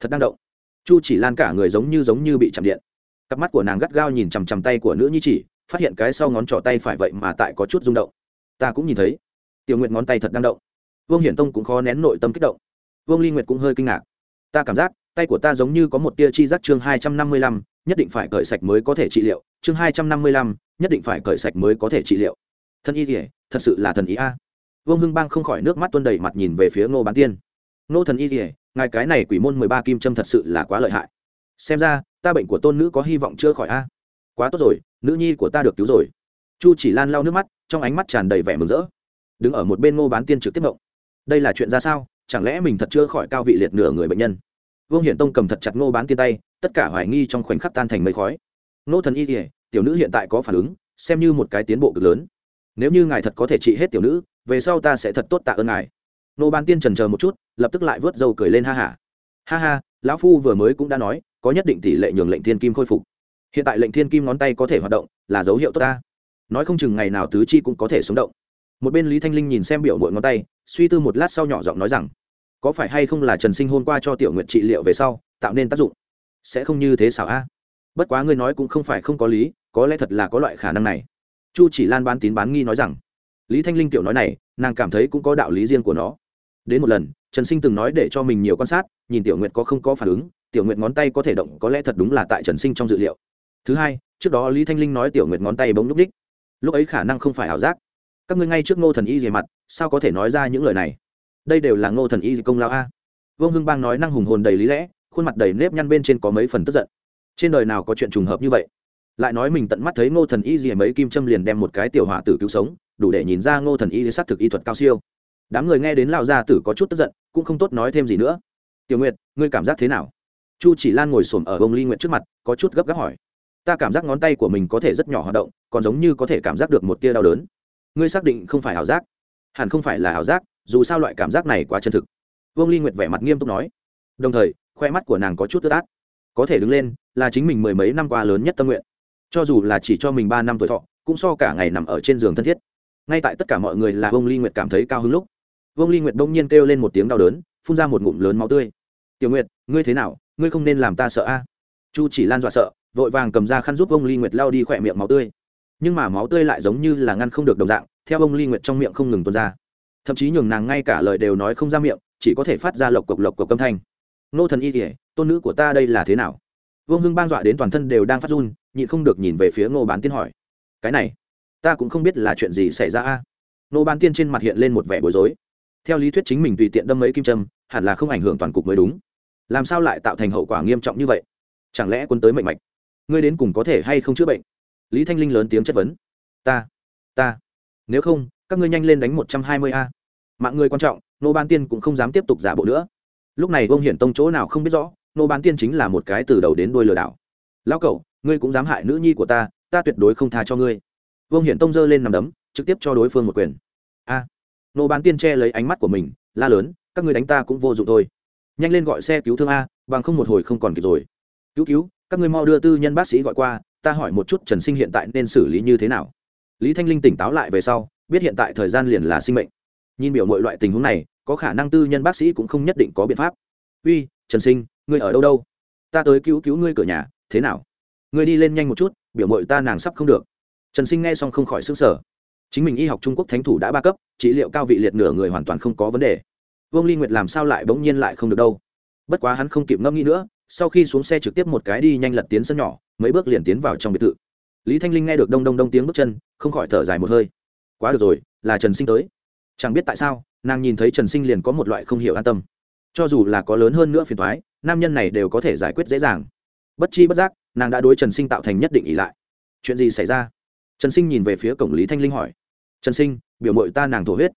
thật đang động. Chu chỉ lan cả người giống như giống như bị chạm điện. Cặp mắt của nàng gắt gao nhìn chằm chằm tay của nữ nhi chỉ, phát hiện cái sau ngón trỏ tay phải vậy mà tại có chút rung động. Ta cũng nhìn thấy. Tiểu nguyệt ngón tay thật đang động. Vương hiển tông cũng khó nén nội tâm kích động. Vương ly nguyệt cũng hơi kinh ngạc. Ta cảm giác, tay của ta giống như có một tia chi giác chương hai trăm năm mươi lăm, nhất định phải cởi sạch mới có thể trị liệu. Chương hai trăm năm mươi lăm, nhất định phải cởi sạch mới có thể trị liệu. Thân y kỉa thật sự là thần ý a vương hưng bang không khỏi nước mắt tuôn đầy mặt nhìn về phía ngô bán tiên. Ngô thần y kỉa ngài cái này quỷ môn mười ba kim châm thật sự là quá lợi hại. Xem ra, ta bệnh của tôn nữ có hy vọng chưa khỏi a. Quá tốt rồi, nữ nhi của ta được cứu rồi. Chu chỉ lan lau nước mắt, trong ánh mắt tràn đầy vẻ mừng rỡ. Đứng ở một bên ngô bán tiên trực tiếp mộng đây là chuyện ra sao? Chẳng lẽ mình thật chưa khỏi cao vị liệt nửa người bệnh nhân? Vương hiển tông cầm thật chặt ngô bán tiên tay, tất cả hoài nghi trong khoảnh khắc tan thành mây khói. Ngô thần y kỉa tiểu nữ hiện tại có phản ứng, xem như một cái tiến bộ cực lớn. Nếu như ngài thật có thể trị hết tiểu nữ về sau ta sẽ thật tốt tạ ơn ngài. Nô ban tiên trần chờ một chút, lập tức lại vớt dâu cười lên ha hả ha. ha ha, lão phu vừa mới cũng đã nói, có nhất định tỷ lệ nhường lệnh thiên kim khôi phục. Hiện tại lệnh thiên kim ngón tay có thể hoạt động, là dấu hiệu tốt ta. Nói không chừng ngày nào tứ chi cũng có thể sống động. Một bên lý thanh linh nhìn xem biểu mội ngón tay, suy tư một lát sau nhỏ giọng nói rằng, có phải hay không là trần sinh hôm qua cho tiểu nguyện trị liệu về sau, tạo nên tác dụng? Sẽ không như thế xảo a. Bất quá ngươi nói cũng không phải không có lý, có lẽ thật là có loại khả năng này. Chu chỉ lan bán tín bán nghi nói rằng lý thanh linh tiểu nói này, nàng cảm thấy cũng có đạo lý riêng của nó. Đến một lần, trần sinh từng nói để cho mình nhiều quan sát, nhìn tiểu Nguyệt có không có phản ứng, tiểu Nguyệt ngón tay có thể động, có lẽ thật đúng là tại trần sinh trong dự liệu. Thứ hai, trước đó lý thanh linh nói tiểu Nguyệt ngón tay bỗng lúc đích lúc ấy khả năng không phải ảo giác. Các ngươi ngay trước ngô thần y về mặt, sao có thể nói ra những lời này? Đây đều là ngô thần y công lao a. Vương hưng bang nói năng hùng hồn đầy lý lẽ, khuôn mặt đầy nếp nhăn bên trên có mấy phần tức giận. Trên đời nào có chuyện trùng hợp như vậy? Lại nói mình tận mắt thấy ngô thần y gì mấy kim châm liền đem một cái tiểu hỏa tử cứu sống đủ để nhìn ra ngô thần y sát thực y thuật cao siêu. Đám người nghe đến lao gia tử có chút tức giận, cũng không tốt nói thêm gì nữa. Tiểu nguyệt, ngươi cảm giác thế nào? Chu chỉ lan ngồi xổm ở ông ly nguyệt trước mặt, có chút gấp gáp hỏi. Ta cảm giác ngón tay của mình có thể rất nhỏ hoạt động, còn giống như có thể cảm giác được một tia đau đớn. Ngươi xác định không phải ảo giác? Hẳn không phải là ảo giác, dù sao loại cảm giác này quá chân thực. Vương ly nguyệt vẻ mặt nghiêm túc nói. Đồng thời, khoe mắt của nàng có chút tức át. Có thể đứng lên, là chính mình mười mấy năm qua lớn nhất tâm nguyện. Cho dù là chỉ cho mình ba năm tuổi thọ, cũng so cả ngày nằm ở trên giường thân thiết ngay tại tất cả mọi người là vương ly nguyệt cảm thấy cao hứng lúc, vương ly nguyệt đông nhiên kêu lên một tiếng đau đớn, phun ra một ngụm lớn máu tươi. Tiểu nguyệt, ngươi thế nào? Ngươi không nên làm ta sợ a. Chu chỉ lan dọa sợ, vội vàng cầm ra khăn giúp Vương ly nguyệt lao đi khỏe miệng máu tươi. Nhưng mà máu tươi lại giống như là ngăn không được đồng dạng, theo ông ly nguyệt trong miệng không ngừng tuôn ra. Thậm chí nhường nàng ngay cả lời đều nói không ra miệng, chỉ có thể phát ra lộc cộc lộc cộc âm thanh. Nô thần y kỉa tôn nữ của ta đây là thế nào? Vương hưng bang dọa đến toàn thân đều đang phát run, nhịn không được nhìn về phía ngô bán tiên hỏi. Cái này ta cũng không biết là chuyện gì xảy ra a. Nô bán tiên trên mặt hiện lên một vẻ bối rối. Theo lý thuyết chính mình tùy tiện đâm mấy kim châm, hẳn là không ảnh hưởng toàn cục mới đúng. Làm sao lại tạo thành hậu quả nghiêm trọng như vậy? Chẳng lẽ quân tới mệnh mạch? Ngươi đến cùng có thể hay không chữa bệnh? Lý thanh linh lớn tiếng chất vấn. Ta ta. Nếu không, các ngươi nhanh lên đánh một trăm hai mươi a. Mạng người quan trọng, nô ban tiên cũng không dám tiếp tục giả bộ nữa. Lúc này ông hiển tông chỗ nào không biết rõ, nô ban tiên chính là một cái từ đầu đến đuôi lừa đảo. Lão cậu, ngươi cũng dám hại nữ nhi của ta ta tuyệt đối không tha cho ngươi vương hiển tông giơ lên nằm đấm, trực tiếp cho đối phương một quyền. A. Nô bán tiên che lấy ánh mắt của mình, la lớn, các ngươi đánh ta cũng vô dụng thôi. Nhanh lên gọi xe cứu thương a, bằng không một hồi không còn kịp rồi. Cứu cứu, các ngươi mau đưa tư nhân bác sĩ gọi qua, ta hỏi một chút trần sinh hiện tại nên xử lý như thế nào. Lý thanh linh tỉnh táo lại về sau, biết hiện tại thời gian liền là sinh mệnh. Nhìn biểu mọi loại tình huống này, có khả năng tư nhân bác sĩ cũng không nhất định có biện pháp. Uy, trần sinh, ngươi ở đâu đâu? Ta tới cứu cứu ngươi cửa nhà, thế nào? Ngươi đi lên nhanh một chút, biểu mội ta nàng sắp không được trần sinh nghe xong không khỏi sức sở chính mình y học trung quốc thánh thủ đã ba cấp, trị liệu cao vị liệt nửa người hoàn toàn không có vấn đề. Vương ly nguyệt làm sao lại bỗng nhiên lại không được đâu? Bất quá hắn không kịp ngẫm nghĩ nữa, sau khi xuống xe trực tiếp một cái đi nhanh lật tiến sân nhỏ, mấy bước liền tiến vào trong biệt thự. Lý thanh linh nghe được đông đông đông tiếng bước chân, không khỏi thở dài một hơi. Quá được rồi, là trần sinh tới. Chẳng biết tại sao, nàng nhìn thấy trần sinh liền có một loại không hiểu an tâm. Cho dù là có lớn hơn nữa phiền thoái nam nhân này đều có thể giải quyết dễ dàng. Bất chi bất giác, nàng đã đối trần sinh tạo thành nhất định ý lại. Chuyện gì xảy ra? Trần sinh nhìn về phía cổng lý thanh linh hỏi. Trần sinh, biểu mội ta nàng thổ huyết.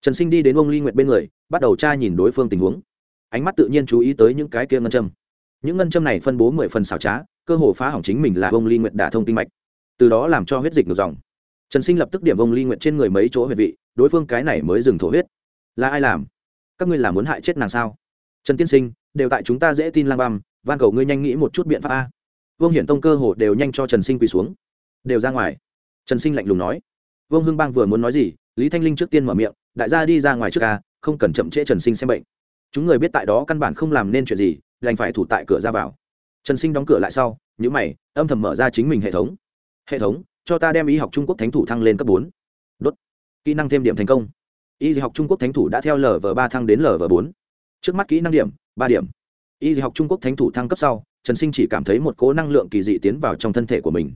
Trần sinh đi đến ông ly nguyệt bên người, bắt đầu tra nhìn đối phương tình huống. Ánh mắt tự nhiên chú ý tới những cái kia ngân châm. Những ngân châm này phân bố mười phần xảo trá, cơ hồ phá hỏng chính mình là ông ly nguyệt đả thông kinh mạch. Từ đó làm cho huyết dịch ngược dòng. Trần sinh lập tức điểm ông ly nguyệt trên người mấy chỗ huyệt vị, đối phương cái này mới dừng thổ huyết. Là ai làm? Các ngươi là muốn hại chết nàng sao? Trần tiên sinh, đều tại chúng ta dễ tin lang băm, van cầu ngươi nhanh nghĩ một chút biện pháp a. Vương hiển tông cơ hồ đều nhanh cho trần sinh quỳ xuống. Đều ra ngoài trần sinh lạnh lùng nói. Vương hưng bang vừa muốn nói gì, lý thanh linh trước tiên mở miệng, đại gia đi ra ngoài trước ca không cần chậm trễ trần sinh xem bệnh. Chúng người biết tại đó căn bản không làm nên chuyện gì, đành phải thủ tại cửa ra vào. Trần sinh đóng cửa lại sau nhữ mày, âm thầm mở ra chính mình hệ thống. Hệ thống, cho ta đem y học trung quốc thánh thủ thăng lên cấp bốn. Đốt. Kỹ năng thêm điểm thành công. Y học trung quốc thánh thủ đã theo lv ba thăng đến lv bốn. Trước mắt kỹ năng điểm, ba điểm. Y học trung quốc thánh thủ thăng cấp sau, trần sinh chỉ cảm thấy một cố năng lượng kỳ dị tiến vào trong thân thể của mình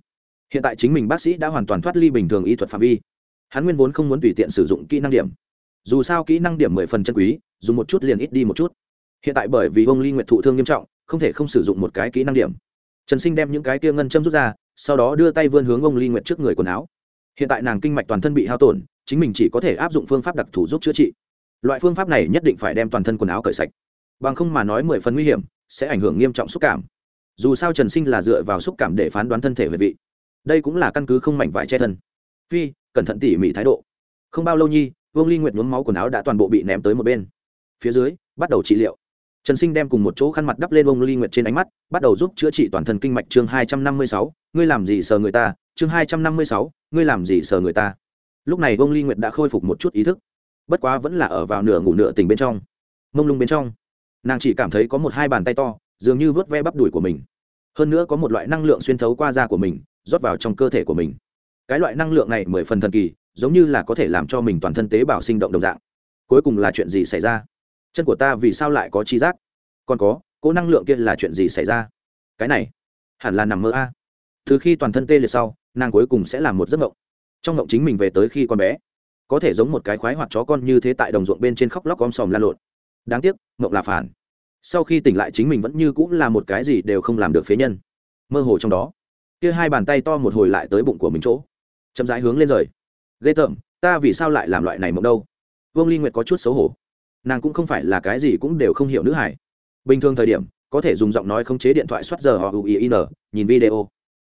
hiện tại chính mình bác sĩ đã hoàn toàn thoát ly bình thường y thuật phạm vi. Hắn nguyên vốn không muốn tùy tiện sử dụng kỹ năng điểm. Dù sao kỹ năng điểm mười phần chân quý, dùng một chút liền ít đi một chút. Hiện tại bởi vì ông ly nguyện thụ thương nghiêm trọng, không thể không sử dụng một cái kỹ năng điểm. Trần sinh đem những cái kia ngân châm rút ra, sau đó đưa tay vươn hướng ông ly nguyện trước người quần áo. Hiện tại nàng kinh mạch toàn thân bị hao tổn, chính mình chỉ có thể áp dụng phương pháp đặc thù giúp chữa trị. Loại phương pháp này nhất định phải đem toàn thân quần áo cởi sạch. Bằng không mà nói mười phần nguy hiểm, sẽ ảnh hưởng nghiêm trọng xúc cảm. Dù sao trần sinh là dựa vào xúc cảm để phán đoán thân thể về vị đây cũng là căn cứ không mảnh vải che thân. Phi, cẩn thận tỉ mỉ thái độ. Không bao lâu nhi, vương ly nguyệt nhuốm máu quần áo đã toàn bộ bị ném tới một bên. Phía dưới, bắt đầu trị liệu. Trần sinh đem cùng một chỗ khăn mặt đắp lên Vương ly nguyệt trên ánh mắt, bắt đầu giúp chữa trị toàn thân kinh mạch chương hai trăm năm mươi sáu. Ngươi làm gì sờ người ta? Chương hai trăm năm mươi sáu, ngươi làm gì sờ người ta? Lúc này Vương ly nguyệt đã khôi phục một chút ý thức. Bất quá vẫn là ở vào nửa ngủ nửa tỉnh bên trong. Mông lung bên trong, nàng chỉ cảm thấy có một hai bàn tay to, dường như vớt ve bắp đùi của mình. Hơn nữa có một loại năng lượng xuyên thấu qua da của mình rót vào trong cơ thể của mình. Cái loại năng lượng này mười phần thần kỳ, giống như là có thể làm cho mình toàn thân tế bào sinh động đồng dạng. Cuối cùng là chuyện gì xảy ra? Chân của ta vì sao lại có chi giác? Còn có, cỗ năng lượng kia là chuyện gì xảy ra? Cái này, hẳn là nằm mơ a. Từ khi toàn thân tê liệt sau, nàng cuối cùng sẽ làm một giấc mộng. Trong mộng chính mình về tới khi con bé. Có thể giống một cái khoái hoặc chó con như thế tại đồng ruộng bên trên khóc lóc om sòm lan lộn. Đáng tiếc, mộng là phản. Sau khi tỉnh lại chính mình vẫn như cũng là một cái gì đều không làm được phế nhân. Mơ hồ trong đó kia hai bàn tay to một hồi lại tới bụng của mình chỗ. Chậm rãi hướng lên rời. Ghê tởm, ta vì sao lại làm loại này mộng đâu? Vương ly nguyệt có chút xấu hổ. Nàng cũng không phải là cái gì cũng đều không hiểu nữ hải bình thường thời điểm, có thể dùng giọng nói khống chế điện thoại soát giờ họ uin nhìn video.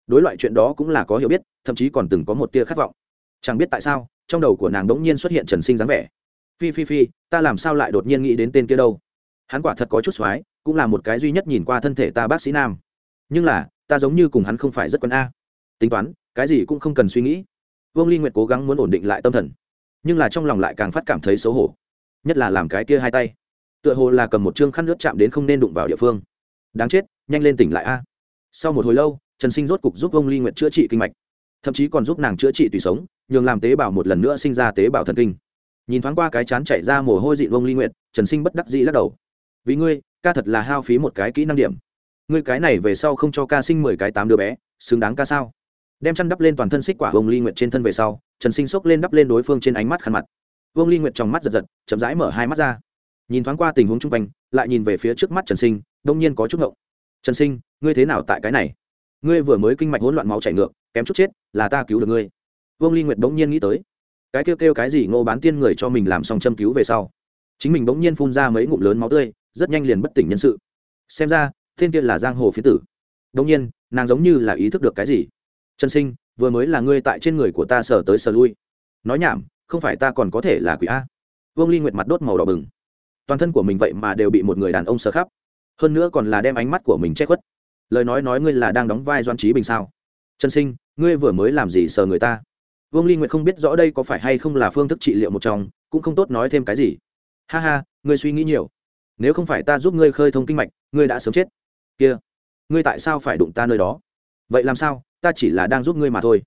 Đối loại chuyện đó cũng là có hiểu biết, thậm chí còn từng có một tia khát vọng. Chẳng biết tại sao, trong đầu của nàng đ ỗ n g nhiên xuất hiện trần sinh dáng vẻ. Phi phi phi, ta làm sao lại đột nhiên nghĩ đến tên kia đâu? Hắn quả thật có chút x o á i cũng là một cái duy nhất nhìn qua thân thể ta bác sĩ nam. Nhưng là ta giống như cùng hắn không phải rất quân a. Tính toán, cái gì cũng không cần suy nghĩ. Vương ly nguyệt cố gắng muốn ổn định lại tâm thần, nhưng là trong lòng lại càng phát cảm thấy xấu hổ, nhất là làm cái kia hai tay. Tựa hồ là cầm một chương khăn nước chạm đến không nên đụng vào địa phương. Đáng chết, nhanh lên tỉnh lại a. Sau một hồi lâu, trần sinh rốt cục giúp vương ly nguyệt chữa trị kinh mạch, thậm chí còn giúp nàng chữa trị tùy sống, nhường làm tế bào một lần nữa sinh ra tế bào thần kinh. Nhìn thoáng qua cái chán chảy ra mồ hôi dị vông ly nguyệt, trần sinh bất đắc dĩ lắc đầu. Vì ngươi, ca thật là hao phí một cái kỹ năng điểm ngươi cái này về sau không cho ca sinh mười cái tám đứa bé, xứng đáng ca sao? Đem chăn đắp lên toàn thân xích quả vông ly nguyệt trên thân về sau, trần sinh xốc lên đắp lên đối phương trên ánh mắt khăn mặt. Vông ly nguyệt trong mắt giật giật, chậm rãi mở hai mắt ra. Nhìn thoáng qua tình huống chung quanh, lại nhìn về phía trước mắt trần sinh, đông nhiên có chút ngộng. Trần sinh, ngươi thế nào tại cái này? Ngươi vừa mới kinh mạch hỗn loạn máu chảy ngược, kém chút chết, là ta cứu được ngươi. Vương ly nguyệt bỗng nhiên nghĩ tới. Cái kêu kêu cái gì ngô bán tiên người cho mình làm xong châm cứu về sau. Chính mình bỗng nhiên phun ra mấy ngụm lớn máu tươi, rất nhanh liền bất tỉnh nhân sự. Xem ra thiên kia là giang hồ phía tử. Đông nhiên, nàng giống như là ý thức được cái gì. Trần sinh, vừa mới là ngươi tại trên người của ta sờ tới sờ lui. Nói nhảm, không phải ta còn có thể là quỷ a. Vương ly nguyệt mặt đốt màu đỏ bừng. Toàn thân của mình vậy mà đều bị một người đàn ông sờ khắp. Hơn nữa còn là đem ánh mắt của mình che khuất. Lời nói nói ngươi là đang đóng vai doan trí bình sao? Trần sinh, ngươi vừa mới làm gì sờ người ta? Vương ly nguyệt không biết rõ đây có phải hay không là phương thức trị liệu một trong, cũng không tốt nói thêm cái gì. Ha ha, ngươi suy nghĩ nhiều. Nếu không phải ta giúp ngươi khơi thông kinh mạch, ngươi đã sớm chết kia, ngươi tại sao phải đụng ta nơi đó? Vậy làm sao? Ta chỉ là đang giúp ngươi mà thôi.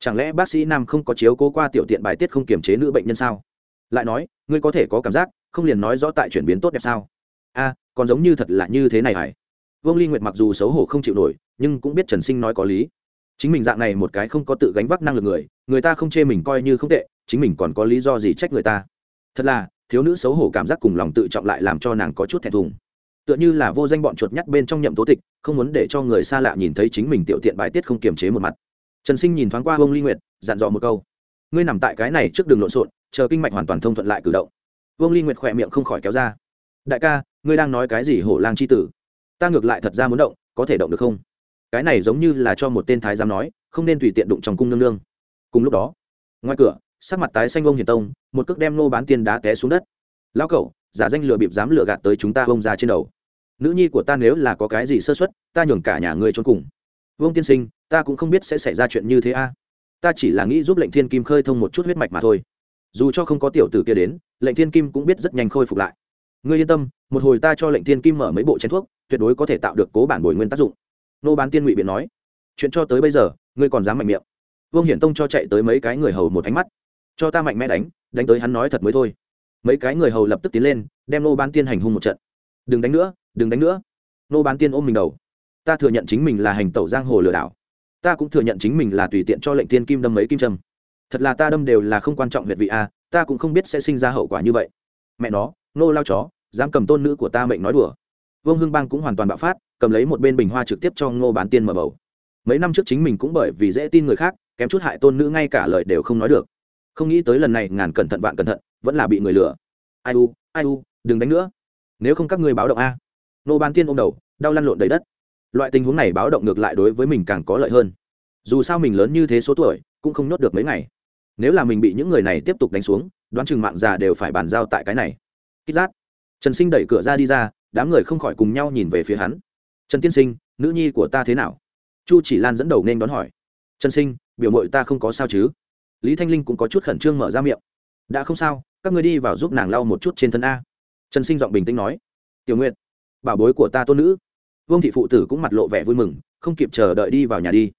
Chẳng lẽ bác sĩ nam không có chiếu cố qua tiểu tiện bài tiết không kiềm chế nữ bệnh nhân sao? Lại nói, ngươi có thể có cảm giác, không liền nói rõ tại chuyển biến tốt đẹp sao? A, còn giống như thật là như thế này hải vương ly nguyệt mặc dù xấu hổ không chịu nổi, nhưng cũng biết trần sinh nói có lý. Chính mình dạng này một cái không có tự gánh vác năng lực người người ta không chê mình coi như không tệ, chính mình còn có lý do gì trách người ta? Thật là, thiếu nữ xấu hổ cảm giác cùng lòng tự trọng lại làm cho nàng có chút thẹn thùng tựa như là vô danh bọn chuột nhắt bên trong nhậm tố tịch, không muốn để cho người xa lạ nhìn thấy chính mình tiểu tiện bài tiết không kiềm chế một mặt. Trần sinh nhìn thoáng qua vương ly nguyệt, dặn dò một câu. Ngươi nằm tại cái này trước đường lộn xộn, chờ kinh mạch hoàn toàn thông thuận lại cử động. Vương ly nguyệt khỏe miệng không khỏi kéo ra. Đại ca, ngươi đang nói cái gì hổ lang c h i tử? Ta ngược lại thật ra muốn động, có thể động được không? Cái này giống như là cho một tên thái giám nói, không nên tùy tiện đụng trong cung nương nương. Cùng lúc đó, ngoài cửa, sắc mặt tái xanh ông hiền tông, một cước đem nô bán tiên đá té xuống đất. Lão cậu giả danh lừa bịp dám lừa gạt tới chúng ta ông ra trên đầu. Nữ nhi của ta nếu là có cái gì sơ xuất ta nhường cả nhà ngươi trốn cùng. Vương tiên sinh, ta cũng không biết sẽ xảy ra chuyện như thế a. À? Ta chỉ là nghĩ giúp lệnh thiên kim khơi thông một chút huyết mạch mà thôi. Dù cho không có tiểu tử kia đến, lệnh thiên kim cũng biết rất nhanh khôi phục lại. Ngươi yên tâm, một hồi ta cho lệnh thiên kim mở mấy bộ chén thuốc, tuyệt đối có thể tạo được cố bản bồi nguyên tác dụng. Nô bán tiên ngụy biện nói. Chuyện cho tới bây giờ, ngươi còn dám mạnh miệng. Vương hiển tông cho chạy tới mấy cái người hầu một ánh mắt. Cho ta mạnh mẽ đánh đánh tới hắn nói thật mới thôi mấy cái người hầu lập tức tiến lên, đem nô bán tiên hành hung một trận. Đừng đánh nữa, đừng đánh nữa. Nô bán tiên ôm mình đầu. Ta thừa nhận chính mình là hành tẩu giang hồ lừa đảo. Ta cũng thừa nhận chính mình là tùy tiện cho lệnh tiên kim đâm mấy kim trâm thật là ta đâm đều là không quan trọng việt vị a, ta cũng không biết sẽ sinh ra hậu quả như vậy. Mẹ nó, nô lao chó, dám cầm tôn nữ của ta mệnh nói đùa. Vương hưng bang cũng hoàn toàn bạo phát, cầm lấy một bên bình hoa trực tiếp cho ngô bán tiên mở bầu. Mấy năm trước chính mình cũng bởi vì dễ tin người khác, kém chút hại tôn nữ ngay cả lời đều không nói được. Không nghĩ tới lần này ngàn cẩn thận vạn cẩn thận vẫn là bị người lừa. Ai u ai u, đừng đánh nữa. Nếu không các ngươi báo động a. Nô bán tiên ôm đầu, đau lăn lộn đầy đất. Loại tình huống này báo động ngược lại đối với mình càng có lợi hơn. Dù sao mình lớn như thế số tuổi, cũng không nhốt được mấy ngày. Nếu là mình bị những người này tiếp tục đánh xuống, đoán chừng mạng già đều phải bàn giao tại cái này. Kích lát trần sinh đẩy cửa ra đi ra, đám người không khỏi cùng nhau nhìn về phía hắn. Trần tiên sinh, nữ nhi của ta thế nào? Chu chỉ lan dẫn đầu nên đón hỏi. Trần sinh, biểu mội ta không có sao chứ? Lý thanh linh cũng có chút khẩn trương mở ra miệng. Đã không sao các người đi vào giúp nàng lau một chút trên thân a. Trần sinh giọng bình tĩnh nói. Tiểu nguyện bảo bối của ta tôn nữ. Vương thị phụ tử cũng mặt lộ vẻ vui mừng, không kịp chờ đợi đi vào nhà đi.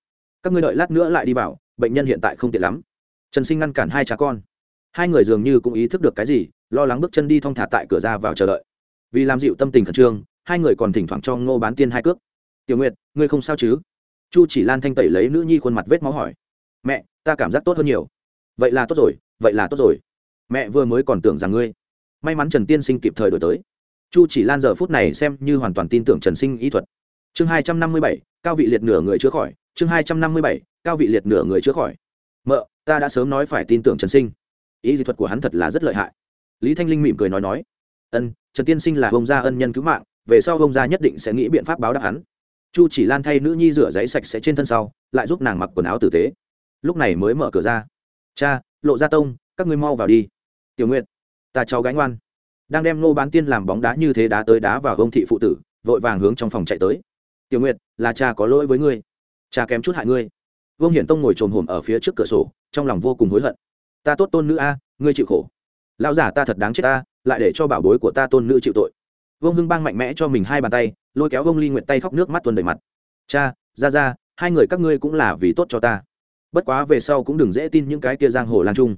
Các ngươi đợi lát nữa lại đi vào, bệnh nhân hiện tại không tiện lắm. Trần sinh ngăn cản hai cha con. Hai người dường như cũng ý thức được cái gì, lo lắng bước chân đi thong thả tại cửa ra vào chờ đợi. Vì làm dịu tâm tình khẩn trương, hai người còn thỉnh thoảng cho ngô bán tiên hai cước. Tiểu nguyệt, ngươi không sao chứ? Chu chỉ lan thanh tẩy lấy nữ nhi khuôn mặt vết máu hỏi. Mẹ, ta cảm giác tốt hơn nhiều. Vậy là tốt rồi, vậy là tốt rồi mẹ vừa mới còn tưởng rằng ngươi. May mắn trần tiên sinh kịp thời đổi tới. Chu chỉ lan giờ phút này xem như hoàn toàn tin tưởng trần sinh y thuật. Chương hai trăm năm mươi bảy, cao vị liệt nửa người chữa khỏi. Chương hai trăm năm mươi bảy, cao vị liệt nửa người chữa khỏi. Mợ, ta đã sớm nói phải tin tưởng trần sinh. Ý dị thuật của hắn thật là rất lợi hại. Lý thanh linh mỉm cười nói nói. Ân, trần tiên sinh là bông gia ân nhân cứu mạng, về sau bông gia nhất định sẽ nghĩ biện pháp báo đáp hắn. Chu chỉ lan thay nữ nhi rửa giấy sạch sẽ trên thân sau, lại giúp nàng mặc quần áo tử tế. Lúc này mới mở cửa ra. Cha, lộ ra tông các ngươi mau vào đi. Tiểu nguyện ta cháu gánh ngoan. Đang đem nô bán tiên làm bóng đá như thế đá tới đá vào gông thị phụ tử, vội vàng hướng trong phòng chạy tới. Tiểu nguyệt, là cha có lỗi với ngươi. Cha kém chút hại ngươi. Vương hiển tông ngồi trồm hổm ở phía trước cửa sổ, trong lòng vô cùng hối hận. Ta tốt tôn nữ a, ngươi chịu khổ. Lão giả ta thật đáng chết ta lại để cho bảo bối của ta tôn nữ chịu tội. Vương hưng bang mạnh mẽ cho mình hai bàn tay, lôi kéo vương ly nguyện tay khóc nước mắt tuần đầy mặt. Cha, ra ra, hai người các ngươi cũng là vì tốt cho ta. Bất quá về sau cũng đừng dễ tin những cái kia giang hồ lan trung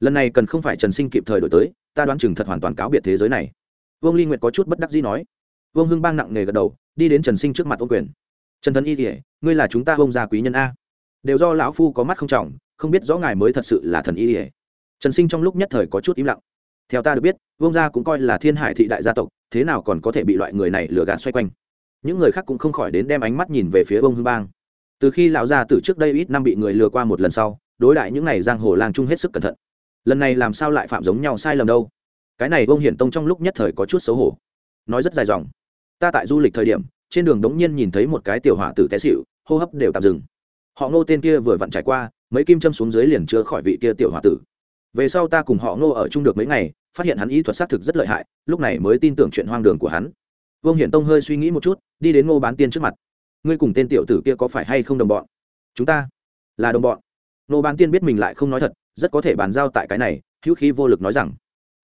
lần này cần không phải trần sinh kịp thời đổi tới, ta đoán chừng thật hoàn toàn cáo biệt thế giới này. Vương ly nguyệt có chút bất đắc dĩ nói. Vương hưng bang nặng nề gật đầu, đi đến trần sinh trước mặt ô quyền. Trần thần y kỉa ngươi là chúng ta bông gia quý nhân a. Đều do lão phu có mắt không trọng, không biết rõ ngài mới thật sự là thần y kỉa trần sinh trong lúc nhất thời có chút im lặng. Theo ta được biết, vương gia cũng coi là thiên hải thị đại gia tộc, thế nào còn có thể bị loại người này lừa gạt xoay quanh. Những người khác cũng không khỏi đến đem ánh mắt nhìn về phía vương hưng bang. Từ khi lão gia từ trước đây ít năm bị người lừa qua một lần sau, đối đại những n à y giang hồ lang trung hết sức cẩn thận lần này làm sao lại phạm giống nhau sai lầm đâu? Cái này vương hiển tông trong lúc nhất thời có chút xấu hổ. Nói rất dài dòng. Ta tại du lịch thời điểm, trên đường đống nhiên nhìn thấy một cái tiểu hỏa tử té xịu hô hấp đều tạm dừng. Họ ngô tên kia vừa vặn trải qua, mấy kim châm xuống dưới liền chữa khỏi vị kia tiểu hỏa tử. Về sau ta cùng họ ngô ở chung được mấy ngày, phát hiện hắn ý thuật xác thực rất lợi hại, lúc này mới tin tưởng chuyện hoang đường của hắn. Vương hiển tông hơi suy nghĩ một chút, đi đến ngô bán tiên trước mặt. Ngươi cùng tên tiểu tử kia có phải hay không đồng bọn? Chúng ta là đồng bọn. Ngô bán tiên biết mình lại không nói thật rất có thể bàn giao tại cái này, hữu khí vô lực nói rằng,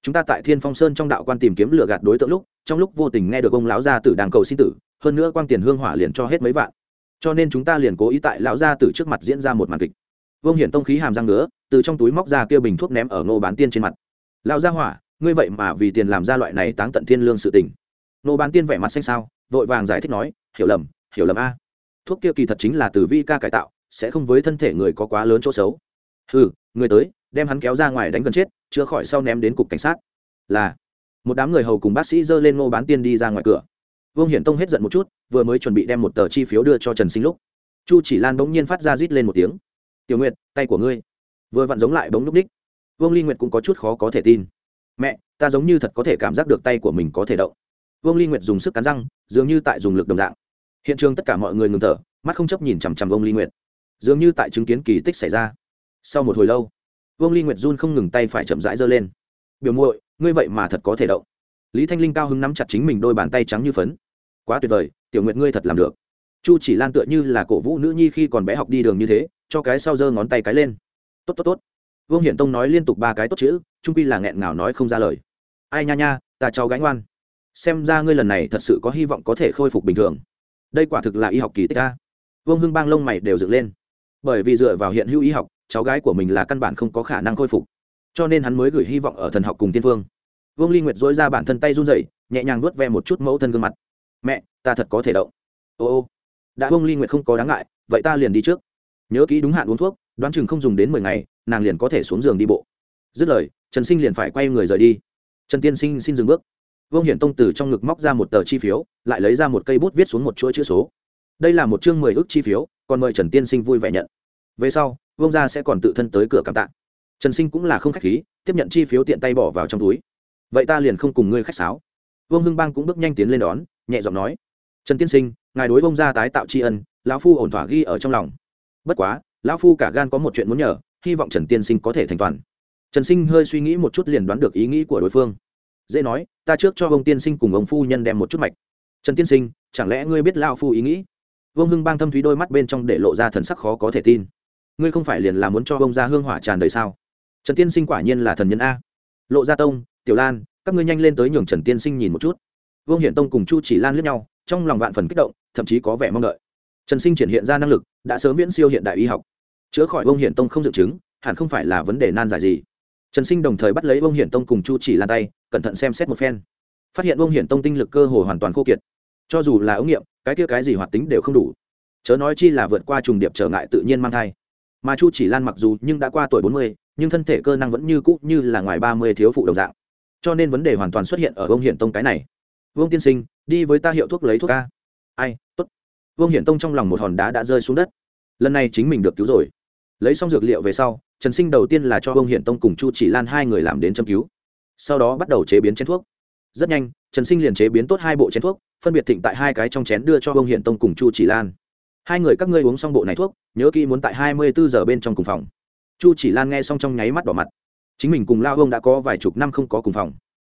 chúng ta tại thiên phong sơn trong đạo quan tìm kiếm lựa gạt đối tượng lúc, trong lúc vô tình nghe được ông lão gia tử đang cầu sinh tử, hơn nữa quang tiền hương hỏa liền cho hết mấy vạn. Cho nên chúng ta liền cố ý tại lão gia tử trước mặt diễn ra một màn kịch. Vương hiển tông khí hàm răng nữa từ trong túi móc ra kia bình thuốc ném ở ngô bán tiên trên mặt. Lão gia hỏa, ngươi vậy mà vì tiền làm ra loại này táng tận thiên lương sự tình. Ngô bán tiên vẻ mặt xanh sao vội vàng giải thích nói, hiểu lầm hiểu lầm a. Thuốc kia kỳ thật chính là từ vi ca cải tạo, sẽ không với thân thể người có quá lớn chỗ xấu. Ừ người tới, đem hắn kéo ra ngoài đánh gần chết, chữa khỏi sau ném đến cục cảnh sát. Là, một đám người hầu cùng bác sĩ dơ lên ngô bán tiên đi ra ngoài cửa. Vương hiển tông hết giận một chút, vừa mới chuẩn bị đem một tờ chi phiếu đưa cho trần sinh lúc, chu chỉ lan bỗng nhiên phát ra rít lên một tiếng. Tiểu nguyệt, tay của ngươi. Vừa vặn giống lại bỗng núp ních vương ly nguyệt cũng có chút khó có thể tin. Mẹ, ta giống như thật có thể cảm giác được tay của mình có thể động. Vương ly nguyệt dùng sức cắn răng, dường như tại dùng lực đồng dạng. Hiện trường tất cả mọi người ngừng thở, mắt không chấp nhìn chằm chằm vương ly nguyệt. Dường như tại chứng kiến kỳ tích xảy ra sau một hồi lâu, vương ly nguyệt run không ngừng tay phải chậm rãi giơ lên. Biểu muội, ngươi vậy mà thật có thể động. Lý thanh linh cao hứng nắm chặt chính mình đôi bàn tay trắng như phấn. Quá tuyệt vời, tiểu nguyệt ngươi thật làm được. Chu chỉ lan tựa như là cổ vũ nữ nhi khi còn bé học đi đường như thế, cho cái sau giơ ngón tay cái lên. Tốt tốt tốt. Vương hiển tông nói liên tục ba cái tốt chữ trung quy là nghẹn ngào nói không ra lời. Ai nha nha, ta cháu gánh ngoan. Xem ra ngươi lần này thật sự có hy vọng có thể khôi phục bình thường. Đây quả thực là y học kỳ tích ta. Vương hưng bang lông mày đều dựng lên. Bởi vì dựa vào hiện hữu y học cháu gái của mình là căn bản không có khả năng khôi phục. Cho nên hắn mới gửi hy vọng ở thần học cùng tiên phương. Vương ly nguyệt dối ra bản thân tay run rẩy, nhẹ nhàng nuốt ve một chút mẫu thân gương mặt. Mẹ, ta thật có thể động. Ô ô. Đã vương ly nguyệt không có đáng ngại, vậy ta liền đi trước. Nhớ kỹ đúng hạn uống thuốc, đoán chừng không dùng đến mười ngày, nàng liền có thể xuống giường đi bộ. Dứt lời, trần sinh liền phải quay người rời đi. Trần tiên sinh, xin dừng bước. Vương hiển tông từ trong ngực móc ra một tờ chi phiếu, lại lấy ra một cây bút viết xuống một chuỗi chữ số. Đây là một chương mười ước chi phiếu, còn mời trần tiên sinh vui vẻ nhận. Về sau vương gia sẽ còn tự thân tới cửa cảm tạ. Trần sinh cũng là không khách khí, tiếp nhận chi phiếu tiện tay bỏ vào trong túi. Vậy ta liền không cùng ngươi khách sáo. Vương hưng bang cũng bước nhanh tiến lên đón, nhẹ giọng nói. Trần tiên sinh, ngài đối Vương gia tái tạo tri ân, lão phu ổn thỏa ghi ở trong lòng. Bất quá, lão phu cả gan có một chuyện muốn nhờ, hy vọng trần tiên sinh có thể thành toàn. Trần sinh hơi suy nghĩ một chút liền đoán được ý nghĩ của đối phương. Dễ nói, ta trước cho ông tiên sinh cùng ông phu nhân đem một chút mạch. Trần tiên sinh, chẳng lẽ ngươi biết lão phu ý nghĩ? Vương hưng bang thâm thúy đôi mắt bên trong để lộ ra thần sắc khó có thể tin ngươi không phải liền là muốn cho bông ra hương hỏa tràn đầy sao? Trần tiên sinh quả nhiên là thần nhân a. Lộ gia tông, tiểu lan, các ngươi nhanh lên tới nhường trần tiên sinh nhìn một chút. Vương hiển tông cùng chu chỉ lan lướt nhau, trong lòng vạn phần kích động, thậm chí có vẻ mong đợi. Trần sinh triển hiện ra năng lực, đã sớm viễn siêu hiện đại y học. Chữa khỏi vương hiển tông không dự chứng, hẳn không phải là vấn đề nan giải gì. Trần sinh đồng thời bắt lấy vương hiển tông cùng chu chỉ lan tay, cẩn thận xem xét một phen. Phát hiện vương hiển tông tinh lực cơ hồ hoàn toàn khô kiệt. Cho dù là ống nghiệm, cái kia cái gì hoạt tính đều không đủ. Chớ nói chi là vượt qua trùng điệp trở ngại tự nhiên mang thai mà chu chỉ lan mặc dù nhưng đã qua tuổi bốn mươi, nhưng thân thể cơ năng vẫn như cũ như là ngoài ba mươi thiếu phụ đồng dạng. Cho nên vấn đề hoàn toàn xuất hiện ở vương hiển tông cái này. Vương tiên sinh, đi với ta hiệu thuốc lấy thuốc ca. Ai t ố t vương hiển tông trong lòng một hòn đá đã rơi xuống đất. Lần này chính mình được cứu rồi. Lấy xong dược liệu về sau, trần sinh đầu tiên là cho vương hiển tông cùng chu chỉ lan hai người làm đến châm cứu. Sau đó bắt đầu chế biến chén thuốc. Rất nhanh, trần sinh liền chế biến tốt hai bộ chén thuốc, phân biệt thịnh tại hai cái trong chén đưa cho vương hiển tông cùng chu chỉ lan hai người các ngươi uống xong bộ này thuốc, nhớ kỹ muốn tại hai mươi bốn giờ bên trong cùng phòng. Chu chỉ lan nghe xong trong nháy mắt đỏ mặt. Chính mình cùng lao ông đã có vài chục năm không có cùng phòng.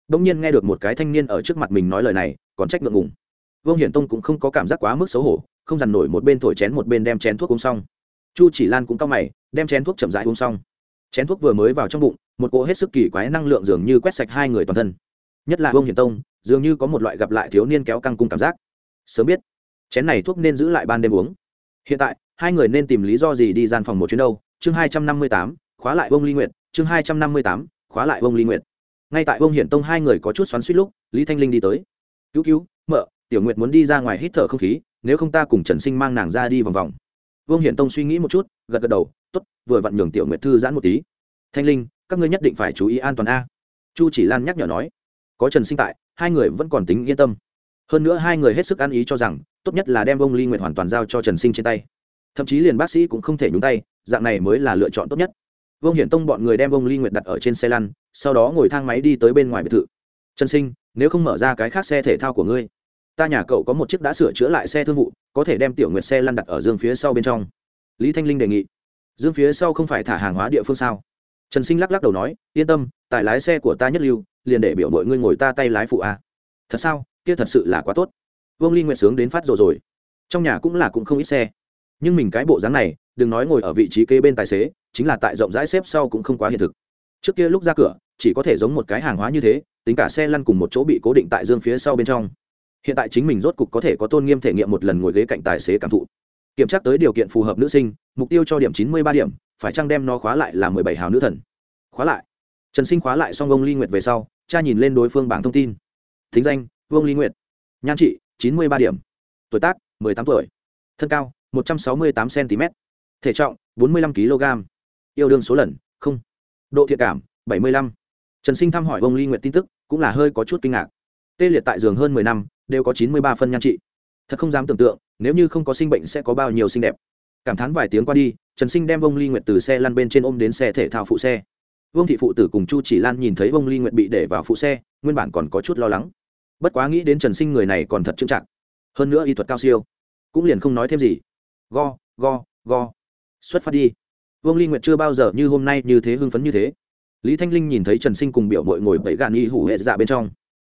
Đông nhiên nghe được một cái thanh niên ở trước mặt mình nói lời này, còn trách ngượng ngùng. Vương hiển tông cũng không có cảm giác quá mức xấu hổ, không dằn nổi một bên thổi chén một bên đem chén thuốc uống xong. Chu chỉ lan cũng cao mày, đem chén thuốc chậm rãi uống xong. Chén thuốc vừa mới vào trong bụng, một cỗ hết sức kỳ quái năng lượng dường như quét sạch hai người toàn thân. Nhất là vương hiển tông, dường như có một loại gặp lại thiếu niên kéo căng cung cảm giác. Sớm biết, chén này thuốc nên giữ lại ban đêm uống hiện tại, hai người nên tìm lý do gì đi gian phòng một chuyến đâu? Chương hai trăm năm mươi tám, khóa lại bông ly nguyện chương hai trăm năm mươi tám, khóa lại bông ly nguyện ngay tại bông hiển tông hai người có chút xoắn suýt lúc, lý thanh linh đi tới. Cứu cứu, mợ, tiểu nguyệt muốn đi ra ngoài hít thở không khí, nếu không ta cùng trần sinh mang nàng ra đi vòng vòng. Vương hiển tông suy nghĩ một chút, gật gật đầu t ố t vừa vặn nhường tiểu nguyệt thư giãn một tí. Thanh linh, các ngươi nhất định phải chú ý an toàn a. Chu chỉ lan nhắc nhở nói. Có trần sinh tại, hai người vẫn còn tính yên tâm. Hơn nữa hai người hết sức ăn ý cho rằng tốt nhất là đem bông ly nguyệt hoàn toàn giao cho trần sinh trên tay. Thậm chí liền bác sĩ cũng không thể nhúng tay, dạng này mới là lựa chọn tốt nhất. Vương hiển tông bọn người đem bông ly nguyệt đặt ở trên xe lăn, sau đó ngồi thang máy đi tới bên ngoài biệt thự. Trần sinh, nếu không mở ra cái khác xe thể thao của ngươi, ta nhà cậu có một chiếc đã sửa chữa lại xe thương vụ, có thể đem tiểu nguyệt xe lăn đặt ở dương phía sau bên trong. Lý thanh linh đề nghị. Dương phía sau không phải thả hàng hóa địa phương sao? Trần sinh lắc lắc đầu nói, yên tâm tại lái xe của ta nhất lưu, liền để biểu mọi ngươi ngồi ta tay lái phụ a. Thật sao? Kia thật sự là quá tốt vương ly nguyện sướng đến phát rồi rồi. Trong nhà cũng là cũng không ít xe. Nhưng mình cái bộ dáng này, đừng nói ngồi ở vị trí kế bên tài xế, chính là tại rộng rãi xếp sau cũng không quá hiện thực. Trước kia lúc ra cửa, chỉ có thể giống một cái hàng hóa như thế, tính cả xe lăn cùng một chỗ bị cố định tại dương phía sau bên trong. Hiện tại chính mình rốt cục có thể có tôn nghiêm thể nghiệm một lần ngồi ghế cạnh tài xế cảm thụ. Kiểm tra tới điều kiện phù hợp nữ sinh, mục tiêu cho điểm chín mươi ba điểm, phải chăng đem nó khóa lại là mười bảy hào nữ thần? Khóa lại. Trần sinh khóa lại xong ông ly nguyệt về sau, cha nhìn lên đối phương bảng thông tin. Thính danh, vương ly nguyệt. Nhan trị chín mươi ba điểm. Tuổi tác, mười tám tuổi. Thân cao, một trăm sáu mươi tám cm thể trọng, bốn mươi lăm kg yêu đương số lần, không. Độ thiện cảm, bảy mươi lăm. Trần sinh thăm hỏi ông ly nguyệt tin tức, cũng là hơi có chút kinh ngạc. Tê liệt tại giường hơn mười năm, đều có chín mươi ba phân nhan trị. Thật không dám tưởng tượng, nếu như không có sinh bệnh sẽ có bao nhiêu xinh đẹp. Cảm thán vài tiếng qua đi, trần sinh đem ông ly nguyệt từ xe lăn bên trên ôm đến xe thể thao phụ xe. Vương thị phụ tử cùng chu chỉ lan nhìn thấy ông ly nguyệt bị để vào phụ xe, nguyên bản còn có chút lo lắng bất quá nghĩ đến trần sinh người này còn thật trưng trạng hơn nữa y thuật cao siêu, cũng liền không nói thêm gì. Go go go. Xuất phát đi. Vương ly nguyệt chưa bao giờ như hôm nay như thế hưng phấn như thế. Lý thanh linh nhìn thấy trần sinh cùng biểu mội ngồi bẫy gạn y hủ hệ dạ bên trong.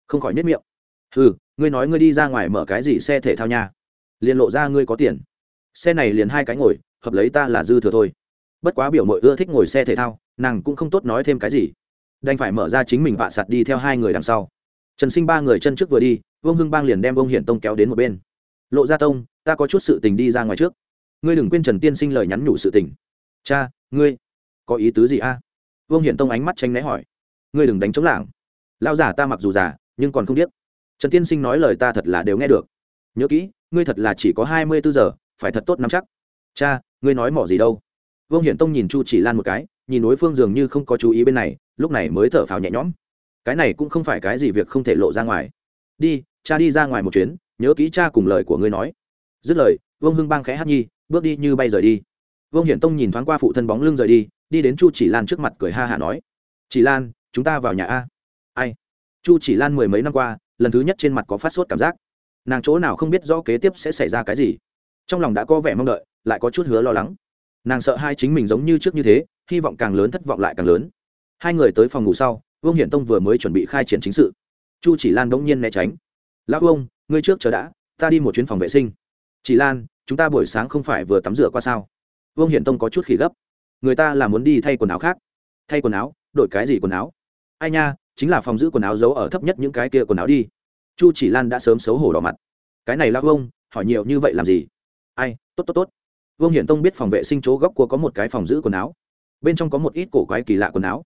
Không khỏi nếp miệng. Ừ ngươi nói ngươi đi ra ngoài mở cái gì xe thể thao nha. Liền lộ ra ngươi có tiền. Xe này liền hai cái ngồi, hợp lấy ta là dư thừa thôi. Bất quá biểu mội ưa thích ngồi xe thể thao, nàng cũng không tốt nói thêm cái gì. Đành phải mở ra chính mình vạ sạt đi theo hai người đằng sau trần sinh ba người chân trước vừa đi, vương hưng bang liền đem vương hiển tông kéo đến một bên. Lộ ra tông, ta có chút sự tình đi ra ngoài trước. Ngươi đừng quên trần tiên sinh lời nhắn nhủ sự tình. Cha, ngươi có ý tứ gì a? Vương hiển tông ánh mắt tranh né hỏi. Ngươi đừng đánh chống lảng. Lao giả ta mặc dù già, nhưng còn không biết trần tiên sinh nói lời ta thật là đều nghe được. Nhớ kỹ, ngươi thật là chỉ có hai mươi bốn giờ, phải thật tốt nắm chắc. Cha, ngươi nói mỏ gì đâu? Vương hiển tông nhìn chu chỉ lan một cái, nhìn đối phương dường như không có chú ý bên này, lúc này mới thở phào nhẹ nhõm cái này cũng không phải cái gì việc không thể lộ ra ngoài. Đi, cha đi ra ngoài một chuyến, nhớ kỹ cha cùng lời của ngươi nói. Dứt lời, vương hưng bang khẽ hát nhi, bước đi như bay rời đi. Vương hiển tông nhìn thoáng qua phụ thân bóng lưng rời đi đi đến chu chỉ lan trước mặt cười ha hả nói. Chỉ lan, chúng ta vào nhà a. Ai? Chu chỉ lan mười mấy năm qua, lần thứ nhất trên mặt có phát sốt cảm giác. Nàng chỗ nào không biết rõ kế tiếp sẽ xảy ra cái gì. Trong lòng đã có vẻ mong đợi, lại có chút hứa lo lắng. Nàng sợ hai chính mình giống như trước như thế, hy vọng càng lớn thất vọng lại càng lớn. Hai người tới phòng ngủ sau vương hiển tông vừa mới chuẩn bị khai triển chính sự. Chu chỉ lan đ ỗ n g nhiên né tránh. Lão ông ngươi trước chờ đã, ta đi một chuyến phòng vệ sinh. Chỉ lan, chúng ta buổi sáng không phải vừa tắm rửa qua sao? Vương hiển tông có chút khỉ gấp. Người ta là muốn đi thay quần áo khác. Thay quần áo, đổi cái gì quần áo? Ai nha, chính là phòng giữ quần áo giấu ở thấp nhất những cái kia quần áo đi. Chu chỉ lan đã sớm xấu hổ đỏ mặt. Cái này lão ông hỏi nhiều như vậy làm gì? Ai, tốt tốt tốt. Vương hiển tông biết phòng vệ sinh chỗ góc của có một cái phòng giữ quần áo. Bên trong có một ít cổ quái kỳ lạ quần áo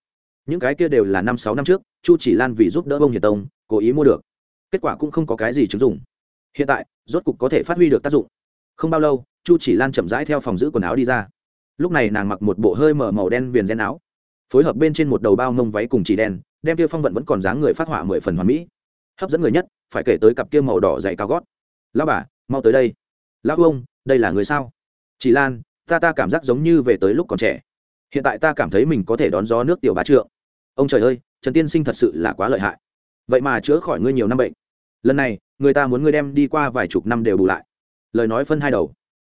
những cái kia đều là năm sáu năm trước, chu chỉ lan vì giúp đỡ bông hiền tông, cố ý mua được. Kết quả cũng không có cái gì chứng dụng. Hiện tại, rốt cục có thể phát huy được tác dụng. Không bao lâu, chu chỉ lan chậm rãi theo phòng giữ quần áo đi ra. Lúc này nàng mặc một bộ hơi mở màu đen viền gen áo, phối hợp bên trên một đầu bao mông váy cùng chỉ đen, đem kia phong vận vẫn còn dáng người phát họa mười phần hoàn mỹ. Hấp dẫn người nhất, phải kể tới cặp kia màu đỏ dày cao gót. Lao bà, mau tới đây. Lão ông, đây là người sao? Chỉ lan, ta ta cảm giác giống như về tới lúc còn trẻ. Hiện tại ta cảm thấy mình có thể đón gió nước tiểu bá trượng ông trời ơi, trần tiên sinh thật sự là quá lợi hại. Vậy mà chữa khỏi ngươi nhiều năm bệnh. Lần này, người ta muốn ngươi đem đi qua vài chục năm đều bù lại. Lời nói phân hai đầu.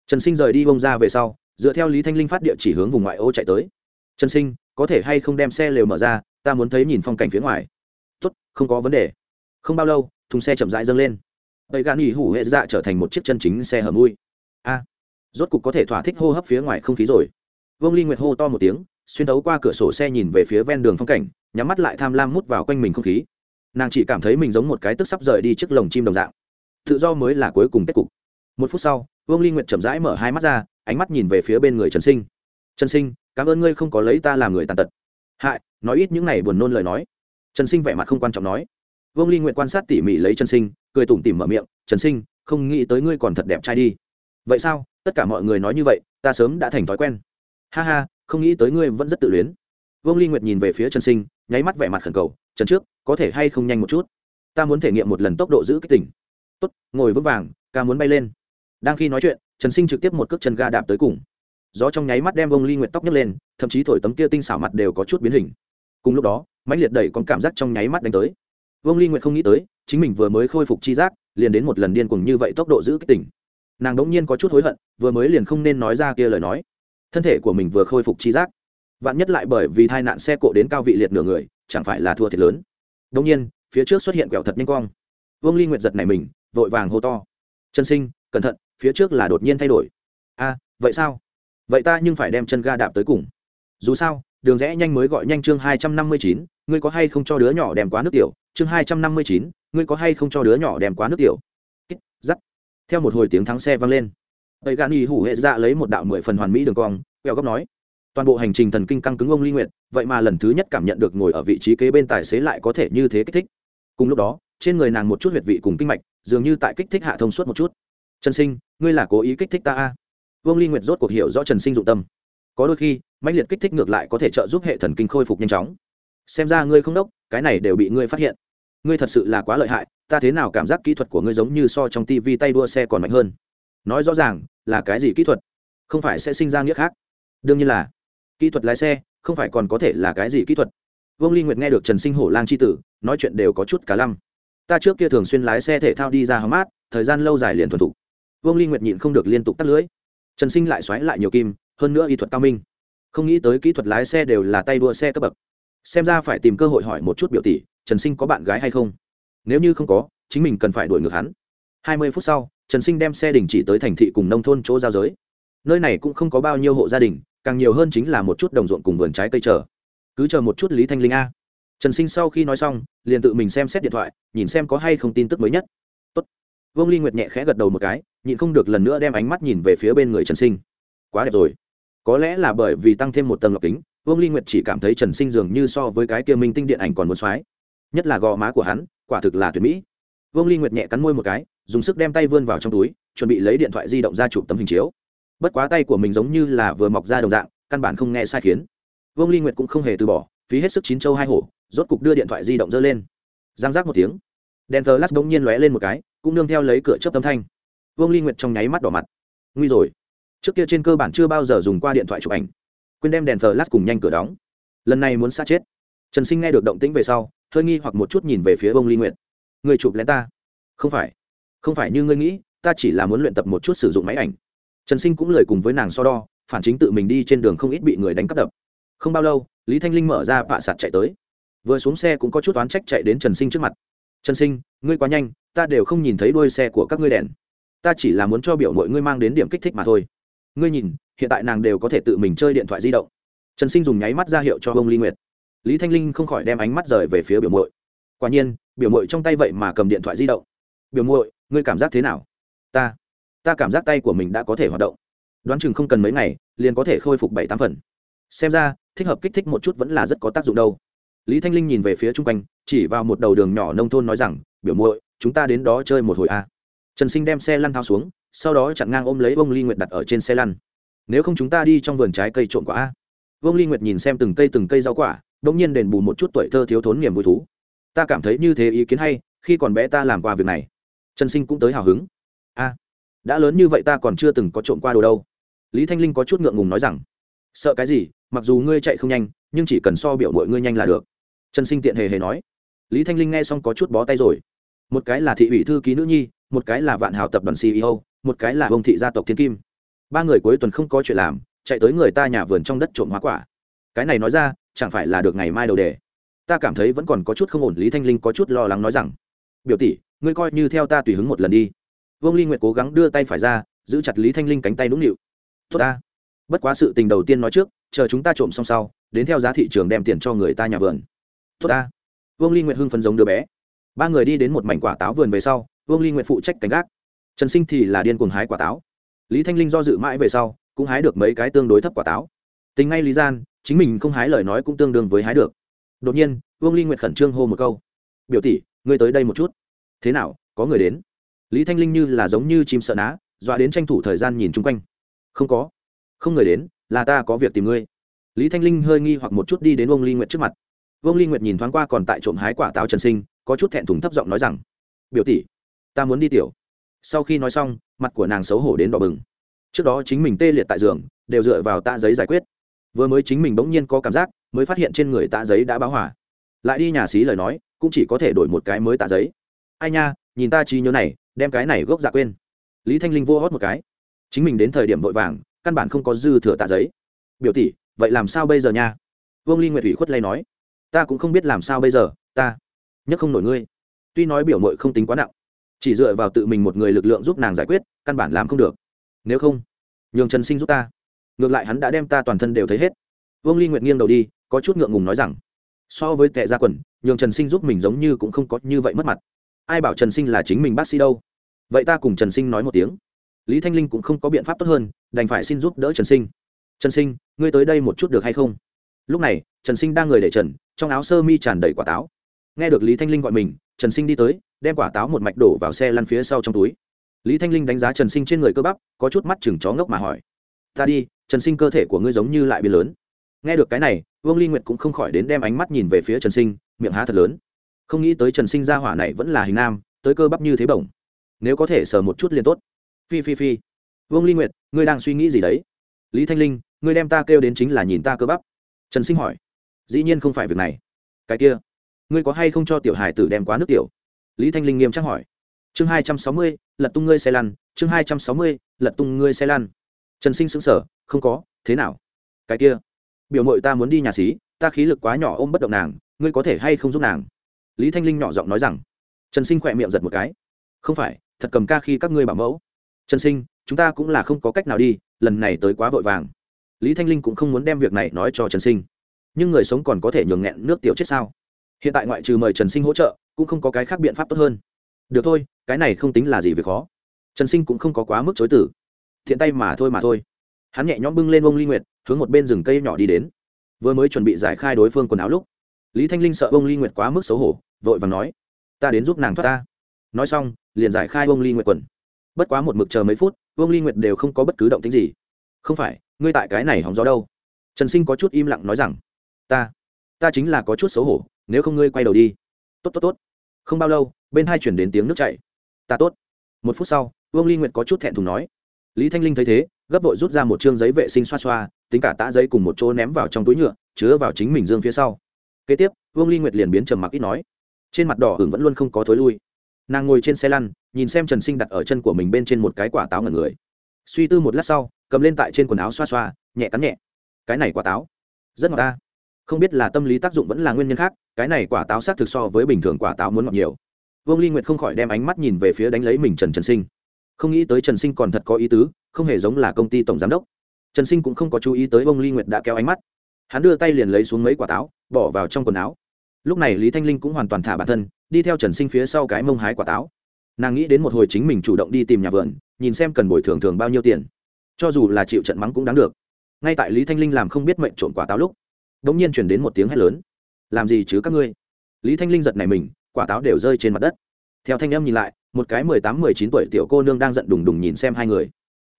Trần sinh rời đi bông ra về sau, dựa theo lý thanh linh phát địa chỉ hướng vùng ngoại ô chạy tới. Trần sinh, có thể hay không đem xe lều mở ra? Ta muốn thấy nhìn phong cảnh phía ngoài. Tốt, không có vấn đề. Không bao lâu, thùng xe chậm rãi dâng lên. Bậy gạn nghỉ hủ hệ dạ trở thành một chiếc chân chính xe hở mui. A, rốt cục có thể thỏa thích hô hấp phía ngoài không khí rồi. Vương ly nguyệt hô to một tiếng xuyên thấu qua cửa sổ xe nhìn về phía ven đường phong cảnh, nhắm mắt lại tham lam mút vào quanh mình không khí. Nàng chỉ cảm thấy mình giống một cái tức sắp rời đi trước lồng chim đồng dạng. Tự do mới là cuối cùng kết cục. Một phút sau, vương ly nguyệt chậm rãi mở hai mắt ra, ánh mắt nhìn về phía bên người trần sinh. Trần sinh, cảm ơn ngươi không có lấy ta làm người tàn tật. Hại, nói ít những này buồn nôn lời nói. Trần sinh vẻ mặt không quan trọng nói. Vương ly nguyện quan sát tỉ mỉ lấy trần sinh, cười tủm tỉm mở miệng, trần sinh, không nghĩ tới ngươi còn thật đẹp trai đi. Vậy sao? Tất cả mọi người nói như vậy, ta sớm đã thành thói quen. Ha ha không nghĩ tới ngươi vẫn rất tự luyến. Vương ly nguyệt nhìn về phía trần sinh, nháy mắt vẻ mặt khẩn cầu, trần trước, có thể hay không nhanh một chút? Ta muốn thể nghiệm một lần tốc độ giữ kích tỉnh. Tốt, ngồi vững vàng, ca muốn bay lên. Đang khi nói chuyện, trần sinh trực tiếp một cước chân ga đạp tới cùng. Gió trong nháy mắt đem vương ly nguyệt tóc nhấc lên, thậm chí thổi tấm kia tinh xảo mặt đều có chút biến hình. Cùng lúc đó, mãnh liệt đẩy còn cảm giác trong nháy mắt đánh tới. Vương ly nguyệt không nghĩ tới, chính mình vừa mới khôi phục chi giác, liền đến một lần điên cuồng như vậy tốc độ giữ kích tỉnh. Nàng đống nhiên có chút hối hận, vừa mới liền không nên nói ra kia lời nói thân thể của mình vừa khôi phục chi giác. Vạn nhất lại bởi vì tai nạn xe cộ đến cao vị liệt nửa người, chẳng phải là thua thiệt lớn. Đống nhiên, phía trước xuất hiện quẹo thật nhanh quang. Vương ly nguyệt giật này mình, vội vàng hô to. Chân sinh, cẩn thận, phía trước là đột nhiên thay đổi. A, vậy sao? Vậy ta nhưng phải đem chân ga đạp tới cùng. Dù sao, đường rẽ nhanh mới gọi nhanh chương hai trăm năm mươi chín, ngươi có hay không cho đứa nhỏ đem quá nước tiểu? Chương hai trăm năm mươi chín, ngươi có hay không cho đứa nhỏ đem quá nước tiểu? Dắt theo một hồi tiếng thắng xe vang lên tây gan y hủ hệ dạ lấy một đạo mười phần hoàn mỹ đường cong, quẹo góc nói, toàn bộ hành trình thần kinh căng cứng ông ly nguyện vậy mà lần thứ nhất cảm nhận được ngồi ở vị trí kế bên tài xế lại có thể như thế kích thích. Cùng lúc đó, trên người nàng một chút huyệt vị cùng kinh mạch, dường như tại kích thích hạ thông suốt một chút. Trần sinh, ngươi là cố ý kích thích ta a? À? vương ly nguyệt rốt cuộc hiểu rõ trần sinh dụng tâm. Có đôi khi, mãnh liệt kích thích ngược lại có thể trợ giúp hệ thần kinh khôi phục nhanh chóng. Xem ra ngươi không đốc, cái này đều bị ngươi phát hiện. Ngươi thật sự là quá lợi hại, ta thế nào cảm giác kỹ thuật của ngươi giống như so trong tivi tay đua xe còn mạnh hơn nói rõ ràng là cái gì kỹ thuật, không phải sẽ sinh ra nghĩa khác. Đương nhiên là, kỹ thuật lái xe không phải còn có thể là cái gì kỹ thuật. Vương ly nguyệt nghe được trần sinh hổ lang c h i tử, nói chuyện đều có chút cả lăm. Ta trước kia thường xuyên lái xe thể thao đi ra hóng mát, thời gian lâu dài liền thuần t h ụ vương ly nguyệt nhịn không được liên tục tắt lưới. Trần sinh lại xoáy lại nhiều kim, hơn nữa y thuật cao minh. Không nghĩ tới kỹ thuật lái xe đều là tay đua xe cấp bậc. Xem ra phải tìm cơ hội hỏi một chút biểu tỷ, trần sinh có bạn gái hay không? Nếu như không có, chính mình cần phải đuổi ngược hắn. Hai mươi phút sau trần sinh đem xe đình chỉ tới thành thị cùng nông thôn chỗ giao giới. Nơi này cũng không có bao nhiêu hộ gia đình, càng nhiều hơn chính là một chút đồng ruộng cùng vườn trái cây chờ. Cứ chờ một chút lý thanh linh a. Trần sinh sau khi nói xong, liền tự mình xem xét điện thoại, nhìn xem có hay không tin tức mới nhất. Tốt. vương ly nguyệt nhẹ khẽ gật đầu một cái, nhịn không được lần nữa đem ánh mắt nhìn về phía bên người trần sinh. Quá đẹp rồi. Có lẽ là bởi vì tăng thêm một tầng lọc kính, vương ly nguyệt chỉ cảm thấy trần sinh dường như so với cái kia minh tinh điện ảnh còn muốn soái nhất là gò má của hắn, quả thực là tuyệt mỹ. Vương ly nguyệt nhẹ cắn môi một cái dùng sức đem tay vươn vào trong túi, chuẩn bị lấy điện thoại di động ra chụp tấm hình chiếu. Bất quá tay của mình giống như là vừa mọc ra đồng dạng, căn bản không nghe sai khiến. Vương ly nguyệt cũng không hề từ bỏ, phí hết sức chín châu hai hổ, rốt cục đưa điện thoại di động dơ lên. Giang giác một tiếng, đèn thờ lát bỗng nhiên lóe lên một cái, cũng nương theo lấy cửa chớp tấm thanh. Vương ly nguyệt trong nháy mắt đỏ mặt. Nguy rồi. Trước kia trên cơ bản chưa bao giờ dùng qua điện thoại chụp ảnh. Quên đem đèn thờ lát cùng nhanh cửa đóng. Lần này muốn sát chết. Trần sinh nghe được động tĩnh về sau, hơi nghi hoặc một chút nhìn về phía vương ly nguyệt. Người chụp lén ta. Không phải không phải như ngươi nghĩ, ta chỉ là muốn luyện tập một chút sử dụng máy ảnh. Trần sinh cũng lời cùng với nàng so đo, phản chính tự mình đi trên đường không ít bị người đánh cắp đập. Không bao lâu, lý thanh linh mở ra bạ sạt chạy tới. Vừa xuống xe cũng có chút oán trách chạy đến trần sinh trước mặt. Trần sinh, ngươi quá nhanh, ta đều không nhìn thấy đuôi xe của các ngươi đèn. Ta chỉ là muốn cho biểu mọi ngươi mang đến điểm kích thích mà thôi. Ngươi nhìn, hiện tại nàng đều có thể tự mình chơi điện thoại di động. Trần sinh dùng nháy mắt ra hiệu cho ông ly nguyệt. Lý thanh linh không khỏi đem ánh mắt rời về phía biểu mội. Quả nhiên, biểu mội trong tay vậy mà cầm điện thoại di động. Biểu mội ngươi cảm giác thế nào? Ta ta cảm giác tay của mình đã có thể hoạt động. Đoán chừng không cần mấy ngày, liền có thể khôi phục bảy tám phần. Xem ra, thích hợp kích thích một chút vẫn là rất có tác dụng đâu. Lý thanh linh nhìn về phía chung quanh, chỉ vào một đầu đường nhỏ nông thôn nói rằng, biểu muội, chúng ta đến đó chơi một hồi a trần sinh đem xe lăn thao xuống, sau đó chặn ngang ôm lấy bông ly nguyệt đặt ở trên xe lăn. Nếu không chúng ta đi trong vườn trái cây trộn quả a vương ly nguyệt nhìn xem từng cây từng cây rau quả đ ỗ n g nhiên đền bù một chút tuổi thơ thiếu thốn niềm vui thú. Ta cảm thấy như thế ý kiến hay, khi còn bé ta làm qua việc này trần sinh cũng tới hào hứng. A, đã lớn như vậy ta còn chưa từng có trộm qua đồ đâu. Lý thanh linh có chút ngượng ngùng nói rằng, sợ cái gì, mặc dù ngươi chạy không nhanh, nhưng chỉ cần so biểu mọi ngươi nhanh là được. Trần sinh tiện hề hề nói. Lý thanh linh nghe xong có chút bó tay rồi. Một cái là thị ủy thư ký nữ nhi, một cái là vạn hào tập đoàn ceo một cái là ông thị gia tộc thiên kim. Ba người cuối tuần không có chuyện làm, chạy tới người ta nhà vườn trong đất trộm hoa quả. Cái này nói ra, chẳng phải là được ngày mai đầu đề. Ta cảm thấy vẫn còn có chút không ổn, lý thanh linh có chút lo lắng nói rằng, biểu tỷ ngươi coi như theo ta tùy hứng một lần đi. Vương ly nguyệt cố gắng đưa tay phải ra, giữ chặt lý thanh linh cánh tay nũng nịu. Tốt ta. Bất quá sự tình đầu tiên nói trước, chờ chúng ta trộm xong sau, đến theo giá thị trường đem tiền cho người ta nhà vườn. Tốt ta. Vương ly nguyệt hưng phấn giống đứa bé. Ba người đi đến một mảnh quả táo vườn về sau, vương ly nguyệt phụ trách cánh gác. Trần sinh thì là điên cuồng hái quả táo. Lý thanh linh do dự mãi về sau, cũng hái được mấy cái tương đối thấp quả táo. Tính ngay lý gian, chính mình không hái lời nói cũng tương đương với hái được. Đột nhiên, vương ly nguyệt khẩn trương hô một câu. Biểu tỷ, ngươi tới đây một chút thế nào, có người đến? Lý thanh linh như là giống như chim sợ ná, dọa đến tranh thủ thời gian nhìn chung quanh. Không có. Không người đến, là ta có việc tìm ngươi. Lý thanh linh hơi nghi hoặc một chút đi đến ông ly nguyệt trước mặt. Vương ly nguyệt nhìn thoáng qua còn tại trộm hái quả táo trần sinh, có chút thẹn thùng thấp giọng nói rằng, biểu tỷ, ta muốn đi tiểu. Sau khi nói xong, mặt của nàng xấu hổ đến đỏ bừng. Trước đó chính mình tê liệt tại giường, đều dựa vào tạ giấy giải quyết. Vừa mới chính mình bỗng nhiên có cảm giác, mới phát hiện trên người tạ giấy đã báo hỏa lại đi nhà xí lời nói, cũng chỉ có thể đổi một cái mới tạ giấy ai nha, nhìn ta trí nhớ này, đem cái này gốc dạ quên. Lý thanh linh vô hót một cái. Chính mình đến thời điểm vội vàng, căn bản không có dư thừa tạ giấy. Biểu tỷ, vậy làm sao bây giờ nha? Vương ly nguyệt ủy khuất lay nói. Ta cũng không biết làm sao bây giờ, ta nhất không nổi ngươi. Tuy nói biểu mội không tính quá nặng, chỉ dựa vào tự mình một người lực lượng giúp nàng giải quyết, căn bản làm không được. Nếu không, nhường trần sinh giúp ta. Ngược lại hắn đã đem ta toàn thân đều thấy hết. Vương ly nguyệt nghiêng đầu đi, có chút ngượng ngùng nói rằng, so với tệ gia quần, nhường trần sinh giúp mình giống như cũng không có như vậy mất mặt ai bảo trần sinh là chính mình bác sĩ đâu? Vậy ta cùng trần sinh nói một tiếng. Lý thanh linh cũng không có biện pháp tốt hơn, đành phải xin giúp đỡ trần sinh. Trần sinh, ngươi tới đây một chút được hay không? Lúc này, trần sinh đang người để trần, trong áo sơ mi tràn đầy quả táo. Nghe được lý thanh linh gọi mình, trần sinh đi tới, đem quả táo một mạch đổ vào xe lăn phía sau trong túi. Lý thanh linh đánh giá trần sinh trên người cơ bắp, có chút mắt chừng chó ngốc mà hỏi. Ta đi, trần sinh cơ thể của ngươi giống như lại biến lớn. Nghe được cái này, vương ly nguyệt cũng không khỏi đến đem ánh mắt nhìn về phía trần sinh, miệng há thật lớn không nghĩ tới trần sinh ra hỏa này vẫn là hình nam tới cơ bắp như thế bổng. Nếu có thể sờ một chút liền tốt. Phi phi phi. Vương ly nguyệt ngươi đang suy nghĩ gì đấy? Lý thanh linh ngươi đem ta kêu đến chính là nhìn ta cơ bắp. Trần sinh hỏi. Dĩ nhiên không phải việc này. Cái kia ngươi có hay không cho tiểu hải tử đem quá nước tiểu? Lý thanh linh nghiêm trang hỏi. Chương hai trăm sáu mươi lật tung ngươi xe lăn. Chương hai trăm sáu mươi lật tung ngươi xe lăn. Trần sinh sững sờ, không có. Thế nào? Cái kia biểu mội ta muốn đi nhà xí ta khí lực quá nhỏ ôm bất động nàng ngươi có thể hay không giúp nàng? Lý thanh linh nhỏ giọng nói rằng, trần sinh khỏe miệng giật một cái. Không phải, thật cầm ca khi các ngươi bảo mẫu. Trần sinh, chúng ta cũng là không có cách nào đi, lần này tới quá vội vàng. Lý thanh linh cũng không muốn đem việc này nói cho trần sinh. Nhưng người sống còn có thể nhường nghẹn nước tiểu chết sao? Hiện tại ngoại trừ mời trần sinh hỗ trợ, cũng không có cái khác biện pháp tốt hơn. Được thôi, cái này không tính là gì việc khó. Trần sinh cũng không có quá mức chối tử thiện tay mà thôi mà thôi. Hắn nhẹ nhõm bưng lên ông ly nguyệt, hướng một bên rừng cây nhỏ đi đến. Vừa mới chuẩn bị giải khai đối phương quần áo lúc lý thanh linh sợ ông ly nguyệt quá mức xấu hổ, vội và nói, ta đến giúp nàng thoát ta. Nói xong, liền giải khai ông ly nguyệt quần. Bất quá một mực chờ mấy phút ông ly nguyệt đều không có bất cứ động tính gì. Không phải, ngươi tại cái này hóng gió đâu? Trần sinh có chút im lặng nói rằng, ta ta chính là có chút xấu hổ, nếu không ngươi quay đầu đi. Tốt tốt tốt. Không bao lâu, bên hai chuyển đến tiếng nước chảy. Ta tốt. Một phút sau, vương ly nguyệt có chút thẹn thùng nói, lý thanh linh thấy thế, gấp vội rút ra một chương giấy vệ sinh xoa xoa, tính cả tã giấy cùng một chỗ ném vào trong túi nhựa, chứa vào chính mình dương phía sau kế tiếp, vương ly nguyệt liền biến trầm mặc ít nói. Trên mặt đỏ hưởng vẫn luôn không có thối lui. Nàng ngồi trên xe lăn, nhìn xem trần sinh đặt ở chân của mình bên trên một cái quả táo ngẩn người. Suy tư một lát sau, cầm lên tại trên quần áo xoa xoa, nhẹ cắn nhẹ. Cái này quả táo, rất ngọt ta. Không biết là tâm lý tác dụng vẫn là nguyên nhân khác, cái này quả táo xác thực so với bình thường quả táo muốn ngọt nhiều. Vương ly nguyệt không khỏi đem ánh mắt nhìn về phía đánh lấy mình trần trần sinh. Không nghĩ tới trần sinh còn thật có ý tứ, không hề giống là công ty tổng giám đốc. Trần sinh cũng không có chú ý tới vương ly nguyệt đã kéo ánh mắt hắn đưa tay liền lấy xuống mấy quả táo, bỏ vào trong quần áo. Lúc này lý thanh linh cũng hoàn toàn thả bản thân, đi theo trần sinh phía sau cái mông hái quả táo. Nàng nghĩ đến một hồi chính mình chủ động đi tìm nhà vườn, nhìn xem cần bồi thường thường bao nhiêu tiền. Cho dù là chịu trận mắng cũng đáng được. Ngay tại lý thanh linh làm không biết mệnh trộn quả táo lúc đ ỗ n g nhiên chuyển đến một tiếng hét lớn. Làm gì chứ các ngươi? Lý thanh linh giật này mình, quả táo đều rơi trên mặt đất. Theo thanh em nhìn lại, một cái mười tám, mười chín tuổi tiểu cô nương đang giận đùng đùng nhìn xem hai người.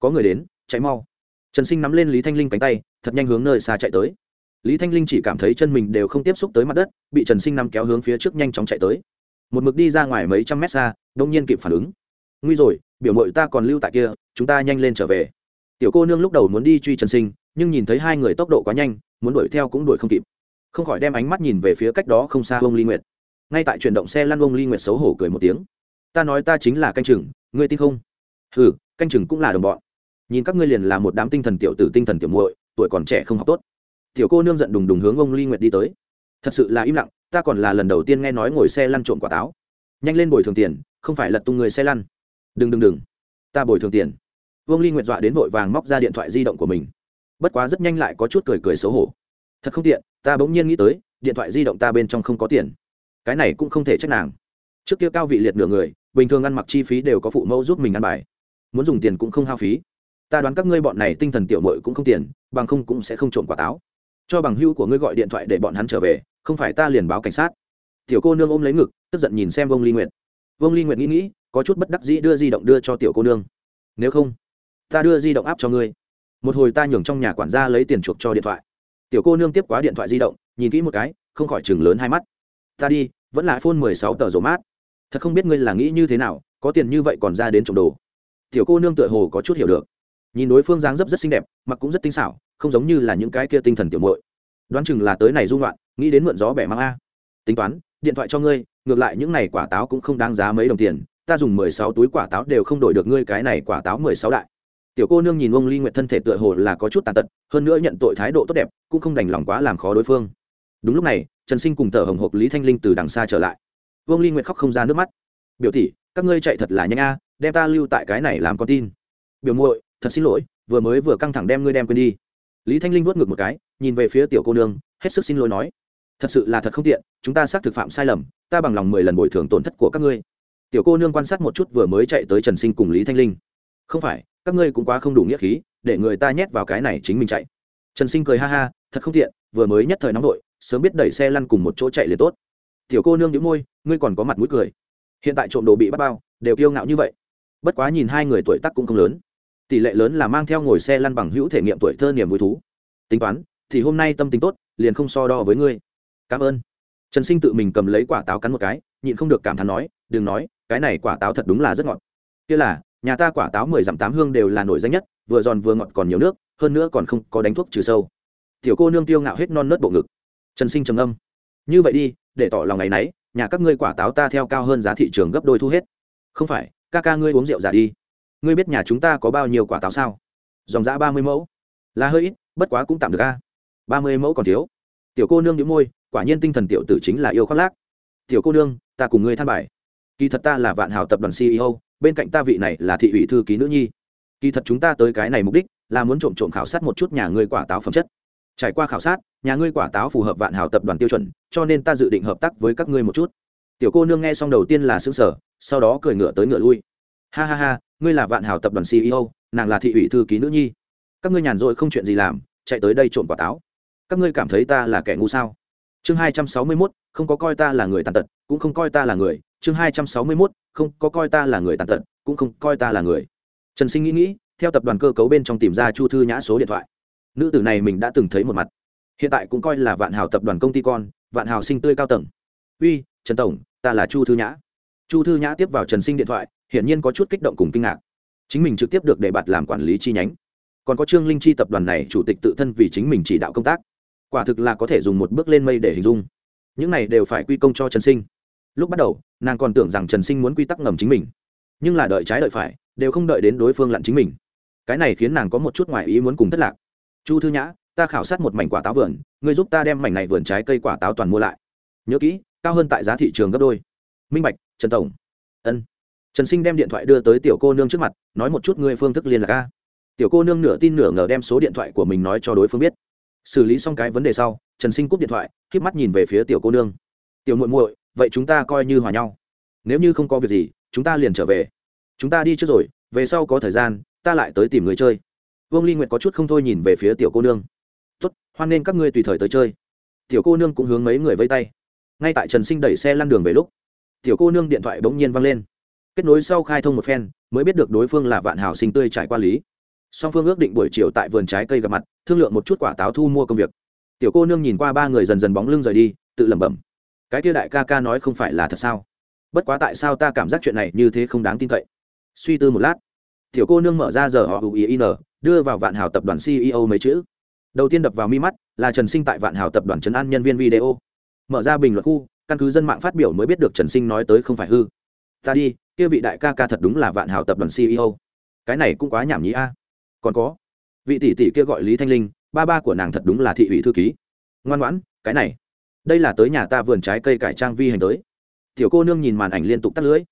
Có người đến, chạy mau. Trần sinh nắm lên lý thanh linh cánh tay, thật nhanh hướng nơi xa chạy tới lý thanh linh chỉ cảm thấy chân mình đều không tiếp xúc tới mặt đất, bị trần sinh nằm kéo hướng phía trước nhanh chóng chạy tới. Một mực đi ra ngoài mấy trăm mét xa đông nhiên kịp phản ứng. Nguy rồi, biểu mội ta còn lưu tại kia, chúng ta nhanh lên trở về. Tiểu cô nương lúc đầu muốn đi truy trần sinh, nhưng nhìn thấy hai người tốc độ quá nhanh, muốn đuổi theo cũng đuổi không kịp. Không khỏi đem ánh mắt nhìn về phía cách đó không xa ông ly nguyệt. Ngay tại chuyển động xe lăn ông ly nguyệt xấu hổ cười một tiếng. Ta nói ta chính là canh chừng, ngươi tin không? Ừ canh chừng cũng là đồng bọn. Nhìn các ngươi liền là một đám tinh thần tiểu tử, tinh thần tiểu muội, tuổi còn trẻ không học tốt tiểu cô nương giận đùng đùng hướng ông ly nguyệt đi tới. Thật sự là im lặng, ta còn là lần đầu tiên nghe nói ngồi xe lăn trộm quả táo. Nhanh lên bồi thường tiền, không phải lật tung người xe lăn. Đừng đừng đừng, ta bồi thường tiền. Vương ly nguyệt dọa đến vội vàng móc ra điện thoại di động của mình. Bất quá rất nhanh lại có chút cười cười xấu hổ. Thật không tiện, ta bỗng nhiên nghĩ tới, điện thoại di động ta bên trong không có tiền. Cái này cũng không thể trách nàng. Trước kia cao vị liệt nửa người, bình thường ăn mặc chi phí đều có phụ mẫu giúp mình ăn bài. Muốn dùng tiền cũng không hao phí. Ta đoán các ngươi bọn này tinh thần tiểu mội cũng không tiền, bằng không cũng sẽ không trộm quả táo cho bằng hữu của ngươi gọi điện thoại để bọn hắn trở về, không phải ta liền báo cảnh sát. Tiểu cô nương ôm lấy ngực, tức giận nhìn xem vông ly nguyệt. Vông ly nguyệt nghĩ nghĩ, có chút bất đắc dĩ đưa di động đưa cho tiểu cô nương. Nếu không, ta đưa di động áp cho ngươi. Một hồi ta nhường trong nhà quản gia lấy tiền chuộc cho điện thoại. Tiểu cô nương tiếp quá điện thoại di động, nhìn kỹ một cái, không khỏi chừng lớn hai mắt. Ta đi, vẫn là phone mười sáu tờ rổ mát. Thật không biết ngươi là nghĩ như thế nào, có tiền như vậy còn ra đến trộm đồ. Tiểu cô nương tựa hồ có chút hiểu được nhìn đối phương dáng dấp rất xinh đẹp, mặc cũng rất tinh xảo, không giống như là những cái kia tinh thần tiểu muội. Đoán chừng là tới này dung loạn nghĩ đến mượn gió bẻ mang a. Tính toán, điện thoại cho ngươi, ngược lại những này quả táo cũng không đáng giá mấy đồng tiền, ta dùng mười sáu túi quả táo đều không đổi được ngươi cái này quả táo mười sáu đại. Tiểu cô nương nhìn ông ly nguyệt thân thể tựa hồ là có chút tàn tật, hơn nữa nhận tội thái độ tốt đẹp, cũng không đành lòng quá làm khó đối phương. Đúng lúc này, trần sinh cùng thở hồng hộc lý thanh linh từ đằng xa trở lại. Vương ly nguyệt khóc không ra nước mắt. Biểu tỷ, các ngươi chạy thật là nhanh a, đem ta lưu tại cái này làm con tin. Biểu muội thật xin lỗi, vừa mới vừa căng thẳng đem ngươi đem quên đi. Lý thanh linh vuốt ngược một cái, nhìn về phía tiểu cô nương, hết sức xin lỗi nói. Thật sự là thật không tiện, chúng ta xác thực phạm sai lầm, ta bằng lòng mười lần bồi thường tổn thất của các ngươi. Tiểu cô nương quan sát một chút vừa mới chạy tới trần sinh cùng lý thanh linh. Không phải, các ngươi cũng quá không đủ nghĩa khí, để người ta nhét vào cái này chính mình chạy. Trần sinh cười ha ha, thật không tiện, vừa mới nhất thời nóng vội, sớm biết đẩy xe lăn cùng một chỗ chạy liền tốt. Tiểu cô nương nhíu môi, ngươi còn có mặt mũi cười. Hiện tại trộm đồ bị bắt bao, đều kiêu ngạo như vậy. Bất quá nhìn hai người tuổi tác cũng không lớn tỷ lệ lớn là mang theo ngồi xe lăn bằng hữu thể nghiệm tuổi thơ niềm vui thú. Tính toán, thì hôm nay tâm tính tốt, liền không so đo với ngươi. Cảm ơn. Trần sinh tự mình cầm lấy quả táo cắn một cái, nhịn không được cảm thán nói, đừng nói, cái này quả táo thật đúng là rất ngọt. Kia là, nhà ta quả táo mười dặm tám hương đều là nổi danh nhất, vừa giòn vừa ngọt còn nhiều nước, hơn nữa còn không có đánh thuốc trừ sâu. Tiểu cô nương tiêu ngạo hết non nớt bộ ngực. Trần sinh trầm âm như vậy đi, để tỏ lòng ngày nấy nhà các ngươi quả táo ta theo cao hơn giá thị trường gấp đôi thu hết. Không phải, ca ca ngươi uống rượu giả đi ngươi biết nhà chúng ta có bao nhiêu quả táo sao? Dòng giã ba mươi mẫu. Là hơi ít, bất quá cũng tạm được a. Ba mươi mẫu còn thiếu. Tiểu cô nương nhíu môi, quả nhiên tinh thần tiểu tử chính là yêu khoác lác. Tiểu cô nương, ta cùng ngươi than bài. Kỳ thật ta là vạn hào tập đoàn ceo bên cạnh ta vị này là thị ủy thư ký nữ nhi. Kỳ thật chúng ta tới cái này mục đích là muốn trộm trộm khảo sát một chút nhà ngươi quả táo phẩm chất. Trải qua khảo sát, nhà ngươi quả táo phù hợp vạn hào tập đoàn tiêu chuẩn, cho nên ta dự định hợp tác với các ngươi một chút. Tiểu cô nương nghe xong đầu tiên là xứng sở sau đó cười ngựa tới ngựa lui. Ha ha ha ngươi là vạn hào tập đoàn ceo nàng là thị ủy thư ký nữ nhi. Các ngươi nhàn rỗi không chuyện gì làm, chạy tới đây trộm quả táo. Các ngươi cảm thấy ta là kẻ ngu sao? Chương hai trăm sáu mươi mốt, không có coi ta là người tàn tật, cũng không coi ta là người. Chương hai trăm sáu mươi mốt, không có coi ta là người tàn tật, cũng không coi ta là người. Trần sinh nghĩ nghĩ, theo tập đoàn cơ cấu bên trong tìm ra chu thư nhã số điện thoại. Nữ tử này mình đã từng thấy một mặt. Hiện tại cũng coi là vạn hào tập đoàn công ty con, vạn hào sinh tươi cao tầng. Uy, trần tổng, ta là chu thư nhã. Chu thư nhã tiếp vào trần sinh điện thoại hiển nhiên có chút kích động cùng kinh ngạc. Chính mình trực tiếp được đề bạt làm quản lý chi nhánh. Còn có trương linh chi tập đoàn này, chủ tịch tự thân vì chính mình chỉ đạo công tác. Quả thực là có thể dùng một bước lên mây để hình dung. Những này đều phải quy công cho trần sinh. Lúc bắt đầu, nàng còn tưởng rằng trần sinh muốn quy tắc ngầm chính mình. Nhưng là đợi trái đợi phải, đều không đợi đến đối phương lặn chính mình. Cái này khiến nàng có một chút ngoài ý muốn cùng thất lạc. Chu thư nhã, ta khảo sát một mảnh quả táo vườn, ngươi giúp ta đem mảnh này vườn trái cây quả táo toàn mua lại. Nhớ kỹ, cao hơn tại giá thị trường gấp đôi. Minh bạch, trần tổng. Ân trần sinh đem điện thoại đưa tới tiểu cô nương trước mặt, nói một chút ngươi phương thức liên lạc a. Tiểu cô nương nửa tin nửa ngờ đem số điện thoại của mình nói cho đối phương biết. Xử lý xong cái vấn đề sau, trần sinh cúp điện thoại k mắt nhìn về phía tiểu cô nương. Tiểu muội muội, vậy chúng ta coi như hòa nhau. Nếu như không có việc gì, chúng ta liền trở về. Chúng ta đi trước rồi, về sau có thời gian, ta lại tới tìm người chơi. Vương ly nguyệt có chút không thôi nhìn về phía tiểu cô nương. Tốt, hoan nên các ngươi tùy thời tới chơi. Tiểu cô nương cũng hướng mấy người vây tay. Ngay tại trần sinh đẩy xe lăn đường về lúc, tiểu cô nương điện thoại bỗng nhiên văng lên kết nối sau khai thông một phen, mới biết được đối phương là vạn hảo sinh tươi trải qua lý. Song phương ước định buổi chiều tại vườn trái cây gặp mặt, thương lượng một chút quả táo thu mua công việc. Tiểu cô nương nhìn qua ba người dần dần bóng lưng rời đi, tự lẩm bẩm. Cái kia đại ca ca nói không phải là thật sao? Bất quá tại sao ta cảm giác chuyện này như thế không đáng tin cậy? Suy tư một lát. Tiểu cô nương mở ra giờ họ uin đưa vào vạn hào tập đoàn ceo mấy chữ. Đầu tiên đập vào mi mắt, là trần sinh tại vạn hào tập đoàn trấn an nhân viên video. Mở ra bình luận khu, căn cứ dân mạng phát biểu mới biết được trần sinh nói tới không phải hư. Ta đi kia vị đại ca ca thật đúng là vạn hào tập đoàn ceo cái này cũng quá nhảm nhí a. Còn có vị tỷ tỷ kia gọi lý thanh linh ba ba của nàng thật đúng là thị ủy thư ký. Ngoan ngoãn cái này. Đây là tới nhà ta vườn trái cây cải trang vi hành tới. Tiểu cô nương nhìn màn ảnh liên tục tắt lưới,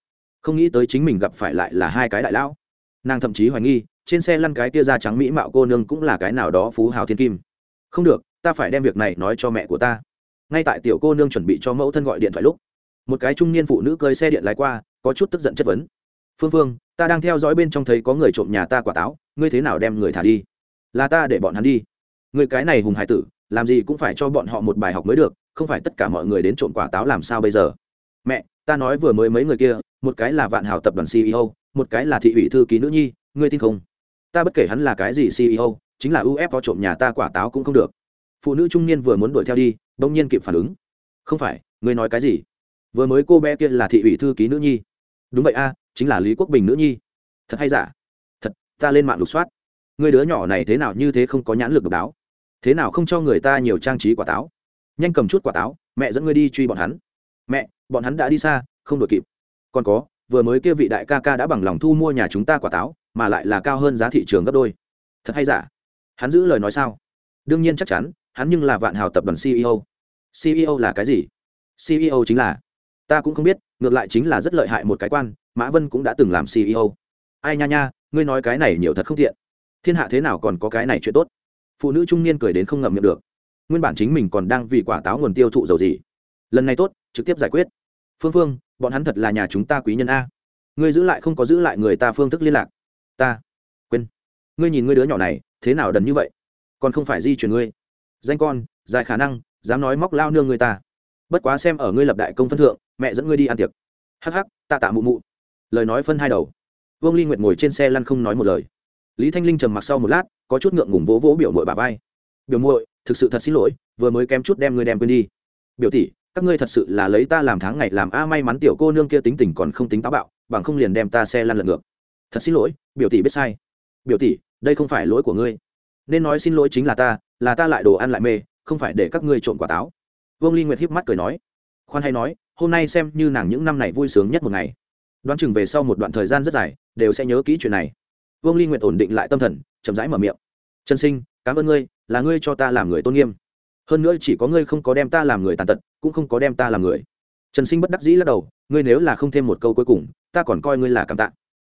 không nghĩ tới chính mình gặp phải lại là hai cái đại lão. Nàng thậm chí hoài nghi trên xe lăn cái tia da trắng mỹ mạo cô nương cũng là cái nào đó phú hào thiên kim. Không được ta phải đem việc này nói cho mẹ của ta. Ngay tại tiểu cô nương chuẩn bị cho mẫu thân gọi điện thoại lúc một cái trung niên phụ nữ cơi xe điện lái qua có chút tức giận chất vấn. Phương phương, ta đang theo dõi bên trong thấy có người trộm nhà ta quả táo, ngươi thế nào đem người thả đi? Là ta để bọn hắn đi. Người cái này hùng hải tử, làm gì cũng phải cho bọn họ một bài học mới được, không phải tất cả mọi người đến trộm quả táo làm sao bây giờ? Mẹ, ta nói vừa mới mấy người kia, một cái là vạn hào tập đoàn ceo một cái là thị ủy thư ký nữ nhi, ngươi tin không? Ta bất kể hắn là cái gì ceo chính là UF có trộm nhà ta quả táo cũng không được. Phụ nữ trung niên vừa muốn đuổi theo đi, bỗng nhiên kịp phản ứng. Không phải, ngươi nói cái gì? Vừa mới cô bé kia là thị ủy thư ký nữ nhi đúng vậy a, chính là lý quốc bình nữ nhi. Thật hay giả? Thật, ta lên mạng lục soát. Người đứa nhỏ này thế nào như thế không có nhãn lực độc đáo. Thế nào không cho người ta nhiều trang trí quả táo. Nhanh cầm chút quả táo, mẹ dẫn ngươi đi truy bọn hắn. Mẹ, bọn hắn đã đi xa, không đổi kịp. Còn có, vừa mới kia vị đại ca ca đã bằng lòng thu mua nhà chúng ta quả táo, mà lại là cao hơn giá thị trường gấp đôi. Thật hay giả? Hắn giữ lời nói sao? Đương nhiên chắc chắn, hắn nhưng là vạn hào tập đoàn ceo ceo là cái gì? Ceo chính là ta cũng không biết, ngược lại chính là rất lợi hại một cái quan, mã vân cũng đã từng làm ceo ai nha nha, ngươi nói cái này nhiều thật không thiện thiên hạ thế nào còn có cái này chuyện tốt? Phụ nữ trung niên cười đến không ngậm miệng được. Nguyên bản chính mình còn đang vì quả táo nguồn tiêu thụ dầu gì. Lần này tốt, trực tiếp giải quyết. Phương phương, bọn hắn thật là nhà chúng ta quý nhân a. Ngươi giữ lại không có giữ lại người ta phương thức liên lạc. Ta. Quên. Ngươi nhìn ngươi đứa nhỏ này, thế nào đần như vậy? Còn không phải di chuyển ngươi. Danh con, dài khả năng, dám nói móc lao nương người ta. Bất quá xem ở ngươi lập đại công phân thượng mẹ dẫn ngươi đi ăn tiệc. Hắc hắc, tạ tạ mụ mụ. Lời nói phân hai đầu. Vương ly nguyệt ngồi trên xe lăn không nói một lời. Lý thanh linh trầm mặc sau một lát, có chút ngượng ngùng vỗ vỗ biểu mội bà vai. Biểu muội, thực sự thật xin lỗi, vừa mới kém chút đem ngươi đem quên đi. Biểu tỷ, các ngươi thật sự là lấy ta làm tháng ngày làm a, may mắn tiểu cô nương kia tính tình còn không tính táo bạo, bằng không liền đem ta xe lăn lật ngược. Thật xin lỗi, biểu tỷ biết sai. Biểu tỷ, đây không phải lỗi của ngươi. Nên nói xin lỗi chính là ta là ta lại đồ ăn lại mê, không phải để các ngươi trộm quả táo. Vương ly nguyệt híp mắt cười nói. Khoan hay nói hôm nay xem như nàng những năm này vui sướng nhất một ngày. Đoán chừng về sau một đoạn thời gian rất dài, đều sẽ nhớ kỹ chuyện này. Vương ly nguyệt ổn định lại tâm thần, chậm rãi mở miệng. Trần sinh, cảm ơn ngươi, là ngươi cho ta làm người tôn nghiêm. Hơn nữa chỉ có ngươi không có đem ta làm người tàn tật, cũng không có đem ta làm người. Trần sinh bất đắc dĩ lắc đầu, ngươi nếu là không thêm một câu cuối cùng, ta còn coi ngươi là cảm tạ.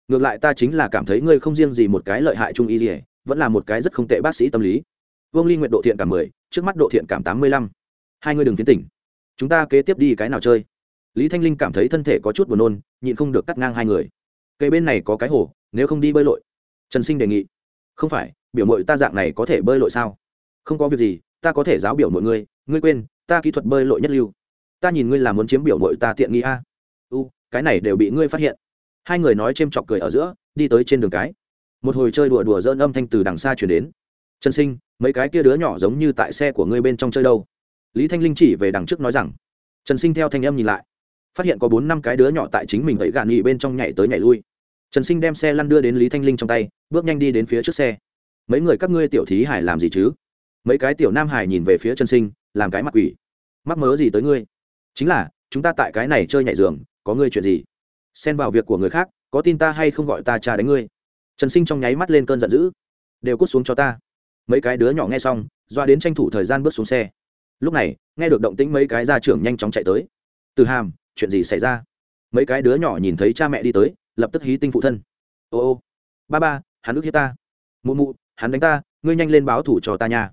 Ngược lại ta chính là cảm thấy ngươi không riêng gì một cái lợi hại trung y gì vẫn là một cái rất không tệ bác sĩ tâm lý. Vương ly nguyện độ thiện cảm mười, trước mắt độ thiện cảm tám mươi lăm. Hai ngươi đừng tiến tỉnh. Chúng ta kế tiếp đi cái nào chơi? Lý thanh linh cảm thấy thân thể có chút buồn nôn, nhịn không được cắt ngang hai người. Cây bên này có cái hồ, nếu không đi bơi lội. Trần sinh đề nghị. Không phải, biểu mội ta dạng này có thể bơi lội sao? Không có việc gì, ta có thể giáo biểu mọi người ngươi quên, ta kỹ thuật bơi lội nhất lưu. Ta nhìn ngươi là muốn chiếm biểu mội ta tiện nghi a. U, cái này đều bị ngươi phát hiện. Hai người nói c h ê m chọc cười ở giữa, đi tới trên đường cái. Một hồi chơi đùa đùa dơn âm thanh từ đằng xa chuyển đến. Trần sinh, mấy cái kia đứa nhỏ giống như tại xe của ngươi bên trong chơi đâu? Lý thanh linh chỉ về đằng trước nói rằng. Trần sinh theo thanh âm nhìn lại phát hiện có bốn năm cái đứa nhỏ tại chính mình ấy gạn nghỉ bên trong nhảy tới nhảy lui. Trần sinh đem xe lăn đưa đến lý thanh linh trong tay, bước nhanh đi đến phía trước xe. Mấy người các ngươi tiểu thí hải làm gì chứ? Mấy cái tiểu nam hải nhìn về phía trần sinh, làm cái mặt quỷ. Mắc mớ gì tới ngươi? Chính là, chúng ta tại cái này chơi nhảy giường, có ngươi chuyện gì? Xen vào việc của người khác, có tin ta hay không gọi ta cha đánh ngươi? Trần sinh trong nháy mắt lên cơn giận dữ. Đều cút xuống cho ta. Mấy cái đứa nhỏ nghe xong, doa đến tranh thủ thời gian bước xuống xe. Lúc này, nghe được động tĩnh mấy cái gia trưởng nhanh chóng chạy tới. Từ hàm chuyện gì xảy ra? Mấy cái đứa nhỏ nhìn thấy cha mẹ đi tới, lập tức hí tinh phụ thân. Ô ô, ba ba, hắn ức hiếp ta. Mụ mụ, hắn đánh ta, ngươi nhanh lên báo thủ cho ta nha.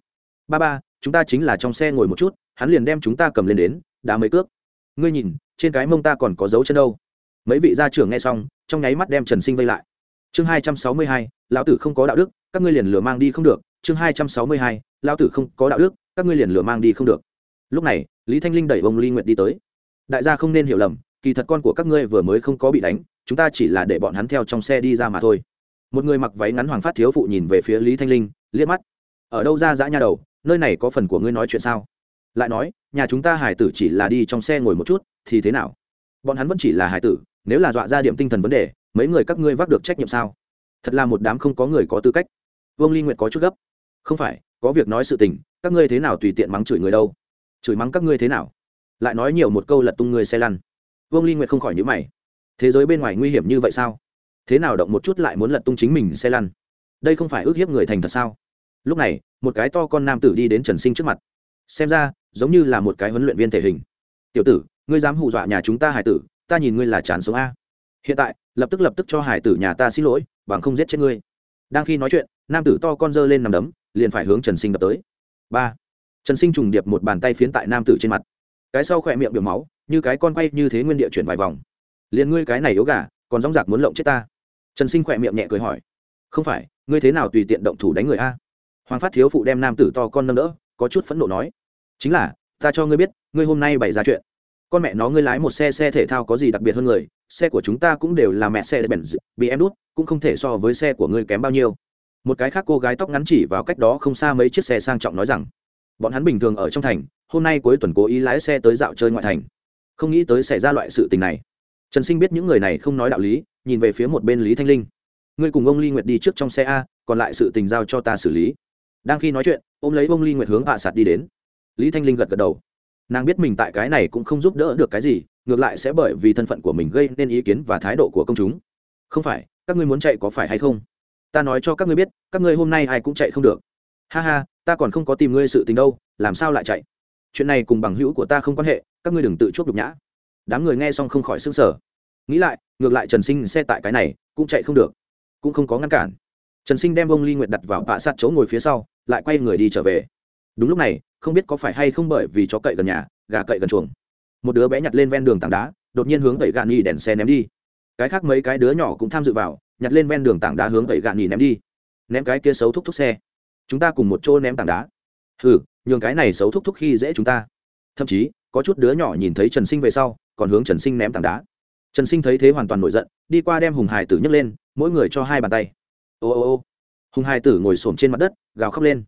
Ba ba, chúng ta chính là trong xe ngồi một chút, hắn liền đem chúng ta cầm lên đến, đá mấy cước. Ngươi nhìn, trên cái mông ta còn có dấu chân đâu. Mấy vị gia trưởng nghe xong, trong nháy mắt đem trần sinh vây lại. Chương hai trăm sáu mươi hai, lão tử không có đạo đức, các ngươi liền lừa mang đi không được. Chương hai trăm sáu mươi hai, lão tử không có đạo đức, các ngươi liền lừa mang đi không được. Lúc này, lý thanh linh đẩy ông ly nguyệt đi tới đại gia không nên hiểu lầm, kỳ thật con của các ngươi vừa mới không có bị đánh, chúng ta chỉ là để bọn hắn theo trong xe đi ra mà thôi. Một người mặc váy ngắn hoàng phát thiếu phụ nhìn về phía lý thanh linh, liếc mắt. Ở đâu ra dã nha đầu, nơi này có phần của ngươi nói chuyện sao? Lại nói, nhà chúng ta hải tử chỉ là đi trong xe ngồi một chút, thì thế nào? Bọn hắn vẫn chỉ là hải tử, nếu là dọa ra điểm tinh thần vấn đề, mấy người các ngươi vác được trách nhiệm sao? Thật là một đám không có người có tư cách. Vương ly nguyệt có chút gấp. Không phải, có việc nói sự tình, các ngươi thế nào tùy tiện mắng chửi người đâu? Chửi mắng các ngươi thế nào? Lại nói nhiều một câu lật tung người xe lăn. Vương ly nguyệt không khỏi nhữ mày. Thế giới bên ngoài nguy hiểm như vậy sao? Thế nào động một chút lại muốn lật tung chính mình xe lăn? Đây không phải ước hiếp người thành thật sao? Lúc này, một cái to con nam tử đi đến trần sinh trước mặt. Xem ra, giống như là một cái huấn luyện viên thể hình. Tiểu tử, ngươi dám hù dọa nhà chúng ta hải tử, ta nhìn ngươi là chán sống a. Hiện tại, lập tức lập tức cho hải tử nhà ta xin lỗi, bằng không giết chết ngươi. Đang khi nói chuyện, nam tử to con dơ lên nằm đấm, liền phải hướng trần sinh đập tới. Ba. Trần sinh trùng điệp một bàn tay phiến tại nam tử trên mặt cái sau khỏe miệng biểu máu, như cái con quay như thế nguyên địa chuyển vài vòng. Liền ngươi cái này yếu gà, còn dóng giặc muốn lộng chết ta. Trần sinh khỏe miệng nhẹ cười hỏi. Không phải, ngươi thế nào tùy tiện động thủ đánh người a? Hoàng phát thiếu phụ đem nam tử to con nâng đỡ, có chút phẫn nộ nói. Chính là, ta cho ngươi biết, ngươi hôm nay bày ra chuyện. Con mẹ nó ngươi lái một xe xe thể thao có gì đặc biệt hơn người, xe của chúng ta cũng đều là mẹ xe bèn bị em đút cũng không thể so với xe của ngươi kém bao nhiêu. Một cái khác cô gái tóc ngắn chỉ vào cách đó không xa mấy chiếc xe sang trọng nói rằng, bọn hắn bình thường ở trong thành hôm nay cuối tuần cố ý lái xe tới dạo chơi ngoại thành. Không nghĩ tới xảy ra loại sự tình này. Trần sinh biết những người này không nói đạo lý, nhìn về phía một bên lý thanh linh. Ngươi cùng ông ly nguyệt đi trước trong xe a, còn lại sự tình giao cho ta xử lý. Đang khi nói chuyện, ôm lấy ông ly nguyệt hướng hạ sạt đi đến. Lý thanh linh gật gật đầu. Nàng biết mình tại cái này cũng không giúp đỡ được cái gì, ngược lại sẽ bởi vì thân phận của mình gây nên ý kiến và thái độ của công chúng. Không phải, các ngươi muốn chạy có phải hay không? Ta nói cho các ngươi biết, các ngươi hôm nay ai cũng chạy không được. Ha ha, ta còn không có tìm ngươi sự tình đâu, làm sao lại chạy? Chuyện này cùng bằng hữu của ta không quan hệ, các ngươi đừng tự chuốc đục nhã. Đám người nghe xong không khỏi s ư n g sở nghĩ lại, ngược lại trần sinh xe tại cái này, cũng chạy không được, cũng không có ngăn cản. Trần sinh đem bông ly nguyệt đặt vào bạ sát chỗ ngồi phía sau, lại quay người đi trở về. Đúng lúc này, không biết có phải hay không bởi vì chó cậy gần nhà, gà cậy gần chuồng. Một đứa bé nhặt lên ven đường tảng đá, đột nhiên hướng tẩy gạn nhì đèn xe ném đi. Cái khác mấy cái đứa nhỏ cũng tham dự vào, nhặt lên ven đường tảng đá hướng tẩy gạn nhì ném đi. Ném cái kia xấu thúc thúc xe. Chúng ta cùng một chỗ ném tảng đá. Hừ nhường cái này xấu thúc thúc khi dễ chúng ta. Thậm chí, có chút đứa nhỏ nhìn thấy trần sinh về sau, còn hướng trần sinh ném tảng đá. Trần sinh thấy thế hoàn toàn nổi giận, đi qua đem hùng hải tử nhấc lên, mỗi người cho hai bàn tay. Ô ô ô. Hùng hải tử ngồi s trên mặt đất, gào khóc lên.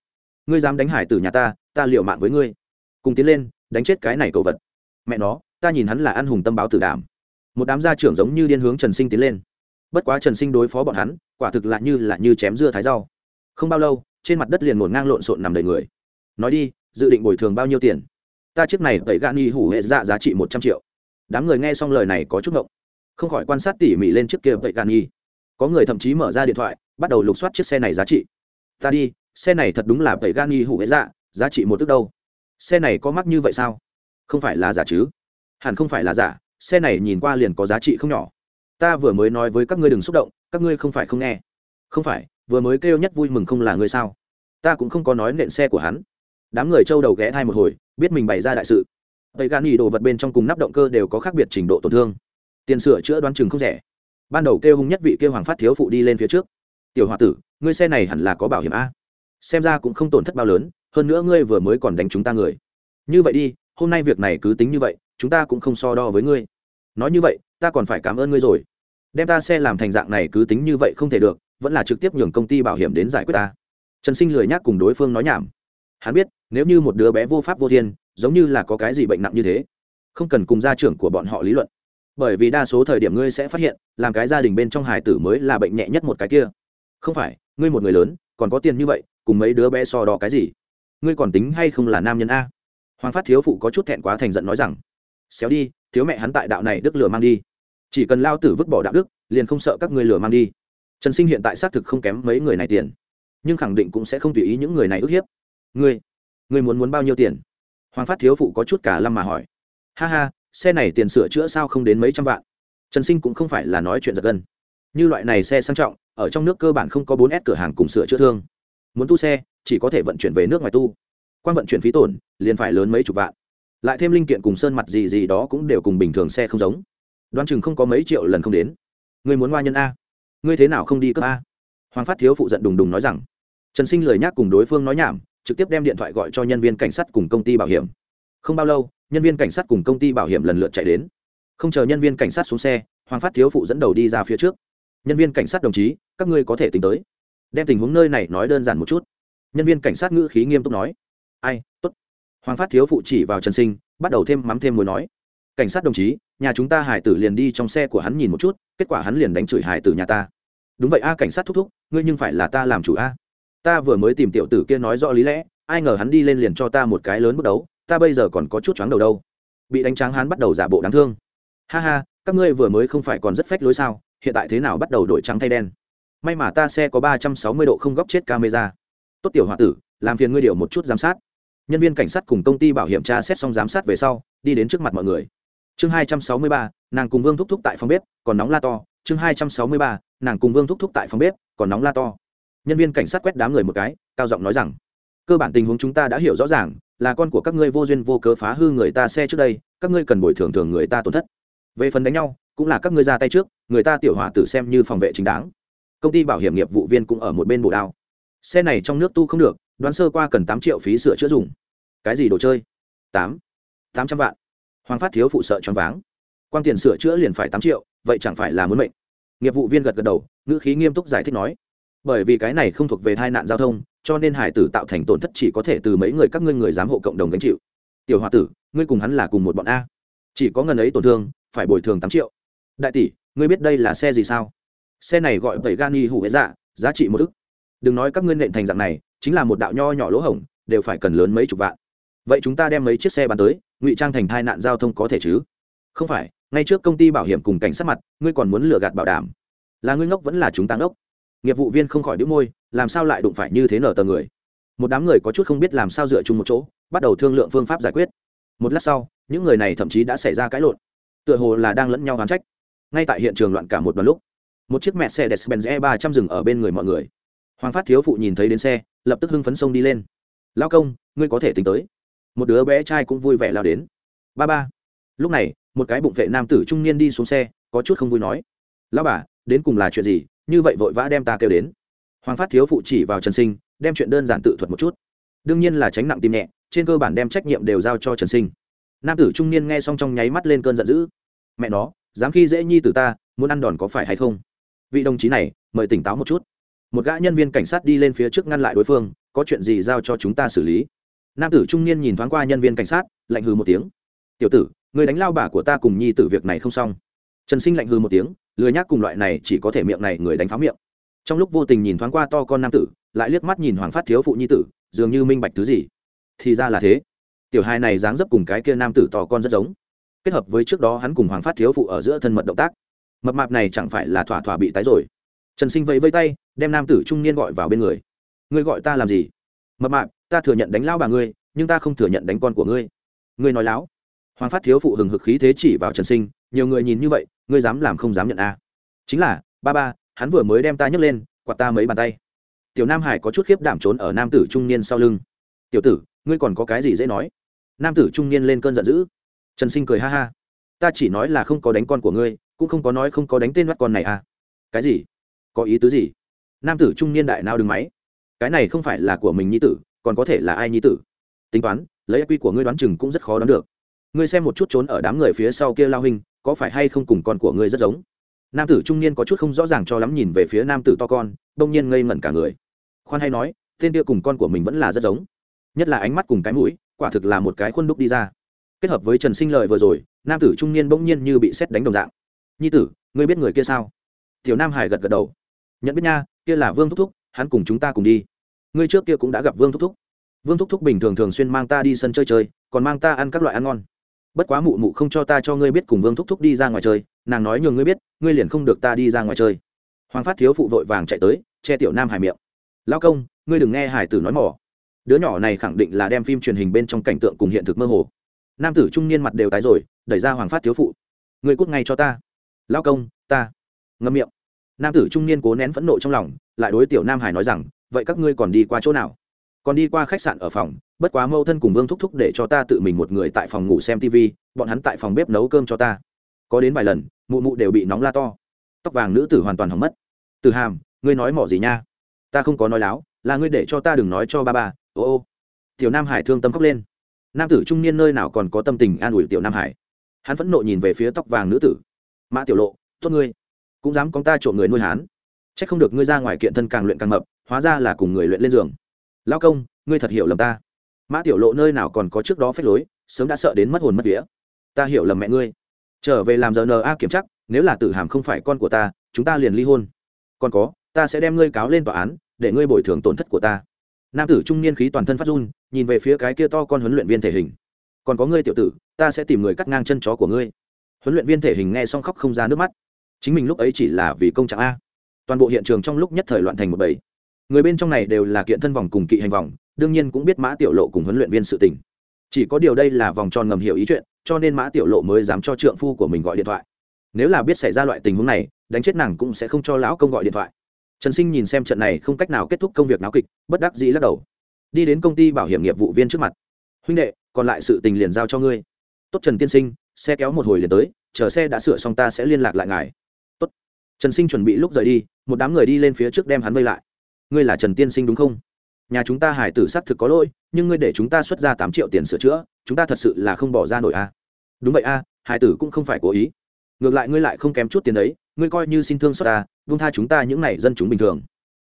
Ngươi dám đánh hải tử nhà ta ta liệu mạng với ngươi. Cùng tiến lên, đánh chết cái này cậu vật. Mẹ nó, ta nhìn hắn là ăn hùng tâm báo tử đảm. Một đám gia trưởng giống như điên hướng trần sinh tiến lên. Bất quá trần sinh đối phó bọn hắn, quả thực là như là như chém dưa thái rau. Không bao lâu, trên mặt đất liền một ngang lộn xộn nằm đầy người nói đi, dự định bồi thường bao nhiêu tiền? Ta chiếc này tẩy gạn y hủ hệ dạ giá trị một trăm triệu. Đám người nghe xong lời này có chút ngộng. Không khỏi quan sát tỉ mỉ lên chiếc kia tẩy gạn y. Có người thậm chí mở ra điện thoại, bắt đầu lục soát chiếc xe này giá trị. Ta đi, xe này thật đúng là tẩy gạn y hủ hệ dạ giá trị một tức đâu? Xe này có mắc như vậy sao? Không phải là giả chứ? Hẳn không phải là giả, xe này nhìn qua liền có giá trị không nhỏ. Ta vừa mới nói với các ngươi đừng xúc động, các ngươi không phải không nghe. Không phải, vừa mới kêu nhất vui mừng không là ngươi sao? Ta cũng không có nói nện xe của hắn đám người trâu đầu ghé thai một hồi, biết mình bày ra đại sự. Tây gan nghỉ đồ vật bên trong cùng nắp động cơ đều có khác biệt trình độ tổn thương. Tiền sửa chữa đoán chừng không rẻ. Ban đầu kêu hung nhất vị kêu hoàng phát thiếu phụ đi lên phía trước. Tiểu h o a tử, ngươi xe này hẳn là có bảo hiểm a? Xem ra cũng không tổn thất bao lớn, hơn nữa ngươi vừa mới còn đánh chúng ta người. Như vậy đi, hôm nay việc này cứ tính như vậy, chúng ta cũng không so đo với ngươi. Nói như vậy, ta còn phải cảm ơn ngươi rồi. Đem ta xe làm thành dạng này cứ tính như vậy không thể được, vẫn là trực tiếp nhường công ty bảo hiểm đến giải quyết ta. Trần sinh lười nhác cùng đối phương nói nhảm hắn biết, nếu như một đứa bé vô pháp vô thiên, giống như là có cái gì bệnh nặng như thế, không cần cùng gia trưởng của bọn họ lý luận. Bởi vì đa số thời điểm ngươi sẽ phát hiện, làm cái gia đình bên trong hài tử mới là bệnh nhẹ nhất một cái kia. Không phải, ngươi một người lớn, còn có tiền như vậy, cùng mấy đứa bé so đo cái gì? Ngươi còn tính hay không là nam nhân a? Hoàng phát thiếu phụ có chút thẹn quá thành giận nói rằng, xéo đi, thiếu mẹ hắn tại đạo này đức lừa mang đi. Chỉ cần lao tử vứt bỏ đạo đức, liền không sợ các ngươi lừa mang đi. Trần sinh hiện tại xác thực không kém mấy người này tiền, nhưng khẳng định cũng sẽ không tùy ý những người này ức hiếp ngươi ngươi muốn muốn bao nhiêu tiền? Hoàng phát thiếu phụ có chút cả lâm mà hỏi. Ha ha, xe này tiền sửa chữa sao không đến mấy trăm vạn? Trần sinh cũng không phải là nói chuyện giật gân. Như loại này xe sang trọng, ở trong nước cơ bản không có bốn s cửa hàng cùng sửa chữa thương. Muốn tu xe, chỉ có thể vận chuyển về nước ngoài tu. Quan vận chuyển phí tổn, liền phải lớn mấy chục vạn. Lại thêm linh kiện cùng sơn mặt gì gì đó cũng đều cùng bình thường xe không giống. Đoán chừng không có mấy triệu lần không đến. Người muốn qua nhân a. Ngươi thế nào không đi cấp a? Hoàng phát thiếu phụ giận đùng đùng nói rằng. Trần sinh lời nhắc cùng đối phương nói nhảm trực tiếp đem điện thoại gọi cho nhân viên cảnh sát cùng công ty bảo hiểm. Không bao lâu, nhân viên cảnh sát cùng công ty bảo hiểm lần lượt chạy đến. Không chờ nhân viên cảnh sát xuống xe, hoàng phát thiếu phụ dẫn đầu đi ra phía trước. Nhân viên cảnh sát đồng chí, các ngươi có thể tính tới. Đem tình huống nơi này nói đơn giản một chút. Nhân viên cảnh sát ngữ khí nghiêm túc nói, ai t ố t hoàng phát thiếu phụ chỉ vào trần sinh, bắt đầu thêm mắm thêm mối nói, cảnh sát đồng chí, nhà chúng ta hải tử liền đi trong xe của hắn nhìn một chút, kết quả hắn liền đánh chửi hải tử nhà ta. Đúng vậy a, cảnh sát thúc thúc, ngươi nhưng phải là ta làm chủ a ta vừa mới tìm tiểu tử kia nói rõ lý lẽ, ai ngờ hắn đi lên liền cho ta một cái lớn bước đấu, ta bây giờ còn có chút chóng đầu đâu. Bị đánh tráng hắn bắt đầu giả bộ đáng thương. Ha ha, các ngươi vừa mới không phải còn rất phách lối sao, hiện tại thế nào bắt đầu đổi trắng thay đen? May mà ta xe có ba trăm sáu mươi độ không góc chết camera. Tốt tiểu h o a tử, làm phiền ngươi điều một chút giám sát. Nhân viên cảnh sát cùng công ty bảo hiểm tra xét xong giám sát về sau, đi đến trước mặt mọi người. Chương hai trăm sáu mươi ba, nàng cùng vương thúc thúc tại phòng bếp, còn nóng la to. Chương hai trăm sáu mươi ba, nàng cùng vương thúc thúc tại phòng bếp, còn nóng la to nhân viên cảnh sát quét đám người một cái, cao giọng nói rằng, cơ bản tình huống chúng ta đã hiểu rõ ràng, là con của các ngươi vô duyên vô cớ phá hư người ta xe trước đây, các ngươi cần bồi thường thường người ta tổn thất. Về phần đánh nhau, cũng là các ngươi ra tay trước, người ta tiểu hòa tử xem như phòng vệ chính đáng. Công ty bảo hiểm nghiệp vụ viên cũng ở một bên bổ đao. Xe này trong nước tu không được, đoán sơ qua cần tám triệu phí sửa chữa dùng. Cái gì đồ chơi? Tám tám trăm vạn. Hoàng phát thiếu phụ sợ choáng váng. Quan tiền sửa chữa liền phải tám triệu, vậy chẳng phải là muốn mệnh. Nghiệp vụ viên gật gật đầu, ngữ khí nghiêm túc giải thích nói bởi vì cái này không thuộc về tai nạn giao thông, cho nên hải tử tạo thành tổn thất chỉ có thể từ mấy người các ngươi người giám hộ cộng đồng gánh chịu. Tiểu h o a tử, ngươi cùng hắn là cùng một bọn a. Chỉ có ngần ấy tổn thương, phải bồi thường tám triệu. Đại tỷ, ngươi biết đây là xe gì sao? Xe này gọi tẩy gani hủ hệ dạ giá trị một ức. Đừng nói các ngươi nện thành dạng này, chính là một đạo nho nhỏ lỗ hổng, đều phải cần lớn mấy chục vạn. Vậy chúng ta đem mấy chiếc xe bán tới, ngụy trang thành tai nạn giao thông có thể chứ? Không phải, ngay trước công ty bảo hiểm cùng cảnh sát mặt, ngươi còn muốn lừa gạt bảo đảm. Là ngươi ngốc vẫn là chúng ta ngốc? Nghiệp vụ viên không khỏi đĩu môi, làm sao lại đụng phải như thế nở tờ người? Một đám người có chút không biết làm sao dựa chung một chỗ, bắt đầu thương lượng phương pháp giải quyết. Một lát sau, những người này thậm chí đã xảy ra cãi lộn. Tựa hồ là đang lẫn nhau gán trách. Ngay tại hiện trường loạn cả một đoạn lúc, một chiếc mẹ xe despenz e ba trăm dừng ở bên người mọi người. Hoàng phát thiếu phụ nhìn thấy đến xe, lập tức hưng phấn sông đi lên. Lao công, ngươi có thể tính tới. Một đứa bé trai cũng vui vẻ lao đến. Ba ba. Lúc này, một cái bụng vệ nam tử trung niên đi xuống xe, có chút không vui nói. Lão bà, đến cùng là chuyện gì? Như vậy vội vã đem ta kêu đến. Hoàng phát thiếu phụ chỉ vào trần sinh, đem chuyện đơn giản tự thuật một chút. Đương nhiên là tránh nặng tim nhẹ, trên cơ bản đem trách nhiệm đều giao cho trần sinh. Nam tử trung niên nghe xong trong nháy mắt lên cơn giận dữ. Mẹ nó, dám khi dễ nhi từ ta, muốn ăn đòn có phải hay không? Vị đồng chí này, mời tỉnh táo một chút. Một gã nhân viên cảnh sát đi lên phía trước ngăn lại đối phương, có chuyện gì giao cho chúng ta xử lý? Nam tử trung niên nhìn thoáng qua nhân viên cảnh sát, lạnh hừ một tiếng. Tiểu tử, người đánh lao bà của ta cùng nhi tử việc này không xong trần sinh lạnh hừ một tiếng, lười nhác cùng loại này chỉ có thể miệng này người đánh phá miệng. Trong lúc vô tình nhìn thoáng qua to con nam tử, lại liếc mắt nhìn hoàng phát thiếu phụ nhi tử, dường như minh bạch thứ gì. Thì ra là thế. Tiểu hai này dáng dấp cùng cái kia nam tử to con rất giống. Kết hợp với trước đó hắn cùng hoàng phát thiếu phụ ở giữa thân mật động tác. Mập mạp này chẳng phải là thỏa thỏa bị tái rồi. Trần sinh vẫy vây tay, đem nam tử trung niên gọi vào bên người. Ngươi gọi ta làm gì? Mập mạp, ta thừa nhận đánh lao bà ngươi, nhưng ta không thừa nhận đánh con của ngươi. Ngươi nói láo. Hoàng phát thiếu phụ hừng hực khí thế chỉ vào trần sinh, nhiều người nhìn như vậy ngươi dám làm không dám nhận a. À. chính là, ba ba, hắn vừa mới đem ta nhấc lên, quạt ta mấy bàn tay. Tiểu nam hải có chút khiếp đảm trốn ở nam tử trung niên sau lưng. Tiểu tử, ngươi còn có cái gì dễ nói? Nam tử trung niên lên cơn giận dữ. Trần sinh cười ha ha. Ta chỉ nói là không có đánh con của ngươi, cũng không có nói không có đánh tên mắt con này à. Cái gì? Có ý tứ gì? Nam tử trung niên đại nào đừng máy. Cái này không phải là của mình nhi tử, còn có thể là ai nhi tử? Tính toán, lấy quy của ngươi đoán chừng cũng rất khó đoán được. Ngươi xem một chút trốn ở đám người phía sau kia lao hình có phải hay không cùng con của ngươi rất giống? Nam tử trung niên có chút không rõ ràng cho lắm nhìn về phía nam tử to con đông nhiên ngây ngẩn cả người. Khoan hay nói, tên kia cùng con của mình vẫn là rất giống. Nhất là ánh mắt cùng cái mũi, quả thực là một cái khuôn đúc đi ra. Kết hợp với trần sinh lợi vừa rồi, nam tử trung niên bỗng nhiên như bị xét đánh đồng dạng. Nhi tử, ngươi biết người kia sao? Tiểu nam hải gật gật đầu. Nhận biết nha, kia là vương thúc thúc, hắn cùng chúng ta cùng đi. Ngươi trước kia cũng đã gặp vương thúc thúc. Vương thúc thúc bình thường thường xuyên mang ta đi sân chơi chơi, còn mang ta ăn các loại ăn ngon bất quá mụ mụ không cho ta cho ngươi biết cùng vương thúc thúc đi ra ngoài chơi, nàng nói nhường ngươi biết, ngươi liền không được ta đi ra ngoài chơi. Hoàng phát thiếu phụ vội vàng chạy tới, che tiểu nam hải miệng. Lao công, ngươi đừng nghe hải tử nói mỏ. Đứa nhỏ này khẳng định là đem phim truyền hình bên trong cảnh tượng cùng hiện thực mơ hồ. Nam tử trung niên mặt đều tái rồi, đẩy ra hoàng phát thiếu phụ. Người cút ngay cho ta. Lao công, ta. Ngâm miệng. Nam tử trung niên cố nén phẫn nộ trong lòng, lại đối tiểu nam hải nói rằng, vậy các ngươi còn đi qua chỗ nào? Còn đi qua khách sạn ở phòng, bất quá mâu thân cùng vương thúc thúc để cho ta tự mình một người tại phòng ngủ xem tv bọn hắn tại phòng bếp nấu cơm cho ta. Có đến vài lần, mụ mụ đều bị nóng la to. Tóc vàng nữ tử hoàn toàn hỏng mất. Từ hàm, ngươi nói mỏ gì nha? Ta không có nói láo, là ngươi để cho ta đừng nói cho ba ba, ô ô. Tiểu nam hải thương tâm khóc lên. Nam tử trung niên nơi nào còn có tâm tình an ủi tiểu nam hải? Hắn phẫn nộ nhìn về phía tóc vàng nữ tử. Mã tiểu lộ, tốt ngươi. Cũng dám con ta trộm người nuôi hán c h ắ c không được ngươi ra ngoài kiện thân càng luyện càng mập, hóa ra là cùng người luyện lên giường lao công, ngươi thật hiểu lầm ta. Mã tiểu lộ nơi nào còn có trước đó phép lối, sớm đã sợ đến mất hồn mất vía. Ta hiểu lầm mẹ ngươi. Trở về làm giờ na kiểm chắc nếu là tử hàm không phải con của ta, chúng ta liền ly hôn. Còn có, ta sẽ đem ngươi cáo lên tòa án, để ngươi bồi thường tổn thất của ta. Nam tử trung niên khí toàn thân phát run, nhìn về phía cái kia to con huấn luyện viên thể hình. Còn có ngươi tiểu tử, ta sẽ tìm người cắt ngang chân chó của ngươi. Huấn luyện viên thể hình nghe xong khóc không ra nước mắt. Chính mình lúc ấy chỉ là vì công trạng a. Toàn bộ hiện trường trong lúc nhất thời loạn thành một bầy người bên trong này đều là kiện thân vòng cùng kỵ hành vòng, đương nhiên cũng biết mã tiểu lộ cùng huấn luyện viên sự tình. Chỉ có điều đây là vòng tròn ngầm hiểu ý chuyện, cho nên mã tiểu lộ mới dám cho trượng phu của mình gọi điện thoại. Nếu là biết xảy ra loại tình huống này, đánh chết nàng cũng sẽ không cho lão công gọi điện thoại. Trần sinh nhìn xem trận này không cách nào kết thúc công việc náo kịch, bất đắc dĩ lắc đầu. Đi đến công ty bảo hiểm nghiệp vụ viên trước mặt. Huynh đệ, còn lại sự tình liền giao cho ngươi. Tốt trần tiên sinh, xe kéo một hồi liền tới, chờ xe đã sửa xong ta sẽ liên lạc lại ngài. Tốt. Trần sinh chuẩn bị lúc rời đi, một đám người đi lên phía trước đem hắn vây lại ngươi là trần tiên sinh đúng không? Nhà chúng ta hải tử s á c thực có lỗi, nhưng ngươi để chúng ta xuất ra tám triệu tiền sửa chữa, chúng ta thật sự là không bỏ ra nổi a. Đúng vậy a, hải tử cũng không phải cố ý. Ngược lại ngươi lại không kém chút tiền đấy, ngươi coi như xin thương xót ta vung tha chúng ta những này dân chúng bình thường.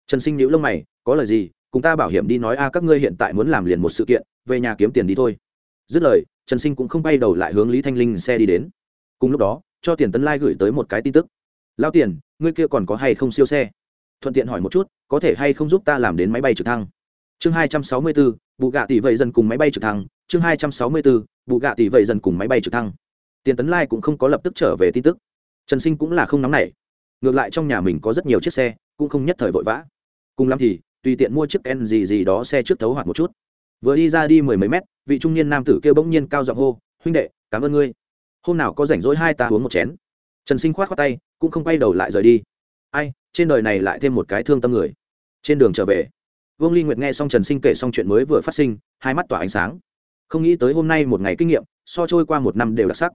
Trần sinh nhíu lông mày, có lời gì? Cùng ta bảo hiểm đi nói a, các ngươi hiện tại muốn làm liền một sự kiện, về nhà kiếm tiền đi thôi. Dứt lời, trần sinh cũng không bay đầu lại hướng lý thanh linh xe đi đến. Cùng lúc đó, cho tiền tấn lai gửi tới một cái tin tức. Lao tiền, ngươi kia còn có hay không siêu xe? Thuận tiện hỏi một chút, có thể hay không giúp ta làm đến máy bay trực thăng? Chương hai trăm sáu mươi bốn vụ gạ tỷ vậy dần cùng máy bay trực thăng. Chương hai trăm sáu mươi bốn vụ gạ tỷ vậy dần cùng máy bay trực thăng. Tiền tấn lai cũng không có lập tức trở về tin tức. Trần sinh cũng là không nóng nảy. Ngược lại trong nhà mình có rất nhiều chiếc xe, cũng không nhất thời vội vã. Cùng lắm thì, tùy tiện mua chiếc n gì gì đó xe trước thấu hoạt một chút. Vừa đi ra đi mười mấy mét, vị trung niên nam tử kêu bỗng nhiên cao giọng hô, huynh đệ, cảm ơn ngươi. Hôm nào có rảnh rỗi hai ta uống một chén. Trần sinh khoát khoát tay, cũng không quay đầu lại rời đi ai, trên đời này lại thêm một cái thương tâm người. Trên đường trở về, vương ly nguyệt nghe xong trần sinh kể xong chuyện mới vừa phát sinh, hai mắt tỏa ánh sáng. Không nghĩ tới hôm nay một ngày kinh nghiệm, so trôi qua một năm đều đặc sắc.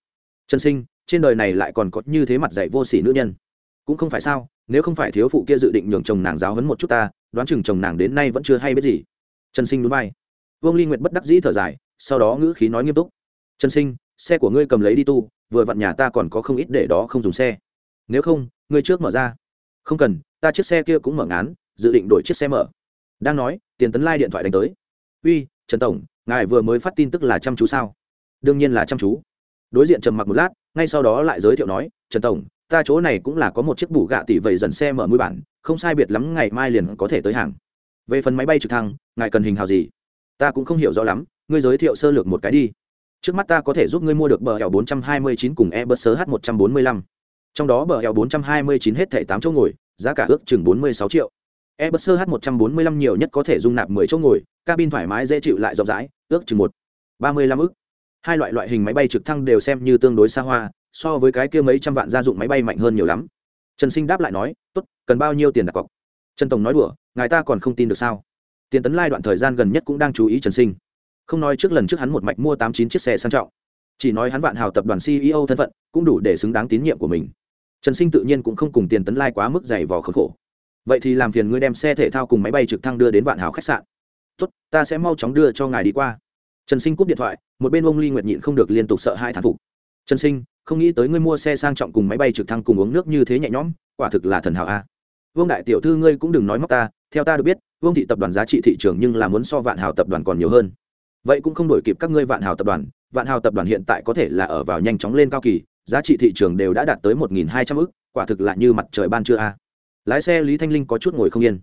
Trần sinh, trên đời này lại còn có như thế mặt dạy vô sỉ nữ nhân. Cũng không phải sao, nếu không phải thiếu phụ kia dự định nhường chồng nàng giáo hấn một chút ta, đoán chừng chồng nàng đến nay vẫn chưa hay biết gì. Trần sinh núi bay. Vương ly nguyệt bất đắc dĩ thở dài, sau đó ngữ khí nói nghiêm túc. Trần sinh, xe của ngươi cầm lấy đi tu, vừa vặn nhà ta còn có không ít để đó không dùng xe. Nếu không, ngươi trước mở ra không cần, ta chiếc xe kia cũng mở ngán, dự định đổi chiếc xe mở. Đang nói, tiền tấn lai điện thoại đánh tới. Uy, trần tổng, ngài vừa mới phát tin tức là chăm chú sao? Đương nhiên là chăm chú. Đối diện trầm mặc một lát, ngay sau đó lại giới thiệu nói, trần tổng, ta chỗ này cũng là có một chiếc bù gạ tỷ vậy dần xe mở mũi bản, không sai biệt lắm ngày mai liền có thể tới hàng. Về phần máy bay trực thăng, ngài cần hình hào gì? Ta cũng không hiểu rõ lắm, ngươi giới thiệu sơ lược một cái đi. Trước mắt ta có thể giúp ngươi mua được bờ hẻo 429 cùng Airbus h 145 trong đó bờ eo 429 hết thảy 8 chỗ ngồi, giá cả ước chừng 46 triệu. Airbus h 145 nhiều nhất có thể dung nạp 10 chỗ ngồi, cabin thoải mái dễ chịu lại rộng rãi, ước chừng một 35 ức. Hai loại loại hình máy bay trực thăng đều xem như tương đối xa hoa, so với cái kia mấy trăm vạn gia dụng máy bay mạnh hơn nhiều lắm. Trần sinh đáp lại nói, tốt, cần bao nhiêu tiền đặt cọc? Trần tổng nói đùa, ngài ta còn không tin được sao? Tiền tấn lai đoạn thời gian gần nhất cũng đang chú ý trần sinh. Không nói trước lần trước hắn một mạch mua tám chín chiếc xe sang trọng, chỉ nói hắn vạn hào tập đoàn ceo thân phận cũng đủ để xứng đáng tín nhiệm của mình trần sinh tự nhiên cũng không cùng tiền tấn lai quá mức dày vò khốn khổ. Vậy thì làm phiền ngươi đem xe thể thao cùng máy bay trực thăng đưa đến vạn hào khách sạn. Tốt, ta sẽ mau chóng đưa cho ngài đi qua. Trần sinh cúp điện thoại, một bên ông ly nguyệt nhịn không được liên tục sợ hai thán phục. Trần sinh, không nghĩ tới ngươi mua xe sang trọng cùng máy bay trực thăng cùng uống nước như thế nhẹ nhõm, quả thực là thần hảo a. À. Vương đại tiểu thư ngươi cũng đừng nói móc ta, theo ta được biết, vương thị tập đoàn giá trị thị trường nhưng là muốn so vạn hào tập đoàn còn nhiều hơn. Vậy cũng không đổi kịp các ngươi vạn hào tập đoàn, vạn hào tập đoàn hiện tại có thể là ở vào nhanh chóng lên cao kỳ giá trị thị trường đều đã đạt tới một nghìn hai trăm ức, quả thực là như mặt trời ban trưa a. Lái xe lý thanh linh có chút ngồi không yên.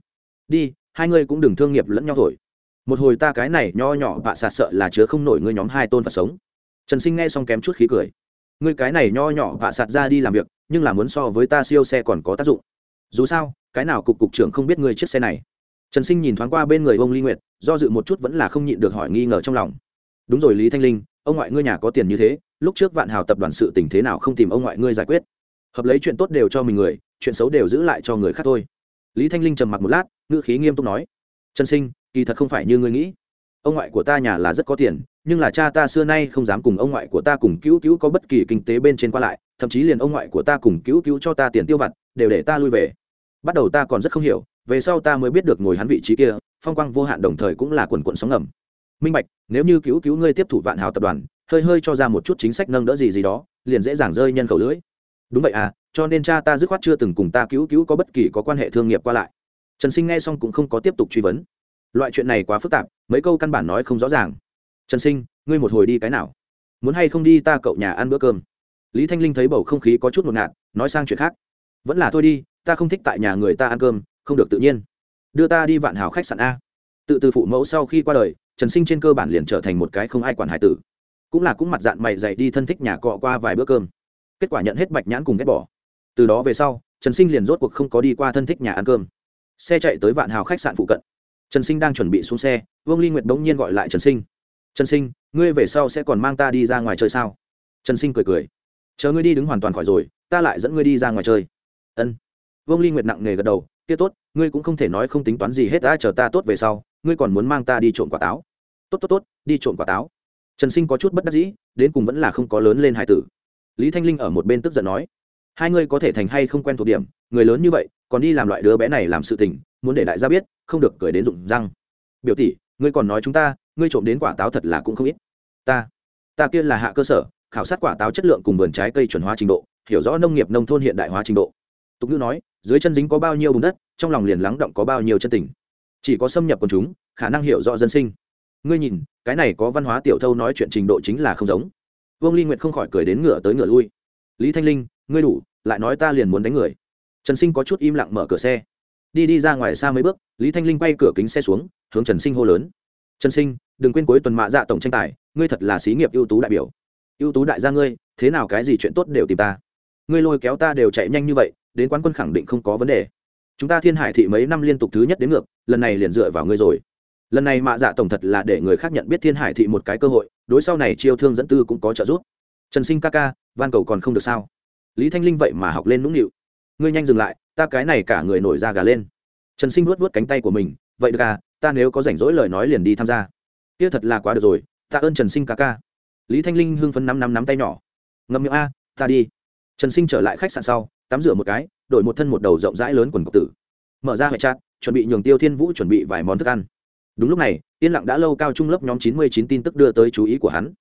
Đi hai ngươi cũng đừng thương nghiệp lẫn nhau thổi. Một hồi ta cái này nho nhỏ bạ sạt sợ là chứa không nổi ngươi nhóm hai tôn phật sống. Trần sinh nghe xong kém chút khí cười. Ngươi cái này nho nhỏ bạ sạt ra đi làm việc nhưng là muốn so với ta siêu xe còn có tác dụng. Dù sao cái nào cục cục trưởng không biết ngươi chiếc xe này. Trần sinh nhìn thoáng qua bên người ông ly nguyệt do dự một chút vẫn là không nhịn được hỏi nghi ngờ trong lòng. Đúng rồi lý thanh linh ông ngoại ngươi nhà có tiền như thế lúc trước vạn hào tập đoàn sự tình thế nào không tìm ông ngoại ngươi giải quyết. Hợp lấy chuyện tốt đều cho mình người, chuyện xấu đều giữ lại cho người khác thôi. Lý thanh linh trầm mặc một lát, ngữ khí nghiêm túc nói, trần sinh, kỳ thật không phải như ngươi nghĩ. Ông ngoại của ta nhà là rất có tiền, nhưng là cha ta xưa nay không dám cùng ông ngoại của ta cùng cứu cứu có bất kỳ kinh tế bên trên qua lại, thậm chí liền ông ngoại của ta cùng cứu cứu cho ta tiền tiêu vặt, đều để ta lui về. Bắt đầu ta còn rất không hiểu, về sau ta mới biết được ngồi hắn vị trí kia, phong quang vô hạn đồng thời cũng là quần quận sóng ngầm. Minh bạch, nếu như cứu cứu ngươi tiếp thủ vạn hào tập đoàn hơi hơi cho ra một chút chính sách nâng đỡ gì gì đó, liền dễ dàng rơi nhân khẩu lưỡi. Đúng vậy à cho nên cha ta dứt khoát chưa từng cùng ta cứu cứu có bất kỳ có quan hệ thương nghiệp qua lại. Trần sinh nghe xong cũng không có tiếp tục truy vấn. Loại chuyện này quá phức tạp, mấy câu căn bản nói không rõ ràng. Trần sinh, ngươi một hồi đi cái nào? Muốn hay không đi ta cậu nhà ăn bữa cơm? Lý thanh linh thấy bầu không khí có chút ngột ngạt, nói sang chuyện khác. Vẫn là thôi đi, ta không thích tại nhà người ta ăn cơm, không được tự nhiên. Đưa ta đi vạn hào khách sạn a. Tự từ phụ mẫu sau khi qua đời, trần sinh trên cơ bản liền trở thành một cái không ai quản hải tử cũng là cũng mặt dạng mày dậy đi thân thích nhà cọ qua vài bữa cơm. Kết quả nhận hết bạch nhãn cùng ghét bỏ. Từ đó về sau, trần sinh liền rốt cuộc không có đi qua thân thích nhà ăn cơm. Xe chạy tới vạn hào khách sạn phụ cận. Trần sinh đang chuẩn bị xuống xe, vương ly nguyệt bỗng nhiên gọi lại trần sinh. Trần sinh, ngươi về sau sẽ còn mang ta đi ra ngoài chơi sao? Trần sinh cười cười. Chờ ngươi đi đứng hoàn toàn khỏi rồi, ta lại dẫn ngươi đi ra ngoài chơi. Ân. Vương ly nguyệt nặng nề gật đầu. Kia tốt, ngươi cũng không thể nói không tính toán gì hết đã chờ ta tốt về sau, ngươi còn muốn mang ta đi trộm quả táo. Tốt tốt tốt, đi trộm quả táo trần sinh có chút bất đắc dĩ, đến cùng vẫn là không có lớn lên hải tử. Lý thanh linh ở một bên tức giận nói, hai ngươi có thể thành hay không quen thuộc điểm, người lớn như vậy, còn đi làm loại đứa bé này làm sự tình, muốn để đại gia biết, không được cười đến rụng răng. Biểu tỷ, ngươi còn nói chúng ta, ngươi trộm đến quả táo thật là cũng không ít. Ta ta kia là hạ cơ sở, khảo sát quả táo chất lượng cùng vườn trái cây chuẩn hóa trình độ, hiểu rõ nông nghiệp nông thôn hiện đại hóa trình độ. Tục ngữ nói, dưới chân dính có bao nhiêu bùn đất, trong lòng liền lắng động có bao nhiêu chân tình. Chỉ có xâm nhập quần chúng, khả năng hiểu rõ dân sinh. Ngươi nhìn cái này có văn hóa tiểu thâu nói chuyện trình độ chính là không giống. Vương ly nguyệt không khỏi cười đến ngựa tới ngựa lui. Lý thanh linh, ngươi đủ, lại nói ta liền muốn đánh người. Trần sinh có chút im lặng mở cửa xe. Đi đi ra ngoài xa mấy bước, lý thanh linh quay cửa kính xe xuống, hướng trần sinh hô lớn. Trần sinh, đừng quên cuối tuần mạ dạ tổng tranh tài, ngươi thật là xí nghiệp ưu tú đại biểu. Ưu tú đại gia ngươi, thế nào cái gì chuyện tốt đều tìm ta. Ngươi lôi kéo ta đều chạy nhanh như vậy, đến quán quân khẳng định không có vấn đề. Chúng ta thiên hải thị mấy năm liên tục thứ nhất đến ngược, lần này liền dựa vào ngươi rồi lần này mạ dạ tổng thật là để người khác nhận biết thiên hải thị một cái cơ hội, đối sau này chiêu thương dẫn tư cũng có trợ giúp. Trần sinh ca ca, van cầu còn không được sao? Lý thanh linh vậy mà học lên nũng nịu. Ngươi nhanh dừng lại, ta cái này cả người nổi da gà lên. Trần sinh vuốt vuốt cánh tay của mình, vậy được à ta nếu có rảnh rỗi lời nói liền đi tham gia. Kia thật là quá được rồi ta ơn trần sinh ca ca. Lý thanh linh hưng phấn năm năm nắm tay nhỏ. Ngâm miệng a, ta đi. Trần sinh trở lại khách sạn sau, tắm rửa một cái, đổi một thân một đầu rộng rãi lớn quần cộc tử. Mở ra hệ chat chuẩn bị nhường tiêu thiên vũ chuẩn bị vài món thức ăn đúng lúc này, yên lặng đã lâu cao trung lớp nhóm chín mươi chín tin tức đưa tới chú ý của hắn.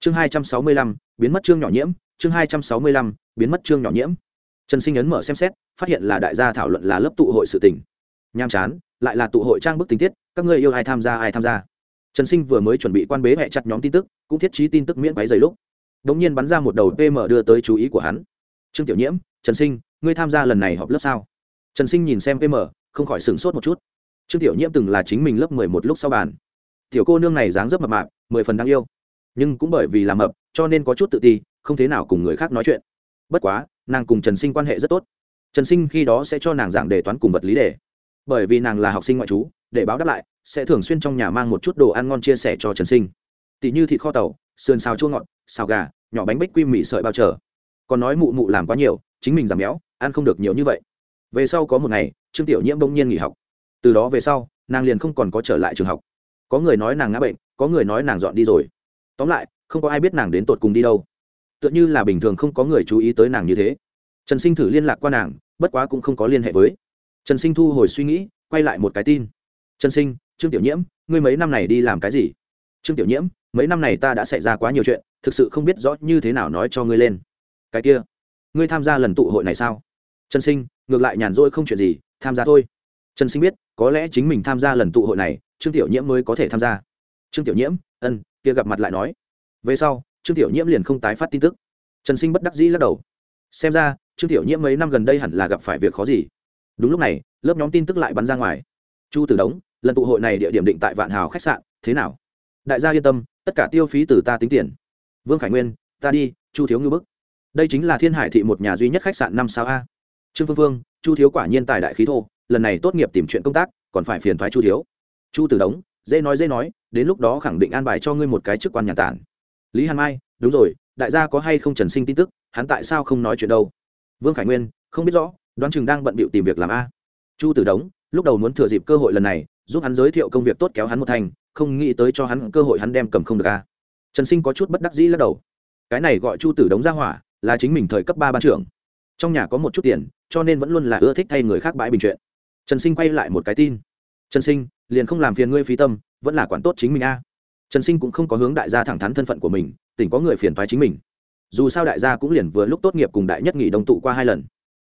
Chương hai trăm sáu mươi lăm, biến mất chương nhỏ nhiễm, chương hai trăm sáu mươi lăm, biến mất chương nhỏ nhiễm. Trần sinh ấn mở xem xét, phát hiện là đại gia thảo luận là lớp tụ hội sự tình. Nham chán, lại là tụ hội trang bức tình tiết, các ngươi yêu ai tham gia, ai tham gia. Trần sinh vừa mới chuẩn bị quan bế hẹ chặt nhóm tin tức, cũng thiết trí tin tức miễn váy dày lúc. Đ ỗ n g nhiên bắn ra một đầu pm đưa tới chú ý của hắn. Trương tiểu nhiễm, trần sinh, ngươi tham gia lần này họp lớp sao? Trần sinh nhìn xem pm, không khỏi sửng sốt một chút trương tiểu nhiễm từng là chính mình lớp mười một lúc sau bàn. Tiểu cô nương này dáng rất mập mạp, mười phần đáng yêu, nhưng cũng bởi vì làm mập, cho nên có chút tự ti, không thế nào cùng người khác nói chuyện. Bất quá, nàng cùng trần sinh quan hệ rất tốt. Trần sinh khi đó sẽ cho nàng giảng đề toán cùng vật lý đề. Bởi vì nàng là học sinh ngoại trú, để báo đáp lại, sẽ thường xuyên trong nhà mang một chút đồ ăn ngon chia sẻ cho trần sinh. Tỷ như thịt kho tàu, sườn xào chua ngọt, xào gà, nhỏ bánh bích quy mì sợi bao trở còn nói mụ mụ làm quá nhiều, chính mình giảm béo, ăn không được nhiều như vậy. Về sau có một ngày, trương tiểu nhiễm bỗng nhiên nghỉ học từ đó về sau, nàng liền không còn có trở lại trường học. Có người nói nàng ngã bệnh, có người nói nàng dọn đi rồi. Tóm lại, không có ai biết nàng đến tột cùng đi đâu. Tựa như là bình thường không có người chú ý tới nàng như thế. Trần sinh thử liên lạc qua nàng, bất quá cũng không có liên hệ với. Trần sinh thu hồi suy nghĩ, quay lại một cái tin. Trần sinh, trương tiểu nhiễm, ngươi mấy năm này đi làm cái gì? Trương tiểu nhiễm, mấy năm này ta đã xảy ra quá nhiều chuyện, thực sự không biết rõ như thế nào nói cho ngươi lên. Cái kia, ngươi tham gia lần tụ hội này sao? Trần sinh, ngược lại nhàn rỗi không chuyện gì, tham gia thôi. Trần sinh biết có lẽ chính mình tham gia lần tụ hội này, trương tiểu nhiễm mới có thể tham gia. Trương tiểu nhiễm, ân, kia gặp mặt lại nói. Về sau, trương tiểu nhiễm liền không tái phát tin tức. Trần sinh bất đắc dĩ lắc đầu. Xem ra, trương tiểu nhiễm mấy năm gần đây hẳn là gặp phải việc khó gì. Đúng lúc này, lớp nhóm tin tức lại bắn ra ngoài. Chu tử đống, lần tụ hội này địa điểm định tại vạn hào khách sạn, thế nào? Đại gia yên tâm, tất cả tiêu phí từ ta tính tiền. Vương khải nguyên, ta đi, chu thiếu ngư bức. Đây chính là thiên hải thị một nhà duy nhất khách sạn năm sao a. Trương phương phương, chu thiếu quả nhiên tài đại khí thô lần này tốt nghiệp tìm chuyện công tác, còn phải phiền thoái chu thiếu. Chu tử đống, dễ nói dễ nói, đến lúc đó khẳng định an bài cho ngươi một cái chức quan nhà tản. Lý hàn mai, đúng rồi, đại gia có hay không trần sinh tin tức, hắn tại sao không nói chuyện đâu? Vương khải nguyên, không biết rõ, đoán chừng đang bận bịu tìm việc làm a. Chu tử đống, lúc đầu muốn thừa dịp cơ hội lần này, giúp hắn giới thiệu công việc tốt kéo hắn một thành, không nghĩ tới cho hắn cơ hội hắn đem cầm không được a. Trần sinh có chút bất đắc dĩ lắc đầu. Cái này gọi chu tử đống ra hỏa, là chính mình thời cấp ba ban trưởng. Trong nhà có một chút tiền, cho nên vẫn luôn là ưa thích thay người khác bãi bình chuyện trần sinh quay lại một cái tin. Trần sinh, liền không làm phiền ngươi phí tâm, vẫn là quản tốt chính mình a. Trần sinh cũng không có hướng đại gia thẳng thắn thân phận của mình, tỉnh có người phiền thoái chính mình. Dù sao đại gia cũng liền vừa lúc tốt nghiệp cùng đại nhất nghỉ đồng tụ qua hai lần.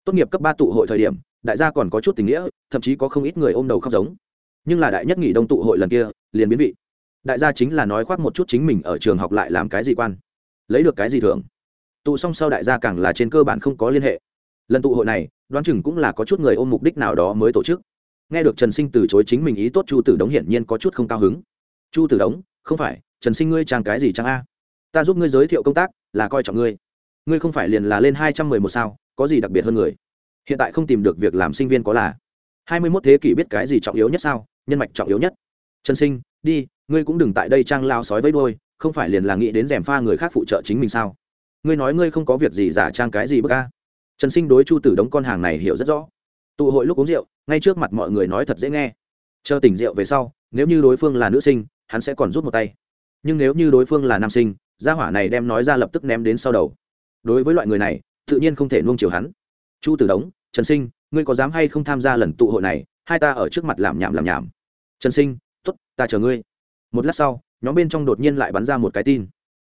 Tốt nghiệp cấp ba tụ hội thời điểm, đại gia còn có chút tình nghĩa, thậm chí có không ít người ôm đầu khóc giống. Nhưng là đại nhất nghỉ đông tụ hội lần kia, liền biến vị. Đại gia chính là nói khoác một chút chính mình ở trường học lại làm cái gì quan? Lấy được cái gì thường tụ xong sau đại gia càng là trên cơ bản không có liên hệ. Lần tụ hội này đoán chừng cũng là có chút người ôm mục đích nào đó mới tổ chức. Nghe được trần sinh từ chối chính mình ý tốt, chu tử đống hiển nhiên có chút không cao hứng. Chu tử đống, không phải, trần sinh ngươi trang cái gì trang a? Ta giúp ngươi giới thiệu công tác, là coi trọng ngươi. Ngươi không phải liền là lên hai trăm mười một sao, có gì đặc biệt hơn người? Hiện tại không tìm được việc làm sinh viên có là hai mươi mốt thế kỷ biết cái gì trọng yếu nhất sao, nhân mạch trọng yếu nhất. Trần sinh, đi, ngươi cũng đừng tại đây trang lao sói với đôi không phải liền là nghĩ đến rèm pha người khác phụ trợ chính mình sao? Ngươi nói ngươi không có việc gì giả trang cái gì bức a? Trần sinh đối chu tử đống con hàng này hiểu rất rõ. Tụ hội lúc uống rượu, ngay trước mặt mọi người nói thật dễ nghe. Chờ tỉnh rượu về sau, nếu như đối phương là nữ sinh, hắn sẽ còn rút một tay. Nhưng nếu như đối phương là nam sinh, gia hỏa này đem nói ra lập tức ném đến sau đầu. Đối với loại người này, tự nhiên không thể nuông chiều hắn. Chu tử đống, trần sinh, ngươi có dám hay không tham gia lần tụ hội này? Hai ta ở trước mặt làm nhảm làm nhảm. Trần sinh t ố t ta chờ ngươi. Một lát sau, nhóm bên trong đột nhiên lại bắn ra một cái tin.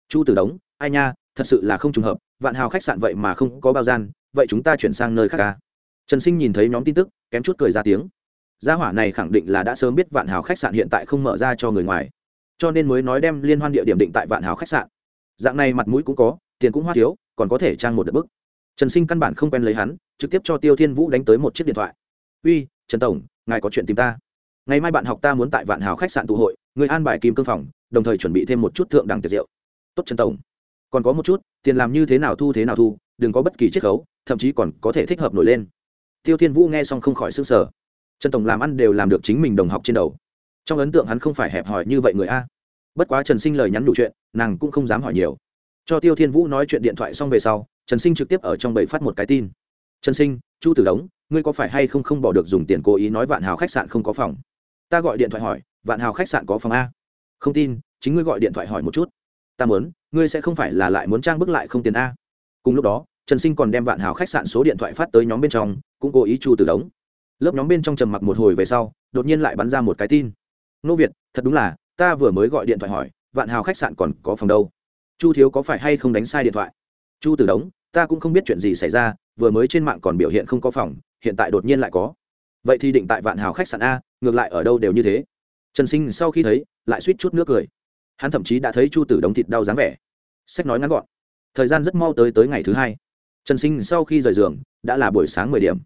Chu tử đống, ai nha, thật sự là không trùng hợp, vạn hào khách sạn vậy mà không có bao gian vậy chúng ta chuyển sang nơi khác ca trần sinh nhìn thấy nhóm tin tức, kém chút cười ra tiếng. Gia hỏa này khẳng định là đã sớm biết vạn hào khách sạn hiện tại không mở ra cho người ngoài, cho nên mới nói đem liên hoan địa điểm định tại vạn hào khách sạn. Dạng này mặt mũi cũng có, tiền cũng hoa thiếu, còn có thể trang một đợt bức. Trần sinh căn bản không quen lấy hắn, trực tiếp cho tiêu thiên vũ đánh tới một chiếc điện thoại. Uy, trần tổng, ngài có chuyện tìm ta. Ngày mai bạn học ta muốn tại vạn hào khách sạn tụ hội, người an bài kim cương phòng, đồng thời chuẩn bị thêm một chút thượng đẳng tiệc rượu. Tốt, trần tổng. Còn có một chút, tiền làm như thế nào thu thế nào thu, đừng có bất kỳ chiết khấu thậm chí còn có thể thích hợp nổi lên. Tiêu thiên vũ nghe xong không khỏi s ư n g sở trần tổng làm ăn đều làm được chính mình đồng học trên đầu. Trong ấn tượng hắn không phải hẹp hòi như vậy người a. Bất quá trần sinh lời nhắn đủ chuyện, nàng cũng không dám hỏi nhiều. Cho tiêu thiên vũ nói chuyện điện thoại xong về sau, trần sinh trực tiếp ở trong bầy phát một cái tin. Trần sinh, chu tử đống, ngươi có phải hay không không bỏ được dùng tiền cố ý nói vạn hào khách sạn không có phòng? Ta gọi điện thoại hỏi, vạn hào khách sạn có phòng a? Không tin, chính ngươi gọi điện thoại hỏi một chút. Ta muốn, ngươi sẽ không phải là lại muốn trang bức lại không tiền a. Cùng lúc đó trần sinh còn đem vạn hào khách sạn số điện thoại phát tới nhóm bên trong, cũng cố ý chu tử đống. Lớp nhóm bên trong trầm mặc một hồi về sau, đột nhiên lại bắn ra một cái tin. Nô việt, thật đúng là, ta vừa mới gọi điện thoại hỏi, vạn hào khách sạn còn có phòng đâu? Chu thiếu có phải hay không đánh sai điện thoại? Chu tử đống, ta cũng không biết chuyện gì xảy ra, vừa mới trên mạng còn biểu hiện không có phòng, hiện tại đột nhiên lại có. Vậy thì định tại vạn hào khách sạn a, ngược lại ở đâu đều như thế. Trần sinh sau khi thấy, lại suýt chút nước cười. Hắn thậm chí đã thấy chu tử đống thịt đau dáng vẻ. Sách nói ngắn gọn. Thời gian rất mau tới tới ngày thứ hai trần sinh sau khi rời giường, đã là buổi sáng mười điểm.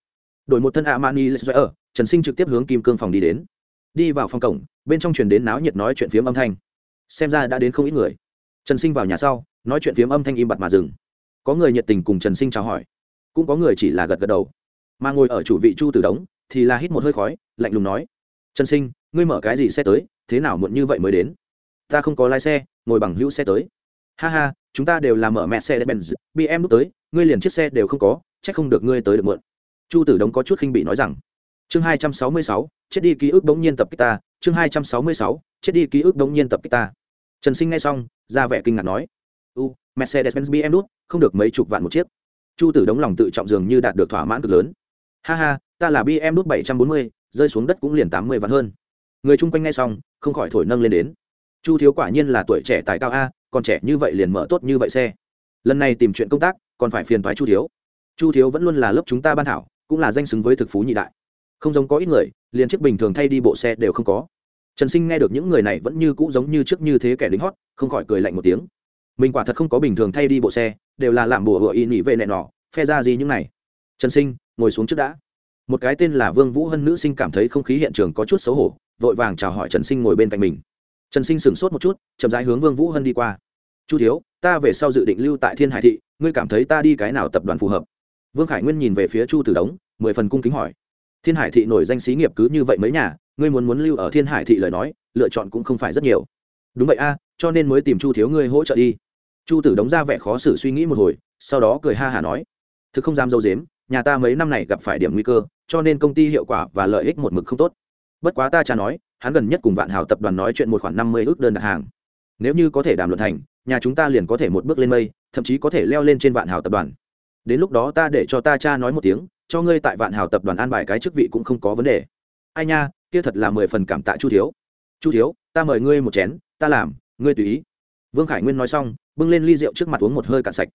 Đổi một thân ạ mani lệ ở, trần sinh trực tiếp hướng kim cương phòng đi đến. Đi vào phòng cổng, bên trong truyền đến náo nhiệt nói chuyện phiếm âm thanh. Xem ra đã đến không ít người. Trần sinh vào nhà sau, nói chuyện phiếm âm thanh im bặt mà dừng. Có người nhiệt tình cùng trần sinh chào hỏi. Cũng có người chỉ là gật gật đầu. Mà ngồi ở chủ vị chu tử đống, thì là hít một hơi khói, lạnh lùng nói. Trần sinh, ngươi mở cái gì xe tới, thế nào muộn như vậy mới đến? Ta không có lái xe, ngồi bằng hữu xe tới. Ha ha, chúng ta đều là mở mẹ xe benz bm lúc tới ngươi liền chiếc xe đều không có, chắc không được ngươi tới được muộn. Chu tử đống có chút khinh bị nói rằng, chương hai trăm sáu mươi sáu, chết đi ký ức bỗng nhiên tập kích ta, chương hai trăm sáu mươi sáu, chết đi ký ức bỗng nhiên tập kích ta. Trần sinh nghe xong, ra vẻ kinh ngạc nói, u mercedes benz bm đút không được mấy chục vạn một chiếc. Chu tử đống lòng tự trọng dường như đạt được thỏa mãn cực lớn. Ha ha, ta là bm đút bảy trăm bốn mươi, rơi xuống đất cũng liền tám mươi vạn hơn. Người chung quanh nghe xong, không khỏi thổi nâng lên đến. Chu thiếu quả nhiên là tuổi trẻ tài cao a, còn trẻ như vậy liền mở tốt như vậy xe. Lần này tìm chuyện công tác còn phải phiền thoái chu thiếu. Chu thiếu vẫn luôn là lớp chúng ta ban thảo, cũng là danh xứng với thực phú nhị đại. Không giống có ít người, liền chiếc bình thường thay đi bộ xe đều không có. Trần sinh nghe được những người này vẫn như cũ giống như trước như thế kẻ lính hót, không khỏi cười lạnh một tiếng. Mình quả thật không có bình thường thay đi bộ xe, đều là làm bùa hựa y nỉ vệ nẹ nọ, phe ra gì những này. Trần sinh, ngồi xuống trước đã. Một cái tên là vương vũ hân nữ sinh cảm thấy không khí hiện trường có chút xấu hổ, vội vàng chào hỏi trần sinh ngồi bên cạnh mình. Trần sinh sửng sốt một chút, chậm rãi hướng vương vũ hân đi qua chu thiếu, ta về sau dự định lưu tại thiên hải thị, ngươi cảm thấy ta đi cái nào tập đoàn phù hợp? Vương khải nguyên nhìn về phía chu tử đống, mười phần cung kính hỏi. Thiên hải thị nổi danh xí nghiệp cứ như vậy mấy nhà, ngươi muốn muốn lưu ở thiên hải thị lời nói, lựa chọn cũng không phải rất nhiều. Đúng vậy a, cho nên mới tìm chu thiếu ngươi hỗ trợ đi. Chu tử đống ra vẻ khó xử suy nghĩ một hồi, sau đó cười ha hả nói. Thực không dám dâu dếm, nhà ta mấy năm này gặp phải điểm nguy cơ, cho nên công ty hiệu quả và lợi ích một mực không tốt. Bất quá ta cha nói, hắn gần nhất cùng vạn hào tập đoàn nói chuyện một khoản năm mươi ước đơn đặt hàng. Nếu như có thể đàm luận thành nhà chúng ta liền có thể một bước lên mây, thậm chí có thể leo lên trên vạn hào tập đoàn. Đến lúc đó ta để cho ta cha nói một tiếng, cho ngươi tại vạn hào tập đoàn an bài cái chức vị cũng không có vấn đề. Ai nha, kia thật là mười phần cảm tạ chu thiếu. Chu thiếu, ta mời ngươi một chén, ta làm, ngươi tùy ý. Vương khải nguyên nói xong, bưng lên ly rượu trước mặt uống một hơi cạn sạch.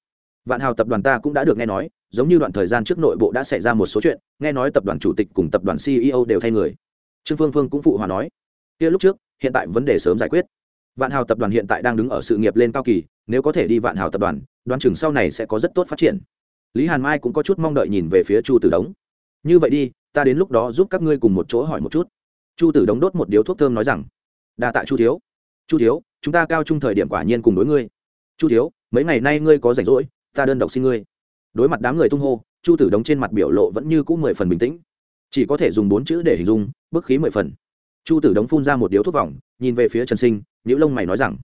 Vạn hào tập đoàn ta cũng đã được nghe nói, giống như đoạn thời gian trước nội bộ đã xảy ra một số chuyện, nghe nói tập đoàn chủ tịch cùng tập đoàn ceo đều thay người. Trương phương phương cũng phụ hòa nói, kia lúc trước, hiện tại vấn đề sớm giải quyết vạn hào tập đoàn hiện tại đang đứng ở sự nghiệp lên cao kỳ, nếu có thể đi vạn hào tập đoàn đoàn chừng sau này sẽ có rất tốt phát triển. Lý hàn mai cũng có chút mong đợi nhìn về phía chu tử đống. Như vậy đi, ta đến lúc đó giúp các ngươi cùng một chỗ hỏi một chút. Chu tử đống đốt một điếu thuốc thơm nói rằng, đa tạ chu thiếu. Chu thiếu, chúng ta cao trung thời điểm quả nhiên cùng đối ngươi. Chu thiếu, mấy ngày nay ngươi có rảnh rỗi, ta đơn độc xin ngươi. Đối mặt đám người tung hô, chu tử đống trên mặt biểu lộ vẫn như cũ mười phần bình tĩnh. Chỉ có thể dùng bốn chữ để hình dung, bức khí mười phần chu tử đống phun ra một điếu thuốc vòng, nhìn về phía trần sinh những lông mày nói rằng,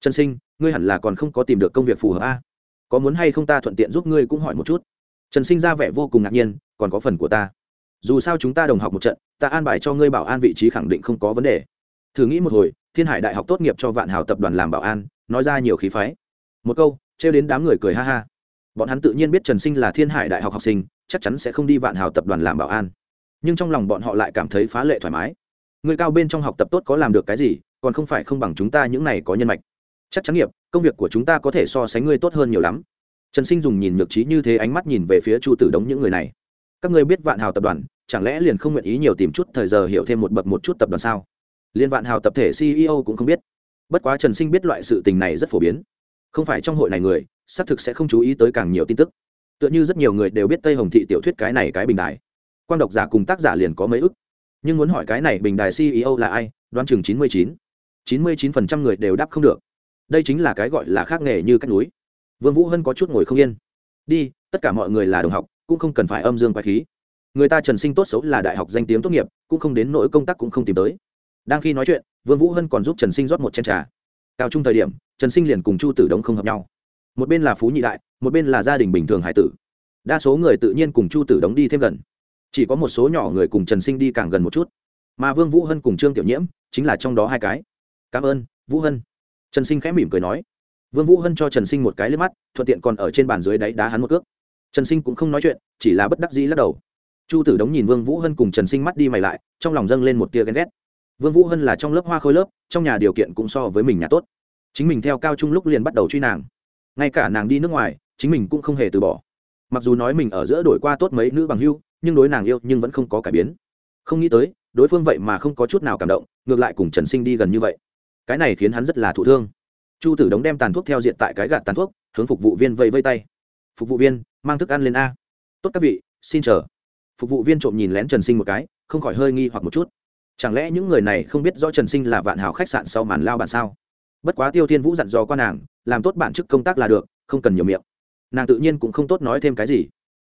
trần sinh, ngươi hẳn là còn không có tìm được công việc phù hợp a? Có muốn hay không ta thuận tiện giúp ngươi cũng hỏi một chút? Trần sinh ra vẻ vô cùng ngạc nhiên, còn có phần của ta. Dù sao chúng ta đồng học một trận, ta an bài cho ngươi bảo an vị trí khẳng định không có vấn đề. Thử nghĩ một hồi, thiên hải đại học tốt nghiệp cho vạn hào tập đoàn làm bảo an, nói ra nhiều khí phái. Một câu, trêu đến đám người cười ha ha. Bọn hắn tự nhiên biết trần sinh là thiên hải đại học học sinh, chắc chắn sẽ không đi vạn hào tập đoàn làm bảo an. Nhưng trong lòng bọn họ lại cảm thấy phá lệ thoải mái người cao bên trong học tập tốt có làm được cái gì, còn không phải không bằng chúng ta những này có nhân mạch. Chắc chắn nghiệp, công việc của chúng ta có thể so sánh ngươi tốt hơn nhiều lắm. Trần sinh dùng nhìn nhược trí như thế ánh mắt nhìn về phía chu tử đống những người này. Các ngươi biết vạn hào tập đoàn, chẳng lẽ liền không nguyện ý nhiều tìm chút thời giờ hiểu thêm một bậc một chút tập đoàn sao? Liên vạn hào tập thể ceo cũng không biết. Bất quá trần sinh biết loại sự tình này rất phổ biến. Không phải trong hội này người, xác thực sẽ không chú ý tới càng nhiều tin tức. Tựa như rất nhiều người đều biết tây hồng thị tiểu thuyết cái này cái bình đài. Quan độc giả cùng tác giả liền có mấy ức nhưng muốn hỏi cái này bình đài ceo là ai, đoán chừng chín mươi chín. chín mươi chín phần trăm người đều đáp không được. Đây chính là cái gọi là khác nghề như cách núi. Vương vũ hân có chút ngồi không yên. Đi, tất cả mọi người là đồng học, cũng không cần phải âm dương quái khí. Người ta trần sinh tốt xấu là đại học danh tiếng tốt nghiệp, cũng không đến nỗi công tác cũng không tìm tới. Đang khi nói chuyện, vương vũ hân còn giúp trần sinh rót một chén trà. Cao trung thời điểm, trần sinh liền cùng chu tử đống không hợp nhau. Một bên là phú nhị đại, một bên là gia đình bình thường hải tử. Đa số người tự nhiên cùng chu tử đống đi thêm gần chỉ có một số nhỏ người cùng trần sinh đi càng gần một chút. Mà vương vũ hân cùng trương tiểu nhiễm chính là trong đó hai cái. Cảm ơn, vũ hân. Trần sinh khẽ mỉm cười nói. Vương vũ hân cho trần sinh một cái lên mắt, thuận tiện còn ở trên bàn dưới đáy đá hắn một cước. Trần sinh cũng không nói chuyện, chỉ là bất đắc dĩ lắc đầu. Chu tử đống nhìn vương vũ hân cùng trần sinh mắt đi mày lại, trong lòng dâng lên một tia ghen ghét. Vương vũ hân là trong lớp hoa khôi lớp, trong nhà điều kiện cũng so với mình nhà tốt. Chính mình theo cao trung lúc liền bắt đầu truy nàng. Ngay cả nàng đi nước ngoài, chính mình cũng không hề từ bỏ. Mặc dù nói mình ở giữa đổi qua tốt mấy nữ bằng hưu nhưng đối nàng yêu nhưng vẫn không có cải biến. Không nghĩ tới, đối phương vậy mà không có chút nào cảm động, ngược lại cùng trần sinh đi gần như vậy. Cái này khiến hắn rất là thụ thương. Chu tử đống đem tàn thuốc theo diện tại cái gạt tàn thuốc, hướng phục vụ viên vây vây tay. Phục vụ viên, mang thức ăn lên a. Tốt các vị, xin chờ. Phục vụ viên trộm nhìn lén trần sinh một cái, không khỏi hơi nghi hoặc một chút. Chẳng lẽ những người này không biết rõ trần sinh là vạn hào khách sạn sau màn lao bản sao? Bất quá tiêu thiên vũ dặn dò qua nàng, làm tốt bản chức công tác là được, không cần nhiều miệng. Nàng tự nhiên cũng không tốt nói thêm cái gì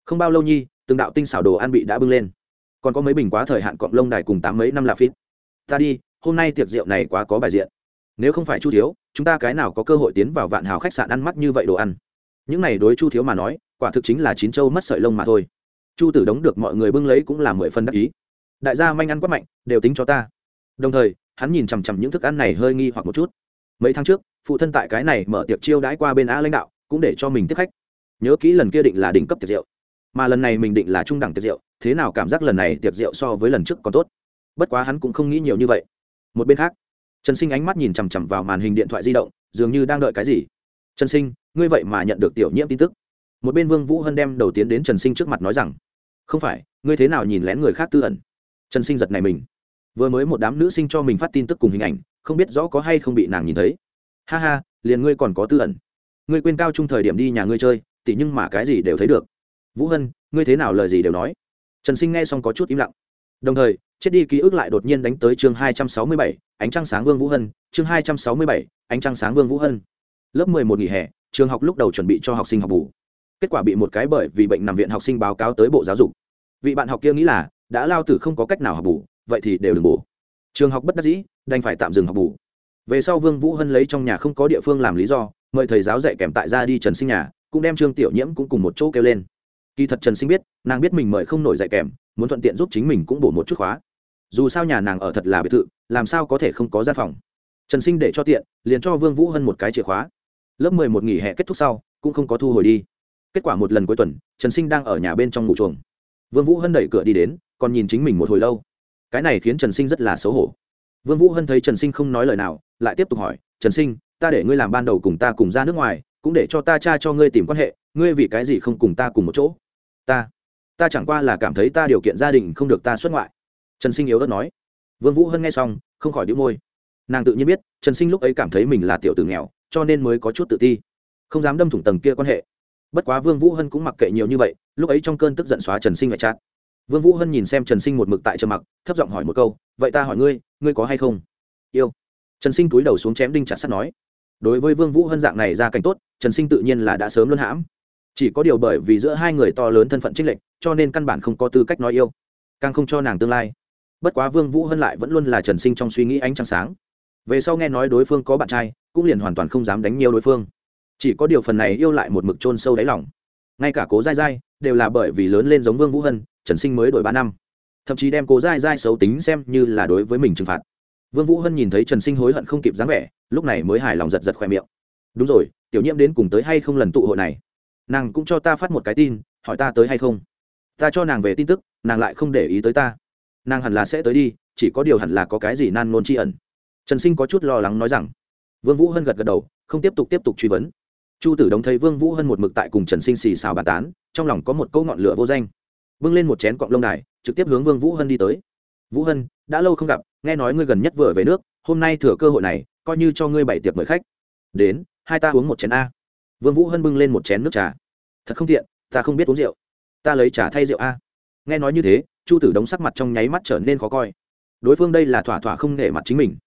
không bao lâu nhi, từng đạo tinh xảo đồ ăn bị đã bưng lên. Còn có mấy bình quá thời hạn cọng lông đài cùng tám mấy năm lạ phít. Ta đi, hôm nay tiệc rượu này quá có bài diện. Nếu không phải chu thiếu, chúng ta cái nào có cơ hội tiến vào vạn hào khách sạn ăn mắt như vậy đồ ăn? Những này đối chu thiếu mà nói, quả thực chính là chín châu mất sợi lông mà thôi. Chu tử đống được mọi người bưng lấy cũng là mười phân đắc ý. Đại gia manh ăn quát mạnh, đều tính cho ta. Đồng thời, hắn nhìn chằm chằm những thức ăn này hơi nghi hoặc một chút. Mấy tháng trước, phụ thân tại cái này mở tiệc chiêu đãi qua bên a lãnh đạo, cũng để cho mình tiếp khách. Nhớ kỹ lần kia định là đỉnh cấp tiệc rượu mà lần này mình định là trung đẳng tiệc rượu, thế nào cảm giác lần này tiệc rượu so với lần trước còn tốt? Bất quá hắn cũng không nghĩ nhiều như vậy. Một bên khác, trần sinh ánh mắt nhìn chằm chằm vào màn hình điện thoại di động, dường như đang đợi cái gì. Trần sinh, ngươi vậy mà nhận được tiểu nhiễm tin tức. Một bên vương vũ hân đem đầu tiến đến trần sinh trước mặt nói rằng, không phải, ngươi thế nào nhìn lén người khác tư ẩn? Trần sinh giật này mình. Vừa mới một đám nữ sinh cho mình phát tin tức cùng hình ảnh, không biết rõ có hay không bị nàng nhìn thấy. Ha ha, liền ngươi còn có tư ẩn. Ngươi quên cao trung thời điểm đi nhà ngươi chơi, tỉ nhưng mà cái gì đều thấy được vũ hân, ngươi thế nào lời gì đều nói. Trần sinh nghe xong có chút im lặng. Đồng thời, chết đi ký ức lại đột nhiên đánh tới chương hai trăm sáu mươi bảy, ánh trăng sáng vương vũ hân, chương hai trăm sáu mươi bảy, ánh trăng sáng vương vũ hân. Lớp mười một nghỉ hè, trường học lúc đầu chuẩn bị cho học sinh học bù. Kết quả bị một cái bởi vì bệnh nằm viện học sinh báo cáo tới bộ giáo dục. Vị bạn học kia nghĩ là, đã lao tử không có cách nào học bù, vậy thì đều đừng bù. Trường học bất đắc dĩ, đành phải tạm dừng học bù. Về sau vương vũ hân lấy trong nhà không có địa phương làm lý do, mời thầy giáo dạy kèm tại ra đi trần sinh nhà, cũng đem trương tiểu nhiễm cũng cùng một chỗ kêu lên kỳ thật trần sinh biết, nàng biết mình mời không nổi dạy kèm, muốn thuận tiện giúp chính mình cũng bổ một chút khóa. Dù sao nhà nàng ở thật là biệt thự, làm sao có thể không có gian phòng. Trần sinh để cho tiện, liền cho vương vũ hân một cái chìa khóa. Lớp mười một nghỉ hè kết thúc sau, cũng không có thu hồi đi. Kết quả một lần cuối tuần, trần sinh đang ở nhà bên trong ngủ chuồng. Vương vũ hân đẩy cửa đi đến, còn nhìn chính mình một hồi lâu. Cái này khiến trần sinh rất là xấu hổ. Vương vũ hân thấy trần sinh không nói lời nào, lại tiếp tục hỏi, trần sinh, ta để ngươi làm ban đầu cùng ta cùng ra nước ngoài, cũng để cho ta cha cho ngươi tìm quan hệ, ngươi vì cái gì không cùng ta cùng một chỗ? Ta ta chẳng qua là cảm thấy ta điều kiện gia đình không được ta xuất ngoại. Trần sinh yếu đất nói. Vương vũ hân nghe xong, không khỏi đĩu môi. Nàng tự nhiên biết, trần sinh lúc ấy cảm thấy mình là tiểu tử nghèo, cho nên mới có chút tự ti. Không dám đâm thủng tầng kia quan hệ. Bất quá vương vũ hân cũng mặc kệ nhiều như vậy, lúc ấy trong cơn tức giận xóa trần sinh lại chát. Vương vũ hân nhìn xem trần sinh một mực tại trầm mặc, thấp giọng hỏi một câu, vậy ta hỏi ngươi ngươi có hay không? Yêu. Trần sinh túi đầu xuống chém đinh chặt sắt nói. Đối với vương vũ hân dạng này ra cảnh tốt, trần sinh tự nhiên là đã sớm luân hãm chỉ có điều bởi vì giữa hai người to lớn thân phận trích lệnh cho nên căn bản không có tư cách nói yêu, càng không cho nàng tương lai. Bất quá vương vũ hân lại vẫn luôn là trần sinh trong suy nghĩ ánh trăng sáng. Về sau nghe nói đối phương có bạn trai, cũng liền hoàn toàn không dám đánh nhiều đối phương. Chỉ có điều phần này yêu lại một mực chôn sâu đáy lòng. Ngay cả cố dai dai đều là bởi vì lớn lên giống vương vũ hân, trần sinh mới đổi ba năm. Thậm chí đem cố dai dai xấu tính xem như là đối với mình trừng phạt. Vương vũ hân nhìn thấy trần sinh hối hận không kịp dáng vẻ, lúc này mới hài lòng giật giật khoe miệng. Đúng rồi, tiểu nhiễm đến cùng tới hay không lần tụ hội này? Nàng cũng cho ta phát một cái tin, hỏi ta tới hay không. Ta cho nàng về tin tức, nàng lại không để ý tới ta. Nàng hẳn là sẽ tới đi, chỉ có điều hẳn là có cái gì nan nôn tri ẩn. Trần sinh có chút lo lắng nói rằng, vương vũ hân gật gật đầu, không tiếp tục tiếp tục truy vấn. Chu tử đống thấy vương vũ hân một mực tại cùng trần sinh xì xào bàn tán, trong lòng có một câu ngọn lửa vô danh. Vâng lên một chén cọng lông đài, trực tiếp hướng vương vũ hân đi tới. Vũ hân, đã lâu không gặp, nghe nói ngươi gần nhất vừa về nước, hôm nay thừa cơ hội này, coi như cho ngươi bảy tiệc mời khách. Đến, hai ta uống một chén a vương vũ hân bưng lên một chén nước trà. Thật không tiện, ta không biết uống rượu. Ta lấy trà thay rượu a. Nghe nói như thế, chu tử đống sắc mặt trong nháy mắt trở nên khó coi. Đối phương đây là thỏa thỏa không nể mặt chính mình.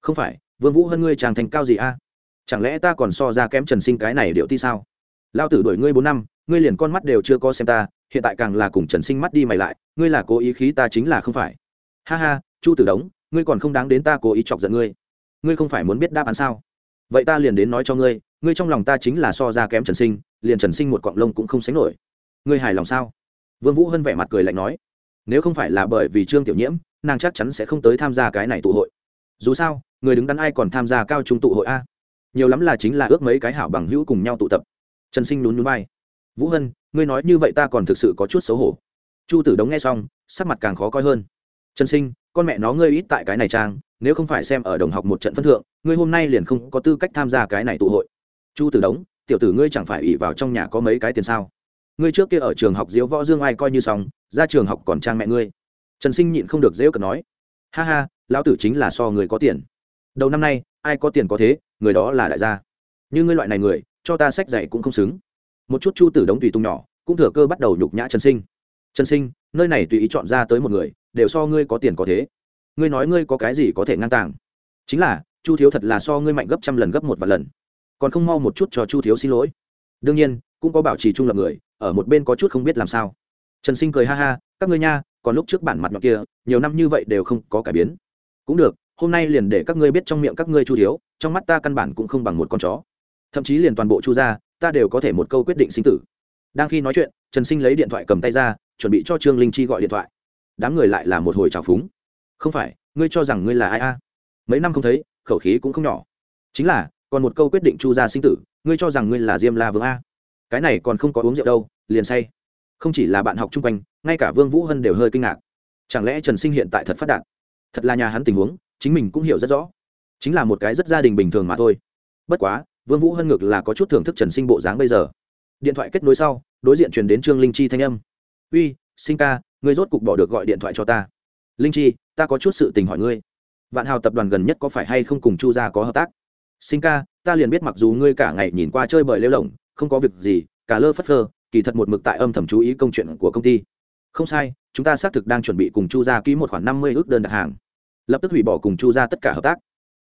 Không phải, vương vũ hân ngươi chàng thành cao gì a? Chẳng lẽ ta còn so ra kém trần sinh cái này điệu ti sao? Lao tử đuổi ngươi bốn năm, ngươi liền con mắt đều chưa có xem ta, hiện tại càng là cùng trần sinh mắt đi mày lại, ngươi là cố ý khí ta chính là không phải. Ha ha, chu tử đống, ngươi còn không đáng đến ta cố ý chọc giận ngươi. Ngươi không phải muốn biết đáp án sao? Vậy ta liền đến nói cho ngươi ngươi trong lòng ta chính là so ra kém trần sinh, liền trần sinh một cọng lông cũng không sánh nổi. Ngươi hài lòng sao? Vương vũ hân vẻ mặt cười lạnh nói. Nếu không phải là bởi vì trương tiểu nhiễm, nàng chắc chắn sẽ không tới tham gia cái này tụ hội. Dù sao, người đứng đắn ai còn tham gia cao trung tụ hội a? Nhiều lắm là chính là ước mấy cái hảo bằng hữu cùng nhau tụ tập. Trần sinh lún núi vai. Vũ hân, ngươi nói như vậy ta còn thực sự có chút xấu hổ. Chu tử đống nghe xong, sắc mặt càng khó coi hơn. Trần sinh, con mẹ nó ngươi ít tại cái này trang, nếu không phải xem ở đồng học một trận phân thượng, ngươi hôm nay liền không có tư cách tham gia cái này tụ hội chu tử đống, tiểu tử ngươi chẳng phải ủy vào trong nhà có mấy cái tiền sao? Ngươi trước kia ở trường học diếu võ dương ai coi như xong, ra trường học còn trang mẹ ngươi. Trần sinh nhịn không được dễ cần nói. Ha ha, lão tử chính là so người có tiền. Đầu năm nay, ai có tiền có thế, người đó là đại gia. Như ngươi loại này người, cho ta sách dạy cũng không xứng. Một chút chu tử đống tùy tung nhỏ, cũng thừa cơ bắt đầu nhục nhã trần sinh. Trần sinh, nơi này tùy ý chọn ra tới một người, đều so ngươi có tiền có thế. Ngươi nói ngươi có cái gì có thể ngang tàng? Chính là, chu thiếu thật là so ngươi mạnh gấp trăm lần gấp một vài lần còn không mau một chút cho chu thiếu xin lỗi. Đương nhiên, cũng có bảo trì trung lập người, ở một bên có chút không biết làm sao. Trần sinh cười ha ha, các ngươi nha, còn lúc trước bản mặt nhọn kia, nhiều năm như vậy đều không có cải biến. Cũng được, hôm nay liền để các ngươi biết trong miệng các ngươi chu thiếu, trong mắt ta căn bản cũng không bằng một con chó. Thậm chí liền toàn bộ chu gia, ta đều có thể một câu quyết định sinh tử. Đang khi nói chuyện, trần sinh lấy điện thoại cầm tay ra, chuẩn bị cho trương linh chi gọi điện thoại. Đám người lại là một hồi trào phúng. Không phải, ngươi cho rằng ngươi là ai a? Mấy năm không thấy, khẩu khí cũng không nhỏ. Chính là còn một câu quyết định chu gia sinh tử, ngươi cho rằng ngươi là diêm la vương a? Cái này còn không có uống rượu đâu, liền say. Không chỉ là bạn học chung quanh, ngay cả vương vũ hân đều hơi kinh ngạc. Chẳng lẽ trần sinh hiện tại thật phát đạt? Thật là nhà hắn tình huống, chính mình cũng hiểu rất rõ. Chính là một cái rất gia đình bình thường mà thôi. Bất quá, vương vũ hân ngược là có chút thưởng thức trần sinh bộ dáng bây giờ. Điện thoại kết nối sau, đối diện truyền đến trương linh chi thanh âm. Uy, sinh ca, ngươi rốt cục bỏ được gọi điện thoại cho ta. Linh chi, ta có chút sự tình hỏi ngươi. Vạn hào tập đoàn gần nhất có phải hay không cùng chu gia có hợp tác? Sinh ca, ta liền biết mặc dù ngươi cả ngày nhìn qua chơi bời lêu lỏng, không có việc gì, cả lơ phất phơ, kỳ thật một mực tại âm thầm chú ý công chuyện của công ty. Không sai, chúng ta xác thực đang chuẩn bị cùng chu gia ký một khoản năm mươi ước đơn đặt hàng. Lập tức hủy bỏ cùng chu gia tất cả hợp tác.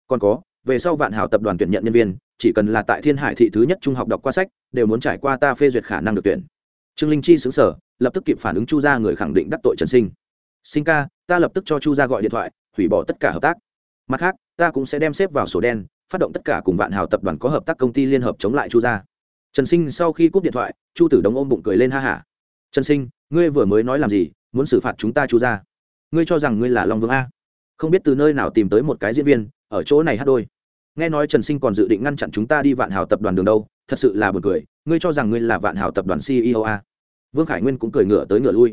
Còn có, về sau vạn hào tập đoàn tuyển nhận nhân viên, chỉ cần là tại thiên hải thị thứ nhất trung học đọc qua sách, đều muốn trải qua ta phê duyệt khả năng được tuyển. Trương linh chi xứng sở, lập tức kịp phản ứng chu gia người khẳng định đắc tội trần sinh. Sinh ca, ta lập tức cho chu gia gọi điện thoại, hủy bỏ tất cả hợp tác. Mặt khác, ta cũng sẽ đem xếp vào sổ đen phát động tất cả cùng vạn hào tập đoàn có hợp tác công ty liên hợp chống lại chu gia. Trần sinh sau khi cúp điện thoại, chu tử đống ôm bụng cười lên ha hả. Trần sinh, ngươi vừa mới nói làm gì, muốn xử phạt chúng ta chu gia? Ngươi cho rằng ngươi là long vương a? Không biết từ nơi nào tìm tới một cái diễn viên, ở chỗ này hát đôi. Nghe nói trần sinh còn dự định ngăn chặn chúng ta đi vạn hào tập đoàn đường đâu, thật sự là b u ồ n cười, ngươi cho rằng ngươi là vạn hào tập đoàn ceo a? Vương khải nguyên cũng cười ngựa tới ngựa lui.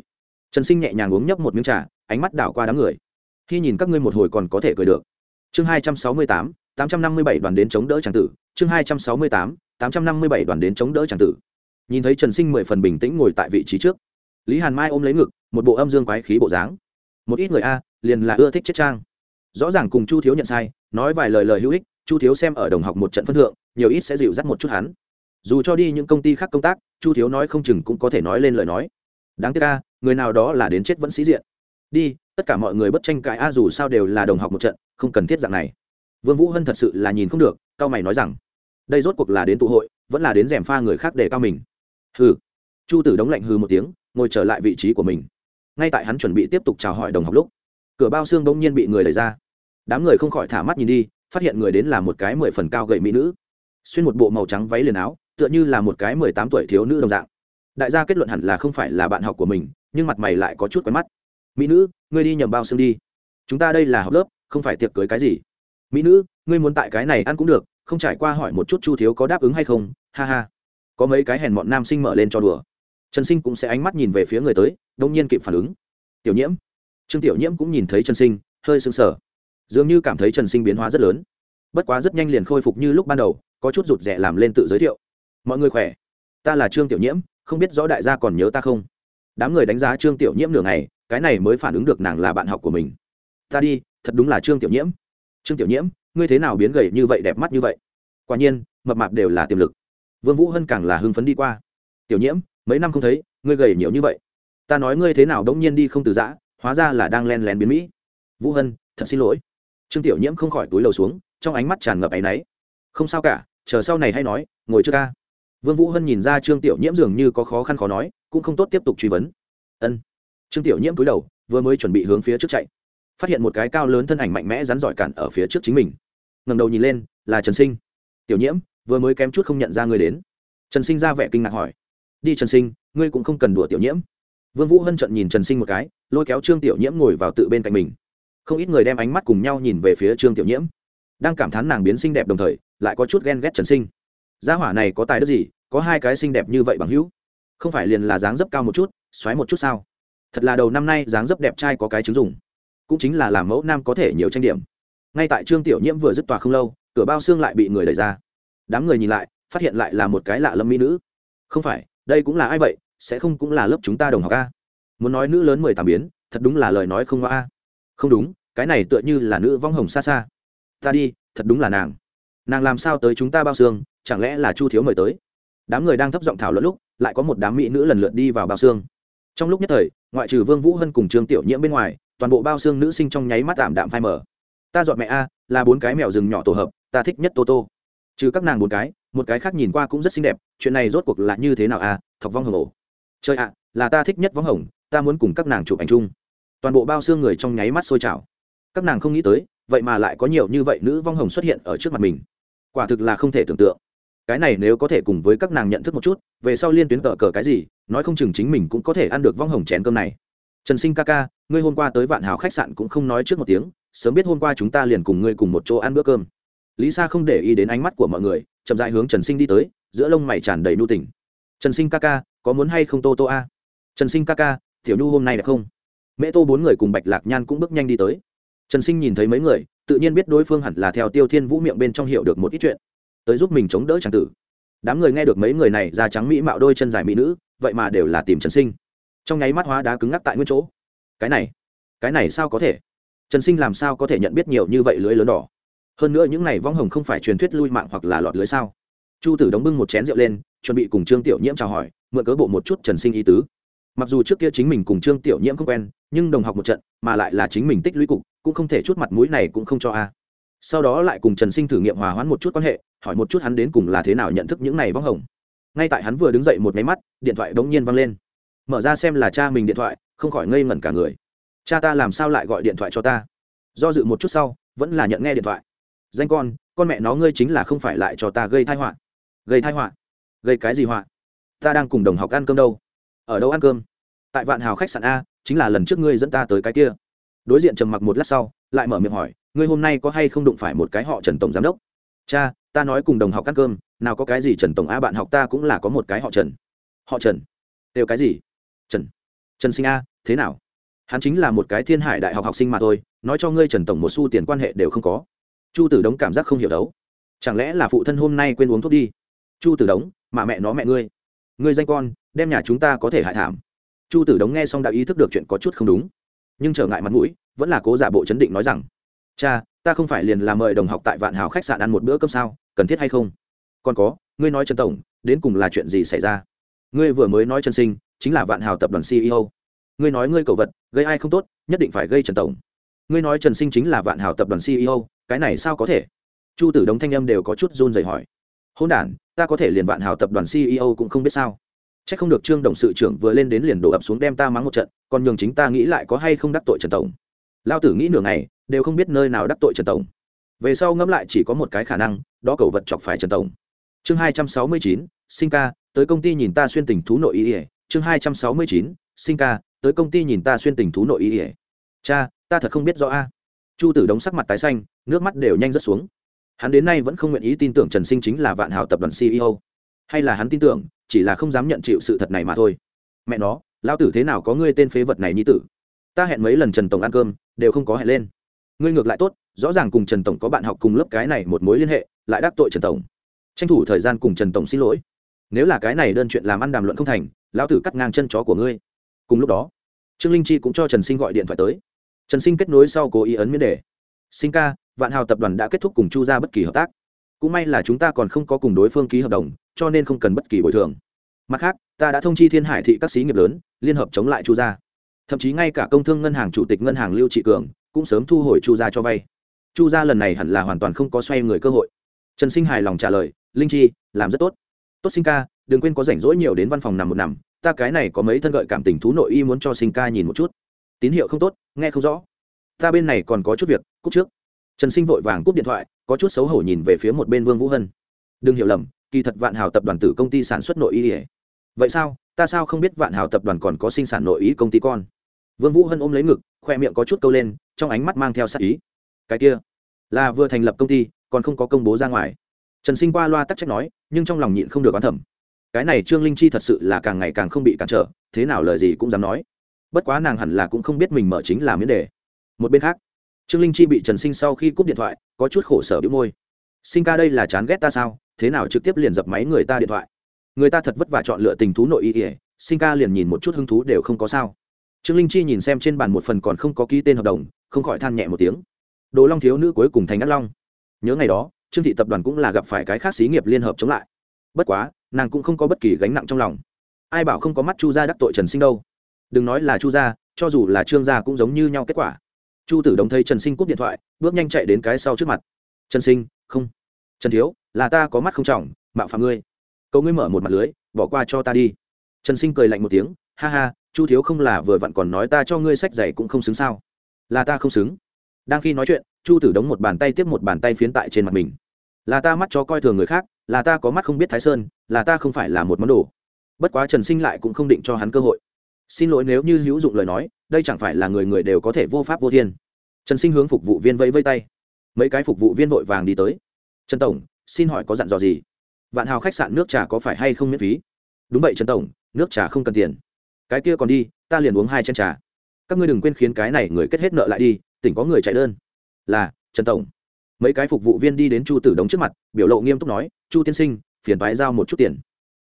Trần sinh nhẹ nhàng uống nhấp một miếng trà, ánh mắt đảo qua đám người. Khi nhìn các ngươi một hồi còn có thể cười được. Chương hai trăm sáu mươi tám tám trăm năm mươi bảy đoàn đến chống đỡ chàng tử, chương hai trăm sáu mươi tám tám trăm năm mươi bảy đoàn đến chống đỡ chàng tử. Nhìn thấy trần sinh mười phần bình tĩnh ngồi tại vị trí trước, lý hàn mai ôm lấy ngực, một bộ âm dương quái khí bộ dáng. Một ít người a, liền là ưa thích chết trang. Rõ ràng cùng chu thiếu nhận sai, nói vài lời lời hữu ích, chu thiếu xem ở đồng học một trận phân thượng, nhiều ít sẽ dịu dắt một chút hắn. Dù cho đi những công ty khác công tác, chu thiếu nói không chừng cũng có thể nói lên lời nói. Đáng tiếc a, người nào đó là đến chết vẫn sĩ diện. Đi, tất cả mọi người bất tranh cãi a dù sao đều là đồng học một trận, không cần thiết dạng này vương vũ hân thật sự là nhìn không được, cao mày nói rằng, đây rốt cuộc là đến tụ hội, vẫn là đến rèm pha người khác để cao mình. Hừ. Chu tử đống lạnh hừ một tiếng, ngồi trở lại vị trí của mình. Ngay tại hắn chuẩn bị tiếp tục chào hỏi đồng học lúc, cửa bao xương bỗng nhiên bị người đẩy ra. Đám người không khỏi thả mắt nhìn đi, phát hiện người đến là một cái mười phần cao gậy mỹ nữ. Xuyên một bộ màu trắng váy liền áo, tựa như là một cái mười tám tuổi thiếu nữ đồng dạng. Đại gia kết luận hẳn là không phải là bạn học của mình, nhưng mặt mày lại có chút quen mắt. Mỹ nữ, ngươi đi nhầm bao xương đi. Chúng ta đây là học lớp, không phải tiệc cưới cái gì mỹ nữ, ngươi muốn tại cái này ăn cũng được, không trải qua hỏi một chút chu thiếu có đáp ứng hay không? Ha ha. Có mấy cái hèn bọn nam sinh mở lên cho đùa. Trần sinh cũng sẽ ánh mắt nhìn về phía người tới, đông nhiên kịp phản ứng. Tiểu nhiễm. Trương tiểu nhiễm cũng nhìn thấy trần sinh, hơi sững sờ. Dường như cảm thấy trần sinh biến hóa rất lớn. Bất quá rất nhanh liền khôi phục như lúc ban đầu, có chút rụt rè làm lên tự giới thiệu. Mọi người khỏe? Ta là trương tiểu nhiễm, không biết rõ đại gia còn nhớ ta không? Đám người đánh giá trương tiểu nhiễm nửa ngày, cái này mới phản ứng được nàng là bạn học của mình. Ta đi, thật đúng là trương tiểu nhiễm trương tiểu nhiễm, ngươi thế nào biến gầy như vậy đẹp mắt như vậy? Quả nhiên, mập mạp đều là tiềm lực. Vương vũ hân càng là hưng phấn đi qua. Tiểu nhiễm, mấy năm không thấy, ngươi gầy nhiều như vậy. Ta nói ngươi thế nào đống nhiên đi không từ giã, hóa ra là đang len lén biến mỹ. Vũ hân, thật xin lỗi. Trương tiểu nhiễm không khỏi túi lầu xuống, trong ánh mắt tràn ngập áy náy. Không sao cả, chờ sau này hay nói, ngồi trước ca. Vương vũ hân nhìn ra trương tiểu nhiễm dường như có khó khăn khó nói, cũng không tốt tiếp tục truy vấn. Ân. Trương tiểu nhiễm cúi đầu, vừa mới chuẩn bị hướng phía trước chạy phát hiện một cái cao lớn thân ảnh mạnh mẽ rắn giỏi cản ở phía trước chính mình. Ngẩng đầu nhìn lên, là trần sinh. Tiểu nhiễm, vừa mới kém chút không nhận ra người đến. Trần sinh ra vẻ kinh ngạc hỏi. Đi trần sinh, ngươi cũng không cần đùa tiểu nhiễm. Vương vũ hân trận nhìn trần sinh một cái, lôi kéo trương tiểu nhiễm ngồi vào tự bên cạnh mình. Không ít người đem ánh mắt cùng nhau nhìn về phía trương tiểu nhiễm. Đang cảm thán nàng biến xinh đẹp đồng thời, lại có chút ghen ghét trần sinh. Gia hỏa này có tài đức gì, có hai cái xinh đẹp như vậy bằng hữu? Không phải liền là dáng dấp cao một chút, xoáy một chút sao? Thật là đầu năm nay dáng dấp đẹp trai có cái chứng dùng cũng chính là làm mẫu nam có thể nhiều tranh điểm. Ngay tại trương tiểu nhiễm vừa dứt tòa không lâu, cửa bao xương lại bị người đẩy ra. Đám người nhìn lại, phát hiện lại là một cái lạ lâm mỹ nữ. Không phải, đây cũng là ai vậy? Sẽ không cũng là lớp chúng ta đồng học a? Muốn nói nữ lớn mười tám biến, thật đúng là lời nói không ngoa a. Không đúng, cái này tựa như là nữ vong hồng xa xa. Ta đi, thật đúng là nàng. Nàng làm sao tới chúng ta bao xương, chẳng lẽ là chu thiếu mời tới? Đám người đang thấp giọng thảo luận lúc, lại có một đám mỹ nữ lần lượt đi vào bao xương. Trong lúc nhất thời, ngoại trừ vương vũ hân cùng trương tiểu nhiễm bên ngoài toàn bộ bao xương nữ sinh trong nháy mắt tạm đạm phai mở ta dọn mẹ a, là bốn cái mèo rừng nhỏ tổ hợp, ta thích nhất tô tô. Trừ các nàng bốn cái, một cái khác nhìn qua cũng rất xinh đẹp, chuyện này rốt cuộc là như thế nào a, thọc vong hồng ổ. Chơi ạ, là ta thích nhất vong hồng, ta muốn cùng các nàng chụp ảnh chung. Toàn bộ bao xương người trong nháy mắt sôi trào. Các nàng không nghĩ tới, vậy mà lại có nhiều như vậy nữ vong hồng xuất hiện ở trước mặt mình. Quả thực là không thể tưởng tượng. Cái này nếu có thể cùng với các nàng nhận thức một chút, về sau liên tuyến cờ cờ cái gì, nói không chừng chính mình cũng có thể ăn được vong hồng chén cơm này trần sinh ca ca, ngươi hôm qua tới vạn hào khách sạn cũng không nói trước một tiếng, sớm biết hôm qua chúng ta liền cùng ngươi cùng một chỗ ăn bữa cơm. Lý sa không để ý đến ánh mắt của mọi người, chậm dại hướng trần sinh đi tới, giữa lông mày tràn đầy nu tình trần sinh ca ca, có muốn hay không tô tô a? Trần sinh ca ca, tiểu nhu hôm nay đẹp không? Mẹ tô bốn người cùng bạch lạc nhan cũng bước nhanh đi tới. Trần sinh nhìn thấy mấy người, tự nhiên biết đối phương hẳn là theo tiêu thiên vũ miệng bên trong hiểu được một ít chuyện. Tới giúp mình chống đỡ tràng tử. Đám người nghe được mấy người này da trắng mỹ mạo đôi chân dài mỹ nữ, vậy mà đều là tìm trần sinh trong nháy mắt hóa đá cứng ngắc tại nguyên chỗ. Cái này cái này sao có thể? Trần sinh làm sao có thể nhận biết nhiều như vậy lưới lớn đỏ? Hơn nữa những này vong hồng không phải truyền thuyết lui mạng hoặc là lọt lưới sao? Chu tử đóng bưng một chén rượu lên, chuẩn bị cùng trương tiểu nhiễm chào hỏi, mượn cớ bộ một chút trần sinh ý tứ. Mặc dù trước kia chính mình cùng trương tiểu nhiễm không quen, nhưng đồng học một trận, mà lại là chính mình tích lũy cục, cũng không thể chút mặt mũi này cũng không cho a. Sau đó lại cùng trần sinh thử nghiệm hòa hoãn một chút quan hệ, hỏi một chút hắn đến cùng là thế nào nhận thức những này vong hồng. Ngay tại hắn vừa đứng dậy một máy mắt, điện thoại bỗng nhiên văng lên mở ra xem là cha mình điện thoại, không khỏi ngây ngẩn cả người. Cha ta làm sao lại gọi điện thoại cho ta? Do dự một chút sau, vẫn là nhận nghe điện thoại. Danh con con mẹ nó ngươi chính là không phải lại cho ta gây thai họa. Gây thai họa? Gây cái gì họa? Ta đang cùng đồng học ăn cơm đâu? Ở đâu ăn cơm? Tại vạn hào khách sạn a, chính là lần trước ngươi dẫn ta tới cái kia. Đối diện trầm mặc một lát sau, lại mở miệng hỏi, ngươi hôm nay có hay không đụng phải một cái họ trần tổng giám đốc? Cha, ta nói cùng đồng học ăn cơm, nào có cái gì trần tổng a bạn học ta cũng là có một cái họ trần. Họ trần? Đều cái gì? Trần trần sinh a, thế nào? Hắn chính là một cái thiên hải đại học học sinh mà thôi, nói cho ngươi trần tổng một xu tiền quan hệ đều không có. Chu tử đống cảm giác không hiểu đấu. Chẳng lẽ là phụ thân hôm nay quên uống thuốc đi? Chu tử đống, mà mẹ nó mẹ ngươi. Ngươi danh con, đem nhà chúng ta có thể hại thảm. Chu tử đống nghe xong đã ý thức được chuyện có chút không đúng. Nhưng trở ngại mặt mũi, vẫn là cố giả bộ chấn định nói rằng, cha, ta không phải liền là mời đồng học tại vạn hào khách sạn ăn một bữa cơm sao? Cần thiết hay không? Còn có, ngươi nói trần tổng, đến cùng là chuyện gì xảy ra? Ngươi vừa mới nói trần sinh chính là vạn hào tập đoàn ceo ngươi nói ngươi cầu vật, gây ai không tốt, nhất định phải gây trần tổng. Ngươi nói trần sinh chính là vạn hào tập đoàn ceo cái này sao có thể? Chu tử đống thanh âm đều có chút run rẩy hỏi. Hôn đản, ta có thể liền vạn hào tập đoàn ceo cũng không biết sao. C h ắ c không được trương đồng sự trưởng vừa lên đến liền đổ ập xuống đem ta mắng một trận, còn nhường chính ta nghĩ lại có hay không đắc tội trần tổng. Lao tử nghĩ nửa ngày, đều không biết nơi nào đắc tội trần tổng. Về sau ngẫm lại chỉ có một cái khả năng, đó cầu vật chọc phải trần tổng. Chương hai trăm sáu mươi chín, sinh ca, tới công ty nhìn ta xuyên tình thú nội ý ỉa chương hai trăm sáu mươi chín, sinh ca, tới công ty nhìn ta xuyên tình thú nội ý ỉa cha, ta thật không biết rõ a. Chu tử đống sắc mặt tái xanh, nước mắt đều nhanh rớt xuống. Hắn đến nay vẫn không nguyện ý tin tưởng trần sinh chính là vạn hào tập đoàn ceo hay là hắn tin tưởng, chỉ là không dám nhận chịu sự thật này mà thôi. Mẹ nó lao tử thế nào có ngươi tên phế vật này như tử? Ta hẹn mấy lần trần tổng ăn cơm, đều không có hẹn lên. Ngươi ngược lại tốt, rõ ràng cùng trần tổng có bạn học cùng lớp cái này một mối liên hệ, lại đắc tội trần tổng. Tranh thủ thời gian cùng trần tổng xin lỗi nếu là cái này đơn chuyện làm ăn đàm luận không thành, lão tử cắt ngang chân chó của ngươi. Cùng lúc đó, trương linh chi cũng cho trần sinh gọi điện thoại tới. Trần sinh kết nối sau cố ý ấn miễn đề. Sinh ca, vạn hào tập đoàn đã kết thúc cùng chu ra bất kỳ hợp tác. Cũng may là chúng ta còn không có cùng đối phương ký hợp đồng, cho nên không cần bất kỳ bồi thường. Mặt khác, ta đã thông chi thiên hải thị các xí nghiệp lớn, liên hợp chống lại chu gia. Thậm chí ngay cả công thương ngân hàng chủ tịch ngân hàng lưu trị cường cũng sớm thu hồi chu gia cho vay. Chu gia lần này hẳn là hoàn toàn không có xoay người cơ hội. Trần sinh hài lòng trả lời, linh chi, làm rất tốt tốt sinh ca, đừng quên có rảnh rỗi nhiều đến văn phòng nằm một nằm, ta cái này có mấy thân gợi cảm tình thú nội y muốn cho sinh ca nhìn một chút. Tín hiệu không tốt, nghe không rõ. Ta bên này còn có chút việc, cúp trước. Trần sinh vội vàng cúp điện thoại, có chút xấu hổ nhìn về phía một bên vương vũ hân. Đừng hiểu lầm, kỳ thật vạn hào tập đoàn tử công ty sản xuất nội y vậy sao, ta sao không biết vạn hào tập đoàn còn có sinh sản nội ý công ty con? Vương vũ hân ôm lấy ngực, khoe miệng có chút câu lên, trong ánh mắt mang theo sắc ý. Cái kia, là vừa thành lập công ty, còn không có công bố ra ngoài. Trần sinh qua loa tắc trách nói nhưng trong lòng nhịn không được oán thẩm cái này trương linh chi thật sự là càng ngày càng không bị cản trở, thế nào lời gì cũng dám nói. Bất quá nàng hẳn là cũng không biết mình mở chính là miễn đề. Một bên khác, trương linh chi bị trần sinh sau khi cúp điện thoại, có chút khổ sở bĩu môi. Sinh ca đây là chán ghét ta sao? Thế nào trực tiếp liền dập máy người ta điện thoại? Người ta thật vất vả chọn lựa tình thú nội y ỉa sinh ca liền nhìn một chút hứng thú đều không có sao. Trương linh chi nhìn xem trên bàn một phần còn không có ký tên hợp đồng, không khỏi than nhẹ một tiếng. Đồ long thiếu nữ cuối cùng thành ác long. Nhớ ngày đó trương thị tập đoàn cũng là gặp phải cái khác xí nghiệp liên hợp chống lại. Bất quá, nàng cũng không có bất kỳ gánh nặng trong lòng. Ai bảo không có mắt chu gia đắc tội trần sinh đâu. Đừng nói là chu gia, cho dù là trương gia cũng giống như nhau kết quả. Chu tử đồng thấy trần sinh cúp điện thoại, bước nhanh chạy đến cái sau trước mặt. Trần sinh, không. Trần thiếu, là ta có mắt không trọng, mạo phạm ngươi. Câu ngươi mở một mặt lưới, bỏ qua cho ta đi. Trần sinh cười lạnh một tiếng, ha ha, chu thiếu không là vừa vặn còn nói ta cho ngươi sách giày cũng không xứng sao? Là ta không xứng. Đang khi nói chuyện, chu tử đống một bàn tay tiếp một bàn tay phiến tại trên mặt mình là ta mắt cho coi thường người khác, là ta có mắt không biết thái sơn, là ta không phải là một món đồ. Bất quá trần sinh lại cũng không định cho hắn cơ hội. Xin lỗi nếu như hữu dụng lời nói, đây chẳng phải là người người đều có thể vô pháp vô thiên. Trần sinh hướng phục vụ viên vẫy vây tay. Mấy cái phục vụ viên vội vàng đi tới. Trần tổng, xin hỏi có dặn dò gì? Vạn hào khách sạn nước trà có phải hay không miễn phí? Đúng vậy trần tổng, nước trà không cần tiền. Cái kia còn đi, ta liền uống hai chén trà. Các ngươi đừng quên khiến cái này người kết hết nợ lại đi, tỉnh có người chạy đơn. Là, trần tổng mấy cái phục vụ viên đi đến chu tử đống trước mặt, biểu lộ nghiêm túc nói, chu tiên sinh, phiền phái giao một chút tiền.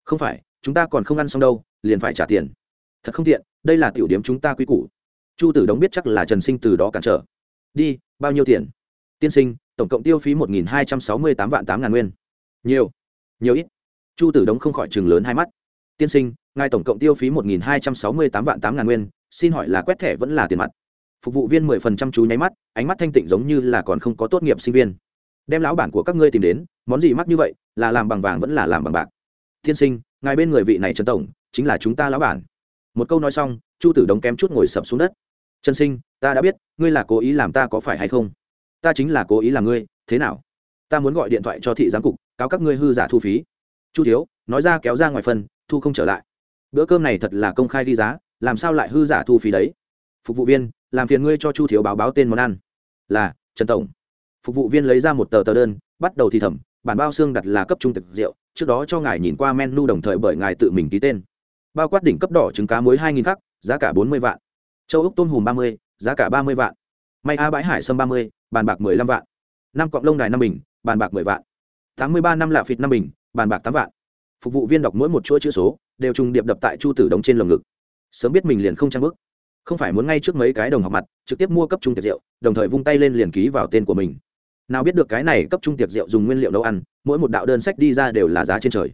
Không phải, chúng ta còn không ăn xong đâu, liền phải trả tiền. Thật không tiện, đây là tiểu điểm chúng ta quy củ. Chu tử đống biết chắc là trần sinh từ đó cản trở. Đi, bao nhiêu tiền? Tiên sinh, tổng cộng tiêu phí một nghìn hai trăm sáu mươi tám vạn tám ngàn nguyên. Nhiều nhiều ít. Chu tử đống không khỏi chừng lớn hai mắt. Tiên sinh, ngài tổng cộng tiêu phí một nghìn hai trăm sáu mươi tám vạn tám ngàn nguyên, xin hỏi là quét thẻ vẫn là tiền mặt? Phục vụ viên mười phần trăm chú nháy mắt, ánh mắt thanh tịnh giống như là còn không có tốt nghiệp sinh viên. Đem lão bản của các ngươi tìm đến, món gì mắc như vậy, là làm bằng vàng vẫn là làm bằng bạc. Tiên sinh, ngài bên người vị này trần tổng, chính là chúng ta lão bản. Một câu nói xong, chu tử đống kém chút ngồi sập xuống đất. Trần sinh, ta đã biết, ngươi là cố ý làm ta có phải hay không? Ta chính là cố ý làm ngươi, thế nào? Ta muốn gọi điện thoại cho thị giám cục, cáo các ngươi hư giả thu phí. Chu thiếu, nói ra kéo ra ngoài phần, thu không trở lại. Bữa cơm này thật là công khai đi giá, làm sao lại hư giả thu phí đấy? Phục vụ viên làm phiền ngươi cho chu thiếu báo báo tên món ăn. Là, trần tổng. Phục vụ viên lấy ra một tờ tờ đơn, bắt đầu thì thẩm bản bao xương đặt là cấp trung thực rượu, trước đó cho ngài nhìn qua menu đồng thời bởi ngài tự mình ký tên. Bao quát đỉnh cấp đỏ trứng cá muối hai nghìn khắc, giá cả bốn mươi vạn. Châu úc tôm hùm ba mươi, giá cả ba mươi vạn. May a bãi hải sâm ba mươi, bàn bạc mười lăm vạn. Năm cọng lông đài năm bình, bàn bạc mười vạn. tám mươi ba năm lạ phịt năm bình, bàn bạc tám vạn. Phục vụ viên đọc mỗi một chuỗi chữ số, đều trùng điệp đập tại chu tử đống trên lồng ngực. Sớm biết mình liền không trang bức không phải muốn ngay trước mấy cái đồng học mặt, trực tiếp mua cấp trung tiệc rượu, đồng thời vung tay lên liền ký vào tên của mình. Nào biết được cái này cấp trung tiệc rượu dùng nguyên liệu nấu ăn, mỗi một đạo đơn sách đi ra đều là giá trên trời.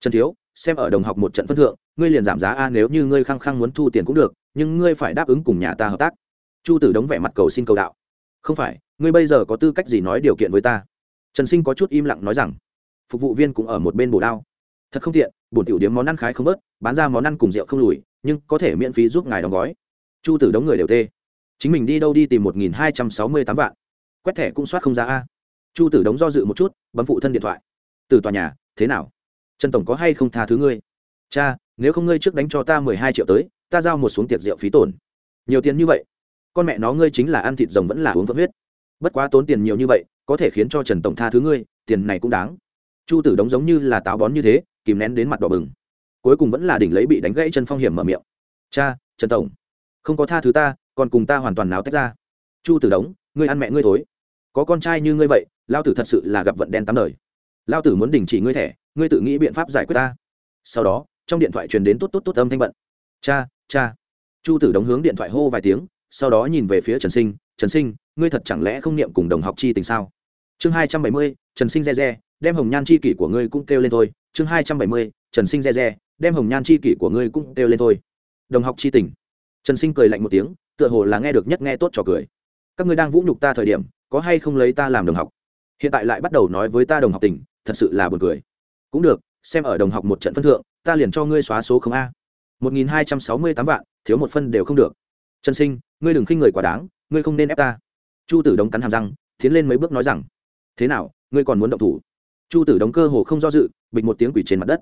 Trần thiếu, xem ở đồng học một trận phân thượng, ngươi liền giảm giá a, nếu như ngươi khăng khăng muốn thu tiền cũng được, nhưng ngươi phải đáp ứng cùng nhà ta hợp tác. Chu tử đóng vẻ mặt cầu xin cầu đạo. Không phải, ngươi bây giờ có tư cách gì nói điều kiện với ta? Trần sinh có chút im lặng nói rằng, phục vụ viên cũng ở một bên bổ đao. Thật không tiện bổn tiểu điếm món ăn khái không bớt, bán ra món ăn cùng rượu không lùi, nhưng có thể miễn phí giúp ngài đóng gói chu tử đống người đều tê. Chính mình đi đâu đi tìm một nghìn hai trăm sáu mươi tám vạn. Quét thẻ cũng soát không ra a. Chu tử đống do dự một chút, bấm phụ thân điện thoại. Từ tòa nhà, thế nào? Trần tổng có hay không tha thứ ngươi? Cha, nếu không ngươi trước đánh cho ta mười hai triệu tới, ta giao một xuống tiệc rượu phí tổn. Nhiều tiền như vậy, con mẹ nó ngươi chính là ăn thịt rồng vẫn là uống vẫn huyết. Bất quá tốn tiền nhiều như vậy, có thể khiến cho trần tổng tha thứ ngươi, tiền này cũng đáng. Chu tử đống giống như là táo bón như thế, kìm nén đến mặt đỏ bừng. Cuối cùng vẫn là đỉnh lấy bị đánh gãy chân phong hiểm mở miệng. Cha, trần tổng không có tha thứ ta, còn cùng ta hoàn toàn náo tách ra. Chu tử đống, ngươi ăn mẹ ngươi thối. Có con trai như ngươi vậy lao tử thật sự là gặp vận đen tám đời. Lao tử muốn đình chỉ ngươi thẻ, ngươi tự nghĩ biện pháp giải quyết ta. Sau đó, trong điện thoại truyền đến tốt tốt tốt âm thanh bận. Cha cha. Chu tử đống hướng điện thoại hô vài tiếng, sau đó nhìn về phía trần sinh trần sinh, ngươi thật chẳng lẽ không niệm cùng đồng học chi tình sao? Chương hai trăm bảy mươi, trần sinh re re, đem hồng nhan chi kỷ của ngươi cũng kêu lên thôi. Chương hai trăm bảy mươi, trần sinh re re, đem hồng nhan chi kỷ của ngươi cũng kêu lên thôi. Đồng học chi tình trần sinh cười lạnh một tiếng, tựa hồ là nghe được nhất nghe tốt trò cười. Các ngươi đang vũ nhục ta thời điểm, có hay không lấy ta làm đồng học? Hiện tại lại bắt đầu nói với ta đồng học tình, thật sự là buồn cười. Cũng được, xem ở đồng học một trận phân thượng, ta liền cho ngươi xóa số không a. Một nghìn hai trăm sáu mươi tám vạn, thiếu một phân đều không được. Trần sinh, ngươi đừng khinh người quá đáng, ngươi không nên ép ta. Chu tử đống cắn hàm răng, tiến lên mấy bước nói rằng, thế nào, ngươi còn muốn động thủ? Chu tử đống cơ hồ không do dự, bịch một tiếng quỷ trên mặt đất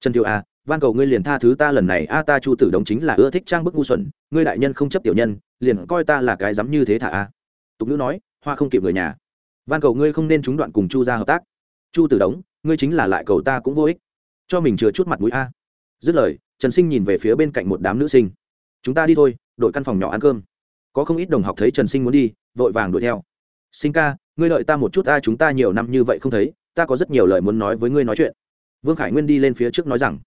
trần thiệu a van cầu ngươi liền tha thứ ta lần này, a, ta chu tử đống chính là ưa thích trang bức ngu xuẩn, ngươi đại nhân không chấp tiểu nhân, liền coi ta là cái dám như thế thả a. Tục nữ nói, hoa không kịp người nhà. Van cầu ngươi không nên trúng đoạn cùng chu ra hợp tác. Chu tử đống, ngươi chính là lại cầu ta cũng vô ích. Cho mình chừa chút mặt mũi a. Dứt lời, trần sinh nhìn về phía bên cạnh một đám nữ sinh. Chúng ta đi thôi, đội căn phòng nhỏ ăn cơm. Có không ít đồng học thấy trần sinh muốn đi, vội vàng đuổi theo. Sinh ca, ngươi đợi ta một chút a, chúng ta nhiều năm như vậy không thấy, ta có rất nhiều lời muốn nói với ngươi nói chuyện vương khải nguyên đi lên phía trước nói rằng,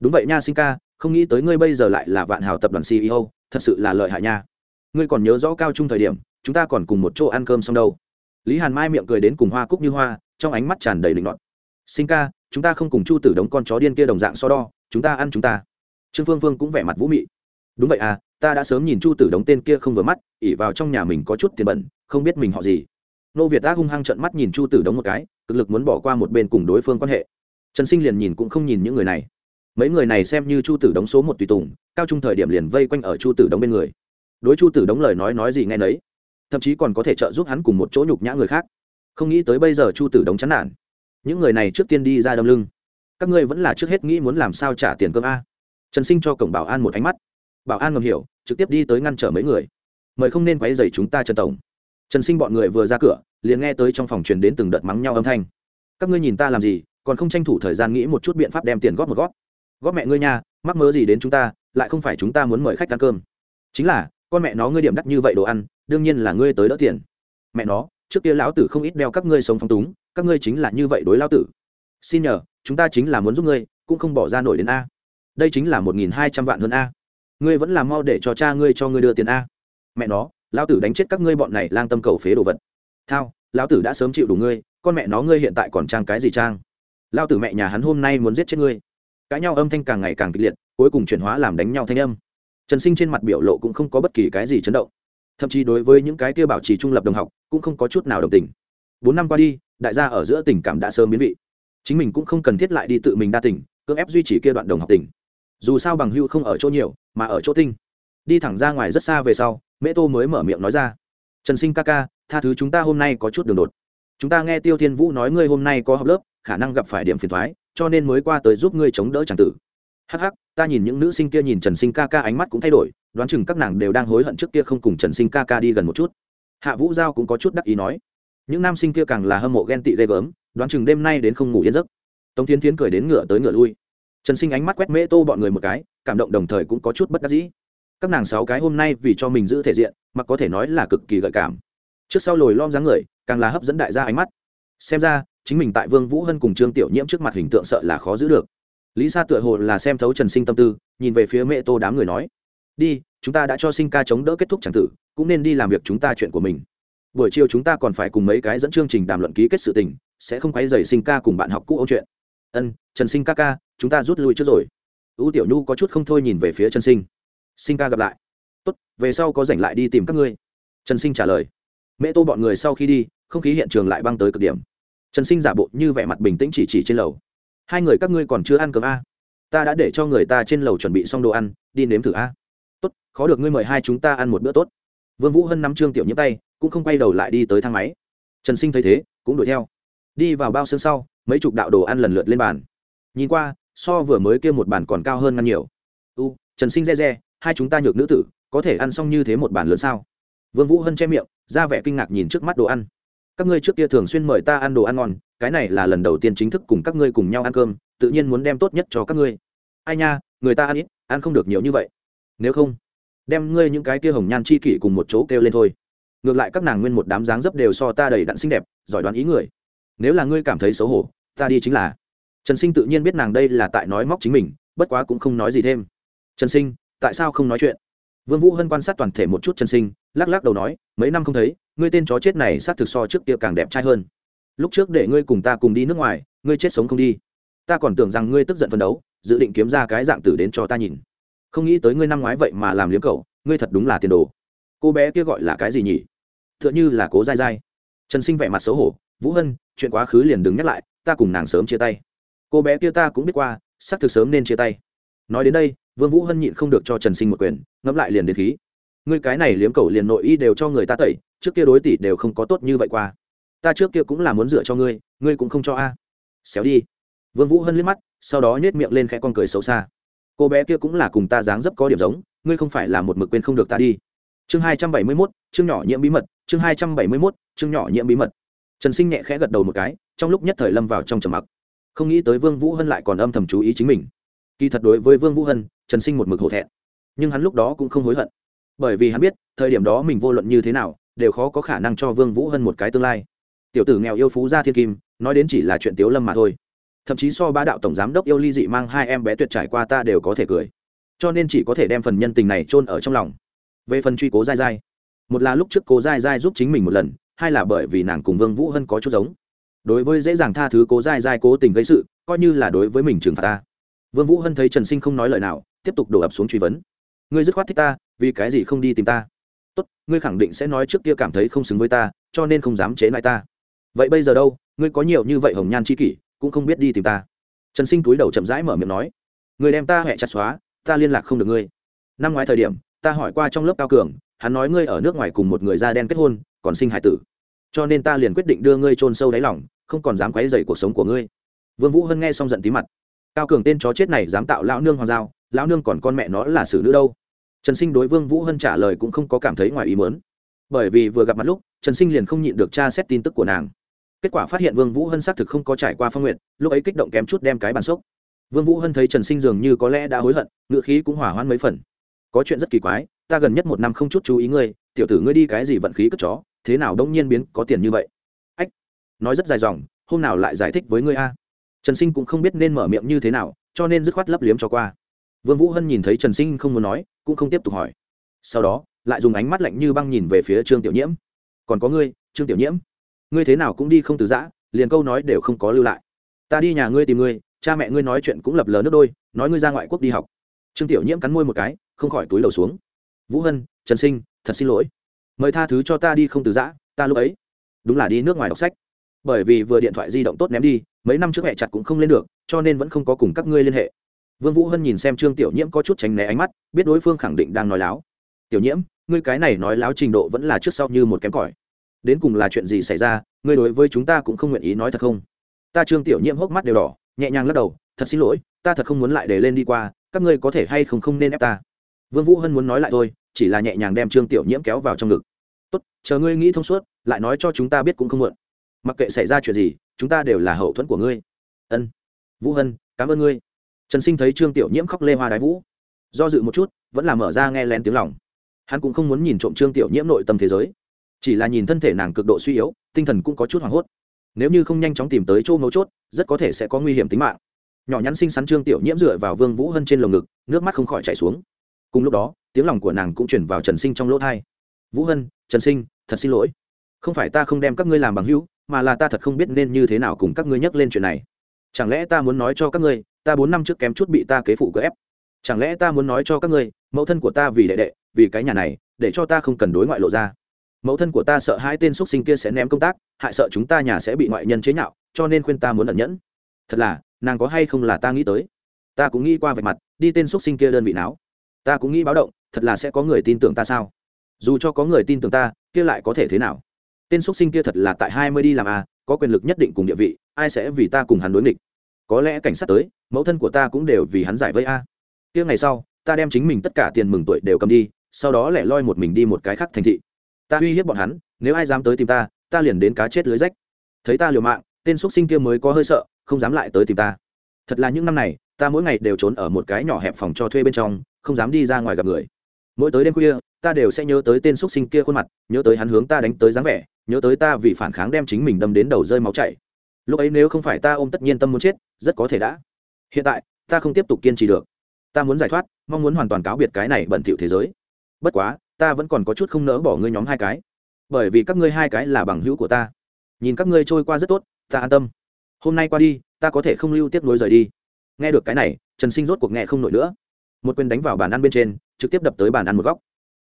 đúng vậy nha sinh ca, không nghĩ tới ngươi bây giờ lại là vạn hào tập đoàn ceo thật sự là lợi hại nha. Ngươi còn nhớ rõ cao trung thời điểm, chúng ta còn cùng một chỗ ăn cơm xong đâu? Lý hàn mai miệng cười đến cùng hoa cúc như hoa, trong ánh mắt tràn đầy linh loạn sinh ca, chúng ta không cùng chu tử đống con chó điên kia đồng dạng so đo, chúng ta ăn chúng ta. Trương phương phương cũng vẻ mặt vũ mị. Đúng vậy à ta đã sớm nhìn chu tử đống tên kia không vừa mắt ỉ vào trong nhà mình có chút tiền bẩn, không biết mình họ gì. Nô việt đã hung hăng trận mắt nhìn chu tử đống một cái, cực lực muốn bỏ qua một bên cùng đối phương quan hệ trần sinh liền nhìn cũng không nhìn những người này. Mấy người này xem như chu tử đống số một tùy tùng, cao trung thời điểm liền vây quanh ở chu tử đống bên người. Đối chu tử đống lời nói nói gì nghe nấy, thậm chí còn có thể trợ giúp hắn cùng một chỗ nhục nhã người khác. Không nghĩ tới bây giờ chu tử đống chán nản. Những người này trước tiên đi ra đâm lưng. Các ngươi vẫn là trước hết nghĩ muốn làm sao trả tiền cơm a? Trần sinh cho cổng bảo an một ánh mắt. Bảo an ngầm hiểu, trực tiếp đi tới ngăn trở mấy người. Mời không nên quáy dày chúng ta trần tổng. Trần sinh bọn người vừa ra cửa, liền nghe tới trong phòng truyền đến từng đợt mắng nhau âm thanh. Các ngươi nhìn ta làm gì? Còn không tranh thủ thời gian nghĩ một chút biện pháp đem tiền góp một góp. Góp mẹ ngươi nha, mắc mớ gì đến chúng ta, lại không phải chúng ta muốn mời khách ăn cơm. Chính là, con mẹ nó ngươi điểm đắt như vậy đồ ăn, đương nhiên là ngươi tới đỡ tiền. Mẹ nó, trước kia lão tử không ít đeo các ngươi sống phong túng, các ngươi chính là như vậy đối lão tử. Xin nhờ, chúng ta chính là muốn giúp ngươi, cũng không bỏ ra nổi đến a. Đây chính là một nghìn hai trăm vạn hơn a. Ngươi vẫn làm mau để cho cha ngươi cho ngươi đưa tiền a. Mẹ nó, lão tử đánh chết các ngươi bọn này lang tâm cầu phế đồ vật. Thao, lão tử đã sớm chịu đủ ngươi, con mẹ nó ngươi hiện tại còn trang cái gì trang? Lão tử mẹ nhà hắn hôm nay muốn giết chết ngươi. Cãi nhau âm thanh càng ngày càng kịch liệt, cuối cùng chuyển hóa làm đánh nhau thanh âm. Trần sinh trên mặt biểu lộ cũng không có bất kỳ cái gì chấn động. Thậm chí đối với những cái kia bảo trì trung lập đồng học, cũng không có chút nào đồng tình. Bốn năm qua đi, đại gia ở giữa tình cảm đã sớm biến vị. Chính mình cũng không cần thiết lại đi tự mình đa tình, cưỡng ép duy trì kia đoạn đồng học tình. Dù sao bằng hưu không ở chỗ nhiều, mà ở chỗ tinh. Đi thẳng ra ngoài rất xa về sau, mễ tô mới mở miệng nói ra. Trần sinh ca ca, tha thứ chúng ta hôm nay có chút đường đột. Chúng ta nghe tiêu thiên vũ nói ngươi hôm nay có học lớp khả năng gặp phải điểm phiền thoái, cho nên mới qua tới giúp ngươi chống đỡ c tử. Hắc hắc, ta nhìn những nữ sinh kia nhìn trần sinh ca ca ánh mắt cũng thay đổi, đoán chừng các nàng đều đang hối hận trước kia không cùng trần sinh ca ca đi gần một chút. Hạ vũ giao cũng có chút đắc ý nói, những nam sinh kia càng là hâm mộ ghen tị ghê gớm, đoán chừng đêm nay đến không ngủ yên giấc. Tống tiến tiến cười đến ngựa tới ngựa lui. Trần sinh ánh mắt quét mễ tô bọn người một cái, cảm động đồng thời cũng có chút bất đắc dĩ. Các nàng sáu cái hôm nay vì cho mình giữ thể diện, mà có thể nói là cực kỳ gợi cảm. Trước sau lồi lom dáng người, càng là hấp dẫn đại gia ánh mắt. Xem ra chính mình tại vương vũ hân cùng trương tiểu nhiễm trước mặt hình tượng sợ là khó giữ được. Lý sa tựa hồ là xem thấu trần sinh tâm tư, nhìn về phía mẹ tô đám người nói, đi, chúng ta đã cho sinh ca chống đỡ kết thúc chẳng tử, cũng nên đi làm việc chúng ta chuyện của mình. Buổi chiều chúng ta còn phải cùng mấy cái dẫn chương trình đàm luận ký kết sự tình, sẽ không quấy dày sinh ca cùng bạn học cũ ôn chuyện. Ân, trần sinh ca ca, chúng ta rút lui trước rồi. Ưu tiểu nhu có chút không thôi nhìn về phía trần sinh. Sinh ca gặp lại. Tốt, về sau có rảnh lại đi tìm các ngươi. Trần sinh trả lời. Mẹ tô bọn người sau khi đi, không khí hiện trường lại băng tới cực điểm trần sinh giả bộ như vẻ mặt bình tĩnh chỉ chỉ trên lầu. Hai người, các ngươi còn chưa ăn cơm a ta đã để cho người ta trên lầu chuẩn bị xong đồ ăn, đi nếm thử a tốt, khó được ngươi mời hai chúng ta ăn một bữa tốt. Vương vũ hân nắm trương tiểu nhiễm tay, cũng không quay đầu lại đi tới thang máy. Trần sinh thấy thế, cũng đuổi theo. Đi vào bao xương sau, mấy chục đạo đồ ăn lần lượt lên bàn. Nhìn qua, so vừa mới kia một bàn còn cao hơn ngăn nhiều. U, trần sinh re re, hai chúng ta nhược nữ tử, có thể ăn xong như thế một bàn lớn sao? Vương vũ hân che miệng, ra vẻ kinh ngạc nhìn trước mắt đồ ăn các ngươi trước kia thường xuyên mời ta ăn đồ ăn ngon, cái này là lần đầu tiên chính thức cùng các ngươi cùng nhau ăn cơm, tự nhiên muốn đem tốt nhất cho các ngươi. Ai nha, người ta ăn ít, ăn không được nhiều như vậy. Nếu không, đem ngươi những cái kia hồng nhan chi kỷ cùng một chỗ kêu lên thôi. Ngược lại các nàng nguyên một đám dáng dấp đều so ta đầy đặn xinh đẹp, giỏi đoán ý người. Nếu là ngươi cảm thấy xấu hổ, ta đi chính là. Trần sinh tự nhiên biết nàng đây là tại nói móc chính mình, bất quá cũng không nói gì thêm. Trần sinh, tại sao không nói chuyện? Vương vũ hân quan sát toàn thể một chút trần sinh, lắc lắc đầu nói, mấy năm không thấy ngươi tên chó chết này xác thực so trước kia càng đẹp trai hơn. Lúc trước để ngươi cùng ta cùng đi nước ngoài, ngươi chết sống không đi. Ta còn tưởng rằng ngươi tức giận phấn đấu, dự định kiếm ra cái dạng tử đến cho ta nhìn. Không nghĩ tới ngươi năm ngoái vậy mà làm liếm cậu, ngươi thật đúng là tiền đồ. Cô bé kia gọi là cái gì nhỉ? T h ư ợ n h ư là cố dai dai. Trần sinh vẻ mặt xấu hổ, vũ hân, chuyện quá khứ liền đừng nhắc lại, ta cùng nàng sớm chia tay. Cô bé kia ta cũng biết qua, xác thực sớm nên chia tay. Nói đến đây, vương vũ hân nhịn không được cho trần sinh một quyền, ngẫm lại liền đến khí. Ngươi cái này liếm cầu liền nội y đều cho người ta tẩy trước kia đối tỷ đều không có tốt như vậy qua. Ta trước kia cũng là muốn dựa cho ngươi ngươi cũng không cho a. Xéo đi. Vương vũ hân liếc mắt sau đó nhếch miệng lên khẽ con cười xấu xa. Cô bé kia cũng là cùng ta dáng dấp có điểm giống ngươi không phải là một mực quên không được ta đi. Chương hai trăm bảy mươi 271, chương nhỏ nhiễm bí mật chương hai trăm bảy mươi 271, chương nhỏ nhiễm bí mật. Trần sinh nhẹ khẽ gật đầu một cái trong lúc nhất thời lâm vào trong trầm mặc. Không nghĩ tới vương vũ hân lại còn âm thầm chú ý chính mình. Kỳ thật đối với vương vũ hân trần sinh một mực hổ thẹn nhưng hắn lúc đó cũng không hối hận. Bởi vì hắn biết thời điểm đó mình vô luận như thế nào đều khó có khả năng cho vương vũ hân một cái tương lai. Tiểu tử nghèo yêu phú gia thiên kim, nói đến chỉ là chuyện tiếu lâm mà thôi. Thậm chí so bá đạo tổng giám đốc yêu ly dị mang hai em bé tuyệt trải qua ta đều có thể cười. Cho nên chỉ có thể đem phần nhân tình này chôn ở trong lòng. Về phần truy cố dai dai một là lúc trước cố dai dai giúp chính mình một lần, hai là bởi vì nàng cùng vương vũ hân có chút giống. Đối với dễ dàng tha thứ cố dai dai cố tình gây sự, coi như là đối với mình trừng phạt ta. Vương vũ hân thấy trần sinh không nói lời nào, tiếp tục đổ ập xuống truy vấn. Ngươi dứt khoát thích ta, vì cái gì không đi tìm ta? Tốt, ngươi khẳng định sẽ nói trước kia cảm thấy không xứng với ta, cho nên không dám chế lại ta. Vậy bây giờ đâu? Ngươi có nhiều như vậy hồng nhan chi kỷ, cũng không biết đi tìm ta. Trần sinh túi đầu chậm rãi mở miệng nói người đem ta hẹ chặt xóa, ta liên lạc không được ngươi. Năm ngoái thời điểm, ta hỏi qua trong lớp cao cường, hắn nói ngươi ở nước ngoài cùng một người da đen kết hôn, còn sinh hải tử. Cho nên ta liền quyết định đưa ngươi chôn sâu đáy lỏng không còn dám quấy dày cuộc sống của ngươi. Vương vũ hân nghe xong giận tí mặt. Cao cường tên chó chết này dám tạo lão nương hoàng giao, lão nương còn con mẹ nó là xử nữ đâu? Trần sinh đối vương vũ hân trả lời cũng không có cảm thấy ngoài ý muốn. Bởi vì vừa gặp mặt lúc, trần sinh liền không nhịn được tra xét tin tức của nàng. Kết quả phát hiện vương vũ hân xác thực không có trải qua phong nguyện lúc ấy kích động kém chút đem cái bàn sốc vương vũ hân thấy trần sinh dường như có lẽ đã hối hận ngựa khí cũng hỏa hoãn mấy phần. Có chuyện rất kỳ quái, ta gần nhất một năm không chút chú ý ngươi, tiểu tử ngươi đi cái gì vận khí cất chó, thế nào đông nhiên biến có tiền như vậy? Ách, nói rất dài dòng, hôm nào lại giải thích với ngươi a? Trần sinh cũng không biết nên mở miệng như thế nào, cho nên dứt khoát lấp liếm cho qua vương vũ hân nhìn thấy trần sinh không muốn nói, cũng không tiếp tục hỏi. Sau đó, lại dùng ánh mắt lạnh như băng nhìn về phía trương tiểu nhiễm. Còn có ngươi, trương tiểu nhiễm, ngươi thế nào cũng đi không từ giã, liền câu nói đều không có lưu lại. Ta đi nhà ngươi tìm ngươi, cha mẹ ngươi nói chuyện cũng lập lờ nước đôi, nói ngươi ra ngoại quốc đi học. Trương tiểu nhiễm cắn môi một cái, không khỏi túi đầu xuống. Vũ hân, trần sinh, thật xin lỗi. Mời tha thứ cho ta đi không từ giã, ta lúc ấy đúng là đi nước ngoài đọc sách. Bởi vì vừa điện thoại di động tốt ném đi, mấy năm trước mẹ chặt cũng không lên được, cho nên vẫn không có cùng các ngươi liên hệ vương vũ hân nhìn xem trương tiểu nhiễm có chút tránh né ánh mắt, biết đối phương khẳng định đang nói láo. Tiểu nhiễm, ngươi cái này nói láo trình độ vẫn là trước sau như một kém cỏi. Đến cùng là chuyện gì xảy ra, ngươi đối với chúng ta cũng không nguyện ý nói thật không? Ta trương tiểu nhiễm hốc mắt đều đỏ, nhẹ nhàng lắc đầu, thật xin lỗi, ta thật không muốn lại để lên đi qua, các ngươi có thể hay không không nên ép ta? Vương vũ hân muốn nói lại thôi, chỉ là nhẹ nhàng đem trương tiểu nhiễm kéo vào trong ngực. Tốt, chờ ngươi nghĩ thông suốt, lại nói cho chúng ta biết cũng không muộn. Mặc kệ xảy ra chuyện gì, chúng ta đều là hậu thuẫn của ngươi. Ân, vũ hân, cảm ơn ngươi trần sinh thấy trương tiểu nhiễm khóc lê hoa đái vũ, do dự một chút, vẫn là mở ra nghe lén tiếng lòng. Hắn cũng không muốn nhìn trộm trương tiểu nhiễm nội tâm thế giới, chỉ là nhìn thân thể nàng cực độ suy yếu, tinh thần cũng có chút hoảng hốt. Nếu như không nhanh chóng tìm tới chỗ mấu chốt, rất có thể sẽ có nguy hiểm tính mạng. Nhỏ nhắn xinh xắn trương tiểu nhiễm dựa vào vương vũ hân trên lồng ngực, nước mắt không khỏi chảy xuống. Cùng lúc đó, tiếng lòng của nàng cũng chuyển vào trần sinh trong lỗ thai. Vũ hân, trần sinh, thật xin lỗi. Không phải ta không đem các ngươi làm bằng hữu, mà là ta thật không biết nên như thế nào cùng các ngươi nhắc lên chuyện này chẳng lẽ ta muốn nói cho các ngươi, ta bốn năm trước kém chút bị ta kế phụ cưỡng ép? Chẳng lẽ ta muốn nói cho các ngươi, mẫu thân của ta vì đệ đệ, vì cái nhà này, để cho ta không cần đối ngoại lộ ra? Mẫu thân của ta sợ hai tên x sinh kia sẽ ném công tác, hại sợ chúng ta nhà sẽ bị ngoại nhân chế nhạo, cho nên khuyên ta muốn ẩn nhẫn. Thật là, nàng có hay không là ta nghĩ tới? Ta cũng nghĩ qua vạch mặt, đi tên x sinh kia đơn vị não ta cũng nghĩ báo động, thật là sẽ có người tin tưởng ta sao? Dù cho có người tin tưởng ta, kia lại có thể thế nào? Tên x sinh kia thật là tại hai mươi đi làm à có quyền lực nhất định cùng địa vị, ai sẽ vì ta cùng hắn đối nghịch? Có lẽ cảnh sát tới, mẫu thân của ta cũng đều vì hắn giải vây a. Tiếng ngày sau, ta đem chính mình tất cả tiền mừng tuổi đều cầm đi, sau đó lẻ loi một mình đi một cái khác thành thị. Ta uy hiếp bọn hắn, nếu ai dám tới tìm ta ta liền đến cá chết lưới rách. Thấy ta liều mạng, tên x sinh kia mới có hơi sợ, không dám lại tới tìm ta. Thật là những năm này, ta mỗi ngày đều trốn ở một cái nhỏ hẹp phòng cho thuê bên trong, không dám đi ra ngoài gặp người. Mỗi tới đêm khuya, ta đều sẽ nhớ tới tên x sinh kia khuôn mặt, nhớ tới hắn hướng ta đánh tới dáng vẻ nhớ tới ta vì phản kháng đem chính mình đâm đến đầu rơi máu chảy. Lúc ấy nếu không phải ta ôm tất nhiên tâm muốn chết, rất có thể đã. Hiện tại, ta không tiếp tục kiên trì được. Ta muốn giải thoát, mong muốn hoàn toàn cáo biệt cái này bẩn thỉu thế giới. Bất quá, ta vẫn còn có chút không nỡ bỏ ngươi nhóm hai cái. Bởi vì các ngươi hai cái là bằng hữu của ta. Nhìn các ngươi trôi qua rất tốt, ta an tâm. Hôm nay qua đi, ta có thể không lưu tiếp nối rời đi. Nghe được cái này, trần sinh rốt cuộc nghe không nổi nữa. Một quyền đánh vào bàn ăn bên trên, trực tiếp đập tới bàn ăn một góc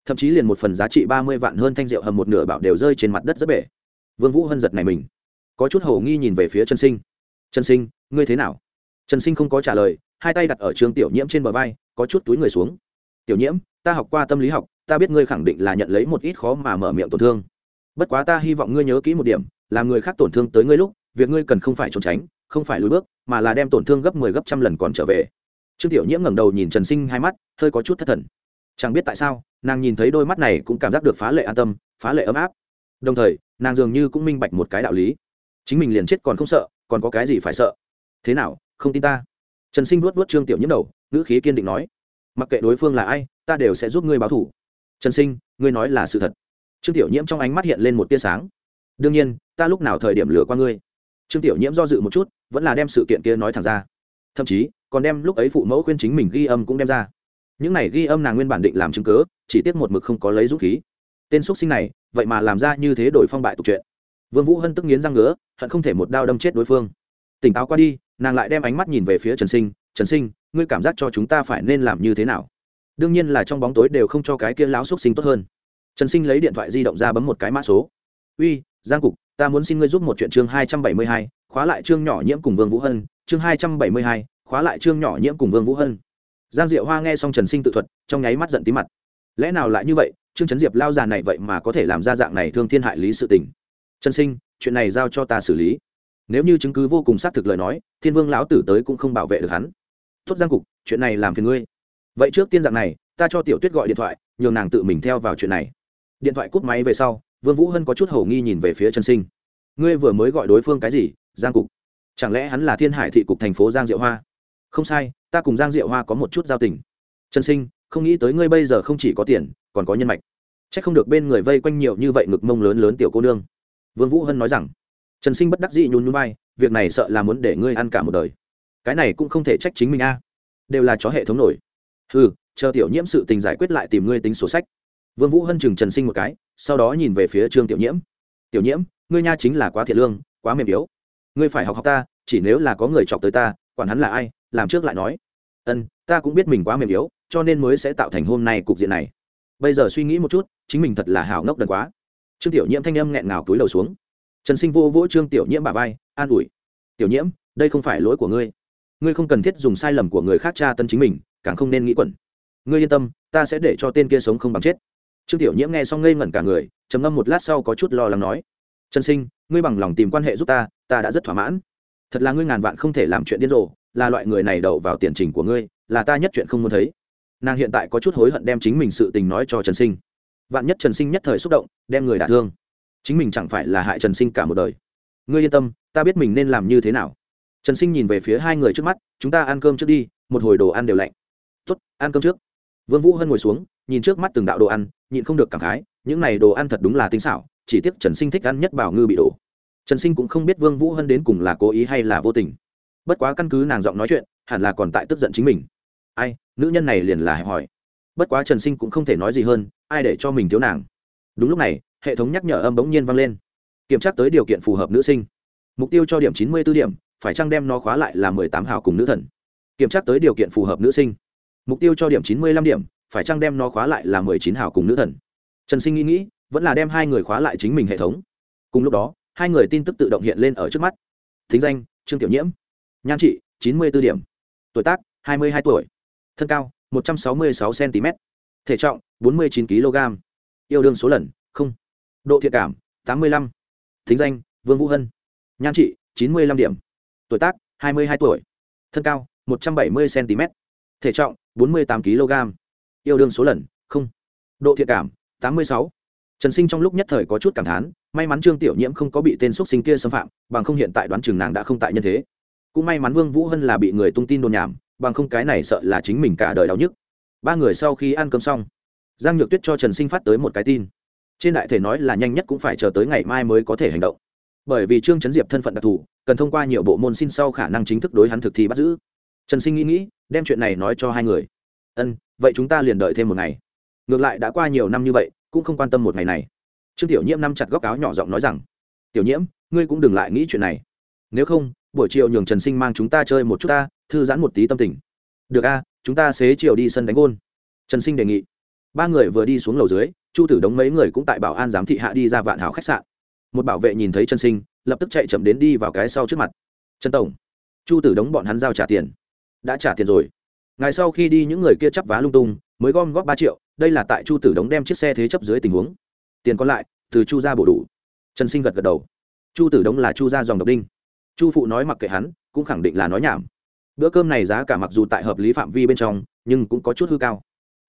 thậm chí liền một phần giá trị ba mươi vạn hơn thanh rượu hầm một nửa bảo đều rơi trên mặt đất rất bể. Vương vũ hân giật này mình. Có chút hầu nghi nhìn về phía trần sinh. Trần sinh, ngươi thế nào? Trần sinh không có trả lời, hai tay đặt ở trường tiểu nhiễm trên bờ vai, có chút túi người xuống. Tiểu nhiễm, ta học qua tâm lý học, ta biết ngươi khẳng định là nhận lấy một ít khó mà mở miệng tổn thương. Bất quá ta hy vọng ngươi nhớ kỹ một điểm, làm người khác tổn thương tới ngươi lúc, việc ngươi cần không phải trốn tránh, không phải lùi bước, mà là đem tổn thương gấp mười 10 gấp trăm lần còn trở về. Trương tiểu nhiễm ngẩng đầu nhìn trần sinh hai mắt, hơi có chút thất thần. Chẳng biết tại sao nàng nhìn thấy đôi mắt này cũng cảm giác được phá lệ an tâm, phá lệ ấm áp. Đồng thời, nàng dường như cũng minh bạch một cái đạo lý. Chính mình liền chết còn không sợ, còn có cái gì phải sợ? Thế nào, không tin ta? Trần sinh vuốt vuốt trương tiểu nhiễm đầu, ngữ khí kiên định nói. Mặc kệ đối phương là ai, ta đều sẽ giúp ngươi báo thủ trần sinh, ngươi nói là sự thật. Trương tiểu nhiễm trong ánh mắt hiện lên một tia sáng. Đương nhiên, ta lúc nào thời điểm lừa qua ngươi? Trương tiểu nhiễm do dự một chút, vẫn là đem sự kiện kia nói thẳng ra. Thậm chí, còn đem lúc ấy phụ mẫu khuyên chính mình ghi âm cũng đem ra những này ghi âm nàng nguyên bản định làm chứng cớ chỉ tiếc một mực không có lấy dũng khí. Tên x sinh này, vậy mà làm ra như thế đổi phong bại tục chuyện. Vương vũ hân tức nghiến răng ngứa, hận không thể một đao đâm chết đối phương. Tỉnh táo qua đi, nàng lại đem ánh mắt nhìn về phía trần sinh trần sinh, ngươi cảm giác cho chúng ta phải nên làm như thế nào? Đương nhiên là trong bóng tối đều không cho cái kia lão xúc sinh tốt hơn. Trần sinh lấy điện thoại di động ra bấm một cái mã số. Uy, giang cục, ta muốn xin ngươi giúp một chuyện chương hai trăm bảy mươi hai, khóa lại chương nhỏ nhiễm cùng vương vũ hân, chương hai trăm bảy mươi hai, khóa lại chương nhỏ nhiễm cùng vương vũ hân giang diệu hoa nghe xong trần sinh tự thuật, trong nháy mắt giận tí mặt. Lẽ nào lại như vậy? Trương trấn diệp lao già này vậy mà có thể làm ra dạng này thương thiên hại lý sự tình. Trần sinh, chuyện này giao cho ta xử lý. Nếu như chứng cứ vô cùng xác thực lời nói, thiên vương lão tử tới cũng không bảo vệ được hắn. Tốt giang cục, chuyện này làm phiền ngươi. Vậy trước tiên dạng này, ta cho tiểu tuyết gọi điện thoại, nhường nàng tự mình theo vào chuyện này. Điện thoại cúp máy về sau, vương vũ hân có chút hầu nghi nhìn về phía trần sinh. Ngươi vừa mới gọi đối phương cái gì, giang cục? Chẳng lẽ hắn là thiên hải thị cục thành phố giang diệu hoa? Không sai, ta cùng giang diệu hoa có một chút giao tình. Trần sinh, không nghĩ tới ngươi bây giờ không chỉ có tiền, còn có nhân mạch. C h ắ c không được bên người vây quanh nhiều như vậy ngực mông lớn lớn tiểu cô nương. Vương vũ hân nói rằng. Trần sinh bất đắc dĩ nhún nhún vai, việc này sợ là muốn để ngươi ăn cả một đời. Cái này cũng không thể trách chính mình a. Đều là chó hệ thống nổi. Ừ chờ tiểu nhiễm sự tình giải quyết lại tìm ngươi tính sổ sách. Vương vũ hân chừng trần sinh một cái, sau đó nhìn về phía trương tiểu nhiễm. Tiểu nhiễm, ngươi nha chính là quá thiệt lương, quá mềm yếu. Ngươi phải học học ta, chỉ nếu là có người chọc tới ta quản hắn là ai, làm trước lại nói. Ân, ta cũng biết mình quá mềm yếu, cho nên mới sẽ tạo thành hôm nay cục diện này. Bây giờ suy nghĩ một chút, chính mình thật là hào ngốc đần quá. Trương tiểu nhiễm thanh âm nghẹn ngào túi đầu xuống. Trần sinh vô vỗ trương tiểu nhiễm bà vai, an ủi. Tiểu nhiễm, đây không phải lỗi của ngươi. Ngươi không cần thiết dùng sai lầm của người khác tra tân chính mình, càng không nên nghĩ quẩn. Ngươi yên tâm, ta sẽ để cho tên kia sống không bằng chết. Trương tiểu nhiễm nghe xong ngây ngẩn cả người, trầm ngâm một lát sau có chút lo lắng nói. Trần sinh, ngươi bằng lòng tìm quan hệ giúp ta ta đã rất thỏa mãn thật là ngươi ngàn vạn không thể làm chuyện điên rồ, là loại người này đậu vào tiền trình của ngươi, là ta nhất chuyện không muốn thấy. Nàng hiện tại có chút hối hận đem chính mình sự tình nói cho trần sinh. Vạn nhất trần sinh nhất thời xúc động, đem người đả thương. Chính mình chẳng phải là hại trần sinh cả một đời. Ngươi yên tâm, ta biết mình nên làm như thế nào. Trần sinh nhìn về phía hai người trước mắt, chúng ta ăn cơm trước đi, một hồi đồ ăn đều lạnh. Tuất ăn cơm trước. Vương vũ hân ngồi xuống, nhìn trước mắt từng đạo đồ ăn, nhịn không được cảm khái, những này đồ ăn thật đúng là tinh xảo, chỉ tiếc trần sinh thích ăn nhất bảo ngư bị đổ trần sinh cũng không biết vương vũ hân đến cùng là cố ý hay là vô tình. Bất quá căn cứ nàng giọng nói chuyện, hẳn là còn tại tức giận chính mình. Ai, nữ nhân này liền là hỏi. Bất quá trần sinh cũng không thể nói gì hơn, ai để cho mình thiếu nàng. Đúng lúc này, hệ thống nhắc nhở âm bỗng nhiên vang lên. Kiểm tra tới điều kiện phù hợp nữ sinh. Mục tiêu cho điểm chín mươi b ố điểm, phải chăng đem nó khóa lại là mười tám hào cùng nữ thần? Kiểm tra tới điều kiện phù hợp nữ sinh. Mục tiêu cho điểm chín mươi lăm điểm, phải chăng đem nó khóa lại là mười chín hào cùng nữ thần? Trần sinh nghĩ nghĩ, vẫn là đem hai người khóa lại chính mình hệ thống. Cùng lúc đó hai người tin tức tự động hiện lên ở trước mắt. Thính danh, trương tiểu nhiễm. Nhan trị, chín mươi b ố điểm. Tuổi tác, hai mươi hai tuổi. Thân cao, một trăm sáu mươi sáu cm thể trọng, bốn mươi chín kg yêu đương số lần, không. Độ thiện cảm, tám mươi lăm. Thính danh, vương vũ hân. Nhan trị, chín mươi lăm điểm. Tuổi tác, hai mươi hai tuổi. Thân cao, một trăm bảy mươi cm thể trọng, bốn mươi tám kg yêu đương số lần, không. Độ thiện cảm, tám mươi sáu. Trần sinh trong lúc nhất thời có chút cảm thán may mắn trương tiểu nhiễm không có bị tên x sinh kia xâm phạm, bằng không hiện tại đoán chừng nàng đã không tại nhân thế. Cũng may mắn vương vũ hân là bị người tung tin đồn nhảm, bằng không cái này sợ là chính mình cả đời đau nhức. Ba người sau khi ăn cơm xong, giang nhược tuyết cho trần sinh phát tới một cái tin. Trên đại thể nói là nhanh nhất cũng phải chờ tới ngày mai mới có thể hành động. Bởi vì trương trấn diệp thân phận đặc thù, cần thông qua nhiều bộ môn xin sau khả năng chính thức đối hắn thực thi bắt giữ. Trần sinh nghĩ nghĩ, đem chuyện này nói cho hai người. Ân, vậy chúng ta liền đợi thêm một ngày. Ngược lại đã qua nhiều năm như vậy, cũng không quan tâm một ngày này trương tiểu nhiễm nắm chặt góc áo nhỏ giọng nói rằng, tiểu nhiễm, ngươi cũng đừng lại nghĩ chuyện này. Nếu không, buổi chiều nhường trần sinh mang chúng ta chơi một chút ta, thư giãn một tí tâm tình. Được a, chúng ta xế chiều đi sân đánh gôn. Trần sinh đề nghị. Ba người vừa đi xuống lầu dưới, chu tử đống mấy người cũng tại bảo an giám thị hạ đi ra vạn hảo khách sạn. Một bảo vệ nhìn thấy trần sinh, lập tức chạy chậm đến đi vào cái sau trước mặt. Trần tổng. Chu tử đống bọn hắn giao trả tiền. Đã trả tiền rồi. Ngày sau khi đi những người kia chấp vá lung tung, mới gom góp ba triệu, đây là tại chu tử đống đem chiếc xe thế chấp dưới tình huống tiền còn lại, từ chu ra bổ đủ. Trần sinh gật gật đầu. Chu tử đống là chu ra dòng độc đinh. Chu phụ nói mặc kệ hắn, cũng khẳng định là nói nhảm. Bữa cơm này giá cả mặc dù tại hợp lý phạm vi bên trong, nhưng cũng có chút hư cao.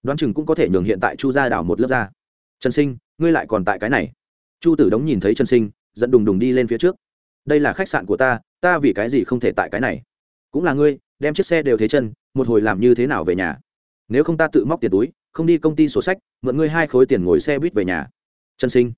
Đoán chừng cũng có thể nhường hiện tại chu gia đào một lớp ra. Trần sinh, ngươi lại còn tại cái này. Chu tử đống nhìn thấy trần sinh dẫn đùng đùng đi lên phía trước. Đây là khách sạn của ta ta vì cái gì không thể tại cái này? Cũng là ngươi, đem chiếc xe đều thế chân, một hồi làm như thế nào về nhà? Nếu không ta tự móc tiền túi, không đi công ty sổ sách, mượn ngươi hai khối tiền ngồi xe buýt về nhà trần sinh,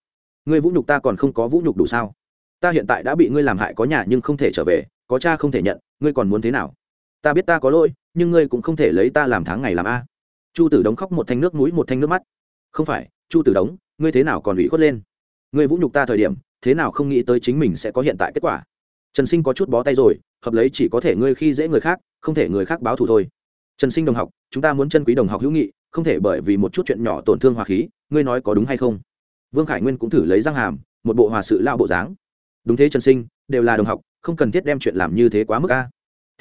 ngươi vũ nhục ta còn không có vũ nhục đủ sao? Ta hiện tại đã bị ngươi làm hại có nhà nhưng không thể trở về, có cha không thể nhận, ngươi còn muốn thế nào? Ta biết ta có lỗi, nhưng ngươi cũng không thể lấy ta làm tháng ngày làm a. Chu tử đống khóc một thanh nước mũi, một thanh nước mắt. Không phải, chu tử đống, ngươi thế nào còn ủy khuất lên? Ngươi vũ nhục ta thời điểm, thế nào không nghĩ tới chính mình sẽ có hiện tại kết quả? Trần sinh có chút bó tay rồi, hợp lấy chỉ có thể ngươi khi dễ người khác, không thể người khác báo thù thôi. Trần sinh đồng học, chúng ta muốn chân quý đồng học hữu nghị, không thể bởi vì một chút chuyện nhỏ tổn thương hòa khí, ngươi nói có đúng hay không? Vương khải nguyên cũng thử lấy răng hàm, một bộ hòa sự lao bộ dáng. Đúng thế trần sinh, đều là đồng học, không cần thiết đem chuyện làm như thế quá mức ca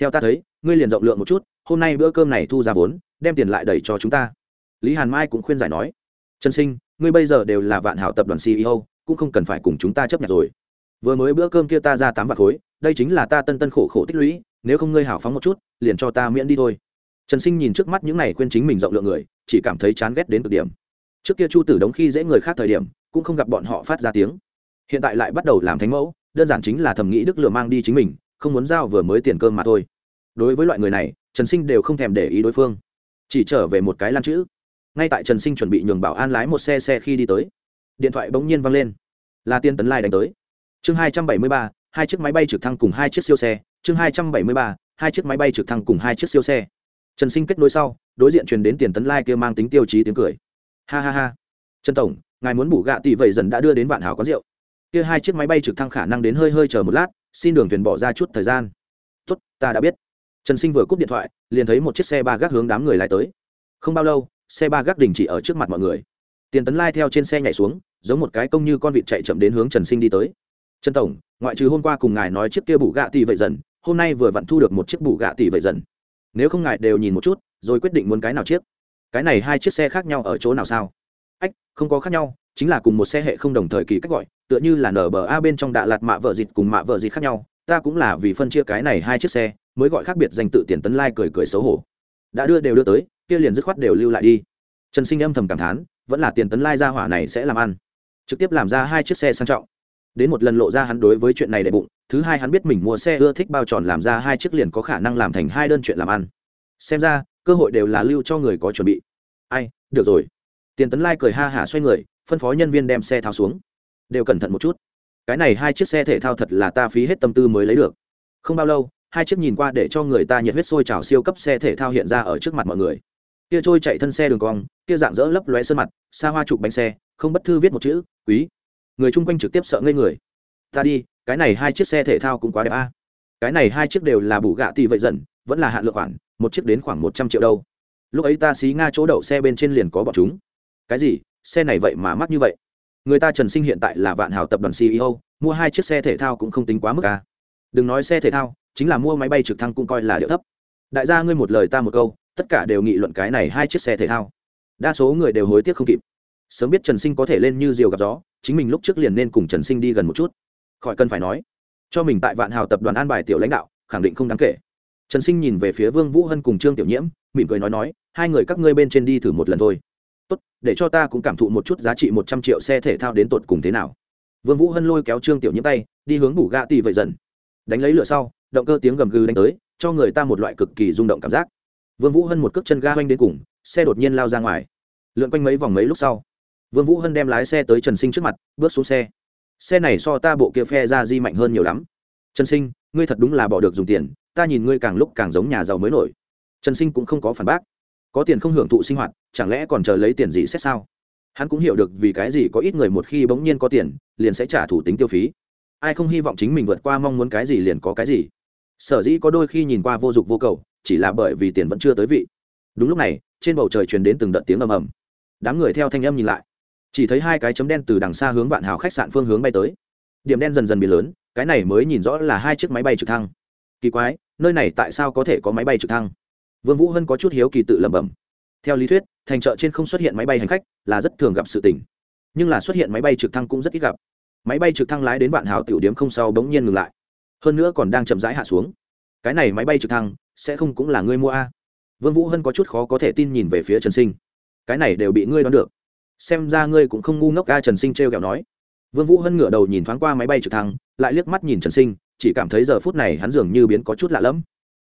theo ta thấy, ngươi liền rộng lượng một chút, hôm nay bữa cơm này thu ra vốn, đem tiền lại đẩy cho chúng ta. Lý hàn mai cũng khuyên giải nói, trần sinh, ngươi bây giờ đều là vạn hảo tập đoàn ceo cũng không cần phải cùng chúng ta chấp nhận rồi. Vừa mới bữa cơm kia ta ra tám vạt khối, đây chính là ta tân tân khổ khổ tích lũy, nếu không ngươi hảo phóng một chút, liền cho ta miễn đi thôi. Trần sinh nhìn trước mắt những này khuyên chính mình rộng lượng người, chỉ cảm thấy chán ghét đến cực điểm. Trước kia chu tử đống khi dễ người khác thời điểm cũng không gặp bọn họ phát ra tiếng. Hiện tại lại bắt đầu làm thánh mẫu, đơn giản chính là thầm nghĩ đức lừa mang đi chính mình, không muốn giao vừa mới tiền cơm mà thôi. Đối với loại người này, trần sinh đều không thèm để ý đối phương. Chỉ trở về một cái lan chữ. Ngay tại trần sinh chuẩn bị nhường bảo an lái một xe xe khi đi tới, điện thoại bỗng nhiên văng lên. Là tiên tấn lai đánh tới. Chương hai trăm bảy mươi ba, hai chiếc máy bay trực thăng cùng hai chiếc siêu xe. Chương hai trăm bảy mươi ba, hai chiếc máy bay trực thăng cùng hai chiếc siêu xe. Trần sinh kết nối sau, đối diện truyền đến tiền tấn lai kia mang tính tiêu chí tiếng cười. Ha ha ha. Trần tổng ngài muốn bù gạ tỷ vậy dần đã đưa đến vạn hảo quán rượu. Kia hai chiếc máy bay trực thăng khả năng đến hơi hơi chờ một lát, xin đường thuyền bỏ ra chút thời gian. Tốt, ta đã biết. Trần sinh vừa cúp điện thoại, liền thấy một chiếc xe ba gác hướng đám người lại tới. Không bao lâu, xe ba gác đình chỉ ở trước mặt mọi người. Tiền tấn lai theo trên xe nhảy xuống, giống một cái công như con vịt chạy chậm đến hướng trần sinh đi tới. Trần tổng, ngoại trừ hôm qua cùng ngài nói chiếc kia bù gạ tỷ vậy dần, hôm nay vừa vặn thu được một chiếc bù gạ tỷ vậy dần. Nếu không ngài đều nhìn một chút, rồi quyết định muốn cái nào chiếc? Cái này hai chiếc xe khác nhau ở chỗ nào sao? Ách, không có khác nhau, chính là cùng một xe hệ không đồng thời kỳ cách gọi, tựa như là nở bờ a bên trong đạ lạt mạ vợ dịt cùng mạ vợ dịt khác nhau, ta cũng là vì phân chia cái này hai chiếc xe, mới gọi khác biệt danh tự tiền tấn lai cười cười xấu hổ. Đã đưa đều đưa tới, kia liền dứt khoát đều lưu lại đi. Trần sinh âm thầm cảm thán, vẫn là tiền tấn lai ra hỏa này sẽ làm ăn. Trực tiếp làm ra hai chiếc xe sang trọng. Đến một lần lộ ra hắn đối với chuyện này để bụng, thứ hai hắn biết mình mua xe ưa thích bao tròn làm ra hai chiếc liền có khả năng làm thành hai đơn chuyện làm ăn. Xem ra, cơ hội đều là lưu cho người có chuẩn bị. Ai, được rồi tiền tấn lai cười ha hả xoay người, phân phó nhân viên đem xe tháo xuống. Đều cẩn thận một chút. Cái này hai chiếc xe thể thao thật là ta phí hết tâm tư mới lấy được. Không bao lâu, hai chiếc nhìn qua để cho người ta nhiệt huyết sôi trào siêu cấp xe thể thao hiện ra ở trước mặt mọi người. Kia trôi chạy thân xe đường cong, kia dạng dỡ lấp lóe sơn mặt, xa hoa chụp bánh xe, không bất thư viết một chữ, quý. Người chung quanh trực tiếp sợ ngây người. Ta đi, cái này hai chiếc xe thể thao cũng quá đẹp a. Cái này hai chiếc đều là bù gạ tỷ vậy dần, vẫn là hạn lượng khoản, một chiếc đến khoảng một trăm triệu đâu. Lúc ấy ta xí nga chỗ đậu xe bên trên liền có bọn chúng cái gì? Xe này vậy mà mắc như vậy? Người ta trần sinh hiện tại là vạn hào tập đoàn ceo mua hai chiếc xe thể thao cũng không tính quá mức ca đừng nói xe thể thao, chính là mua máy bay trực thăng cũng coi là điệu thấp. Đại gia ngươi một lời ta một câu, tất cả đều nghị luận cái này hai chiếc xe thể thao. Đa số người đều hối tiếc không kịp. Sớm biết trần sinh có thể lên như diều gặp gió, chính mình lúc trước liền nên cùng trần sinh đi gần một chút. Khỏi cần phải nói, cho mình tại vạn hào tập đoàn an bài tiểu lãnh đạo, khẳng định không đáng kể. Trần sinh nhìn về phía vương vũ hân cùng trương tiểu nhiễm, mỉm cười nói nói, hai người các ngươi bên trên đi thử một lần thôi tốt, để cho ta cũng cảm thụ một chút giá trị một trăm triệu xe thể thao đến tột cùng thế nào. Vương vũ hân lôi kéo trương tiểu nhiễm tay, đi hướng bù gạ tì vậy dần. Đánh lấy lửa sau, động cơ tiếng gầm gừ đánh tới, cho người ta một loại cực kỳ rung động cảm giác. Vương vũ hân một cước chân ga hoanh đến cùng, xe đột nhiên lao ra ngoài. Lượn quanh mấy vòng mấy lúc sau, vương vũ hân đem lái xe tới trần sinh trước mặt, bước xuống xe. Xe này so ta bộ kia phe ra di mạnh hơn nhiều lắm. Trần sinh, ngươi thật đúng là bỏ được dùng tiền, ta nhìn ngươi càng lúc càng giống nhà giàu mới nổi. Trần sinh cũng không có phản bác có tiền không hưởng thụ sinh hoạt, chẳng lẽ còn chờ lấy tiền gì xét sao? Hắn cũng hiểu được vì cái gì có ít người một khi bỗng nhiên có tiền, liền sẽ trả thủ tính tiêu phí. Ai không hy vọng chính mình vượt qua mong muốn cái gì liền có cái gì. Sở dĩ có đôi khi nhìn qua vô dụng vô cầu, chỉ là bởi vì tiền vẫn chưa tới vị. Đúng lúc này, trên bầu trời truyền đến từng đợt tiếng ầm ầm. Đám người theo thanh âm nhìn lại. Chỉ thấy hai cái chấm đen từ đằng xa hướng vạn hào khách sạn phương hướng bay tới. Điểm đen dần dần bị lớn, cái này mới nhìn rõ là hai chiếc máy bay trực thăng. Kỳ quái, nơi này tại sao có thể có máy bay trực thăng? Vương vũ hân có chút hiếu kỳ tự lẩm bẩm. Theo lý thuyết, thành chợ trên không xuất hiện máy bay hành khách là rất thường gặp sự tình. Nhưng là xuất hiện máy bay trực thăng cũng rất ít gặp. Máy bay trực thăng lái đến vạn hào tiểu điếm không sau bỗng nhiên ngừng lại. Hơn nữa còn đang chậm rãi hạ xuống. Cái này máy bay trực thăng sẽ không cũng là ngươi mua a? Vương vũ hân có chút khó có thể tin nhìn về phía trần sinh. Cái này đều bị ngươi đoán được. Xem ra ngươi cũng không ngu ngốc a, trần sinh trêu ghẹo kẹo nói. Vương vũ hân ngửa đầu nhìn thoáng qua máy bay trực thăng, lại liếc mắt nhìn trần sinh, chỉ cảm thấy giờ phút này hắn dường như biến có chút lạ lẫm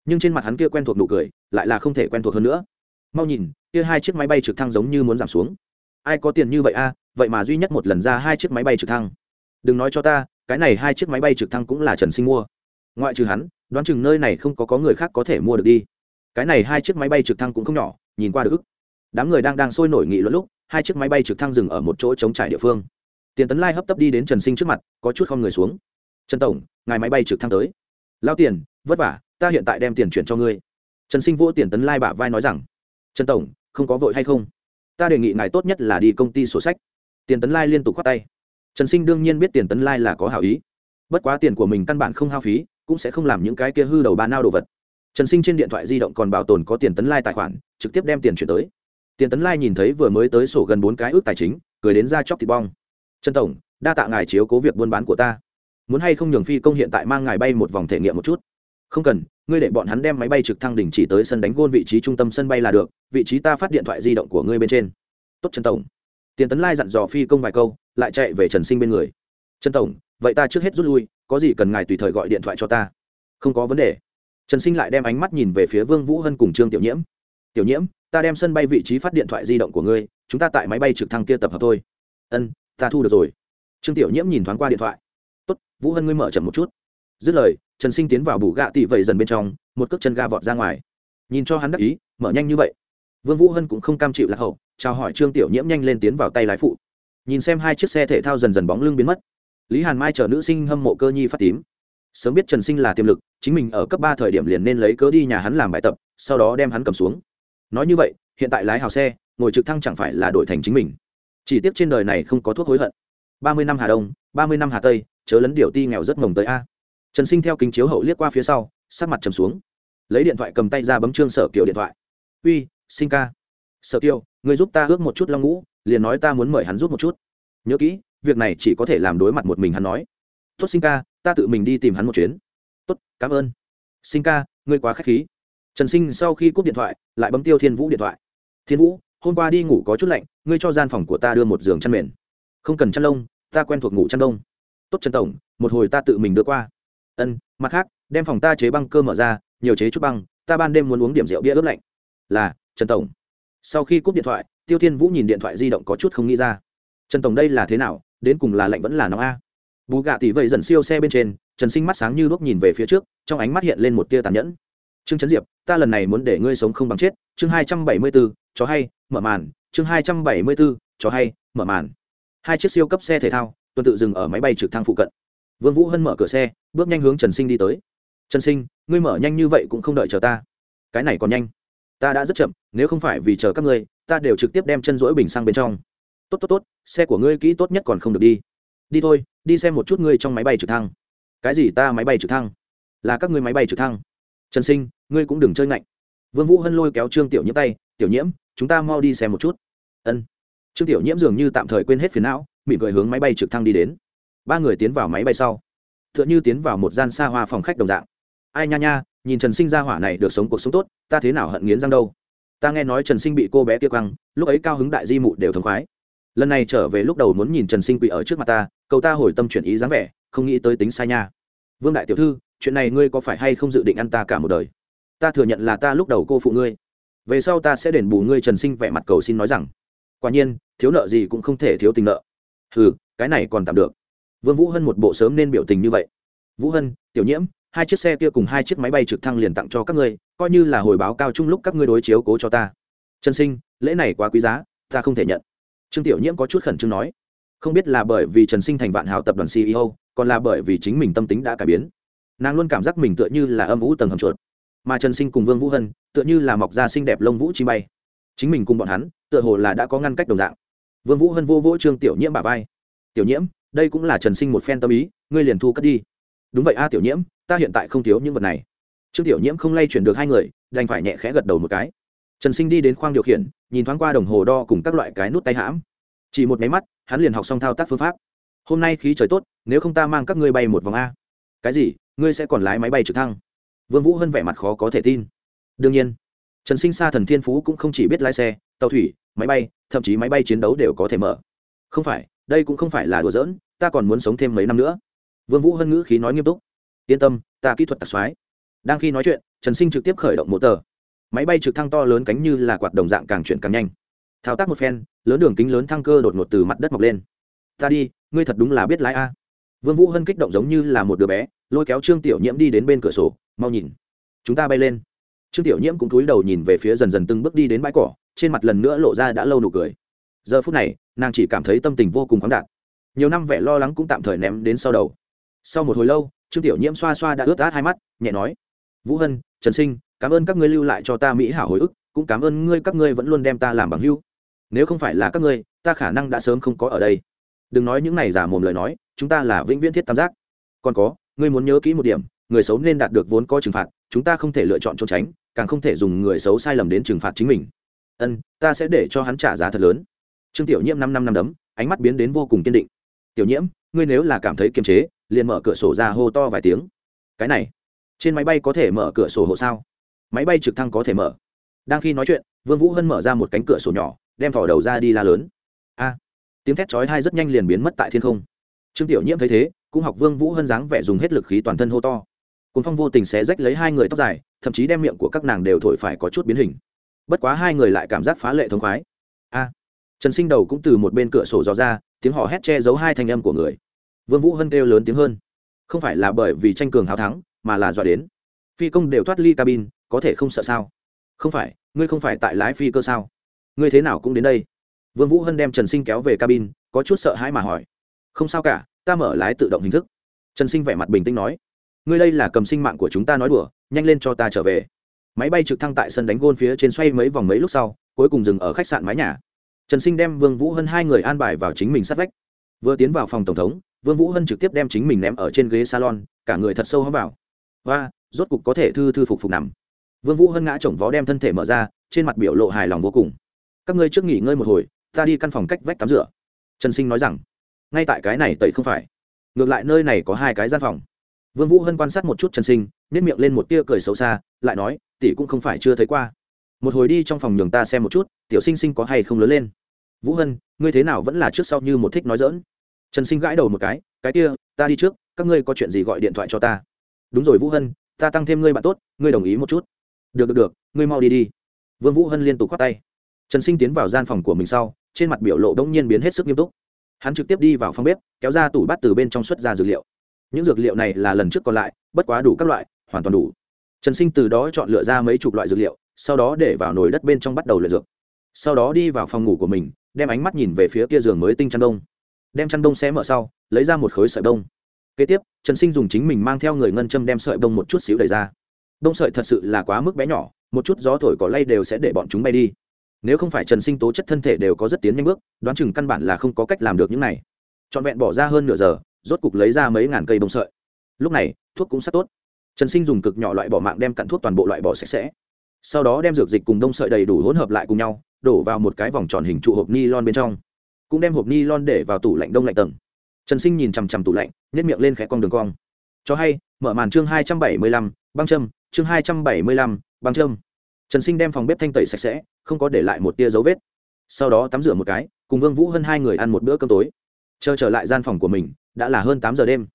nhưng trên mặt hắn kia quen thuộc nụ cười, lại là không thể quen thuộc hơn nữa. Mau nhìn, kia hai chiếc máy bay trực thăng giống như muốn giảm xuống. Ai có tiền như vậy a à? vậy mà duy nhất một lần ra hai chiếc máy bay trực thăng. Đừng nói cho ta, cái này hai chiếc máy bay trực thăng cũng là trần sinh mua. Ngoại trừ hắn, đoán chừng nơi này không có có người khác có thể mua được đi. Cái này hai chiếc máy bay trực thăng cũng không nhỏ, nhìn qua được. Ức đám người đang đang sôi nổi nghị luận lúc, hai chiếc máy bay trực thăng dừng ở một chỗ chống trải địa phương. Tiền tấn lai hấp tấp đi đến trần sinh trước mặt, có chút không người xuống. Trần tổng, ngài máy bay trực thăng tới. Lao tiền, vất vả ta hiện tại đem tiền chuyển cho ngươi. Trần sinh vỗ tiền tấn lai bả vai nói rằng, trần tổng, không có vội hay không? Ta đề nghị ngài tốt nhất là đi công ty sổ sách. Tiền tấn lai liên tục khoát tay. Trần sinh đương nhiên biết tiền tấn lai là có hảo ý. Bất quá tiền của mình căn bản không hao phí, cũng sẽ không làm những cái kia hư đầu ba nao đồ vật. Trần sinh trên điện thoại di động còn bảo tồn có tiền tấn lai tài khoản, trực tiếp đem tiền chuyển tới. Tiền tấn lai nhìn thấy vừa mới tới sổ gần bốn cái ước tài chính, cười đến ra chóc thịt bong. Trần tổng, đa tạ ngài chiếu cố việc buôn bán của ta. Muốn hay không nhường phi công hiện tại mang ngài bay một vòng thể nghiệm một chút không cần, ngươi để bọn hắn đem máy bay trực thăng đình chỉ tới sân đánh gôn vị trí trung tâm sân bay là được, vị trí ta phát điện thoại di động của ngươi bên trên. Tốt, trần tổng. Tiền tấn lai dặn dò phi công vài câu, lại chạy về trần sinh bên người. Trần tổng, vậy ta trước hết rút lui, có gì cần ngài tùy thời gọi điện thoại cho ta? Không có vấn đề. Trần sinh lại đem ánh mắt nhìn về phía vương vũ hân cùng trương tiểu nhiễm. Tiểu nhiễm, ta đem sân bay vị trí phát điện thoại di động của ngươi, chúng ta tại máy bay trực thăng kia tập hợp thôi. Ân, ta thu được rồi. Trương tiểu nhiễm nhìn thoáng qua điện thoại. Tốt, vũ hân ngươi mở chậm một chút. Dứt lời trần sinh tiến vào bù gạ tị vẩy dần bên trong, một cước chân ga vọt ra ngoài. Nhìn cho hắn đắc ý, mở nhanh như vậy. Vương vũ hân cũng không cam chịu lạc hậu, chào hỏi trương tiểu nhiễm nhanh lên tiến vào tay lái phụ. Nhìn xem hai chiếc xe thể thao dần dần bóng lưng biến mất. Lý hàn mai chờ nữ sinh hâm mộ cơ nhi phát tím. Sớm biết trần sinh là tiềm lực, chính mình ở cấp ba thời điểm liền nên lấy cớ đi nhà hắn làm bài tập, sau đó đem hắn cầm xuống. Nói như vậy, hiện tại lái hào xe, ngồi trực thăng chẳng phải là đổi thành chính mình. Chỉ tiếc trên đời này không có thuốc hối hận. Ba mươi năm hà đông, ba mươi năm hà tây, chớ lấn điều ti nghèo rất mồng tới a trần sinh theo kính chiếu hậu liếc qua phía sau, sắc mặt trầm xuống. Lấy điện thoại cầm tay ra bấm trương sở kiều điện thoại. Uy, sinh ca. Sở kiều, người giúp ta ước một chút long ngũ, liền nói ta muốn mời hắn giúp một chút. Nhớ kỹ, việc này chỉ có thể làm đối mặt một mình hắn nói. Tốt sinh ca, ta tự mình đi tìm hắn một chuyến. Tốt, cảm ơn. Sinh ca, ngươi quá k h á c h khí. Trần sinh sau khi cúp điện thoại, lại bấm tiêu thiên vũ điện thoại. Thiên vũ, hôm qua đi ngủ có chút lạnh, ngươi cho gian phòng của ta đưa một giường chăn mền. Không cần chăn lông, ta quen thuộc ngủ chăn đông. Tốt trần tổng, một hồi ta tự mình đưa qua ân mặt khác đem phòng ta chế băng cơ mở ra nhiều chế chút băng ta ban đêm muốn uống điểm rượu bia ướp lạnh. Là trần tổng. Sau khi cúp điện thoại tiêu thiên vũ nhìn điện thoại di động có chút không nghĩ ra. Trần tổng đây là thế nào đến cùng là lạnh vẫn là nóng a? Bù gạ tỷ vậy dần siêu xe bên trên trần sinh mắt sáng như đuốc nhìn về phía trước trong ánh mắt hiện lên một tia tàn nhẫn. Trương trấn diệp ta lần này muốn để ngươi sống không bằng chết chương hai trăm bảy mươi tư, chó hay mở màn chương hai trăm bảy mươi tư, chó hay mở màn. Hai chiếc siêu cấp xe thể thao tuần tự dừng ở máy bay trực thăng phụ cận vương vũ hân mở cửa xe, bước nhanh hướng trần sinh đi tới. Trần sinh, ngươi mở nhanh như vậy cũng không đợi chờ ta. Cái này còn nhanh. Ta đã rất chậm, nếu không phải vì chờ các ngươi, ta đều trực tiếp đem chân rỗi bình sang bên trong. Tốt tốt tốt, xe của ngươi kỹ tốt nhất còn không được đi. Đi thôi, đi xem một chút ngươi trong máy bay trực thăng. Cái gì ta máy bay trực thăng? Là các ngươi máy bay trực thăng. Trần sinh, ngươi cũng đừng chơi ngạnh. Vương vũ hân lôi kéo trương tiểu nhiễm tay, tiểu nhiễm, chúng ta mau đi xem một chút. Ân. Trương tiểu nhiễm dường như tạm thời quên hết phiền não, mỉm cười hướng máy bay trực thăng đi đến ba người tiến vào máy bay sau. T h ư ợ n h ư tiến vào một gian xa hoa phòng khách đồng dạng. Ai nha nha, nhìn trần sinh ra hỏa này được sống cuộc sống tốt, ta thế nào hận nghiến răng đâu. Ta nghe nói trần sinh bị cô bé kia quăng, lúc ấy cao hứng đại di mụ đều thống khoái. Lần này trở về lúc đầu muốn nhìn trần sinh quỷ ở trước mặt ta, cầu ta hồi tâm chuyển ý dáng vẻ, không nghĩ tới tính sai nha. Vương đại tiểu thư, chuyện này ngươi có phải hay không dự định ăn ta cả một đời? Ta thừa nhận là ta lúc đầu cô phụ ngươi. Về sau ta sẽ đền bù ngươi trần sinh vẻ mặt cầu xin nói rằng, quả nhiên, thiếu nợ gì cũng không thể thiếu tình nợ. Ừ cái này còn tạm được vương vũ hân một bộ sớm nên biểu tình như vậy. Vũ hân, tiểu nhiễm, hai chiếc xe kia cùng hai chiếc máy bay trực thăng liền tặng cho các ngươi, coi như là hồi báo cao chung lúc các ngươi đối chiếu cố cho ta. Trần sinh, lễ này quá quý giá, ta không thể nhận. Trương tiểu nhiễm có chút khẩn trương nói. Không biết là bởi vì trần sinh thành vạn hào tập đoàn ceo còn là bởi vì chính mình tâm tính đã cải biến. Nàng luôn cảm giác mình tựa như là âm vũ tầng hầm chuột. Mà trần sinh cùng vương vũ hân, tựa như là mọc ra xinh đẹp lông vũ chi bay. Chính mình cùng bọn hắn, tựa hồ là đã có ngăn cách đồng dạng. Vương vũ hân vô vỗ trương tiểu nhiễm bà vai. Tiểu nhiễm đây cũng là trần sinh một phen tâm ý, ngươi liền thu cất đi. Đúng vậy a, tiểu nhiễm, ta hiện tại không thiếu những vật này. Trương tiểu nhiễm không lay chuyển được hai người, đành phải nhẹ khẽ gật đầu một cái. Trần sinh đi đến khoang điều khiển, nhìn thoáng qua đồng hồ đo cùng các loại cái nút tay hãm. Chỉ một máy mắt, hắn liền học xong thao tác phương pháp. Hôm nay khí trời tốt, nếu không ta mang các ngươi bay một vòng a. Cái gì, ngươi sẽ còn lái máy bay trực thăng? Vương vũ hân vẻ mặt khó có thể tin. Đương nhiên, trần sinh xa thần thiên phú cũng không chỉ biết lái xe, tàu thủy, máy bay, thậm chí máy bay chiến đấu đều có thể mở. Không phải đây cũng không phải là đùa giỡn, ta còn muốn sống thêm mấy năm nữa. Vương vũ hân ngữ khí nói nghiêm túc. Yên tâm, ta kỹ thuật tạc xoái. Đang khi nói chuyện, trần sinh trực tiếp khởi động motor. Máy bay trực thăng to lớn cánh như là quạt đồng dạng càng chuyển càng nhanh. Thao tác một phen, lớn đường kính lớn thăng cơ đột ngột từ mặt đất mọc lên. Ta đi, ngươi thật đúng là biết lái a. Vương vũ hân kích động giống như là một đứa bé, lôi kéo trương tiểu nhiễm đi đến bên cửa sổ, mau nhìn. Chúng ta bay lên. Trương tiểu nhiễm cũng cúi đầu nhìn về phía dần dần từng bước đi đến bãi cỏ, trên mặt lần nữa lộ ra đã lâu nụ cười. Giờ phút này nàng chỉ cảm thấy tâm tình vô cùng khoáng đạt. Nhiều năm vẻ lo lắng cũng tạm thời ném đến sau đầu. Sau một hồi lâu, trương tiểu nhiễm xoa xoa đã ướt át hai mắt, nhẹ nói, vũ hân, trần sinh, cảm ơn các ngươi lưu lại cho ta mỹ hảo hồi ức, cũng cảm ơn ngươi các ngươi vẫn luôn đem ta làm bằng hưu nếu không phải là các ngươi, ta khả năng đã sớm không có ở đây. Đừng nói những này giả mồm lời nói, chúng ta là vĩnh viễn thiết tam giác. Còn có, ngươi muốn nhớ kỹ một điểm, người xấu nên đạt được vốn có trừng phạt, chúng ta không thể lựa chọn trốn tránh, càng không thể dùng người xấu sai lầm đến trừng phạt chính mình. Ân, ta sẽ để cho hắn trả giá thật lớn trương tiểu nhiễm năm năm năm đấm, ánh mắt biến đến vô cùng kiên định. Tiểu nhiễm, ngươi nếu là cảm thấy kiềm chế, liền mở cửa sổ ra hô to vài tiếng. Cái này, trên máy bay có thể mở cửa sổ hộ sao? Máy bay trực thăng có thể mở. Đang khi nói chuyện, vương vũ hân mở ra một cánh cửa sổ nhỏ, đem thỏ đầu ra đi la lớn. A! Tiếng thét chói tai rất nhanh liền biến mất tại thiên không. Trương tiểu nhiễm thấy thế, cũng học vương vũ hân dáng vẻ dùng hết lực khí toàn thân hô to. Cuốn phong vô tình xé rách lấy hai người tóc dài, thậm chí đem miệng của các nàng đều thổi phải có chút biến hình. Bất quá hai người lại cảm giác phá lệ thống khoái trần sinh đầu cũng từ một bên cửa sổ dò ra, tiếng họ hét che giấu hai thanh âm của người. Vương vũ hân kêu lớn tiếng hơn. Không phải là bởi vì tranh cường hào thắng, mà là dọa đến. Phi công đều thoát ly cabin, có thể không sợ sao? Không phải, ngươi không phải tại lái phi cơ sao? Ngươi thế nào cũng đến đây. Vương vũ hân đem trần sinh kéo về cabin, có chút sợ hãi mà hỏi. Không sao cả, ta mở lái tự động hình thức. Trần sinh vẻ mặt bình tĩnh nói. Ngươi đây là cầm sinh mạng của chúng ta nói đùa, nhanh lên cho ta trở về. Máy bay trực thăng tại sân đánh gôn phía trên xoay mấy vòng mấy lúc sau, cuối cùng dừng ở khách sạn mái nhà trần sinh đem vương vũ hân hai người an bài vào chính mình sát vách. Vừa tiến vào phòng tổng thống, vương vũ hân trực tiếp đem chính mình ném ở trên ghế salon, cả người thật sâu hóa vào. Và rốt cục có thể thư thư phục phục nằm. Vương vũ hân ngã chồng vó đem thân thể mở ra, trên mặt biểu lộ hài lòng vô cùng. Các ngươi trước nghỉ ngơi một hồi, ta đi căn phòng cách vách tắm rửa. Trần sinh nói rằng, ngay tại cái này tẩy không phải. Ngược lại nơi này có hai cái gian phòng. Vương vũ hân quan sát một chút trần sinh nếp miệng lên một tia cười xấu xa, lại nói, tỷ cũng không phải chưa thấy qua một hồi đi trong phòng nhường ta xem một chút, tiểu sinh sinh có hay không lớn lên. Vũ hân, ngươi thế nào vẫn là trước sau như một thích nói dỡn trần sinh gãi đầu một cái cái kia, ta đi trước, các ngươi có chuyện gì gọi điện thoại cho ta. Đúng rồi vũ hân, ta tăng thêm ngươi bạn tốt, ngươi đồng ý một chút. Được được được, ngươi mau đi đi. Vương vũ hân liên tục khoát tay. Trần sinh tiến vào gian phòng của mình sau, trên mặt biểu lộ đông nhiên biến hết sức nghiêm túc. Hắn trực tiếp đi vào phòng bếp, kéo ra tủ bát từ bên trong xuất ra dược liệu. Những dược liệu này là lần trước còn lại, bất quá đủ các loại, hoàn toàn đủ. Trần sinh từ đó chọn lựa ra mấy chục loại dược liệu sau đó để vào nồi đất bên trong bắt đầu luyện dược. Sau đó đi vào phòng ngủ của mình, đem ánh mắt nhìn về phía kia giường mới tinh chăn đông. Đem chăn đông xé mở sau, lấy ra một khối sợi đông kế tiếp, trần sinh dùng chính mình mang theo người ngân châm đem sợi đông một chút xíu đẩy ra. Đông sợi thật sự là quá mức bé nhỏ, một chút gió thổi cỏ lay đều sẽ để bọn chúng bay đi. Nếu không phải trần sinh tố chất thân thể đều có rất tiến nhanh bước, đoán chừng căn bản là không có cách làm được những này. Trọn vẹn bỏ ra hơn nửa giờ, rốt cục lấy ra mấy ngàn cây bông sợi. Lúc này, thuốc cũng sắp tốt. Trần sinh dùng cực nhỏ loại bỏ mạng đem cặn thuốc toàn bộ loại bỏ sạch sẽ sau đó đem dược dịch cùng đông sợi đầy đủ hỗn hợp lại cùng nhau, đổ vào một cái vòng tròn hình trụ hộp ni lon bên trong. Cũng đem hộp ni lon để vào tủ lạnh đông lạnh tầng. Trần sinh nhìn chằm chằm tủ lạnh nhét miệng lên khẽ con đường cong. Cho hay, mở màn chương hai trăm bảy mươi lăm, băng châm, chương hai trăm bảy mươi lăm, băng châm. Trần sinh đem phòng bếp thanh tẩy sạch sẽ, không có để lại một tia dấu vết. Sau đó tắm rửa một cái, cùng vương vũ hơn hai người ăn một bữa cơm tối. Chờ trở lại gian phòng của mình, đã là hơn tám giờ đêm.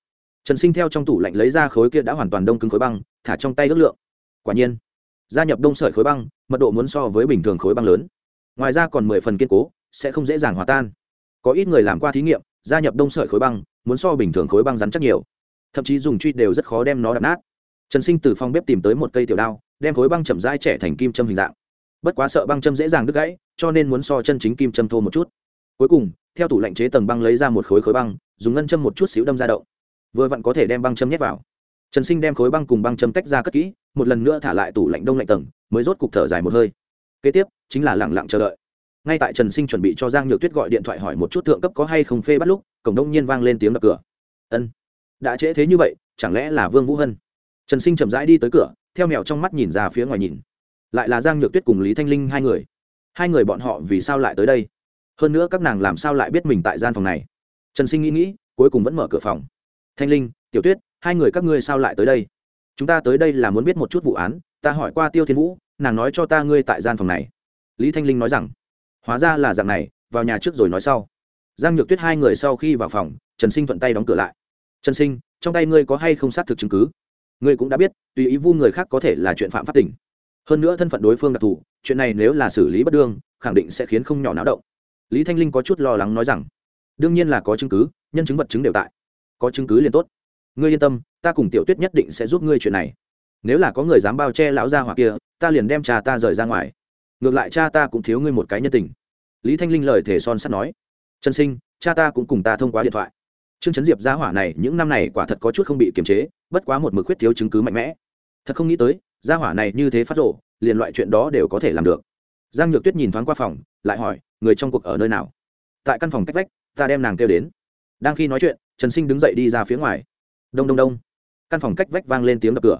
Trần sinh theo trong tủ lạnh lấy ra khối kia đã hoàn toàn đông cứng khối băng, thả trong tay ước lượng. Quả nhiên gia nhập đông sợi khối băng, mật độ muốn so với bình thường khối băng lớn. Ngoài ra còn mười phần kiên cố, sẽ không dễ dàng hòa tan. Có ít người làm qua thí nghiệm, gia nhập đông sợi khối băng, muốn so bình thường khối băng rắn chắc nhiều. Thậm chí dùng truy đều rất khó đem nó đập nát. Trần sinh từ phòng bếp tìm tới một cây tiểu đao, đem khối băng chậm dai trẻ thành kim châm hình dạng. Bất quá sợ băng châm dễ dàng đứt gãy, cho nên muốn so chân chính kim châm thô một chút. Cuối cùng, theo tủ lạnh chế tầng băng lấy ra một khối khối băng, dùng ngân châm một chút xíu đâm ra đậu. Vừa vặn có thể đem băng châm nhét vào trần sinh đem khối băng cùng băng châm tách ra cất kỹ, một lần nữa thả lại tủ lạnh đông lạnh tầng, mới rốt cục thở dài một hơi. Kế tiếp, chính là lẳng lặng chờ đợi. Ngay tại trần sinh chuẩn bị cho giang nhược tuyết gọi điện thoại hỏi một chút thượng cấp có hay không phê bắt lúc, cổng đông nhiên vang lên tiếng đập cửa. Ân, đã trễ thế như vậy, chẳng lẽ là vương vũ hân? Trần sinh chậm rãi đi tới cửa, theo mèo trong mắt nhìn ra phía ngoài nhìn. Lại là giang nhược tuyết cùng lý thanh linh hai người. Hai người bọn họ vì sao lại tới đây? Hơn nữa các nàng làm sao lại biết mình tại gian phòng này? Trần sinh nghĩ nghĩ, cuối cùng vẫn mở cửa phòng. Thanh linh, tiểu tuyết hai người các ngươi sao lại tới đây? Chúng ta tới đây là muốn biết một chút vụ án, ta hỏi qua tiêu thiên vũ, nàng nói cho ta ngươi tại gian phòng này. Lý thanh linh nói rằng, hóa ra là dạng này, vào nhà trước rồi nói sau. Giang nhược tuyết hai người sau khi vào phòng, trần sinh thuận tay đóng cửa lại. Trần sinh, trong tay ngươi có hay không xác thực chứng cứ? Ngươi cũng đã biết, tùy ý vu người khác có thể là chuyện phạm pháp tình. hơn nữa thân phận đối phương đặc thù, chuyện này nếu là xử lý bất đương, khẳng định sẽ khiến không nhỏ náo động. Lý thanh linh có chút lo lắng nói rằng, đương nhiên là có chứng cứ, nhân chứng vật chứng đều tại. Có chứng cứ liền tốt ngươi yên tâm, ta cùng tiểu tuyết nhất định sẽ giúp ngươi chuyện này. Nếu là có người dám bao che lão gia hoặc kia, ta liền đem cha ta rời ra ngoài. Ngược lại cha ta cũng thiếu ngươi một cái nhân tình. Lý thanh linh lời thề son sắt nói. Trần sinh, cha ta cũng cùng ta thông qua điện thoại. Trương trấn diệp gia hỏa này những năm này quả thật có chút không bị kiềm chế, bất quá một mực khuyết thiếu chứng cứ mạnh mẽ. Thật không nghĩ tới, gia hỏa này như thế phát rộ liền loại chuyện đó đều có thể làm được. Giang nhược tuyết nhìn thoáng qua phòng, lại hỏi, người trong cuộc ở nơi nào? Tại căn phòng cách vách, ta đem nàng kêu đến. Đang khi nói chuyện, trần sinh đứng dậy đi ra phía ngoài đông đông đông. Căn phòng cách vách vang lên tiếng đập cửa.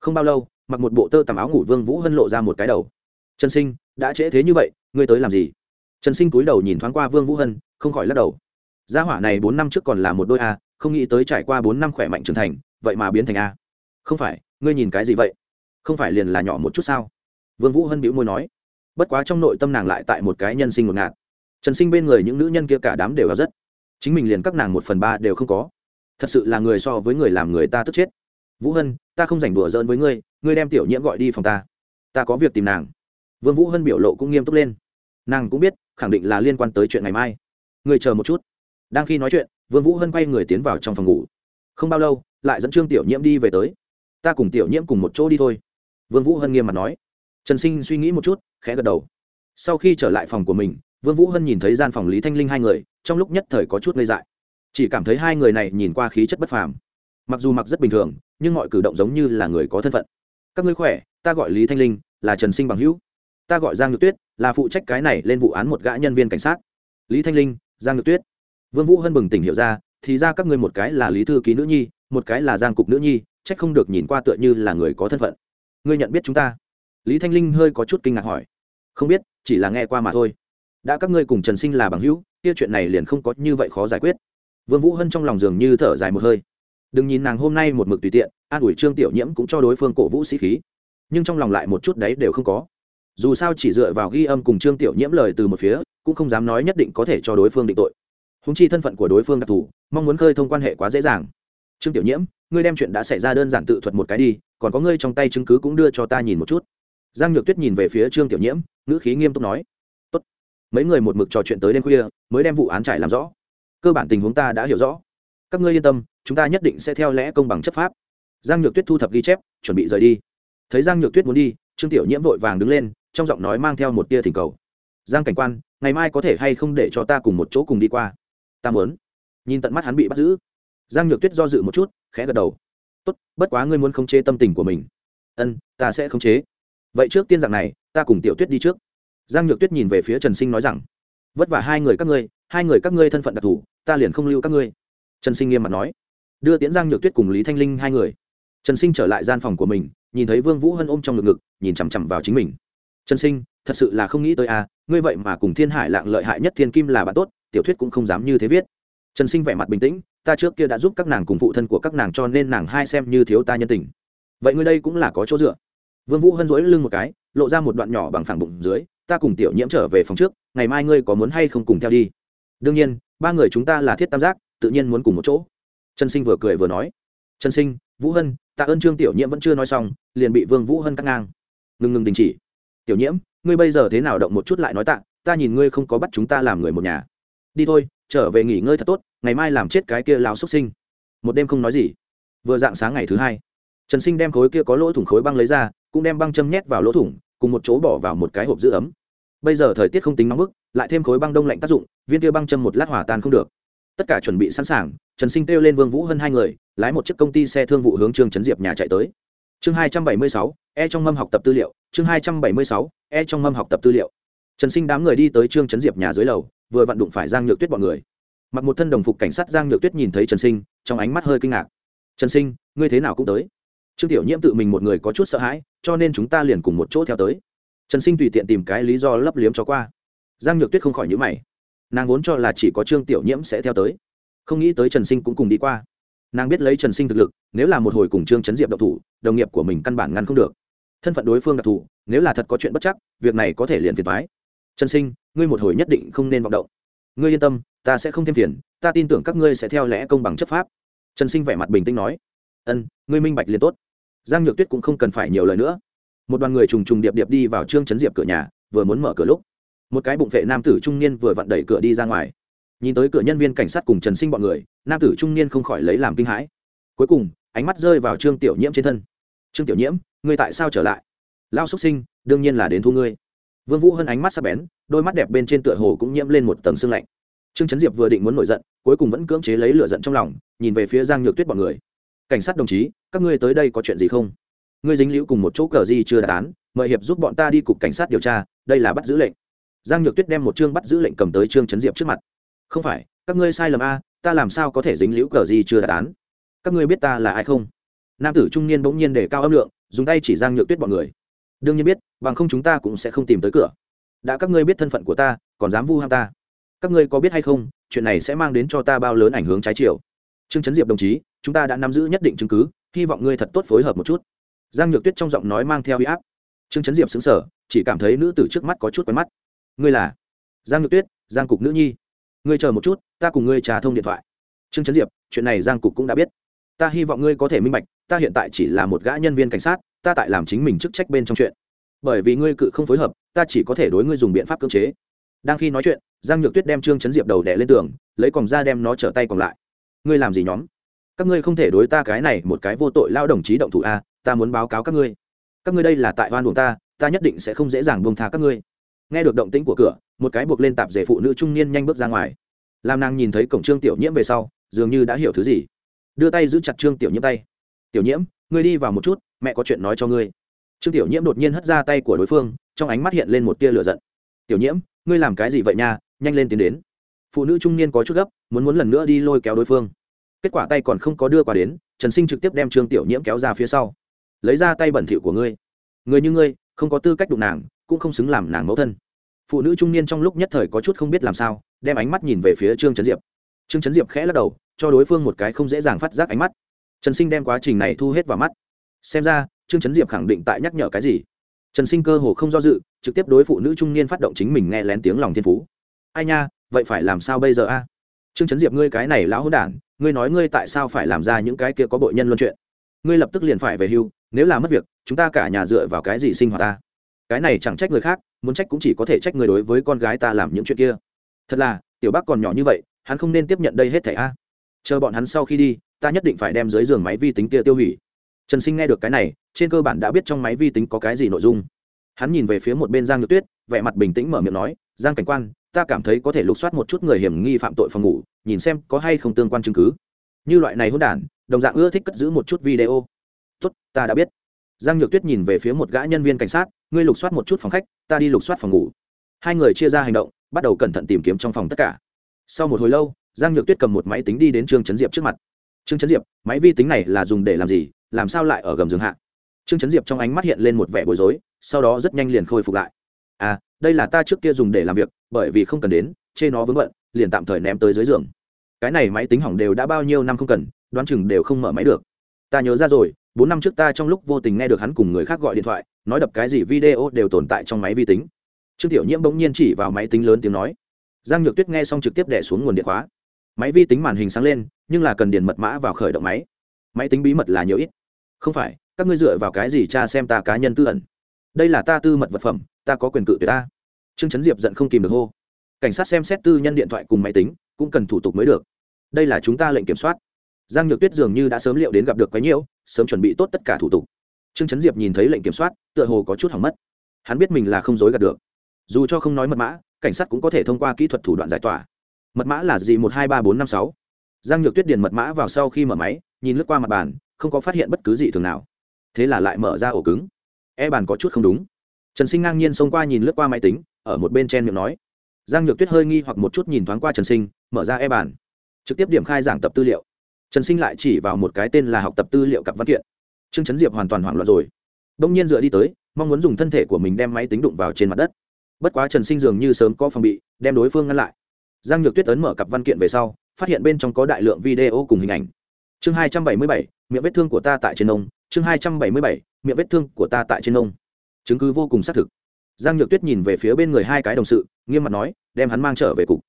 Không bao lâu, mặc một bộ tơ tằm áo ngủ vương vũ hân lộ ra một cái đầu. Trần sinh, đã trễ thế như vậy, ngươi tới làm gì? Trần sinh cúi đầu nhìn thoáng qua vương vũ hân, không khỏi lắc đầu. Gia hỏa này bốn năm trước còn là một đôi a, không nghĩ tới trải qua bốn năm khỏe mạnh trưởng thành, vậy mà biến thành a. Không phải, ngươi nhìn cái gì vậy? Không phải liền là nhỏ một chút sao? Vương vũ hân bĩu môi nói. Bất quá trong nội tâm nàng lại tại một cái nhân sinh ngột ngạt. Trần sinh bên người những nữ nhân kia cả đám đều là rất. Chính mình liền các nàng một phần ba đều không có thật sự là người so với người làm người ta tức chết. Vũ hân, ta không rảnh đùa giỡn với ngươi ngươi đem tiểu nhiễm gọi đi phòng ta. Ta có việc tìm nàng. Vương vũ hân biểu lộ cũng nghiêm túc lên. Nàng cũng biết, khẳng định là liên quan tới chuyện ngày mai. Ngươi chờ một chút. Đang khi nói chuyện, vương vũ hân quay người tiến vào trong phòng ngủ. Không bao lâu, lại dẫn trương tiểu nhiễm đi về tới. Ta cùng tiểu nhiễm cùng một chỗ đi thôi. Vương vũ hân nghiêm mặt nói. Trần sinh suy nghĩ một chút, khẽ gật đầu. Sau khi trở lại phòng của mình, vương vũ hân nhìn thấy gian phòng lý thanh linh hai người, trong lúc nhất thời có chút ngây dại chỉ cảm thấy hai người này nhìn qua khí chất bất phàm. Mặc dù mặc rất bình thường, nhưng mọi cử động giống như là người có thân phận. Các ngươi khỏe, ta gọi lý thanh linh, là trần sinh bằng hữu. Ta gọi giang nhược tuyết, là phụ trách cái này lên vụ án một gã nhân viên cảnh sát. Lý thanh linh, giang nhược tuyết. Vương vũ hân bừng tỉnh hiểu ra, thì ra các ngươi một cái là lý thư ký nữ nhi, một cái là giang cục nữ nhi trách không được nhìn qua tựa như là người có thân phận. Ngươi nhận biết chúng ta? Lý thanh linh hơi có chút kinh ngạc hỏi. Không biết, chỉ là nghe qua mà thôi. Đã các ngươi cùng trần sinh là bằng hữu, kia chuyện này liền không có như vậy khó giải quyết vương vũ hân trong lòng dường như thở dài một hơi. Đừng nhìn nàng hôm nay một mực tùy tiện, an ủi trương tiểu nhiễm cũng cho đối phương cổ vũ sĩ khí. Nhưng trong lòng lại một chút đấy đều không có. Dù sao chỉ dựa vào ghi âm cùng trương tiểu nhiễm lời từ một phía, cũng không dám nói nhất định có thể cho đối phương định tội. Húng chi thân phận của đối phương đặc thù, mong muốn khơi thông quan hệ quá dễ dàng. Trương tiểu nhiễm, ngươi đem chuyện đã xảy ra đơn giản tự thuật một cái đi, còn có ngươi trong tay chứng cứ cũng đưa cho ta nhìn một chút. Giang nhược tuyết nhìn về phía trương tiểu nhiễm, ngữ khí nghiêm túc nói. Tốt. mấy người một mực trò chuyện tới đêm khuya, mới đem vụ án trải làm rõ cơ bản tình huống ta đã hiểu rõ. Các ngươi yên tâm, chúng ta nhất định sẽ theo lẽ công bằng chấp pháp. Giang nhược tuyết thu thập ghi chép, chuẩn bị rời đi. Thấy giang nhược tuyết muốn đi, trương tiểu nhiễm vội vàng đứng lên, trong giọng nói mang theo một tia thỉnh cầu. Giang cảnh quan, ngày mai có thể hay không để cho ta cùng một chỗ cùng đi qua? Ta muốn. Nhìn tận mắt hắn bị bắt giữ. Giang nhược tuyết do dự một chút, khẽ gật đầu. Tốt, bất quá ngươi muốn khống chế tâm tình của mình. Ân, ta sẽ khống chế. Vậy trước tiên dạng này, ta cùng tiểu tuyết đi trước. Giang nhược tuyết nhìn về phía trần sinh nói rằng vất vả hai người các ngươi, hai người các ngươi thân phận đặc thù, ta liền không lưu các ngươi. Trần sinh nghiêm mặt nói. Đưa tiễn giang nhược tuyết cùng lý thanh linh hai người. Trần sinh trở lại gian phòng của mình, nhìn thấy vương vũ hân ôm trong ngực ngực, nhìn chằm chằm vào chính mình. Trần sinh, thật sự là không nghĩ tới à ngươi vậy mà cùng thiên hải lạng lợi hại nhất thiên kim là bạn tốt, tiểu thuyết cũng không dám như thế viết. Trần sinh vẻ mặt bình tĩnh, ta trước kia đã giúp các nàng cùng phụ thân của các nàng cho nên nàng hai xem như thiếu ta nhân tình. Vậy ngươi đây cũng là có chỗ dựa. Vương vũ hân dỗi lưng một cái, lộ ra một đoạn nhỏ bằng phẳng bụng dưới ta cùng tiểu nhiễm trở về phòng trước, ngày mai ngươi có muốn hay không cùng theo đi? Đương nhiên, ba người chúng ta là thiết tam giác, tự nhiên muốn cùng một chỗ. Trần sinh vừa cười vừa nói. Trần sinh, vũ hân, tạ ơn trương tiểu nhiễm vẫn chưa nói xong, liền bị vương vũ hân cắt ngang. Ngừng ngừng đình chỉ. Tiểu nhiễm, ngươi bây giờ thế nào động một chút lại nói tạ, ta nhìn ngươi không có bắt chúng ta làm người một nhà. Đi thôi, trở về nghỉ ngơi thật tốt, ngày mai làm chết cái kia lao xuất sinh. Một đêm không nói gì. Vừa dạng sáng ngày thứ hai, trần sinh đem khối kia có lỗ thủng khối băng lấy ra, cũng đem băng châm nhét vào lỗ thủng cùng một chỗ bỏ vào một cái hộp giữ ấm. Bây giờ thời tiết không tính nóng bức, lại thêm khối băng đông lạnh tác dụng, viên kia băng châm một lát hỏa tan không được. Tất cả chuẩn bị sẵn sàng, trần sinh kêu lên vương vũ hơn hai người, lái một chiếc công ty xe thương vụ hướng trương trấn diệp nhà chạy tới. Chương hai trăm bảy mươi sáu e trong mâm học tập tư liệu, chương hai trăm bảy mươi sáu e trong mâm học tập tư liệu. Trần sinh đám người đi tới trương trấn diệp nhà dưới lầu, vừa vặn đụng phải giang nhược tuyết bọn người. Mặc một thân đồng phục cảnh sát giang nhược tuyết nhìn thấy trần sinh, trong ánh mắt hơi kinh ngạc. Trần sinh, ngươi thế nào cũng tới? Trương tiểu nhiễm tự mình một người có chút sợ hãi, cho nên chúng ta liền cùng một chỗ theo tới. Trần sinh tùy tiện tìm cái lý do lấp liếm cho qua. Giang nhược tuyết không khỏi nhữ mày. Nàng vốn cho là chỉ có trương tiểu nhiễm sẽ theo tới. Không nghĩ tới trần sinh cũng cùng đi qua. Nàng biết lấy trần sinh thực lực, nếu là một hồi cùng trương trấn diệp độc thủ, đồng nghiệp của mình căn bản ngăn không được. Thân phận đối phương đặc thù, nếu là thật có chuyện bất chắc, việc này có thể liền phiền thoái trần sinh, ngươi một hồi nhất định không nên vọng động. Ngươi yên tâm, ta sẽ không thêm phiền, ta tin tưởng các ngươi sẽ theo lẽ công bằng chấp pháp. Trần sinh vẻ mặt bình tĩnh nói. Ân, ngươi minh bạch liền tốt giang nhược tuyết cũng không cần phải nhiều lời nữa. Một đoàn người trùng trùng điệp điệp đi vào trương Chấn diệp cửa nhà, vừa muốn mở cửa lúc, một cái bụng vệ nam tử trung niên vừa vặn đẩy cửa đi ra ngoài. Nhìn tới cửa nhân viên cảnh sát cùng trần sinh bọn người, nam tử trung niên không khỏi lấy làm kinh hãi. Cuối cùng, ánh mắt rơi vào trương tiểu nhiễm trên thân. Trương tiểu nhiễm, ngươi tại sao trở lại? Lao xuất sinh, đương nhiên là đến thu ngươi. Vương vũ hơn ánh mắt sắp bén, đôi mắt đẹp bên trên tựa hồ cũng nhiễm lên một tầng sương lạnh. Trương trấn diệp vừa định muốn nổi giận, cuối cùng vẫn cưỡng chế lấy lửa giận trong lòng, nhìn về phía giang nhược tuyết bọn người. Cảnh sát đồng chí các ngươi tới đây có chuyện gì không? Ngươi dính liễu cùng một chỗ cờ gì chưa đạt án, mời hiệp giúp bọn ta đi cục cảnh sát điều tra, đây là bắt giữ lệnh. Giang nhược tuyết đem một chương bắt giữ lệnh cầm tới trương trấn diệp trước mặt. Không phải, các ngươi sai lầm a, ta làm sao có thể dính liễu cờ gì chưa đạt án? Các ngươi biết ta là ai không? Nam tử trung niên bỗng nhiên để cao âm lượng, dùng tay chỉ giang nhược tuyết bọn người. Đương nhiên biết, bằng không chúng ta cũng sẽ không tìm tới cửa. Đã các ngươi biết thân phận của ta, còn dám vu ham ta? Các ngươi có biết hay không, chuyện này sẽ mang đến cho ta bao lớn ảnh hưởng trái chiều? Trương trấn diệp đồng chí, chúng ta đã nắm giữ nhất định chứng cứ hy vọng ngươi thật tốt phối hợp một chút. Giang nhược tuyết trong giọng nói mang theo huy áp. Trương Chấn diệp xứng sở chỉ cảm thấy nữ tử trước mắt có chút quen mắt. Ngươi là? Giang nhược tuyết, giang cục nữ nhi. Ngươi chờ một chút, ta cùng ngươi trà thông điện thoại. Trương Chấn diệp, chuyện này giang cục cũng đã biết. Ta hy vọng ngươi có thể minh bạch, ta hiện tại chỉ là một gã nhân viên cảnh sát, ta tại làm chính mình chức trách bên trong chuyện. Bởi vì ngươi cự không phối hợp, ta chỉ có thể đối ngươi dùng biện pháp cưỡng chế. Đang khi nói chuyện, giang nhược tuyết đem trương chấn diệp đầu đẻ lên tường, lấy còng ra đem nó trở tay còn lại. Ngươi làm gì nhóm? Các ngươi không thể đối ta cái này một cái vô tội lao đồng chí động thủ a, ta muốn báo cáo các ngươi. Các ngươi đây là tại oan buồng ta ta nhất định sẽ không dễ dàng buông tha các ngươi. Nghe được động tĩnh của cửa, một cái buộc lên tạp dề phụ nữ trung niên nhanh bước ra ngoài. Làm nàng nhìn thấy cổng trương tiểu nhiễm về sau, dường như đã hiểu thứ gì. Đưa tay giữ chặt trương tiểu nhiễm tay. Tiểu nhiễm, ngươi đi vào một chút, mẹ có chuyện nói cho ngươi. Trương tiểu nhiễm đột nhiên hất ra tay của đối phương, trong ánh mắt hiện lên một tia lửa giận. Tiểu nhiễm, ngươi làm cái gì vậy nha? Nhanh lên tiến đến. Phụ nữ trung niên có chút gấp, muốn muốn lần nữa đi lôi kéo đối phương kết quả tay còn không có đưa qua đến, trần sinh trực tiếp đem trương tiểu nhiễm kéo ra phía sau. Lấy ra tay bẩn thỉu của ngươi. Người như ngươi, không có tư cách đụng nàng, cũng không xứng làm nàng mẫu thân. Phụ nữ trung niên trong lúc nhất thời có chút không biết làm sao, đem ánh mắt nhìn về phía trương trấn diệp. Trương trấn diệp khẽ lắc đầu, cho đối phương một cái không dễ dàng phát giác ánh mắt. Trần sinh đem quá trình này thu hết vào mắt. Xem ra, trương trấn diệp khẳng định tại nhắc nhở cái gì. Trần sinh cơ hồ không do dự, trực tiếp đối phụ nữ trung niên phát động chính mình nghe lén tiếng lòng thiên phú. Ai nha, vậy phải làm sao bây giờ a? Trương trấn diệp ngươi cái này lão hôn đản ngươi nói ngươi tại sao phải làm ra những cái kia có bội nhân luân chuyện? Ngươi lập tức liền phải về hưu, nếu là mất việc, chúng ta cả nhà dựa vào cái gì sinh hoạt ta? Cái này chẳng trách người khác, muốn trách cũng chỉ có thể trách người đối với con gái ta làm những chuyện kia. Thật là, tiểu bác còn nhỏ như vậy, hắn không nên tiếp nhận đây hết thảy a. Chờ bọn hắn sau khi đi, ta nhất định phải đem dưới giường máy vi tính kia tiêu hủy. Trần sinh nghe được cái này, trên cơ bản đã biết trong máy vi tính có cái gì nội dung. Hắn nhìn về phía một bên giang nhược tuyết, vẻ mặt bình tĩnh mở miệng nói, giang cảnh quan ta cảm thấy có thể lục soát một chút người hiểm nghi phạm tội phòng ngủ, nhìn xem có hay không tương quan chứng cứ. Như loại này hôn đản, đồng dạng ưa thích cất giữ một chút video. Tốt, ta đã biết. Giang nhược tuyết nhìn về phía một gã nhân viên cảnh sát, ngươi lục soát một chút phòng khách, ta đi lục soát phòng ngủ. Hai người chia ra hành động, bắt đầu cẩn thận tìm kiếm trong phòng tất cả. Sau một hồi lâu, giang nhược tuyết cầm một máy tính đi đến trương trấn diệp trước mặt. Trương trấn diệp, máy vi tính này là dùng để làm gì? Làm sao lại ở gầm giường hạ? Trương trấn diệp trong ánh mắt hiện lên một vẻ bối rối, sau đó rất nhanh liền khôi phục lại. À đây là ta trước kia dùng để làm việc bởi vì không cần đến, chê nó vướng bận, liền tạm thời ném tới dưới giường. Cái này máy tính hỏng đều đã bao nhiêu năm không cần, đoán chừng đều không mở máy được. Ta nhớ ra rồi, bốn năm trước ta trong lúc vô tình nghe được hắn cùng người khác gọi điện thoại, nói đập cái gì video đều tồn tại trong máy vi tính. Trương tiểu nhiễm bỗng nhiên chỉ vào máy tính lớn tiếng nói. Giang nhược tuyết nghe xong trực tiếp đẻ xuống nguồn điện khóa. Máy vi tính màn hình sáng lên, nhưng là cần điền mật mã vào khởi động máy. Máy tính bí mật là nhiều ít. Không phải, các ngươi dựa vào cái gì cha xem ta cá nhân tư ẩn? Đây là ta tư mật vật phẩm, ta có quyền cự tuyệt ta trương Chấn diệp giận không kìm được hô. Cảnh sát xem xét tư nhân điện thoại cùng máy tính, cũng cần thủ tục mới được. Đây là chúng ta lệnh kiểm soát. Giang nhược tuyết dường như đã sớm liệu đến gặp được quái nhiễu, sớm chuẩn bị tốt tất cả thủ tục. Trương Chấn diệp nhìn thấy lệnh kiểm soát, tựa hồ có chút hỏng mất. Hắn biết mình là không dối gạt được. Dù cho không nói mật mã, cảnh sát cũng có thể thông qua kỹ thuật thủ đoạn giải tỏa. Mật mã là gì? Một, hai, ba, bốn, năm, sáu. Giang nhược tuyết điền mật mã vào sau khi mở máy, nhìn lướt qua mặt bàn, không có phát hiện bất cứ gì thường nào. Thế là lại mở ra ổ cứng. E bàn có chút không đúng. Trần sinh ngang nhiên xông qua nhìn lướt qua máy tính ở một bên chen miệng nói. Giang nhược tuyết hơi nghi hoặc một chút nhìn thoáng qua trần sinh, mở ra e bàn, trực tiếp điểm khai giảng tập tư liệu. Trần sinh lại chỉ vào một cái tên là học tập tư liệu cặp văn kiện. Trương trấn diệp hoàn toàn hoảng loạn rồi. Đông nhiên dựa đi tới, mong muốn dùng thân thể của mình đem máy tính đụng vào trên mặt đất. Bất quá trần sinh dường như sớm có phòng bị, đem đối phương ngăn lại. Giang nhược tuyết ấn mở cặp văn kiện về sau, phát hiện bên trong có đại lượng video cùng hình ảnh. Chương hai trăm bảy mươi bảy, miệng vết thương của ta tại trên ông chương hai trăm bảy mươi bảy, miệng vết thương của ta tại trên ông chứng cứ vô cùng xác thực giang nhược tuyết nhìn về phía bên người hai cái đồng sự, nghiêm mặt nói, đem hắn mang trở về cục.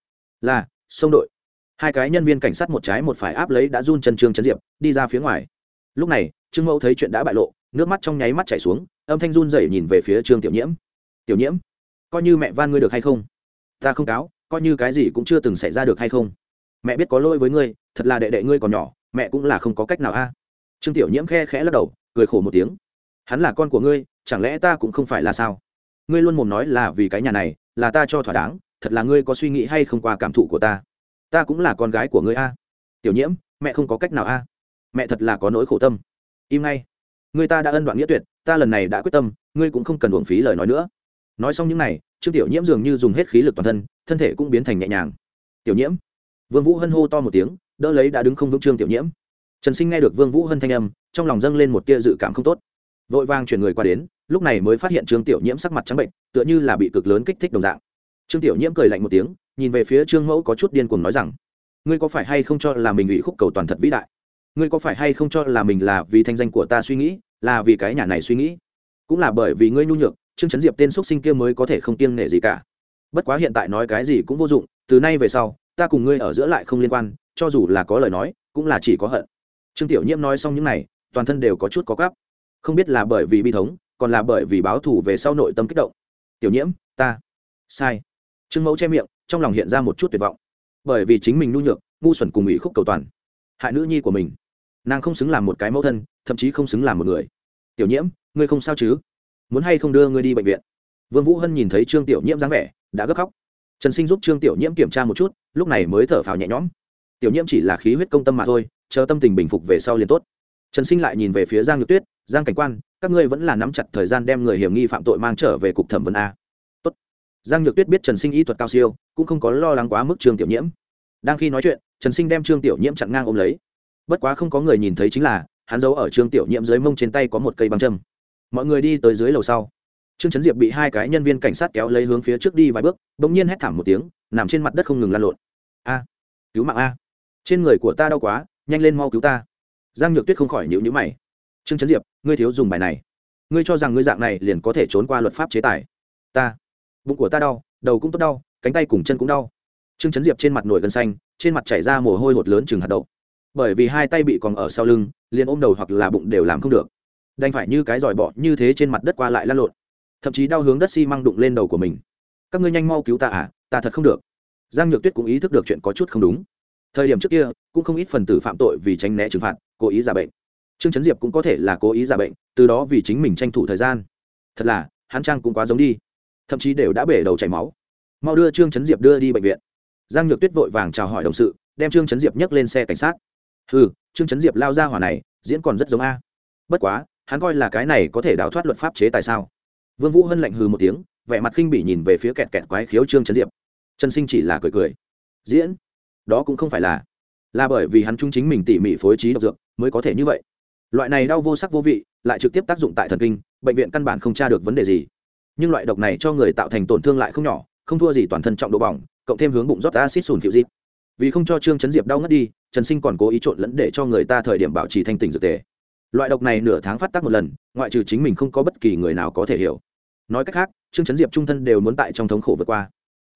Là sông đội. Hai cái nhân viên cảnh sát một trái một phải áp lấy đã run chân trương chấn diệp, đi ra phía ngoài. Lúc này, trương mẫu thấy chuyện đã bại lộ, nước mắt trong nháy mắt chảy xuống, âm thanh run rẩy nhìn về phía trương tiểu nhiễm. Tiểu nhiễm, coi như mẹ van ngươi được hay không? Ta không cáo, coi như cái gì cũng chưa từng xảy ra được hay không? Mẹ biết có lỗi với ngươi, thật là đệ đệ ngươi còn nhỏ, mẹ cũng là không có cách nào a. Trương tiểu nhiễm khe khẽ lắc đầu, cười khổ một tiếng. Hắn là con của ngươi, chẳng lẽ ta cũng không phải là sao? Ngươi luôn mồm nói là vì cái nhà này, là ta cho thỏa đáng, thật là ngươi có suy nghĩ hay không qua cảm thụ của ta? Ta cũng là con gái của ngươi a. Tiểu nhiễm, mẹ không có cách nào a. Mẹ thật là có nỗi khổ tâm. Im ngay. Ngươi ta đã ân đoạn nghĩa tuyệt, ta lần này đã quyết tâm, ngươi cũng không cần uổng phí lời nói nữa. Nói xong những n à y trương tiểu nhiễm dường như dùng hết khí lực toàn thân thân thể cũng biến thành nhẹ nhàng. Tiểu nhiễm. Vương vũ hân hô to một tiếng, đỡ lấy đã đứng không vững trương tiểu nhiễm. Trần sinh nghe được vương vũ hân thanh âm, trong lòng dâng lên một tia dự cảm không tốt. Vội vàng chuyển người qua đến lúc này mới phát hiện trương tiểu nhiễm sắc mặt trắng bệnh, tựa như là bị cực lớn kích thích đồng dạng. Trương tiểu nhiễm cười lạnh một tiếng, nhìn về phía trương mẫu có chút điên cuồng nói rằng, ngươi có phải hay không cho là mình ủy khúc cầu toàn thật vĩ đại? Ngươi có phải hay không cho là mình là vì thanh danh của ta suy nghĩ, là vì cái nhà này suy nghĩ? Cũng là bởi vì ngươi nhu nhược, trương chấn diệp tên x sinh kia mới có thể không kiêng nể gì cả. Bất quá hiện tại nói cái gì cũng vô dụng, từ nay về sau, ta cùng ngươi ở giữa lại không liên quan, cho dù là có lời nói, cũng là chỉ có hận. Trương tiểu nhiễm nói xong những này, toàn thân đều có chút có gắp không biết là bởi vì bi thống còn là bởi vì báo thù về sau nội tâm kích động. Tiểu nhiễm, ta. Sai. Trương mẫu che miệng, trong lòng hiện ra một chút tuyệt vọng. Bởi vì chính mình nhu nhược, ngu xuẩn cùng ủy khúc cầu toàn. Hại nữ nhi của mình. Nàng không xứng làm một cái mẫu thân, thậm chí không xứng làm một người. Tiểu nhiễm, ngươi không sao chứ? Muốn hay không đưa ngươi đi bệnh viện? Vương vũ hân nhìn thấy trương tiểu nhiễm dáng vẻ, đã gấp khóc. Trần sinh giúp trương tiểu nhiễm kiểm tra một chút, lúc này mới thở phào nhẹ nhõm. Tiểu nhiễm chỉ là khí huyết công tâm mà thôi, chờ tâm tình bình phục về sau liền tốt trần sinh lại nhìn về phía giang nhược tuyết, giang cảnh quan, các ngươi vẫn là nắm chặt thời gian đem người hiểm nghi phạm tội mang trở về cục thẩm vấn a. Tốt. giang nhược tuyết biết trần sinh ý thuật cao siêu, cũng không có lo lắng quá mức trương tiểu nhiễm. Đang khi nói chuyện, trần sinh đem trương tiểu nhiễm chặn ngang ôm lấy. Bất quá không có người nhìn thấy chính là, hắn giấu ở trương tiểu nhiễm dưới mông trên tay có một cây băng châm. Mọi người đi tới dưới lầu sau. Trương trấn diệp bị hai cái nhân viên cảnh sát kéo lấy hướng phía trước đi vài bước đ ỗ n g nhiên hét thảm một tiếng, nằm trên mặt đất không ngừng lan lộn. A, cứu mạng a! Trên người của ta đau quá, nhanh lên mau cứu ta giang nhược tuyết không khỏi nhữ nhữ mày. Trương trấn diệp, ngươi thiếu dùng bài này. Ngươi cho rằng ngươi dạng này liền có thể trốn qua luật pháp chế tài. Ta, bụng của ta đau, đầu cũng tốt đau, cánh tay cùng chân cũng đau. Trương trấn diệp trên mặt nổi gân xanh, trên mặt chảy ra mồ hôi hột lớn chừng hạt đậu. Bởi vì hai tay bị còn ở sau lưng, liền ôm đầu hoặc là bụng đều làm không được. Đành phải như cái giỏi bọ như thế trên mặt đất qua lại lăn lộn. Thậm chí đau hướng đất xi、si、măng đụng lên đầu của mình. Các ngươi nhanh mau cứu ta à ta thật không được. Giang nhược tuyết cũng ý thức được chuyện có chút không đúng. Thời điểm trước kia, cũng không ít phần tử phạm tội vì tránh né trừng phạt cố ý giả bệnh. Trương chấn diệp cũng có thể là cố ý giả bệnh, từ đó vì chính mình tranh thủ thời gian. Thật là, hắn trang cũng quá giống đi. Thậm chí đều đã bể đầu chảy máu. Mau đưa trương chấn diệp đưa đi bệnh viện. Giang nhược tuyết vội vàng chào hỏi đồng sự, đem trương chấn diệp nhấc lên xe cảnh sát. Ừ trương chấn diệp lao ra hỏa này, diễn còn rất giống a. Bất quá, hắn coi là cái này có thể đào thoát luật pháp chế tại sao? Vương vũ hân lạnh hừ một tiếng, vẻ mặt khinh bỉ nhìn về phía kẹt kẹt quái khiếu trương chấn diệp. Trần sinh chỉ là cười cười. Diễn? Đó cũng không phải là là bởi vì hắn trung chính mình tỉ mỉ phối trí độc dược mới có thể như vậy. Loại này đau vô sắc vô vị, lại trực tiếp tác dụng tại thần kinh, bệnh viện căn bản không tra được vấn đề gì. Nhưng loại độc này cho người tạo thành tổn thương lại không nhỏ, không thua gì toàn thân trọng độ bỏng, cộng thêm hướng bụng rót acid sùn phiệu dịp vì không cho trương chấn diệp đau ngất đi, trần sinh còn cố ý trộn lẫn để cho người ta thời điểm bảo trì thanh tỉnh dược tề. Loại độc này nửa tháng phát tác một lần, ngoại trừ chính mình không có bất kỳ người nào có thể hiểu. Nói cách khác, trương chấn diệp trung thân đều muốn tại trong thống khổ vượt qua.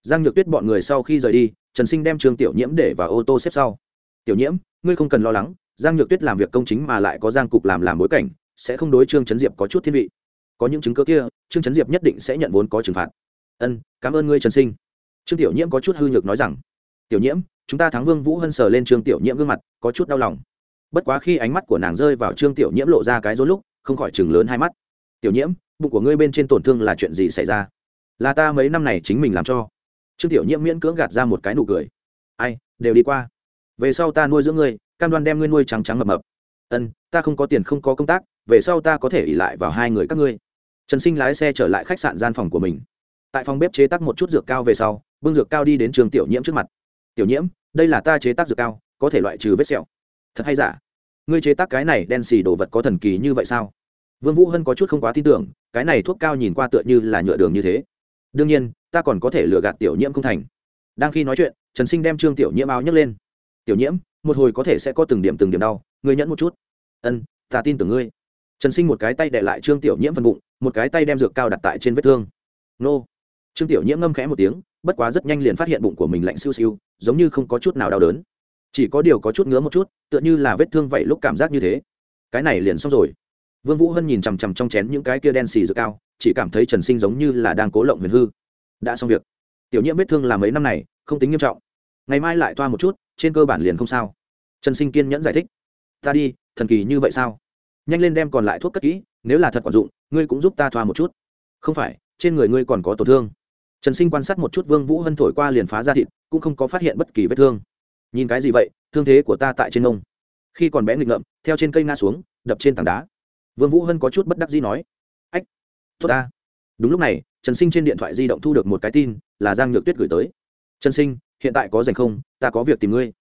Giang nhược tuyết bọn người sau khi rời đi, trần sinh đem trương tiểu nhiễm để vào ô tô xếp sau tiểu nhiễm, ngươi không cần lo lắng, giang nhược tuyết làm việc công chính mà lại có giang cục làm làm bối cảnh, sẽ không đối trương chấn diệp có chút thiên vị. Có những chứng cứ kia, trương chấn diệp nhất định sẽ nhận vốn có trừng phạt. Ân, cảm ơn ngươi, trần sinh. Trương tiểu nhiễm có chút hư nhược nói rằng, tiểu nhiễm, chúng ta thắng vương vũ hân sờ lên trương tiểu nhiễm gương mặt, có chút đau lòng. Bất quá khi ánh mắt của nàng rơi vào trương tiểu nhiễm lộ ra cái rối lúc, không khỏi chừng lớn hai mắt. Tiểu nhiễm, bụng của ngươi bên trên tổn thương là chuyện gì xảy ra? Là ta mấy năm này chính mình làm cho. Trương tiểu nhiễm miễn cưỡng gạt ra một cái nụ cười. Ai, đều đi qua về sau ta nuôi dưỡng ngươi, cam đoan đem ngươi nuôi trắng trắng mập mập. Ân, ta không có tiền không có công tác, về sau ta có thể ỉ lại vào hai người các ngươi. Trần sinh lái xe trở lại khách sạn gian phòng của mình. Tại phòng bếp chế tác một chút dược cao về sau, bưng dược cao đi đến trường tiểu nhiễm trước mặt. Tiểu nhiễm, đây là ta chế tác dược cao, có thể loại trừ vết sẹo. Thật hay giả? Ngươi chế tác cái này đen xì đồ vật có thần kỳ như vậy sao? Vương vũ hân có chút không quá tin tưởng, cái này thuốc cao nhìn qua tựa như là nhựa đường như thế. Đương nhiên, ta còn có thể lừa gạt tiểu nhiễm không thành. Đang khi nói chuyện, trần sinh đem trương tiểu nhiễm áo nhấc lên tiểu nhiễm, một hồi có thể sẽ có từng điểm từng điểm đau, ngươi nhẫn một chút. Ân, ta tin tưởng ngươi. Trần sinh một cái tay đệ lại trương tiểu nhiễm phần bụng, một cái tay đem dược cao đặt tại trên vết thương. Nô. Trương tiểu nhiễm ngâm khẽ một tiếng, bất quá rất nhanh liền phát hiện bụng của mình lạnh siêu siêu, giống như không có chút nào đau đớn. Chỉ có điều có chút ngứa một chút, tựa như là vết thương vậy lúc cảm giác như thế. Cái này liền xong rồi. Vương vũ hân nhìn chằm chằm trong chén những cái kia đen xì dược cao, chỉ cảm thấy trần sinh giống như là đang cố lộng huyền hư. Đã xong việc. Tiểu nhiễm vết thương là mấy năm này, không tính nghiêm trọng. Ngày mai lại toa một chút trên cơ bản liền không sao. Trần sinh kiên nhẫn giải thích. Ta đi, thần kỳ như vậy sao? Nhanh lên đem còn lại thuốc cất kỹ, nếu là thật quản dụng, ngươi cũng giúp ta thoa một chút. Không phải, trên người ngươi còn có tổn thương. Trần sinh quan sát một chút vương vũ hân thổi qua liền phá ra thịt, cũng không có phát hiện bất kỳ vết thương. Nhìn cái gì vậy, thương thế của ta tại trên nông khi còn bé nghịch ngợm, theo trên cây ngã xuống, đập trên tảng đá. Vương vũ hân có chút bất đắc dĩ nói. Ách, tốt ta. Đúng lúc này, trần sinh trên điện thoại di động thu được một cái tin, là giang nhược tuyết gửi tới. Trần sinh hiện tại có dành không, ta có việc tìm ngươi.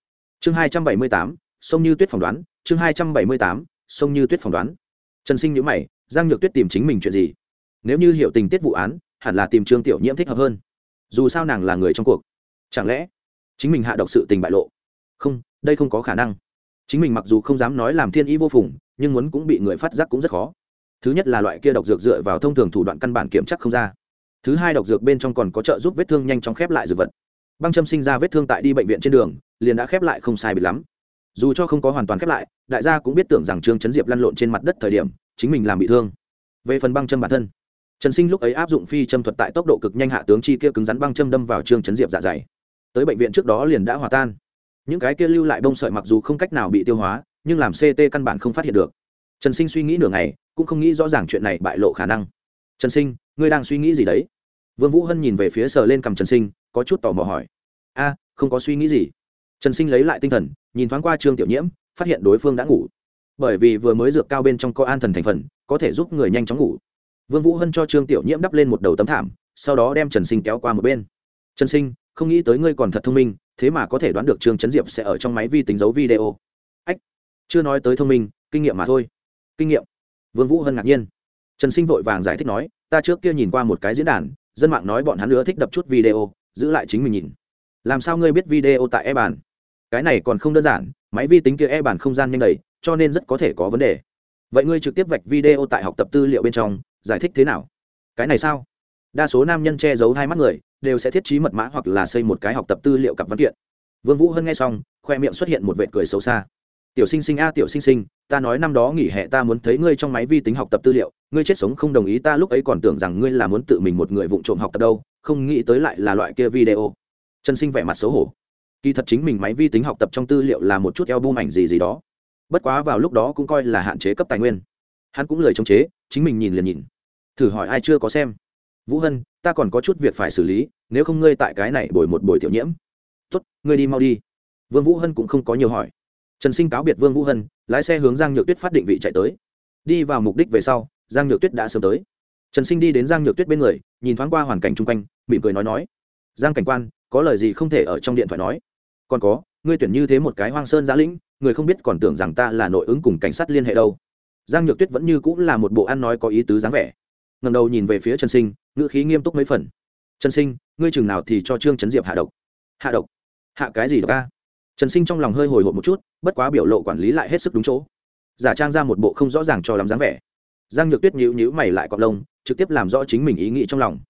Chương hai trăm bảy mươi tám, sông như tuyết phỏng đoán. Chương hai trăm bảy mươi tám, sông như tuyết phỏng đoán. Trần sinh nhữ mày, giang nhược tuyết tìm chính mình chuyện gì? Nếu như hiểu tình tiết vụ án, hẳn là tìm trương tiểu nhiễm thích hợp hơn. Dù sao nàng là người trong cuộc. Chẳng lẽ chính mình hạ độc sự tình bại lộ? Không, đây không có khả năng. Chính mình mặc dù không dám nói làm thiên ý vô phùng, nhưng muốn cũng bị người phát giác cũng rất khó. Thứ nhất là loại kia độc dược dựa vào thông thường thủ đoạn căn bản kiểm chắc không ra. Thứ hai độc dược bên trong còn có trợ giúp vết thương nhanh chóng khép lại dược vật băng châm sinh ra vết thương tại đi bệnh viện trên đường, liền đã khép lại không sai bị lắm. Dù cho không có hoàn toàn khép lại, đại gia cũng biết tưởng rằng trương chấn diệp lăn lộn trên mặt đất thời điểm, chính mình làm bị thương. Về phần băng châm bản thân, trần sinh lúc ấy áp dụng phi châm thuật tại tốc độ cực nhanh hạ tướng chi kia cứng rắn băng châm đâm vào trương chấn diệp dạ dày. Tới bệnh viện trước đó liền đã hòa tan. Những cái kia lưu lại bông sợi mặc dù không cách nào bị tiêu hóa, nhưng làm ct căn bản không phát hiện được. Trần sinh suy nghĩ nửa ngày, cũng không nghĩ rõ ràng chuyện này bại lộ khả năng. Trần sinh, ngươi đang suy nghĩ gì đấy? Vương vũ hân nhìn về phía sờ lên cầm trần sinh, có chút tò mò hỏi a, không có suy nghĩ gì. Trần sinh lấy lại tinh thần, nhìn thoáng qua trương tiểu nhiễm, phát hiện đối phương đã ngủ. Bởi vì vừa mới dược cao bên trong có an thần thành phần, có thể giúp người nhanh chóng ngủ. Vương vũ hân cho trương tiểu nhiễm đắp lên một đầu tấm thảm, sau đó đem trần sinh kéo qua một bên. Trần sinh, không nghĩ tới ngươi còn thật thông minh, thế mà có thể đoán được trương trấn diệp sẽ ở trong máy vi tính dấu video. Ách, chưa nói tới thông minh, kinh nghiệm mà thôi. Kinh nghiệm? Vương vũ hân ngạc nhiên. Trần sinh vội vàng giải thích nói, ta trước kia nhìn qua một cái diễn đàn, dân mạng nói bọn hắn nữa thích đập chút video, giữ lại chính mình nhìn làm sao ngươi biết video tại e bàn? Cái này còn không đơn giản, máy vi tính kia e bàn không gian nhanh đầy, cho nên rất có thể có vấn đề. Vậy ngươi trực tiếp vạch video tại học tập tư liệu bên trong, giải thích thế nào? Cái này sao? Đa số nam nhân che giấu hai mắt người, đều sẽ thiết trí mật mã hoặc là xây một cái học tập tư liệu cặp văn kiện. Vương vũ hân nghe xong, khoe miệng xuất hiện một vệt cười xấu xa. Tiểu sinh sinh a, tiểu sinh sinh, ta nói năm đó nghỉ hè ta muốn thấy ngươi trong máy vi tính học tập tư liệu, ngươi chết sống không đồng ý ta lúc ấy còn tưởng rằng ngươi là muốn tự mình một người vụng trộm học tập đâu, không nghĩ tới lại là loại kia video trần sinh vẻ mặt xấu hổ. Kỳ thật chính mình máy vi tính học tập trong tư liệu là một chút eo bung ảnh gì gì đó. Bất quá vào lúc đó cũng coi là hạn chế cấp tài nguyên. Hắn cũng lời chống chế, chính mình nhìn liền nhìn. Thử hỏi ai chưa có xem? Vũ hân, ta còn có chút việc phải xử lý, nếu không ngươi tại cái này bồi một bồi tiểu nhiễm. Tốt, ngươi đi mau đi. Vương vũ hân cũng không có nhiều hỏi. Trần sinh cáo biệt vương vũ hân, lái xe hướng giang nhược tuyết phát định vị chạy tới. Đi vào mục đích về sau, giang nhược tuyết đã sớm tới. Trần sinh đi đến giang nhược tuyết bên người, nhìn thoáng qua hoàn cảnh chung quanh, mỉm cười nói nói. Giang cảnh quan có lời gì không thể ở trong điện thoại nói. Còn có, ngươi tuyển như thế một cái hoang sơn giã lĩnh, người không biết còn tưởng rằng ta là nội ứng cùng cảnh sát liên hệ đâu. Giang nhược tuyết vẫn như cũng là một bộ ăn nói có ý tứ dáng vẻ. Ngầm đầu nhìn về phía trần sinh, ngữ khí nghiêm túc mấy phần. Trần sinh, ngươi chừng nào thì cho trương trấn diệp hạ độc? Hạ độc? Hạ cái gì độc ca trần sinh trong lòng hơi hồi hộp một chút, bất quá biểu lộ quản lý lại hết sức đúng chỗ. Giả trang ra một bộ không rõ ràng cho lắm dáng vẻ. Giang nhược tuyết nhữ nhữ mày lại cọp lông, trực tiếp làm rõ chính mình ý nghĩ trong lòng.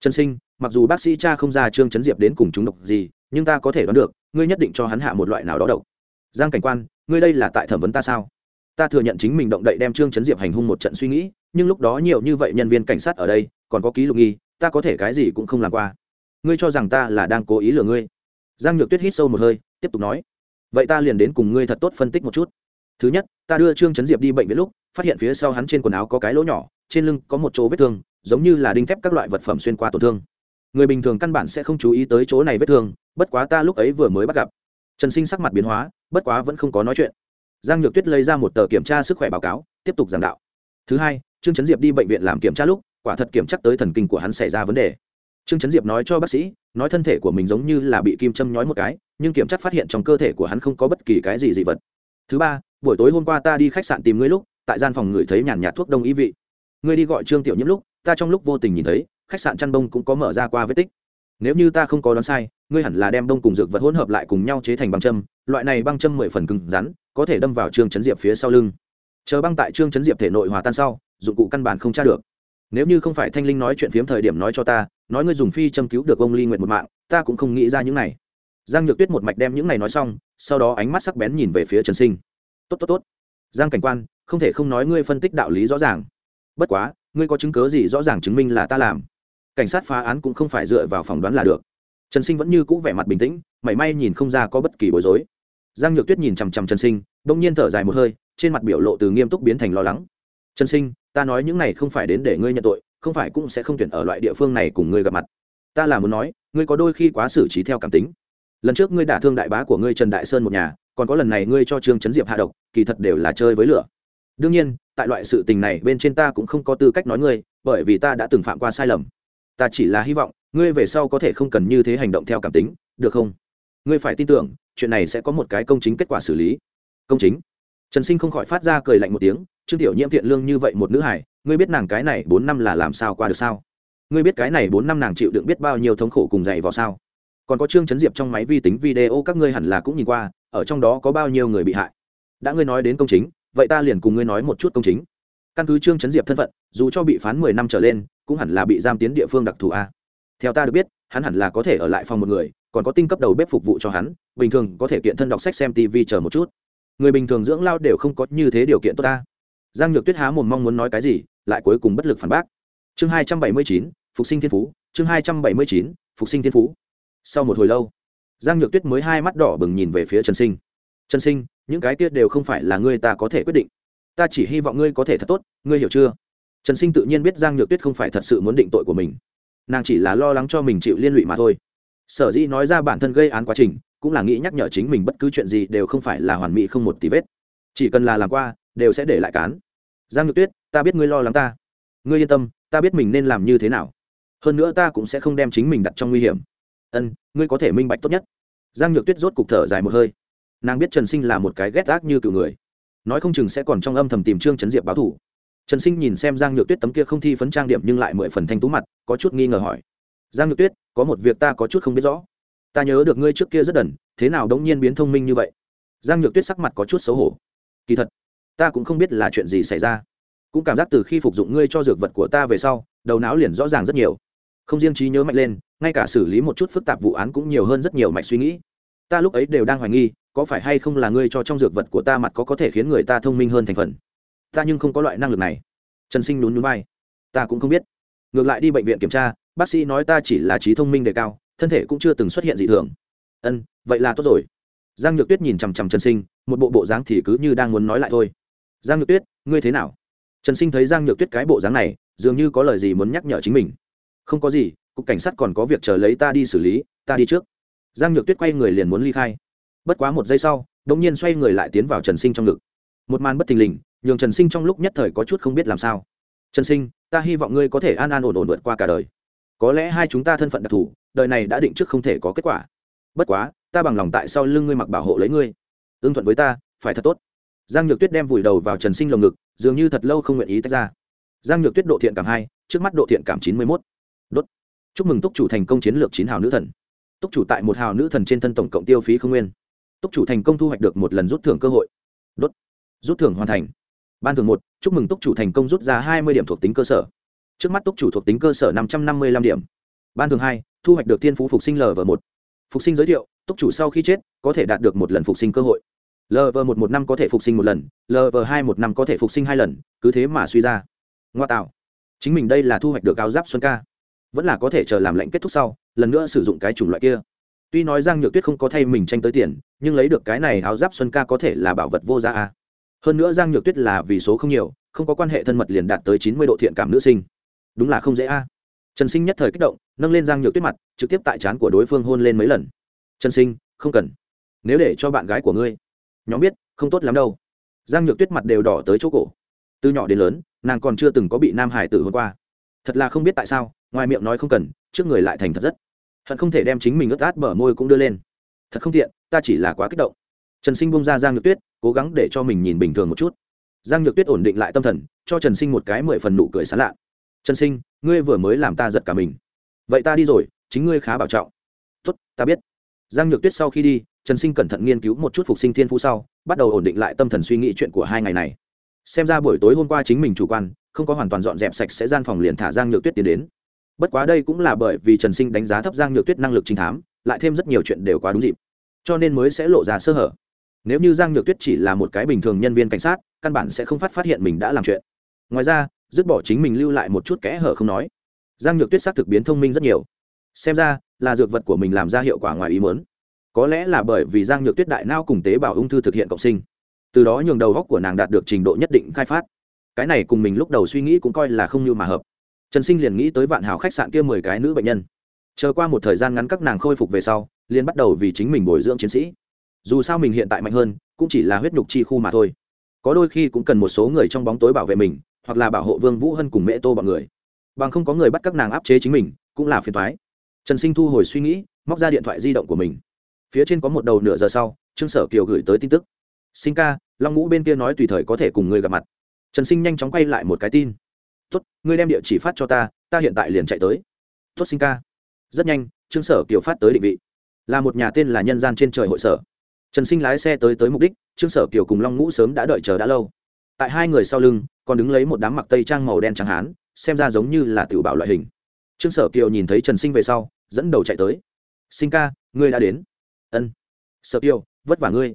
Trần sinh mặc dù bác sĩ cha không ra trương chấn diệp đến cùng chúng độc gì, nhưng ta có thể đoán được, ngươi nhất định cho hắn hạ một loại nào đó độc. Giang cảnh quan, ngươi đây là tại thẩm vấn ta sao? Ta thừa nhận chính mình động đậy đem trương chấn diệp hành hung một trận suy nghĩ, nhưng lúc đó nhiều như vậy nhân viên cảnh sát ở đây, còn có ký lục nghi, ta có thể cái gì cũng không làm qua. Ngươi cho rằng ta là đang cố ý lừa ngươi? Giang nhược tuyết hít sâu một hơi, tiếp tục nói. Vậy ta liền đến cùng ngươi thật tốt phân tích một chút. Thứ nhất, ta đưa trương chấn diệp đi bệnh viện lúc, phát hiện phía sau hắn trên quần áo có cái lỗ nhỏ, trên lưng có một chỗ vết thương, giống như là đinh thép các loại vật phẩm xuyên qua tổn thương người bình thường căn bản sẽ không chú ý tới chỗ này vết thương, bất quá ta lúc ấy vừa mới bắt gặp. Trần sinh sắc mặt biến hóa, bất quá vẫn không có nói chuyện. Giang nhược tuyết lấy ra một tờ kiểm tra sức khỏe báo cáo, tiếp tục giảng đạo. Thứ hai, trương trấn diệp đi bệnh viện làm kiểm tra lúc, quả thật kiểm tra tới thần kinh của hắn xảy ra vấn đề. Trương trấn diệp nói cho bác sĩ, nói thân thể của mình giống như là bị kim châm nhói một cái, nhưng kiểm tra phát hiện trong cơ thể của hắn không có bất kỳ cái gì dị vật. Thứ ba, buổi tối hôm qua ta đi khách sạn tìm ngươi lúc, tại gian phòng ngửi thấy nhàn nhạt thuốc đông ý vị. Ngươi đi gọi trương tiểu nhiễm lúc, ta trong lúc vô tình nhìn thấy khách sạn chăn bông cũng có mở ra qua vết tích. Nếu như ta không có đoán sai, ngươi hẳn là đem đông cùng dược vật hỗn hợp lại cùng nhau chế thành băng châm, loại này băng châm mười phần cứng rắn, có thể đâm vào trương chấn diệp phía sau lưng. Chờ băng tại trương chấn diệp thể nội hòa tan sau, dụng cụ căn bản không tra được. Nếu như không phải thanh linh nói chuyện phiếm thời điểm nói cho ta, nói ngươi dùng phi châm cứu được ông ly nguyện một mạng, ta cũng không nghĩ ra những này. Giang nhược tuyết một mạch đem những này nói xong, sau đó ánh mắt sắc bén nhìn về phía trần sinh. Tốt tốt tốt. Giang cảnh quan, không thể không nói ngươi phân tích đạo lý rõ ràng. Bất quá, ngươi có chứng cớ gì rõ ràng chứng minh là ta làm? Cảnh sát phá án cũng không phải dựa vào phỏng đoán là được. Trần sinh vẫn như cũ vẻ mặt bình tĩnh, mảy may nhìn không ra có bất kỳ bối rối. Giang nhược tuyết nhìn chằm chằm trần sinh đ ỗ n g nhiên thở dài một hơi, trên mặt biểu lộ từ nghiêm túc biến thành lo lắng. Trần sinh, ta nói những này không phải đến để ngươi nhận tội, không phải cũng sẽ không tuyển ở loại địa phương này cùng ngươi gặp mặt. Ta là muốn nói, ngươi có đôi khi quá xử trí theo cảm tính. Lần trước ngươi đả thương đại bá của ngươi trần đại sơn một nhà, còn có lần này ngươi cho trương trấn diệp hạ độc, kỳ thật đều là chơi với lửa. Đương nhiên, tại loại sự tình này bên trên ta cũng không có tư cách nói ngươi, bởi vì ta đã từng phạm qua sai lầm ta chỉ là hy vọng, ngươi về sau có thể không cần như thế hành động theo cảm tính, được không? Ngươi phải tin tưởng, chuyện này sẽ có một cái công chính kết quả xử lý. Công chính? Trần sinh không khỏi phát ra cười lạnh một tiếng, trương tiểu nhiễm thiện lương như vậy một nữ hải ngươi biết nàng cái này bốn năm là làm sao qua được sao? Ngươi biết cái này bốn năm nàng chịu đựng biết bao nhiêu thống khổ cùng dày vào sao? Còn có trương chấn diệp trong máy vi tính video các ngươi hẳn là cũng nhìn qua, ở trong đó có bao nhiêu người bị hại? Đã ngươi nói đến công chính, vậy ta liền cùng ngươi nói một chút công chính. Căn cứ trương chấn diệp thân phận, dù cho bị phán mười năm trở lên cũng hẳn là bị giam tiến địa phương đặc thù a. Theo ta được biết, hắn hẳn là có thể ở lại phòng một người, còn có tinh cấp đầu bếp phục vụ cho hắn, bình thường có thể kiện thân đọc sách xem tv chờ một chút. Người bình thường dưỡng lao đều không có như thế điều kiện tốt ta. Giang nhược tuyết há mồm mong muốn nói cái gì, lại cuối cùng bất lực phản bác. Chương hai trăm bảy mươi chín, phục sinh thiên phú, chương hai trăm bảy mươi chín, phục sinh thiên phú. Sau một hồi lâu, giang nhược tuyết mới hai mắt đỏ bừng nhìn về phía trần sinh. Trần sinh, những cái kia đều không phải là ngươi ta có thể quyết định. Ta chỉ hy vọng ngươi có thể thật tốt, ngươi hiểu chưa? Trần sinh tự nhiên biết giang nhược tuyết không phải thật sự muốn định tội của mình. Nàng chỉ là lo lắng cho mình chịu liên lụy mà thôi. Sở dĩ nói ra bản thân gây án quá trình, cũng là nghĩ nhắc nhở chính mình bất cứ chuyện gì đều không phải là hoàn mỹ không một tí vết. Chỉ cần là làm qua, đều sẽ để lại cán. Giang nhược tuyết, ta biết ngươi lo lắng ta. Ngươi yên tâm, ta biết mình nên làm như thế nào. Hơn nữa ta cũng sẽ không đem chính mình đặt trong nguy hiểm. Ân, ngươi có thể minh bạch tốt nhất. Giang nhược tuyết rốt cục thở dài một hơi. Nàng biết trần sinh là một cái ghét ác như cựu người. Nói không chừng sẽ còn trong âm thầm tìm trương trấn diệp báo thủ trần sinh nhìn xem giang nhược tuyết tấm kia không thi phấn trang điểm nhưng lại mười phần thanh tú mặt, có chút nghi ngờ hỏi. Giang nhược tuyết, có một việc ta có chút không biết rõ. Ta nhớ được ngươi trước kia rất đần, thế nào đống nhiên biến thông minh như vậy? Giang nhược tuyết sắc mặt có chút xấu hổ. Kỳ thật, ta cũng không biết là chuyện gì xảy ra. Cũng cảm giác từ khi phục dụng ngươi cho dược vật của ta về sau, đầu não liền rõ ràng rất nhiều. Không riêng trí nhớ mạnh lên, ngay cả xử lý một chút phức tạp vụ án cũng nhiều hơn rất nhiều mạch suy nghĩ. Ta lúc ấy đều đang hoài nghi, có phải hay không là ngươi cho trong dược vật của ta mặt có có thể khiến người ta thông minh hơn thành phần? Ta nhưng không có loại năng lực này. Trần sinh nhún nhún vai. Ta cũng không biết. Ngược lại đi bệnh viện kiểm tra, bác sĩ nói ta chỉ là trí thông minh đề cao, thân thể cũng chưa từng xuất hiện dị thường. Ân, vậy là tốt rồi. Giang nhược tuyết nhìn chằm chằm trần sinh, một bộ bộ dáng thì cứ như đang muốn nói lại thôi. Giang nhược tuyết, ngươi thế nào? Trần sinh thấy giang nhược tuyết cái bộ dáng này, dường như có lời gì muốn nhắc nhở chính mình. Không có gì, cục cảnh sát còn có việc chờ lấy ta đi xử lý, ta đi trước. Giang nhược tuyết quay người liền muốn ly khai. Bất quá một giây sau đ ỗ n g nhiên xoay người lại tiến vào trần sinh trong ngực. Một màn bất thình lình nhường trần sinh trong lúc nhất thời có chút không biết làm sao. Trần sinh, ta hy vọng ngươi có thể an an ổn ổn vượt qua cả đời. Có lẽ hai chúng ta thân phận đặc thù, đời này đã định trước không thể có kết quả. Bất quá, ta bằng lòng tại sau lưng ngươi mặc bảo hộ lấy ngươi. Ưng thuận với ta, phải thật tốt. Giang nhược tuyết đem vùi đầu vào trần sinh lồng ngực, dường như thật lâu không nguyện ý tách ra. Giang nhược tuyết độ thiện cảm hai, trước mắt độ thiện cảm chín mươi mốt. Đốt. Chúc mừng túc chủ thành công chiến lược chín hào nữ thần. Túc chủ tại một hào nữ thần trên thân tổng cộng tiêu phí không nguyên. Túc chủ thành công thu hoạch được một lần rút thưởng cơ hội. Đốt. Rút thưởng hoàn thành ban thường một, chúc mừng túc chủ thành công rút ra hai mươi điểm thuộc tính cơ sở. Trước mắt túc chủ thuộc tính cơ sở năm trăm năm mươi năm điểm. Ban thường hai, thu hoạch được thiên phú phục sinh lv một. Phục sinh giới thiệu, túc chủ sau khi chết, có thể đạt được một lần phục sinh cơ hội. Lv một một năm có thể phục sinh một lần lv hai một năm có thể phục sinh hai lần, cứ thế mà suy ra. Ngoa tạo. Chính mình đây là thu hoạch được áo giáp xuân ca. Vẫn là có thể chờ làm lệnh kết thúc sau, lần nữa sử dụng cái chủng loại kia. Tuy nói giang nhược tuyết không có thay mình tranh tới tiền, nhưng lấy được cái này áo giáp xuân ca có thể là bảo vật vô giá a hơn nữa giang nhược tuyết là vì số không nhiều, không có quan hệ thân mật liền đạt tới chín mươi độ thiện cảm nữ sinh. Đúng là không dễ a. Trần sinh nhất thời kích động, nâng lên giang nhược tuyết mặt, trực tiếp tại trán của đối phương hôn lên mấy lần. Trần sinh, không cần. Nếu để cho bạn gái của ngươi nhóm biết, không tốt lắm đâu. Giang nhược tuyết mặt đều đỏ tới chỗ cổ. Từ nhỏ đến lớn, nàng còn chưa từng có bị nam hải tử hôn qua. Thật là không biết tại sao, ngoài miệng nói không cần, trước người lại thành thật rất. Hận không thể đem chính mình ướt át bở môi cũng đưa lên. Thật không thiện ta chỉ là quá kích động trần sinh bung ra giang nhược tuyết, cố gắng để cho mình nhìn bình thường một chút. Giang nhược tuyết ổn định lại tâm thần, cho trần sinh một cái mười phần nụ cười sán lạ. Trần sinh, ngươi vừa mới làm ta giật cả mình. Vậy ta đi rồi, chính ngươi khá bảo trọng. Tốt, ta biết. Giang nhược tuyết sau khi đi, trần sinh cẩn thận nghiên cứu một chút phục sinh thiên phú sau, bắt đầu ổn định lại tâm thần suy nghĩ chuyện của hai ngày này. Xem ra buổi tối hôm qua chính mình chủ quan, không có hoàn toàn dọn dẹp sạch sẽ gian phòng liền thả giang nhược tuyết tiến đến. Bất quá đây cũng là bởi vì trần sinh đánh giá thấp giang nhược tuyết năng lực trinh thám, lại thêm rất nhiều chuyện đều quá đúng dịp, cho nên mới sẽ lộ ra sơ hở nếu như giang nhược tuyết chỉ là một cái bình thường nhân viên cảnh sát, căn bản sẽ không phát phát hiện mình đã làm chuyện. Ngoài ra, dứt bỏ chính mình lưu lại một chút kẽ hở không nói. Giang nhược tuyết xác thực biến thông minh rất nhiều. Xem ra, là dược vật của mình làm ra hiệu quả ngoài ý mớn có lẽ là bởi vì giang nhược tuyết đại nao cùng tế bào ung thư thực hiện cộng sinh. Từ đó nhường đầu góc của nàng đạt được trình độ nhất định khai phát. Cái này cùng mình lúc đầu suy nghĩ cũng coi là không như mà hợp. Trần sinh liền nghĩ tới vạn hào khách sạn kia mười cái nữ bệnh nhân. Chờ qua một thời gian ngắn các nàng khôi phục về sau, liền bắt đầu vì chính mình bồi dưỡng chiến sĩ dù sao mình hiện tại mạnh hơn, cũng chỉ là huyết nhục chi khu mà thôi. Có đôi khi cũng cần một số người trong bóng tối bảo vệ mình, hoặc là bảo hộ vương vũ hân cùng mẹ tô bọn người. Bằng không có người bắt các nàng áp chế chính mình, cũng là phiền thoái trần sinh thu hồi suy nghĩ, móc ra điện thoại di động của mình. Phía trên có một đầu nửa giờ sau, trương sở kiều gửi tới tin tức. Sinh ca, long ngũ bên kia nói tùy thời có thể cùng người gặp mặt. Trần sinh nhanh chóng quay lại một cái tin. Tốt, ngươi đem địa chỉ phát cho ta ta hiện tại liền chạy tới. Tốt, sinh ca. Rất nhanh, trương sở kiều phát tới định vị. Là một nhà tên là nhân gian trên trời hội sở trần sinh lái xe tới tới mục đích, trương sở kiều cùng long ngũ sớm đã đợi chờ đã lâu. Tại hai người sau lưng, còn đứng lấy một đám mặc tây trang màu đen trắng hán, xem ra giống như là tiểu bảo loại hình. Trương sở kiều nhìn thấy trần sinh về sau, dẫn đầu chạy tới. Sinh ca, ngươi đã đến. Ân. Sở kiều, vất vả ngươi.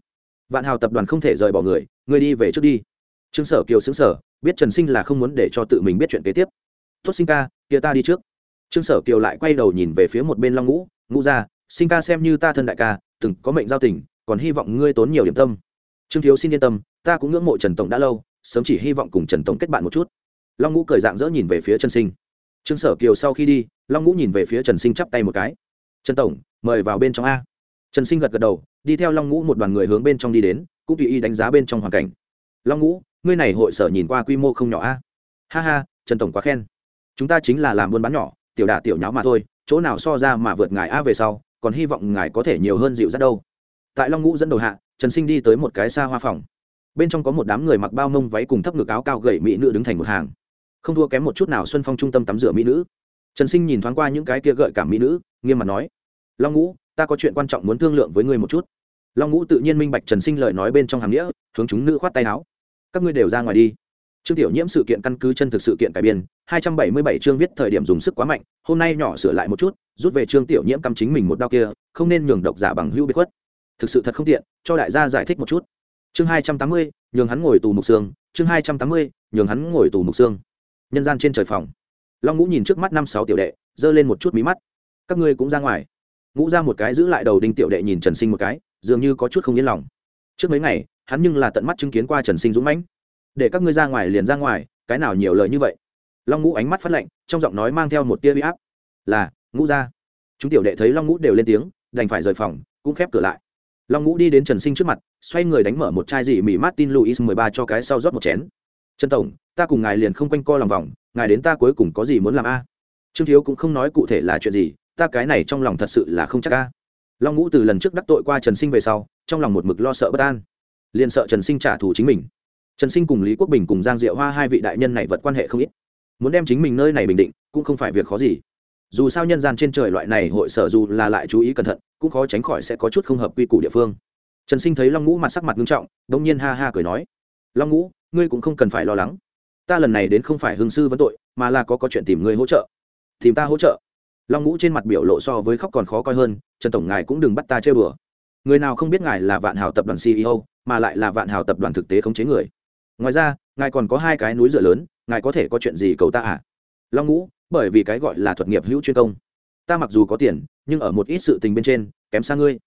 Vạn hào tập đoàn không thể rời bỏ người, ngươi đi về trước đi. Trương sở kiều xứng sở biết trần sinh là không muốn để cho tự mình biết chuyện kế tiếp. Tốt sinh ca, kia ta đi trước. Trương sở kiều lại quay đầu nhìn về phía một bên long ngũ ngũ ra sinh ca xem như ta thân đại ca, từng có mệnh giao tình còn hy vọng ngươi tốn nhiều điểm tâm. Trương thiếu xin yên tâm, ta cũng ngưỡng mộ trần tổng đã lâu, sớm chỉ hy vọng cùng trần tổng kết bạn một chút. Long ngũ cười dạng dỡ nhìn về phía trần sinh. Trương sở kiều sau khi đi, long ngũ nhìn về phía trần sinh chắp tay một cái. Trần tổng, mời vào bên trong a. Trần sinh gật gật đầu, đi theo long ngũ một đoàn người hướng bên trong đi đến, cũng tùy ý đánh giá bên trong hoàn cảnh. Long ngũ, ngươi này hội sở nhìn qua quy mô không nhỏ a. Ha ha, trần tổng quá khen. Chúng ta chính là làm buôn bán nhỏ, tiểu đả tiểu nháo mà thôi, chỗ nào so ra mà vượt ngài a về sau, còn hy vọng ngài có thể nhiều hơn dịu dắt đâu tại long ngũ dẫn đầu hạ, trần sinh đi tới một cái xa hoa phòng. Bên trong có một đám người mặc bao mông váy cùng thấp ngực áo cao gậy mỹ nữ đứng thành một hàng. Không thua kém một chút nào xuân phong trung tâm tắm rửa mỹ nữ. Trần sinh nhìn thoáng qua những cái kia gợi cảm mỹ nữ, nghiêm mặt nói, long ngũ, ta có chuyện quan trọng muốn thương lượng với ngươi một chút. Long ngũ tự nhiên minh bạch trần sinh lời nói bên trong hàm nghĩa, hướng chúng nữ khoát tay áo. Các ngươi đều ra ngoài đi. Trương tiểu nhiễm sự kiện căn cứ chân thực sự kiện cải biên, hai trăm bảy mươi bảy chương viết thời điểm dùng sức quá mạnh, hôm nay nhỏ sửa lại một chút, rút về trương tiểu nhiễm căm chính mình một đau kia, không nên nhường độc giả bằng hữu biệt khuất thực sự thật không tiện, cho đại gia giải thích một chút. Chương hai trăm tám mươi, nhường hắn ngồi tù mục xương chương hai trăm tám mươi, nhường hắn ngồi tù mục xương nhân gian trên trời phòng. Long ngũ nhìn trước mắt năm sáu tiểu đệ, giơ lên một chút mí mắt. Các ngươi cũng ra ngoài. Ngũ ra một cái giữ lại đầu đinh tiểu đệ nhìn trần sinh một cái, dường như có chút không yên lòng. Trước mấy ngày, hắn nhưng là tận mắt chứng kiến qua trần sinh dũng mãnh. Để các ngươi ra ngoài liền ra ngoài, cái nào nhiều lời như vậy? Long ngũ ánh mắt phát lạnh, trong giọng nói mang theo một tia huy áp. Là, ngũ ra. Chúng tiểu đệ thấy long ngũ đều lên tiếng, đành phải rời phòng, cũng khép cửa lại long ngũ đi đến trần sinh trước mặt, xoay người đánh mở một chai dị mỹ martin luis mười ba cho cái sau rót một chén. Trần tổng, ta cùng ngài liền không quanh co lòng vòng, ngài đến ta cuối cùng có gì muốn làm a? Trương thiếu cũng không nói cụ thể là chuyện gì, ta cái này trong lòng thật sự là không chắc a. Long ngũ từ lần trước đắc tội qua trần sinh về sau, trong lòng một mực lo sợ bất an, liền sợ trần sinh trả thù chính mình. Trần sinh cùng lý quốc bình cùng giang diệu hoa hai vị đại nhân này vật quan hệ không ít, muốn đem chính mình nơi này bình định cũng không phải việc khó gì dù sao nhân gian trên trời loại này hội sở dù là lại chú ý cẩn thận, cũng khó tránh khỏi sẽ có chút không hợp quy củ địa phương. Trần sinh thấy long ngũ mặt sắc mặt nghiêm trọng đ ỗ n g nhiên ha ha cười nói, long ngũ, ngươi cũng không cần phải lo lắng. Ta lần này đến không phải hương sư vấn tội, mà là có có chuyện tìm ngươi hỗ trợ. Tìm ta hỗ trợ? Long ngũ trên mặt biểu lộ so với khóc còn khó coi hơn, trần tổng ngài cũng đừng bắt ta chơi bừa. Người nào không biết ngài là vạn hào tập đoàn ceo mà lại là vạn hào tập đoàn thực tế khống chế người. Ngoài ra, ngài còn có hai cái núi dựa lớn, ngài có thể có chuyện gì cầu ta à? Long ngũ bởi vì cái gọi là thuật nghiệp hữu chuyên công. Ta mặc dù có tiền, nhưng ở một ít sự tình bên trên, kém xa ngươi.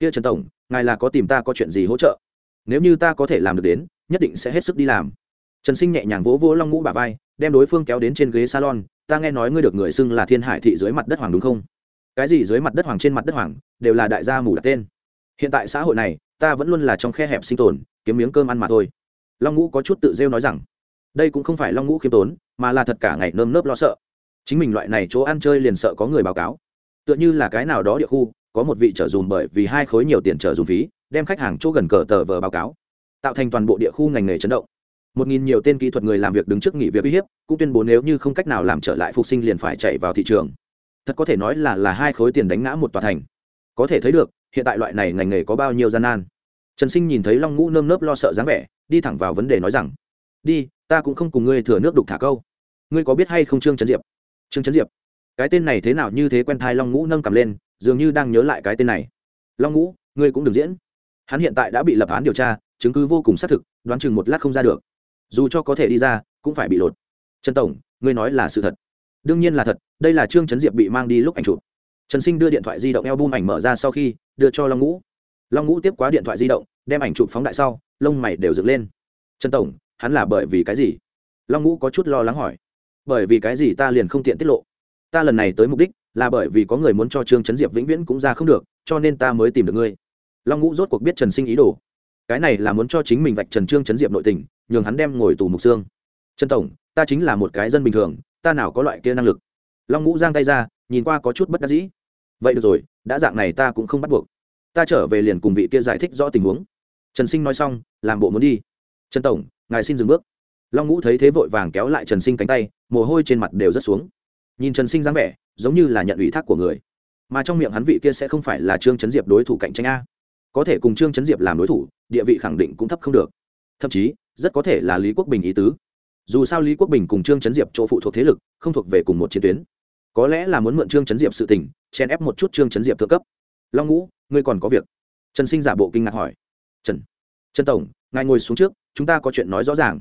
Kia trần tổng, ngài là có tìm ta có chuyện gì hỗ trợ? Nếu như ta có thể làm được đến, nhất định sẽ hết sức đi làm. Trần sinh nhẹ nhàng vỗ vỗ long ngũ bà vai, đem đối phương kéo đến trên ghế salon, ta nghe nói ngươi được người xưng là thiên hải thị dưới mặt đất hoàng đúng không? Cái gì dưới mặt đất hoàng trên mặt đất hoàng, đều là đại gia mù đặt tên. Hiện tại xã hội này, ta vẫn luôn là trong khe hẹp sinh tồn, kiếm miếng cơm ăn mà thôi. Long ngũ có chút tự rêu nói rằng, đây cũng không phải long ngũ khiêm tốn, mà là thật cả ngày nơm nớp lo sợ chính mình loại này chỗ ăn chơi liền sợ có người báo cáo. Tựa như là cái nào đó địa khu, có một vị trở dùm bởi vì hai khối nhiều tiền trở dùm phí, đem khách hàng chỗ gần cờ tờ vờ báo cáo. Tạo thành toàn bộ địa khu ngành nghề chấn động. Một nghìn nhiều tên kỹ thuật người làm việc đứng trước nghỉ việc uy hiếp, cũng tuyên bố nếu như không cách nào làm trở lại phục sinh liền phải chạy vào thị trường. Thật có thể nói là là hai khối tiền đánh ngã một tòa thành. Có thể thấy được, hiện tại loại này ngành nghề có bao nhiêu gian nan. Trần sinh nhìn thấy long ngũ nơm nớp lo sợ dáng vẻ, đi thẳng vào vấn đề nói rằng, đi, ta cũng không cùng ngươi thừa nước đục thả câu. Ngươi có biết hay không trương trấn diệp? Trương trấn diệp, cái tên này thế nào như thế quen thai long ngũ nâng cầm lên, dường như đang nhớ lại cái tên này. Long ngũ, ngươi cũng đừng diễn. Hắn hiện tại đã bị lập án điều tra, chứng cứ vô cùng xác thực, đoán chừng một lát không ra được. Dù cho có thể đi ra, cũng phải bị lột. Trần tổng, ngươi nói là sự thật. Đương nhiên là thật, đây là trương trấn diệp bị mang đi lúc ảnh chụp. Trần sinh đưa điện thoại di động eo bum ảnh mở ra sau khi đưa cho long ngũ. Long ngũ tiếp quá điện thoại di động, đem ảnh chụp phóng đại sau, lông mày đều dựng lên. Trần tổng, hắn là bởi vì cái gì? Long ngũ có chút lo lắng hỏi bởi vì cái gì ta liền không tiện tiết lộ. Ta lần này tới mục đích là bởi vì có người muốn cho trương trấn diệp vĩnh viễn cũng ra không được, cho nên ta mới tìm được ngươi. Long ngũ rốt cuộc biết trần sinh ý đồ. Cái này là muốn cho chính mình vạch trần trương trấn diệp nội tình, nhường hắn đem ngồi tù mục xương. Trần tổng, ta chính là một cái dân bình thường, ta nào có loại kia năng lực? Long ngũ giang tay ra, nhìn qua có chút bất đắc dĩ. Vậy được rồi, đã dạng này ta cũng không bắt buộc. Ta trở về liền cùng vị kia giải thích rõ tình huống. Trần sinh nói xong, làm bộ muốn đi. Trần tổng, ngài xin dừng bước long ngũ thấy thế vội vàng kéo lại trần sinh cánh tay, mồ hôi trên mặt đều rất xuống. Nhìn trần sinh dáng vẻ, giống như là nhận ủy thác của người. Mà trong miệng hắn vị kia sẽ không phải là trương trấn diệp đối thủ cạnh tranh a. Có thể cùng trương trấn diệp làm đối thủ, địa vị khẳng định cũng thấp không được. Thậm chí, rất có thể là lý quốc bình ý tứ. Dù sao lý quốc bình cùng trương trấn diệp chỗ phụ thuộc thế lực, không thuộc về cùng một chiến tuyến. Có lẽ là muốn mượn trương trấn diệp sự tình chen ép một chút trương trấn diệp thượng cấp. Long ngũ, ngươi còn có việc. Trần sinh giả bộ kinh ngạc hỏi. Trần trần tổng, ngài ngồi xuống trước, chúng ta có chuyện nói rõ ràng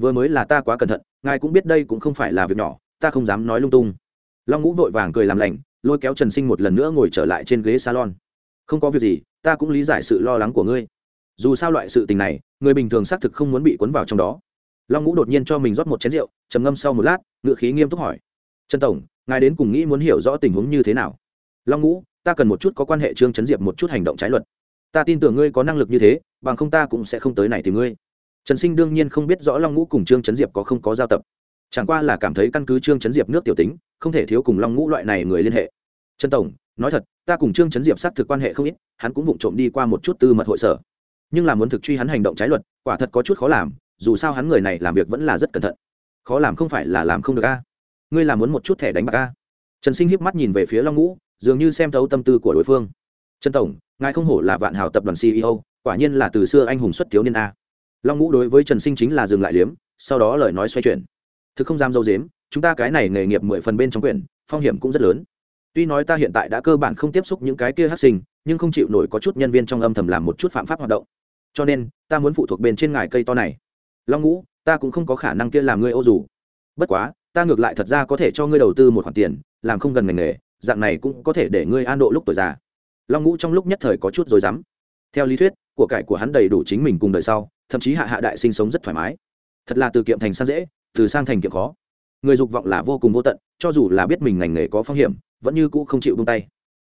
vừa mới là ta quá cẩn thận, ngài cũng biết đây cũng không phải là việc nhỏ, ta không dám nói lung tung. Long ngũ vội vàng cười làm lành, lôi kéo trần sinh một lần nữa ngồi trở lại trên ghế salon. Không có việc gì, ta cũng lý giải sự lo lắng của ngươi. Dù sao loại sự tình này, người bình thường xác thực không muốn bị cuốn vào trong đó. Long ngũ đột nhiên cho mình rót một chén rượu, trầm ngâm sau một lát, ngựa khí nghiêm túc hỏi. Trần tổng, ngài đến cùng nghĩ muốn hiểu rõ tình huống như thế nào? Long ngũ, ta cần một chút có quan hệ trương chấn diệp một chút hành động trái luật. Ta tin tưởng ngươi có năng lực như thế, bằng không ta cũng sẽ không tới này tìm ngươi trần sinh đương nhiên không biết rõ long ngũ cùng trương chấn diệp có không có giao tập. Chẳng qua là cảm thấy căn cứ trương chấn diệp nước tiểu tính, không thể thiếu cùng long ngũ loại này người liên hệ. Trần tổng, nói thật, ta cùng trương chấn diệp xác thực quan hệ không ít, hắn cũng vụng trộm đi qua một chút tư mật hội sở. Nhưng là muốn thực truy hắn hành động trái luật, quả thật có chút khó làm, dù sao hắn người này làm việc vẫn là rất cẩn thận. Khó làm không phải là làm không được a. Ngươi là muốn một chút thẻ đánh bạc a? Trần sinh hiếp mắt nhìn về phía long ngũ, dường như xem thấu tâm tư của đối phương. Trần tổng, ngài không hổ là vạn hào tập đoàn ceo quả nhiên là từ xưa anh hùng xuất thiếu niên a long ngũ đối với trần sinh chính là dừng lại liếm, sau đó lời nói xoay chuyển. Thực không dám dâu dếm, chúng ta cái này nghề nghiệp mười phần bên trong quyển, phong hiểm cũng rất lớn. Tuy nói ta hiện tại đã cơ bản không tiếp xúc những cái kia hát sinh, nhưng không chịu nổi có chút nhân viên trong âm thầm làm một chút phạm pháp hoạt động. Cho nên, ta muốn phụ thuộc bên trên ngài cây to này. Long ngũ, ta cũng không có khả năng kia làm ngươi ô dù. Bất quá, ta ngược lại thật ra có thể cho ngươi đầu tư một khoản tiền, làm không gần ngành nghề, dạng này cũng có thể để ngươi an độ lúc tuổi già. Long ngũ trong lúc nhất thời có chút rồi dám theo lý thuyết, của cải của hắn đầy đủ chính mình cùng đời sau thậm chí hạ hạ đại sinh sống rất thoải mái. Thật là từ kiệm thành sang dễ, từ sang thành kiệm khó. Người dục vọng là vô cùng vô tận, cho dù là biết mình ngành nghề có phong hiểm, vẫn như cũ không chịu buông tay.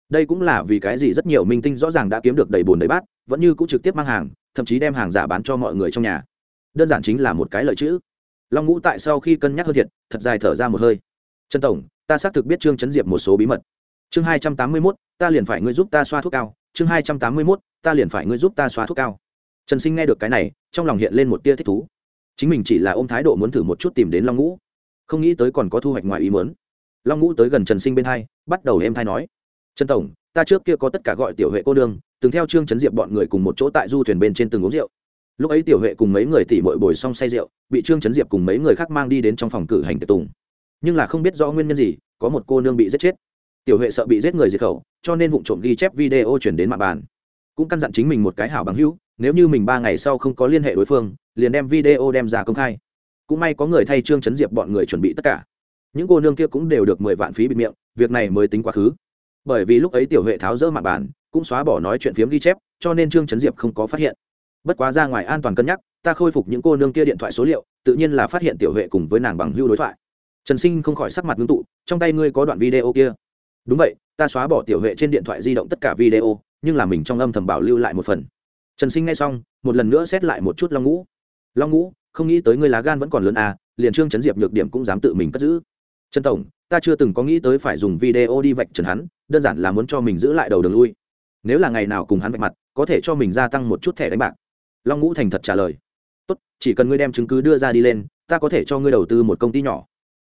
Đây cũng là vì cái gì rất nhiều minh tinh rõ ràng đã kiếm được đầy bồn đầy bát, vẫn như cũ trực tiếp mang hàng, thậm chí đem hàng giả bán cho mọi người trong nhà. Đơn giản chính là một cái lợi chữ. Long ngũ tại sau khi cân nhắc hơn thiệt, thật dài thở ra một hơi. Trần tổng, ta xác thực biết trương chấn diệp một số bí mật. Chương hai trăm tám mươi mốt, ta liền phải ngươi giúp ta xoa thuốc cao. Chương hai trăm tám mươi mốt, ta liền phải ngươi giúp ta xoa thuốc cao trần sinh nghe được cái này, trong lòng hiện lên một tia thích thú. Chính mình chỉ là ôm thái độ muốn thử một chút tìm đến long ngũ. Không nghĩ tới còn có thu hoạch ngoài ý muốn. Long ngũ tới gần trần sinh bên hai, bắt đầu êm thai nói. Trần tổng, ta trước kia có tất cả gọi tiểu huệ cô đương từng theo trương trấn diệp bọn người cùng một chỗ tại du thuyền bên trên từng uống rượu. Lúc ấy tiểu huệ cùng mấy người tỉ mội bồi xong say rượu, bị trương trấn diệp cùng mấy người khác mang đi đến trong phòng cử hành tiệc tùng. Nhưng là không biết rõ nguyên nhân gì, có một cô nương bị giết chết. Tiểu huệ sợ bị giết người diệt khẩu, cho nên vụ trộm ghi chép video chuyển đến mạng bàn cũng căn dặn chính mình một cái hảo bằng hữu, nếu như mình ba ngày sau không có liên hệ đối phương, liền đem video đem ra công khai. Cũng may có người thay trương chấn diệp bọn người chuẩn bị tất cả. Những cô nương kia cũng đều được mười vạn phí bịt miệng, việc này mới tính quá khứ. Bởi vì lúc ấy tiểu huệ tháo rỡ mạng bàn, cũng xóa bỏ nói chuyện phiếm ghi chép, cho nên trương chấn diệp không có phát hiện. Bất quá ra ngoài an toàn cân nhắc, ta khôi phục những cô nương kia điện thoại số liệu, tự nhiên là phát hiện tiểu huệ cùng với nàng bằng hưu đối thoại. Trần sinh không khỏi sắc mặt ngưng tụ, trong tay ngươi có đoạn video kia. Đúng vậy, ta xóa bỏ tiểu huệ trên điện thoại di động tất cả video nhưng là mình trong âm thầm bảo lưu lại một phần. Trần sinh nghe xong, một lần nữa xét lại một chút long ngũ. Long ngũ, không nghĩ tới ngươi lá gan vẫn còn lớn à liền trương chấn diệp nhược điểm cũng dám tự mình cất giữ. Trần tổng, ta chưa từng có nghĩ tới phải dùng video đi vạch trần hắn, đơn giản là muốn cho mình giữ lại đầu đường lui. Nếu là ngày nào cùng hắn vạch mặt, có thể cho mình gia tăng một chút thẻ đánh bạc. Long ngũ thành thật trả lời. Tốt, chỉ cần ngươi đem chứng cứ đưa ra đi lên, ta có thể cho ngươi đầu tư một công ty nhỏ.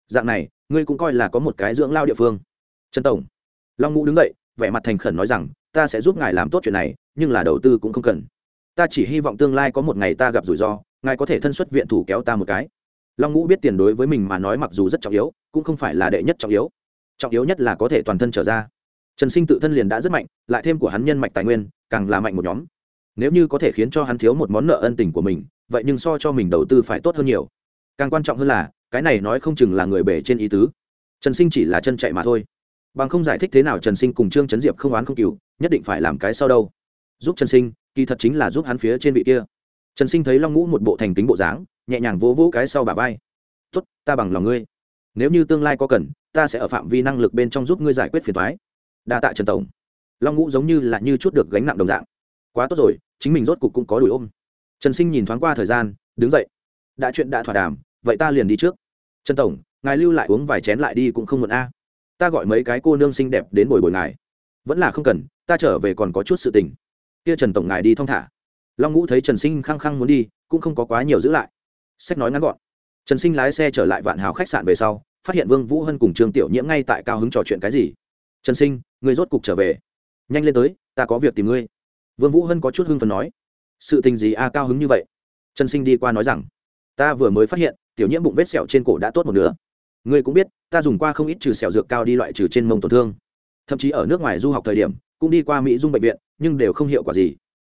Dạng này, ngươi cũng coi là có một cái dưỡng lao địa phương. Trần tổng, long ngũ đứng dậy, vẻ mặt thành khẩn nói rằng ta sẽ giúp ngài làm tốt chuyện này, nhưng là đầu tư cũng không cần. Ta chỉ hy vọng tương lai có một ngày ta gặp rủi ro, ngài có thể thân xuất viện thủ kéo ta một cái. Long ngũ biết tiền đối với mình mà nói mặc dù rất trọng yếu, cũng không phải là đệ nhất trọng yếu. Trọng yếu nhất là có thể toàn thân trở ra. Trần sinh tự thân liền đã rất mạnh, lại thêm của hắn nhân mạch tài nguyên, càng là mạnh một nhóm. Nếu như có thể khiến cho hắn thiếu một món nợ ân tình của mình, vậy nhưng so cho mình đầu tư phải tốt hơn nhiều. Càng quan trọng hơn là, cái này nói không chừng là người bể trên ý tứ. Trần sinh chỉ là chân chạy mà thôi bằng không giải thích thế nào trần sinh cùng trương trấn diệp không oán không cừu, nhất định phải làm cái sau đâu. Giúp trần sinh, kỳ thật chính là giúp hắn phía trên vị kia. Trần sinh thấy long ngũ một bộ thành kính bộ dáng, nhẹ nhàng vỗ vỗ cái sau bà vai. Tốt, ta bằng lòng ngươi. Nếu như tương lai có cần, ta sẽ ở phạm vi năng lực bên trong giúp ngươi giải quyết phiền thoái đa tạ trần tổng. Long ngũ giống như là như chút được gánh nặng đồng dạng. Quá tốt rồi, chính mình rốt cục cũng có đuổi ôm. Trần sinh nhìn thoáng qua thời gian, đứng dậy. Đã chuyện đã thỏa đàm, vậy ta liền đi trước. Trần tổng, ngài lưu lại uống vài chén lại đi cũng không muộn a ta gọi mấy cái cô nương xinh đẹp đến bồi bồi ngài. Vẫn là không cần, ta trở về còn có chút sự tình. Kia trần tổng ngài đi thong thả. Long ngũ thấy trần sinh khăng khăng muốn đi, cũng không có quá nhiều giữ lại. Sách nói ngắn gọn. Trần sinh lái xe trở lại vạn hào khách sạn về sau, phát hiện vương vũ hân cùng trương tiểu nhiễm ngay tại cao hứng trò chuyện cái gì. Trần sinh người rốt cục trở về. Nhanh lên tới, ta có việc tìm ngươi. Vương vũ hân có chút hưng phần nói. Sự tình gì a cao hứng như vậy? Trần sinh đi qua nói rằng. Ta vừa mới phát hiện, tiểu nhiễm bụng vết sẹo trên cổ đã tốt một nửa ngươi cũng biết, ta dùng qua không ít trừ sẹo dược cao đi loại trừ trên mông tổn thương. Thậm chí ở nước ngoài du học thời điểm, cũng đi qua mỹ dung bệnh viện, nhưng đều không hiệu quả gì.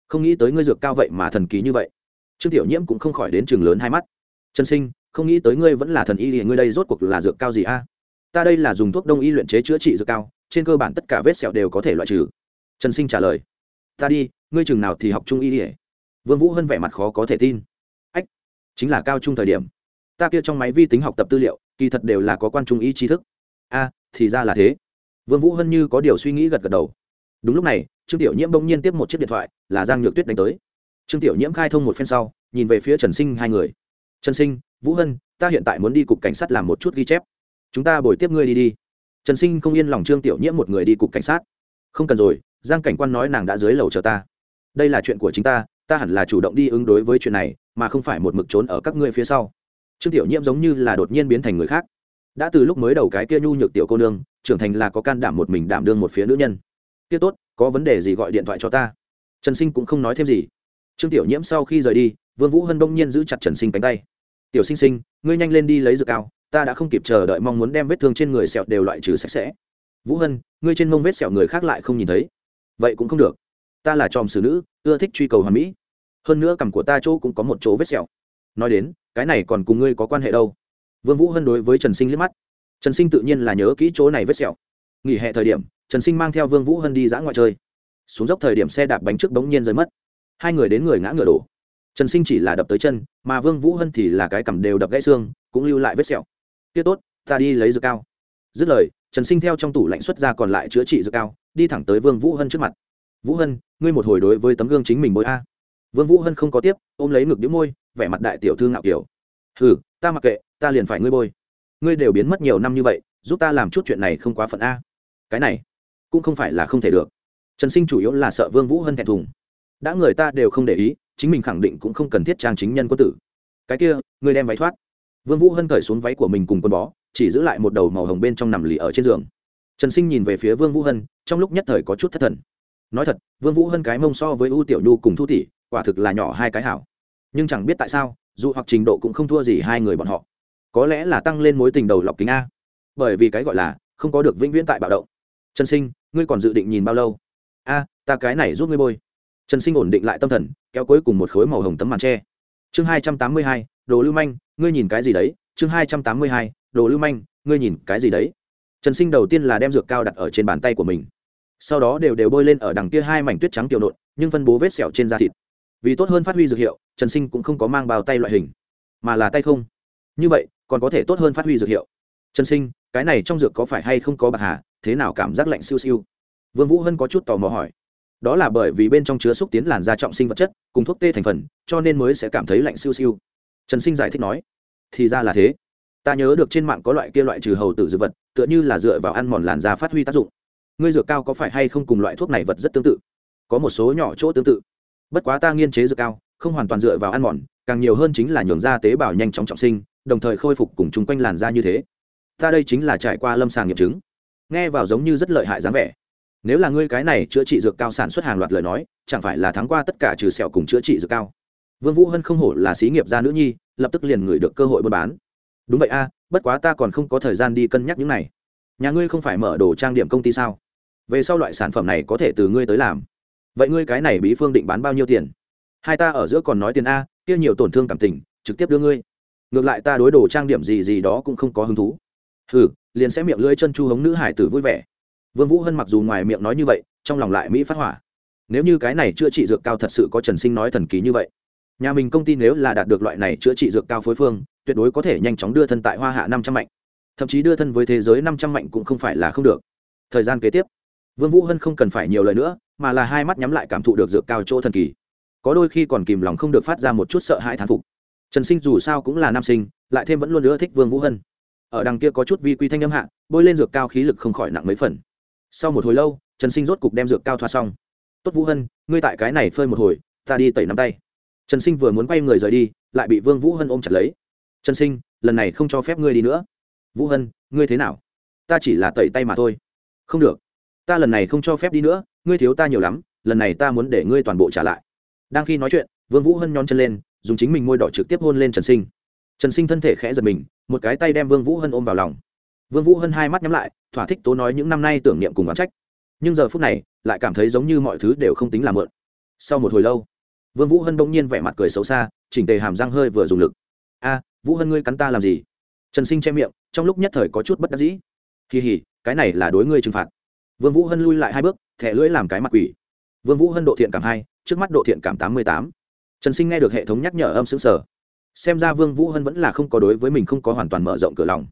Không nghĩ tới ngươi dược cao vậy mà thần kỳ như vậy. Trương tiểu nhiễm cũng không khỏi đến trường lớn hai mắt. Trần sinh, không nghĩ tới ngươi vẫn là thần y thì ngươi đây rốt cuộc là dược cao gì a? Ta đây là dùng thuốc đông y luyện chế chữa trị dược cao, trên cơ bản tất cả vết sẹo đều có thể loại trừ. Trần sinh trả lời. Ta đi, ngươi chừng nào thì học trung y ỉa vương vũ hân vẻ mặt khó có thể tin. Ách, chính là cao trung thời điểm. Ta kia trong máy vi tính học tập tư liệu kỳ thật đều là có quan trung ý tri thức. A, thì ra là thế. Vương vũ hân như có điều suy nghĩ gật gật đầu. Đúng lúc này, trương tiểu nhiễm bỗng nhiên tiếp một chiếc điện thoại, là giang nhược tuyết đánh tới. Trương tiểu nhiễm khai thông một phen sau, nhìn về phía trần sinh hai người. Trần sinh, vũ hân, ta hiện tại muốn đi cục cảnh sát làm một chút ghi chép. Chúng ta bồi tiếp ngươi đi đi. Trần sinh không yên lòng trương tiểu nhiễm một người đi cục cảnh sát. Không cần rồi, giang cảnh quan nói nàng đã dưới lầu chờ ta. Đây là chuyện của chính ta ta hẳn là chủ động đi ứng đối với chuyện này, mà không phải một mực trốn ở các ngươi phía sau trương tiểu nhiễm giống như là đột nhiên biến thành người khác. Đã từ lúc mới đầu cái kia nhu nhược tiểu cô nương, trưởng thành là có can đảm một mình đảm đương một phía nữ nhân. Kia tốt, có vấn đề gì gọi điện thoại cho ta. Trần sinh cũng không nói thêm gì. Trương tiểu nhiễm sau khi rời đi, vương vũ hân đông nhiên giữ chặt trần sinh cánh tay. Tiểu sinh sinh, ngươi nhanh lên đi lấy dược cao, ta đã không kịp chờ đợi mong muốn đem vết thương trên người sẹo đều loại trừ sạch sẽ. Vũ hân, ngươi trên mông vết sẹo người khác lại không nhìn thấy. Vậy cũng không được. Ta là tròm xử nữ, ưa thích truy cầu hoàn mỹ. Hơn nữa cằm của ta chỗ cũng có một chỗ vết sẹo. Nói đến cái này còn cùng ngươi có quan hệ đâu. Vương vũ hân đối với trần sinh liếc mắt. Trần sinh tự nhiên là nhớ kỹ chỗ này vết sẹo. Nghỉ hè thời điểm, trần sinh mang theo vương vũ hân đi dã ngoại chơi. Xuống dốc thời điểm xe đạp bánh trước bỗng nhiên rơi mất. Hai người đến người ngã ngựa đổ. Trần sinh chỉ là đập tới chân, mà vương vũ hân thì là cái cầm đều đập gãy xương, cũng lưu lại vết sẹo. Tiết tốt, ta đi lấy dược cao. Dứt lời, trần sinh theo trong tủ lạnh xuất ra còn lại chữa trị dược cao, đi thẳng tới vương vũ hân trước mặt. Vũ hân, ngươi một hồi đối với tấm gương chính mình bôi a vương vũ hân không có tiếp, ôm lấy ngực đĩu môi, vẻ mặt đại tiểu thư ngạo kiểu. Hừ, ta mặc kệ, ta liền phải ngươi bôi. Ngươi đều biến mất nhiều năm như vậy, giúp ta làm chút chuyện này không quá phận a. Cái này, cũng không phải là không thể được. Trần sinh chủ yếu là sợ vương vũ hân thẹn thùng. Đã người ta đều không để ý, chính mình khẳng định cũng không cần thiết trang chính nhân quân tử. Cái kia, ngươi đem váy thoát. Vương vũ hân cởi xuống váy của mình cùng quần bó, chỉ giữ lại một đầu màu hồng bên trong nằm lì ở trên giường. Trần sinh nhìn về phía vương vũ hân, trong lúc nhất thời có chút thất thần. Nói thật, vương vũ hân cái mông so với ưu tiểu nhu cùng thu tỷ quả thực là nhỏ hai cái hảo. Nhưng chẳng biết tại sao, dù hoặc trình độ cũng không thua gì hai người bọn họ. Có lẽ là tăng lên mối tình đầu lọc kính a. Bởi vì cái gọi là, không có được vĩnh viễn tại bạo động. Trần sinh, ngươi còn dự định nhìn bao lâu? A, ta cái này giúp ngươi bôi. Trần sinh ổn định lại tâm thần, kéo cuối cùng một khối màu hồng tấm màn tre. Chương hai trăm tám mươi hai, đồ lưu manh, ngươi nhìn cái gì đấy? Chương hai trăm tám mươi hai, đồ lưu manh, ngươi nhìn cái gì đấy? Trần sinh đầu tiên là đem dược cao đặt ở trên bàn tay của mình. Sau đó đều đều bôi lên ở đằng kia hai mảnh tuyết trắng tiểu nộn, nhưng phân bố vết sẹo trên da thịt vì tốt hơn phát huy dược hiệu, trần sinh cũng không có mang bao tay loại hình, mà là tay không. Như vậy, còn có thể tốt hơn phát huy dược hiệu. Trần sinh, cái này trong dược có phải hay không có bạc hà? Thế nào cảm giác lạnh siêu siêu? Vương vũ hân có chút tò mò hỏi. Đó là bởi vì bên trong chứa xúc tiến làn da trọng sinh vật chất, cùng thuốc tê thành phần, cho nên mới sẽ cảm thấy lạnh siêu siêu. Trần sinh giải thích nói. Thì ra là thế. Ta nhớ được trên mạng có loại kia loại trừ hầu tử dược vật, tựa như là dựa vào ăn mòn làn da phát huy tác dụng. Ngươi dược cao có phải hay không cùng loại thuốc này vật rất tương tự? Có một số nhỏ chỗ tương tự bất quá ta nghiên chế dược cao, không hoàn toàn dựa vào ăn mòn, càng nhiều hơn chính là nhường da tế bào nhanh chóng trọng sinh, đồng thời khôi phục cùng chung quanh làn da như thế. Ta đây chính là trải qua lâm sàng nghiệm chứng. Nghe vào giống như rất lợi hại dáng vẻ. Nếu là ngươi cái này chữa trị dược cao sản xuất hàng loạt lời nói, chẳng phải là thắng qua tất cả trừ sẹo cùng chữa trị dược cao. Vương vũ hân không hổ là xí nghiệp gia nữ nhi, lập tức liền ngửi được cơ hội buôn bán. Đúng vậy a, bất quá ta còn không có thời gian đi cân nhắc những này. Nhà ngươi không phải mở đồ trang điểm công ty sao? Về sau loại sản phẩm này có thể từ ngươi tới làm vậy ngươi cái này bí phương định bán bao nhiêu tiền? Hai ta ở giữa còn nói tiền a, kia nhiều tổn thương cảm tình, trực tiếp đưa ngươi. Ngược lại ta đối đồ trang điểm gì gì đó cũng không có hứng thú. Hừ, liền sẽ miệng lưỡi chân chu hống nữ hải tử vui vẻ. Vương vũ hân mặc dù ngoài miệng nói như vậy, trong lòng lại mỹ phát hỏa. Nếu như cái này chữa trị dược cao thật sự có trần sinh nói thần kỳ như vậy, nhà mình công ty nếu là đạt được loại này chữa trị dược cao phối phương, tuyệt đối có thể nhanh chóng đưa thân tại hoa hạ năm trăm mạnh. Thậm chí đưa thân với thế giới năm trăm mạnh cũng không phải là không được. Thời gian kế tiếp, vương vũ hân không cần phải nhiều lời nữa mà là hai mắt nhắm lại cảm thụ được dược cao chỗ thần kỳ. Có đôi khi còn kìm lòng không được phát ra một chút sợ hãi thán phục. Trần sinh dù sao cũng là nam sinh, lại thêm vẫn luôn nữa thích vương vũ hân. Ở đằng kia có chút vi quy thanh âm hạ, bôi lên dược cao khí lực không khỏi nặng mấy phần. Sau một hồi lâu, trần sinh rốt cục đem dược cao thoa xong. Tốt vũ hân, ngươi tại cái này phơi một hồi, ta đi tẩy nắm tay. Trần sinh vừa muốn quay người rời đi, lại bị vương vũ hân ôm chặt lấy. Trần sinh, lần này không cho phép ngươi đi nữa. Vũ hân, ngươi thế nào? Ta chỉ là tẩy tay mà thôi. Không được ta lần này không cho phép đi nữa, ngươi thiếu ta nhiều lắm, lần này ta muốn để ngươi toàn bộ trả lại. Đang khi nói chuyện, vương vũ hân nhón chân lên, dùng chính mình môi đỏ trực tiếp hôn lên trần sinh. Trần sinh thân thể khẽ giật mình, một cái tay đem vương vũ hân ôm vào lòng. Vương vũ hân hai mắt nhắm lại, thỏa thích tố nói những năm nay tưởng niệm cùng oán trách. Nhưng giờ phút này, lại cảm thấy giống như mọi thứ đều không tính là mượn. Sau một hồi lâu, vương vũ hân bỗng nhiên vẻ mặt cười xấu xa, chỉnh tề hàm răng hơi vừa dùng lực. A, vũ hân ngươi cắn ta làm gì? Trần sinh che miệng, trong lúc nhất thời có chút bất đắc dĩ. Kỳ hỉ cái này là đối ngươi trừng phạt vương vũ hân lui lại hai bước, thẻ lưỡi làm cái mặt quỷ. Vương vũ hân độ thiện cảm hai, trước mắt độ thiện cảm tám mươi tám. Trần sinh nghe được hệ thống nhắc nhở âm xứng sở xem ra vương vũ hân vẫn là không có đối với mình không có hoàn toàn mở rộng cửa lòng.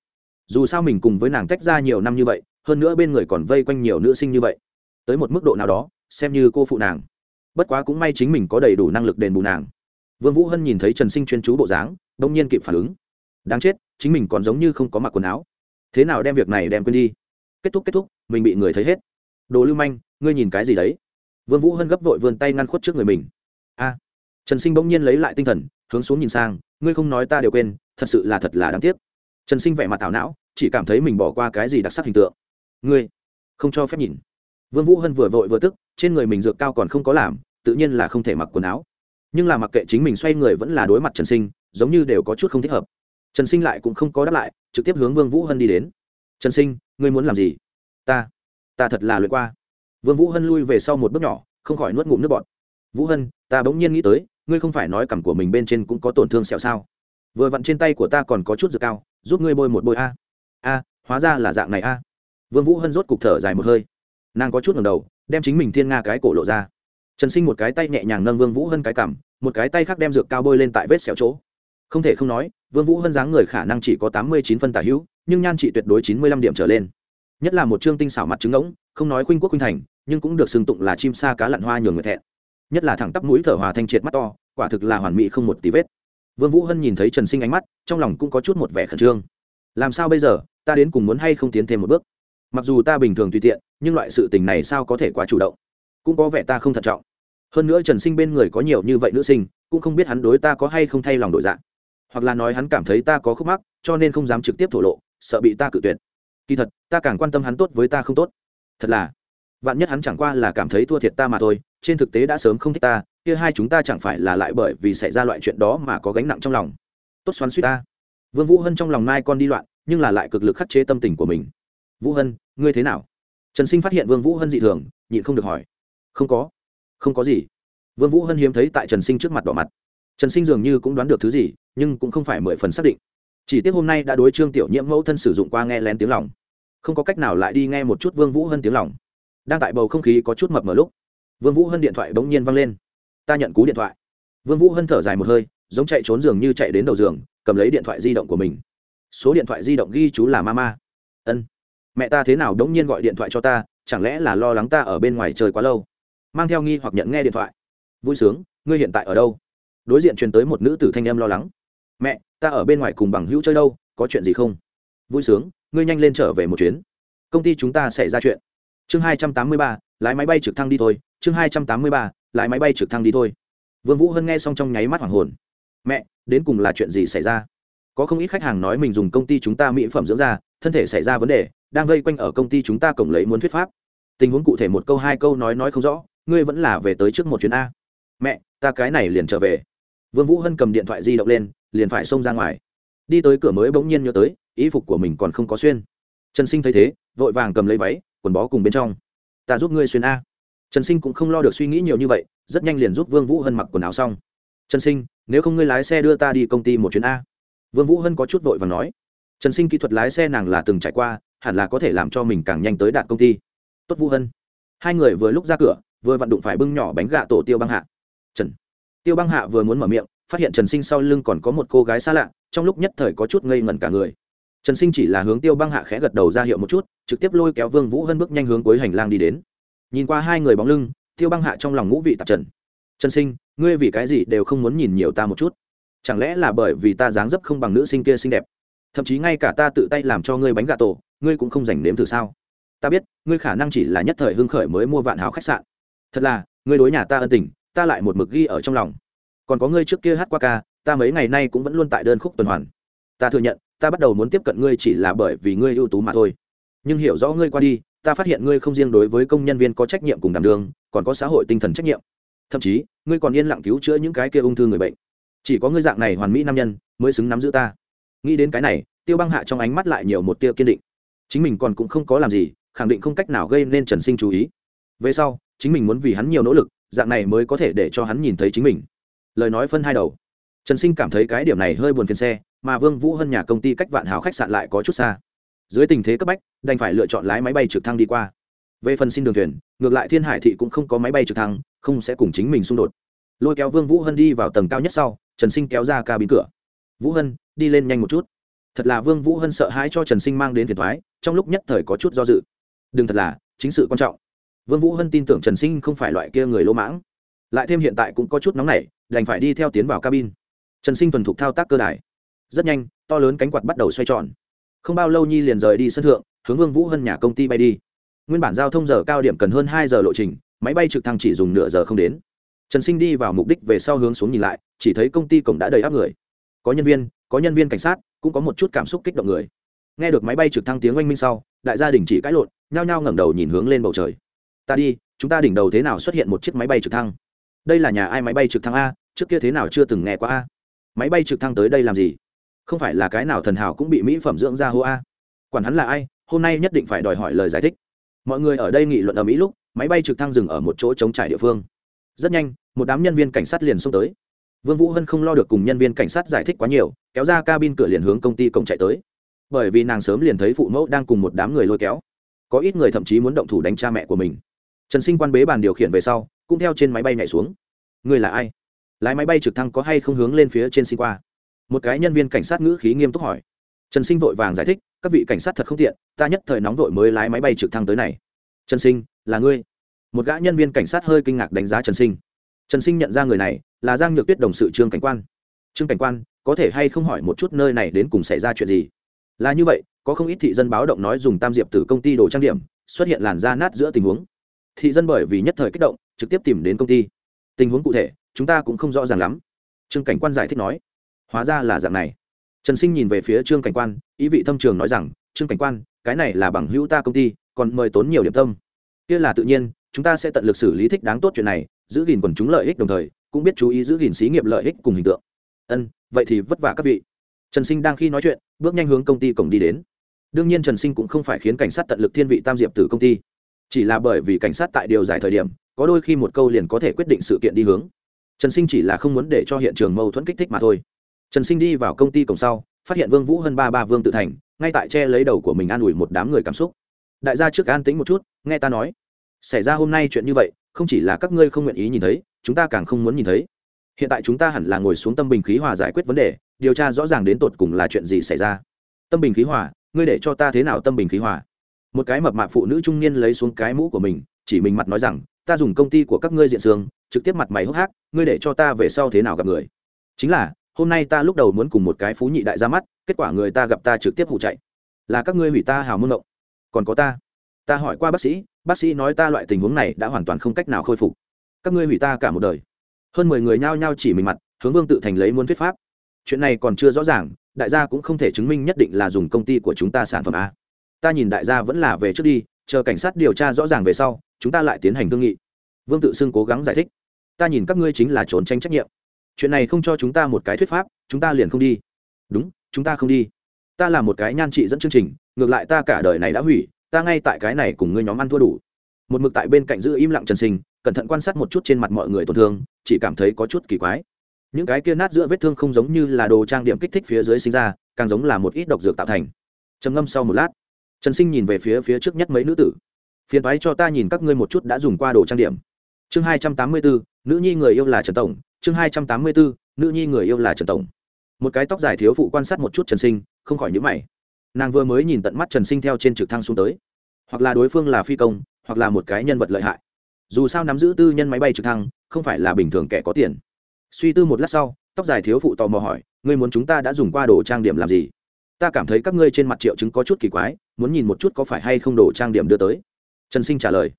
Dù sao mình cùng với nàng tách ra nhiều năm như vậy, hơn nữa bên người còn vây quanh nhiều nữ sinh như vậy. Tới một mức độ nào đó, xem như cô phụ nàng. Bất quá cũng may chính mình có đầy đủ năng lực đền bù nàng. Vương vũ hân nhìn thấy trần sinh chuyên chú bộ dáng, đông nhiên kịp phản ứng. Đáng chết, chính mình còn giống như không có mặc quần áo. Thế nào đem việc này đem quên đi? Kết thúc kết thúc mình bị người thấy hết. Đồ lưu manh, ngươi nhìn cái gì đấy? Vương vũ hân gấp vội vươn tay ngăn khuất trước người mình. A. Trần sinh bỗng nhiên lấy lại tinh thần, hướng xuống nhìn sang, ngươi không nói ta đều quên, thật sự là thật là đáng tiếc. Trần sinh vẻ mặt thảo não, chỉ cảm thấy mình bỏ qua cái gì đặc sắc hình tượng. Ngươi, không cho phép nhìn. Vương vũ hân vừa vội vừa tức, trên người mình dược cao còn không có làm, tự nhiên là không thể mặc quần áo. Nhưng là mặc kệ chính mình xoay người vẫn là đối mặt trần sinh, giống như đều có chút không thích hợp. Trần sinh lại cũng không có đáp lại, trực tiếp hướng vương vũ hân đi đến. Trần sinh, ngươi muốn làm gì? Ta ta thật là luyện qua. Vương vũ hân lui về sau một bước nhỏ, không khỏi nuốt ngụm nước bọt. Vũ hân, ta bỗng nhiên nghĩ tới, ngươi không phải nói cằm của mình bên trên cũng có tổn thương sẹo sao? Vừa vặn trên tay của ta còn có chút dược cao, giúp ngươi bôi một bôi a. A, hóa ra là dạng này a. Vương vũ hân rốt cục thở dài một hơi. Nàng có chút ngẩng đầu, đem chính mình thiên nga cái cổ lộ ra. Trần sinh một cái tay nhẹ nhàng nâng vương vũ hân cái cằm, một cái tay khác đem dược cao bôi lên tại vết sẹo chỗ. Không thể không nói, vương vũ hân dáng người khả năng chỉ có tám mươi chín phân tả hữu, nhưng nhan trị tuyệt đối chín mươi lăm điểm trở lên nhất là một trương tinh xảo mặt trứng ngỗng, không nói khuynh quốc khuynh thành, nhưng cũng được xưng tụng là chim sa cá lặn hoa nhường người thẹn. Nhất là thẳng tắp mũi thở hòa thanh triệt mắt to, quả thực là hoàn mỹ không một tí vết. Vương vũ hân nhìn thấy trần sinh ánh mắt, trong lòng cũng có chút một vẻ khẩn trương. Làm sao bây giờ, ta đến cùng muốn hay không tiến thêm một bước? Mặc dù ta bình thường tùy tiện, nhưng loại sự tình này sao có thể quá chủ động? Cũng có vẻ ta không thận trọng. Hơn nữa trần sinh bên người có nhiều như vậy nữ sinh, cũng không biết hắn đối ta có hay không thay lòng đổi dạng hoặc là nói hắn cảm thấy ta có khúc mắc, cho nên không dám trực tiếp thổ lộ, sợ bị ta cự tuyệt kỳ thật, ta càng quan tâm hắn tốt với ta không tốt. Thật là, vạn nhất hắn chẳng qua là cảm thấy thua thiệt ta mà thôi, trên thực tế đã sớm không thích ta, kia hai chúng ta chẳng phải là lại bởi vì xảy ra loại chuyện đó mà có gánh nặng trong lòng. Tốt xoắn suy ta. Vương vũ hân trong lòng mai con đi loạn, nhưng là lại cực lực khắc chế tâm tình của mình. Vũ hân, ngươi thế nào? Trần sinh phát hiện vương vũ hân dị thường, nhịn không được hỏi. Không có. Không có gì. Vương vũ hân hiếm thấy tại trần sinh trước mặt đỏ mặt. Trần sinh dường như cũng đoán được thứ gì, nhưng cũng không phải mười phần xác định chỉ tiếc hôm nay đã đối trương tiểu nhiễm mẫu thân sử dụng qua nghe lén tiếng lòng. Không có cách nào lại đi nghe một chút vương vũ hân tiếng lòng. Đang tại bầu không khí có chút mập mờ lúc, vương vũ hân điện thoại bỗng nhiên văng lên. Ta nhận cú điện thoại. Vương vũ hân thở dài một hơi, giống chạy trốn giường như chạy đến đầu giường, cầm lấy điện thoại di động của mình. Số điện thoại di động ghi chú là mama. Ân, mẹ ta thế nào đống nhiên gọi điện thoại cho ta, chẳng lẽ là lo lắng ta ở bên ngoài trời quá lâu? Mang theo nghi hoặc nhận nghe điện thoại. Vui sướng, ngươi hiện tại ở đâu? Đối diện truyền tới một nữ tử thanh em lo lắng. Mẹ ta ở bên ngoài cùng bằng hữu chơi đâu, có chuyện gì không? Vui sướng, ngươi nhanh lên trở về một chuyến. Công ty chúng ta sẽ ra chuyện. Chương hai trăm tám mươi ba, lái máy bay trực thăng đi thôi. Chương hai trăm tám mươi ba, lái máy bay trực thăng đi thôi. Vương vũ hân nghe xong trong nháy mắt hoàng hồn. Mẹ, đến cùng là chuyện gì xảy ra? Có không ít khách hàng nói mình dùng công ty chúng ta mỹ phẩm dưỡng da, thân thể xảy ra vấn đề, đang vây quanh ở công ty chúng ta cổng lấy muốn thuyết pháp. Tình huống cụ thể một câu, hai câu nói nói không rõ, ngươi vẫn là về tới trước một chuyến a. Mẹ, ta cái này liền trở về. Vương vũ hân cầm điện thoại di động lên liền phải xông ra ngoài. Đi tới cửa mới bỗng nhiên nhớ tới ý phục của mình còn không có xuyên. Trần sinh thấy thế, vội vàng cầm lấy váy, quần bó cùng bên trong. Ta giúp ngươi xuyên a. Trần sinh cũng không lo được suy nghĩ nhiều như vậy, rất nhanh liền giúp vương vũ hân mặc quần áo xong. Trần sinh, nếu không ngươi lái xe đưa ta đi công ty một chuyến a. Vương vũ hân có chút vội và nói. Trần sinh kỹ thuật lái xe nàng là từng trải qua, hẳn là có thể làm cho mình càng nhanh tới đạt công ty. Tốt vũ hân. Hai người vừa lúc ra cửa, vừa vặn đụng phải bưng nhỏ bánh gà tổ tiêu băng hạ. Trần. Tiêu băng hạ vừa muốn mở miệng phát hiện trần sinh sau lưng còn có một cô gái xa lạ, trong lúc nhất thời có chút ngây ngẩn cả người. Trần sinh chỉ là hướng tiêu băng hạ khẽ gật đầu ra hiệu một chút, trực tiếp lôi kéo vương vũ hân bước nhanh hướng cuối hành lang đi đến. Nhìn qua hai người bóng lưng, tiêu băng hạ trong lòng ngũ vị tạp trần. Trần sinh, ngươi vì cái gì đều không muốn nhìn nhiều ta một chút? Chẳng lẽ là bởi vì ta dáng dấp không bằng nữ sinh kia xinh đẹp? Thậm chí ngay cả ta tự tay làm cho ngươi bánh gà tổ, ngươi cũng không dành nếm thử sao? Ta biết, ngươi khả năng chỉ là nhất thời hưng khởi mới mua vạn hào khách sạn. Thật là, ngươi đối nhà ta ân tình, ta lại một mực ghi ở trong lòng còn có ngươi trước kia hát qua ca, ta mấy ngày nay cũng vẫn luôn tại đơn khúc tuần hoàn. Ta thừa nhận, ta bắt đầu muốn tiếp cận ngươi chỉ là bởi vì ngươi ưu tú mà thôi. Nhưng hiểu rõ ngươi qua đi, ta phát hiện ngươi không riêng đối với công nhân viên có trách nhiệm cùng đảm đương, còn có xã hội tinh thần trách nhiệm. Thậm chí, ngươi còn yên lặng cứu chữa những cái kia ung thư người bệnh. Chỉ có ngươi dạng này hoàn mỹ nam nhân, mới xứng nắm giữ ta. Nghĩ đến cái này, tiêu băng hạ trong ánh mắt lại nhiều một tia kiên định. Chính mình còn cũng không có làm gì, khẳng định không cách nào gây nên trần sinh chú ý. Về sau, chính mình muốn vì hắn nhiều nỗ lực, dạng này mới có thể để cho hắn nhìn thấy chính mình lời nói phân hai đầu. Trần sinh cảm thấy cái điểm này hơi buồn phiền xe, mà vương vũ hân nhà công ty cách vạn hào khách sạn lại có chút xa. Dưới tình thế cấp bách, đành phải lựa chọn lái máy bay trực thăng đi qua. Về phần xin đường thuyền, ngược lại thiên hải thị cũng không có máy bay trực thăng, không sẽ cùng chính mình xung đột. Lôi kéo vương vũ hân đi vào tầng cao nhất sau, trần sinh kéo ra ca cabin cửa. Vũ hân, đi lên nhanh một chút. Thật là vương vũ hân sợ hãi cho trần sinh mang đến phiền thoái trong lúc nhất thời có chút do dự. Đừng thật là, chính sự quan trọng. Vương vũ hân tin tưởng trần sinh không phải loại kia người lỗ mãng. Lại thêm hiện tại cũng có chút nóng nảy đành phải đi theo tiến vào cabin. Trần sinh thuần thục thao tác cơ đài. Rất nhanh, to lớn cánh quạt bắt đầu xoay tròn. Không bao lâu nhi liền rời đi sân thượng, hướng vương vũ hân nhà công ty bay đi. Nguyên bản giao thông giờ cao điểm cần hơn hai giờ lộ trình, máy bay trực thăng chỉ dùng nửa giờ không đến. Trần sinh đi vào mục đích về sau hướng xuống nhìn lại, chỉ thấy công ty cổng đã đầy áp người. Có nhân viên, có nhân viên cảnh sát, cũng có một chút cảm xúc kích động người. Nghe được máy bay trực thăng tiếng oanh minh sau, đại gia đình chỉ cãi lộn, nhao nhao ngẩng đầu nhìn hướng lên bầu trời. Ta đi, chúng ta đỉnh đầu thế nào xuất hiện một chiếc máy bay trực thăng? Đây là nhà ai máy bay trực thăng a, trước kia thế nào chưa từng nghe qua a? Máy bay trực thăng tới đây làm gì? Không phải là cái nào thần hảo cũng bị mỹ phẩm dưỡng ra hô a? Quản hắn là ai, hôm nay nhất định phải đòi hỏi lời giải thích. Mọi người ở đây nghị luận ở mỹ lúc, máy bay trực thăng dừng ở một chỗ chống trải địa phương. Rất nhanh, một đám nhân viên cảnh sát liền xông tới. Vương vũ hân không lo được cùng nhân viên cảnh sát giải thích quá nhiều, kéo ra cabin cửa liền hướng công ty cổng chạy tới. Bởi vì nàng sớm liền thấy phụ mẫu đang cùng một đám người lôi kéo. Có ít người thậm chí muốn động thủ đánh cha mẹ của mình trần sinh quan bế bàn điều khiển về sau, cũng theo trên máy bay nhảy xuống. Người là ai? Lái máy bay trực thăng có hay không hướng lên phía trên xin qua? Một cái nhân viên cảnh sát ngữ khí nghiêm túc hỏi. Trần sinh vội vàng giải thích, các vị cảnh sát thật không tiện, ta nhất thời nóng vội mới lái máy bay trực thăng tới này. Trần sinh, là ngươi? Một gã nhân viên cảnh sát hơi kinh ngạc đánh giá trần sinh. Trần sinh nhận ra người này, là giang nhược tuyết đồng sự trương cảnh quan. Trương cảnh quan, có thể hay không hỏi một chút nơi này đến cùng xảy ra chuyện gì? Là như vậy, có không ít thị dân báo động nói dùng tam diệp từ công ty đồ trang điểm, xuất hiện làn da nát giữa tình huống thị dân bởi vì nhất thời kích động, trực tiếp tìm đến công ty. Tình huống cụ thể, chúng ta cũng không rõ ràng lắm. Trương cảnh quan giải thích nói. Hóa ra là dạng này. Trần sinh nhìn về phía trương cảnh quan, ý vị thâm trường nói rằng, trương cảnh quan, cái này là bằng hữu ta công ty, còn mời tốn nhiều điểm tâm. Kia là tự nhiên, chúng ta sẽ tận lực xử lý thích đáng tốt chuyện này, giữ gìn quần chúng lợi ích đồng thời, cũng biết chú ý giữ gìn xí nghiệp lợi ích cùng hình tượng. Ân, vậy thì vất vả các vị. Trần sinh đang khi nói chuyện, bước nhanh hướng công ty cổng đi đến. Đương nhiên trần sinh cũng không phải khiến cảnh sát tận lực thiên vị tam diệp từ công ty chỉ là bởi vì cảnh sát tại điều giải thời điểm, có đôi khi một câu liền có thể quyết định sự kiện đi hướng. Trần sinh chỉ là không muốn để cho hiện trường mâu thuẫn kích thích mà thôi. Trần sinh đi vào công ty cổng sau, phát hiện vương vũ hơn ba ba vương tự thành, ngay tại che lấy đầu của mình an ủi một đám người cảm xúc. Đại gia trước an tĩnh một chút, nghe ta nói. Xảy ra hôm nay chuyện như vậy, không chỉ là các ngươi không nguyện ý nhìn thấy, chúng ta càng không muốn nhìn thấy. Hiện tại chúng ta hẳn là ngồi xuống tâm bình khí hòa giải quyết vấn đề, điều tra rõ ràng đến tột cùng là chuyện gì xảy ra. Tâm bình khí hòa? Ngươi để cho ta thế nào tâm bình khí hòa? Một cái mập mạp phụ nữ trung niên lấy xuống cái mũ của mình, chỉ mình mặt nói rằng, ta dùng công ty của các ngươi diện sương trực tiếp mặt mày hốc hác, ngươi để cho ta về sau thế nào gặp người? Chính là, hôm nay ta lúc đầu muốn cùng một cái phú nhị đại ra mắt, kết quả người ta gặp ta trực tiếp hụ chạy. Là các ngươi hủy ta hào môn động còn có ta. Ta hỏi qua bác sĩ bác sĩ nói ta loại tình huống này đã hoàn toàn không cách nào khôi phục. Các ngươi hủy ta cả một đời. Hơn mười người nhao nhao chỉ mình mặt, hướng vương tự thành lấy muốn thuyết pháp. Chuyện này còn chưa rõ ràng, đại gia cũng không thể chứng minh nhất định là dùng công ty của chúng ta sản phẩm a ta nhìn đại gia vẫn là về trước đi, chờ cảnh sát điều tra rõ ràng về sau, chúng ta lại tiến hành thương nghị. Vương tự xưng cố gắng giải thích. Ta nhìn các ngươi chính là trốn tranh trách nhiệm. Chuyện này không cho chúng ta một cái thuyết pháp, chúng ta liền không đi. Đúng, chúng ta không đi. Ta là một cái nhan trị dẫn chương trình, ngược lại ta cả đời này đã hủy, ta ngay tại cái này cùng ngươi nhóm ăn thua đủ. Một mực tại bên cạnh giữ im lặng trần sinh, cẩn thận quan sát một chút trên mặt mọi người tổn thương, chỉ cảm thấy có chút kỳ quái. Những cái kia nát giữa vết thương không giống như là đồ trang điểm kích thích phía dưới sinh ra, càng giống là một ít độc dược tạo thành. Trầm ngâm sau một lát trần sinh nhìn về phía phía trước nhất mấy nữ tử. Phiền thoái cho ta nhìn các ngươi một chút đã dùng qua đồ trang điểm. Chương hai trăm tám mươi bốn nữ nhi người yêu là trần tổng. Chương hai trăm tám mươi bốn nữ nhi người yêu là trần tổng. Một cái tóc dài thiếu phụ quan sát một chút trần sinh, không khỏi nhữ mày. Nàng vừa mới nhìn tận mắt trần sinh theo trên trực thăng xuống tới. Hoặc là đối phương là phi công, hoặc là một cái nhân vật lợi hại. Dù sao nắm giữ tư nhân máy bay trực thăng, không phải là bình thường kẻ có tiền. Suy tư một lát sau, tóc dài thiếu phụ tò mò hỏi, ngươi muốn chúng ta đã dùng qua đồ trang điểm làm gì? Ta cảm thấy các ngươi trên mặt triệu chứng có chút kỳ quái muốn nhìn một chút có phải hay không đồ trang điểm đưa tới. Trần sinh trả lời,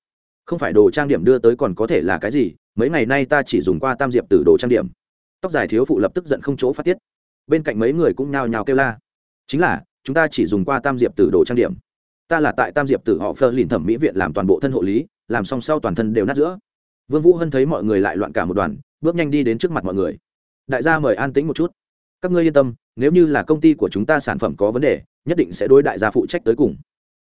không phải đồ trang điểm đưa tới còn có thể là cái gì? Mấy ngày nay ta chỉ dùng qua tam diệp từ đồ trang điểm. Tóc dài thiếu phụ lập tức giận không chỗ phát tiết. Bên cạnh mấy người cũng nhao nhao kêu la, chính là, chúng ta chỉ dùng qua tam diệp từ đồ trang điểm. Ta là tại tam diệp tử họ phơ lìn thẩm mỹ viện làm toàn bộ thân hộ lý, làm xong sau toàn thân đều nát giữa. Vương vũ hân thấy mọi người lại loạn cả một đoàn, bước nhanh đi đến trước mặt mọi người. Đại gia mời an tĩnh một chút. Các ngươi yên tâm, nếu như là công ty của chúng ta sản phẩm có vấn đề nhất định sẽ đối đại gia phụ trách tới cùng.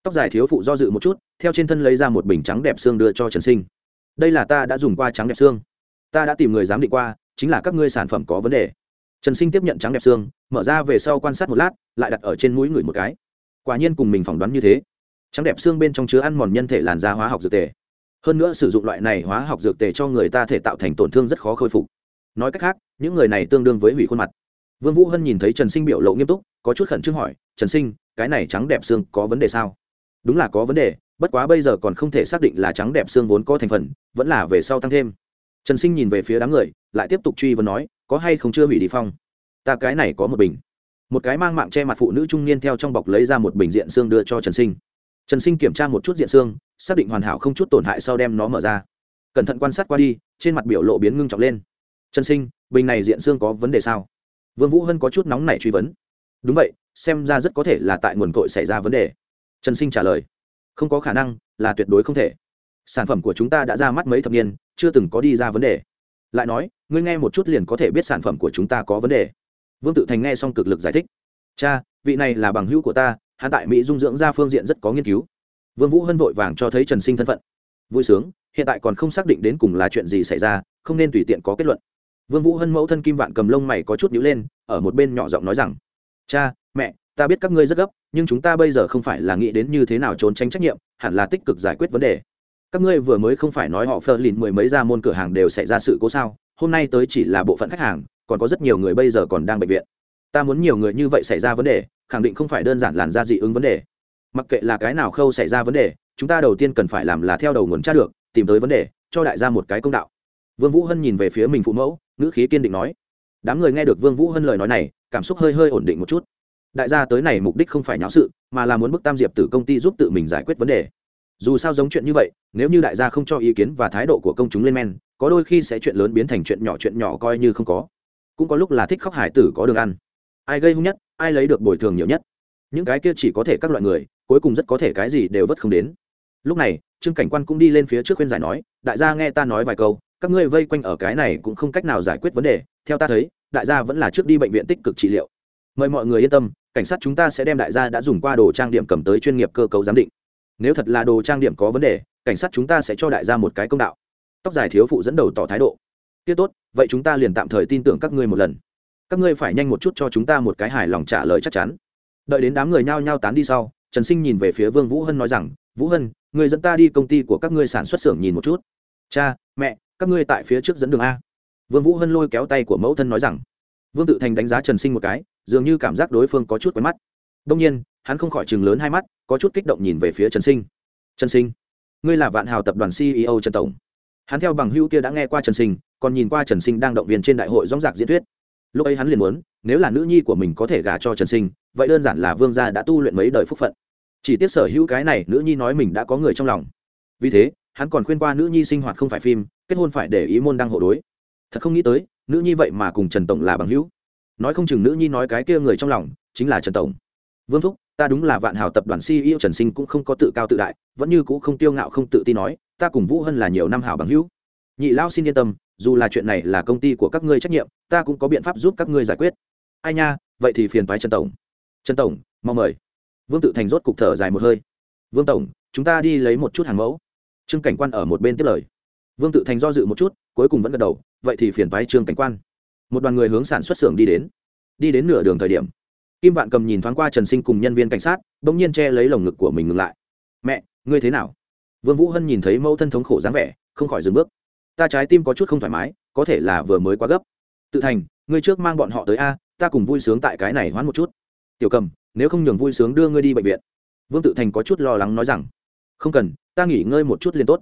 Tóc dài thiếu phụ do dự một chút, theo trên thân lấy ra một bình trắng đẹp xương đưa cho trần sinh. Đây là ta đã dùng qua trắng đẹp xương. Ta đã tìm người giám định qua, chính là các ngươi sản phẩm có vấn đề. Trần sinh tiếp nhận trắng đẹp xương, mở ra về sau quan sát một lát, lại đặt ở trên mũi người một cái. Quả nhiên cùng mình phỏng đoán như thế. Trắng đẹp xương bên trong chứa ăn mòn nhân thể làn da hóa học dược tề. Hơn nữa sử dụng loại này hóa học dược tề cho người ta thể tạo thành tổn thương rất khó khôi phục. Nói cách khác, những người này tương đương với hủy khuôn mặt vương vũ hân nhìn thấy trần sinh biểu lộ nghiêm túc, có chút khẩn trương hỏi, trần sinh, cái này trắng đẹp xương có vấn đề sao? Đúng là có vấn đề, bất quá bây giờ còn không thể xác định là trắng đẹp xương vốn có thành phần, vẫn là về sau tăng thêm. Trần sinh nhìn về phía đám người, lại tiếp tục truy vấn nói, có hay không chưa hủy đi phong? Ta cái này có một bình. Một cái mang mạng che mặt phụ nữ trung niên theo trong bọc lấy ra một bình diện xương đưa cho trần sinh. Trần sinh kiểm tra một chút diện xương, xác định hoàn hảo không chút tổn hại sau đem nó mở ra. Cẩn thận quan sát qua đi, trên mặt biểu lộ biến ngưng trọng lên. Trần sinh, bình này diện xương có vấn đề sao? Vương vũ hân có chút nóng nảy truy vấn. Đúng vậy, xem ra rất có thể là tại nguồn cội xảy ra vấn đề. Trần sinh trả lời. Không có khả năng, là tuyệt đối không thể. Sản phẩm của chúng ta đã ra mắt mấy thập niên, chưa từng có đi ra vấn đề. Lại nói, ngươi nghe một chút liền có thể biết sản phẩm của chúng ta có vấn đề. Vương tự thành nghe xong cực lực giải thích. Cha, vị này là bằng hữu của ta, hắn tại mỹ dung dưỡng ra phương diện rất có nghiên cứu. Vương vũ hân vội vàng cho thấy trần sinh thân phận. Vui sướng, hiện tại còn không xác định đến cùng là chuyện gì xảy ra, không nên tùy tiện có kết luận vương vũ hân mẫu thân kim vạn cầm lông mày có chút nhíu lên, ở một bên nhỏ giọng nói rằng, cha, mẹ, ta biết các ngươi rất gấp, nhưng chúng ta bây giờ không phải là nghĩ đến như thế nào trốn tránh trách nhiệm, hẳn là tích cực giải quyết vấn đề. Các ngươi vừa mới không phải nói họ phờ lìn mười mấy ra môn cửa hàng đều xảy ra sự cố sao, hôm nay tới chỉ là bộ phận khách hàng, còn có rất nhiều người bây giờ còn đang bệnh viện. Ta muốn nhiều người như vậy xảy ra vấn đề, khẳng định không phải đơn giản làn ra dị ứng vấn đề. Mặc kệ là cái nào khâu xảy ra vấn đề, chúng ta đầu tiên cần phải làm là theo đầu nguồn tra được, tìm tới vấn đề, cho đại gia một cái công đạo. Vương vũ hân nhìn về phía mình phụ mẫu ngữ khí kiên định nói. Đám người nghe được vương vũ hân lời nói này, cảm xúc hơi hơi ổn định một chút. Đại gia tới này mục đích không phải nháo sự, mà là muốn bức tam diệp từ công ty giúp tự mình giải quyết vấn đề. Dù sao giống chuyện như vậy, nếu như đại gia không cho ý kiến và thái độ của công chúng lên men, có đôi khi sẽ chuyện lớn biến thành chuyện nhỏ chuyện nhỏ coi như không có. Cũng có lúc là thích khóc hải tử có đường ăn. Ai gây hung nhất, ai lấy được bồi thường nhiều nhất. Những cái kia chỉ có thể các loại người, cuối cùng rất có thể cái gì đều vất không đến. Lúc này, trương cảnh quan cũng đi lên phía trước khuyên giải nói, đại gia nghe ta nói vài câu các ngươi vây quanh ở cái này cũng không cách nào giải quyết vấn đề, theo ta thấy, đại gia vẫn là trước đi bệnh viện tích cực trị liệu. Mời mọi người yên tâm, cảnh sát chúng ta sẽ đem đại gia đã dùng qua đồ trang điểm cầm tới chuyên nghiệp cơ cấu giám định. Nếu thật là đồ trang điểm có vấn đề, cảnh sát chúng ta sẽ cho đại gia một cái công đạo. Tóc dài thiếu phụ dẫn đầu tỏ thái độ. Tiết tốt, vậy chúng ta liền tạm thời tin tưởng các ngươi một lần. Các ngươi phải nhanh một chút cho chúng ta một cái hài lòng trả lời chắc chắn. Đợi đến đám người nhao nhao tán đi sau, trần sinh nhìn về phía vương vũ hân nói rằng, vũ hân người dẫn ta đi công ty của các ngươi sản xuất xưởng nhìn một chút. Cha, mẹ các ngươi tại phía trước dẫn đường a. Vương vũ hân lôi kéo tay của mẫu thân nói rằng. Vương tự thành đánh giá trần sinh một cái, dường như cảm giác đối phương có chút quen mắt. Đông nhiên, hắn không khỏi chừng lớn hai mắt, có chút kích động nhìn về phía trần sinh. Trần sinh, ngươi là vạn hào tập đoàn ceo trần tổng. Hắn theo bằng hữu kia đã nghe qua trần sinh, còn nhìn qua trần sinh đang động viên trên đại hội dóng dạc diễn thuyết. Lúc ấy hắn liền muốn, nếu là nữ nhi của mình có thể gả cho trần sinh, vậy đơn giản là vương gia đã tu luyện mấy đời phúc phận. Chỉ tiếc sở hữu cái này, nữ nhi nói mình đã có người trong lòng. Vì thế hắn còn khuyên qua nữ nhi sinh hoạt không phải phim, kết hôn phải để ý môn đăng hộ đối. Thật không nghĩ tới, nữ nhi vậy mà cùng trần tổng là bằng hữu. Nói không chừng nữ nhi nói cái kia người trong lòng, chính là trần tổng. Vương thúc, ta đúng là vạn hào tập đoàn ceo trần sinh cũng không có tự cao tự đại, vẫn như cũng không tiêu ngạo không tự tin nói, ta cùng vũ hân là nhiều năm hảo bằng hữu. Nhị lao xin yên tâm, dù là chuyện này là công ty của các ngươi trách nhiệm, ta cũng có biện pháp giúp các ngươi giải quyết. Ai nha, vậy thì phiền thoái trần tổng. Trần tổng mong mời. Vương tự thành rốt cục thở dài một hơi. Vương tổng, chúng ta đi lấy một chút hàng mẫu trương cảnh quan ở một bên tiếp lời. Vương tự thành do dự một chút, cuối cùng vẫn gật đầu, vậy thì phiền phái trương cảnh quan. Một đoàn người hướng sản xuất xưởng đi đến. Đi đến nửa đường thời điểm, kim vạn cầm nhìn thoáng qua trần sinh cùng nhân viên cảnh sát đ ỗ n g nhiên che lấy lồng ngực của mình ngừng lại. Mẹ, ngươi thế nào? Vương vũ hân nhìn thấy mẫu thân thống khổ dáng vẻ, không khỏi dừng bước. Ta trái tim có chút không thoải mái, có thể là vừa mới quá gấp. Tự thành, ngươi trước mang bọn họ tới a, ta cùng vui sướng tại cái này hoãn một chút. Tiểu cầm, nếu không nhường vui sướng đưa ngươi đi bệnh viện. Vương tự thành có chút lo lắng nói rằng. Không cần ta nghỉ ngơi một chút liền tốt.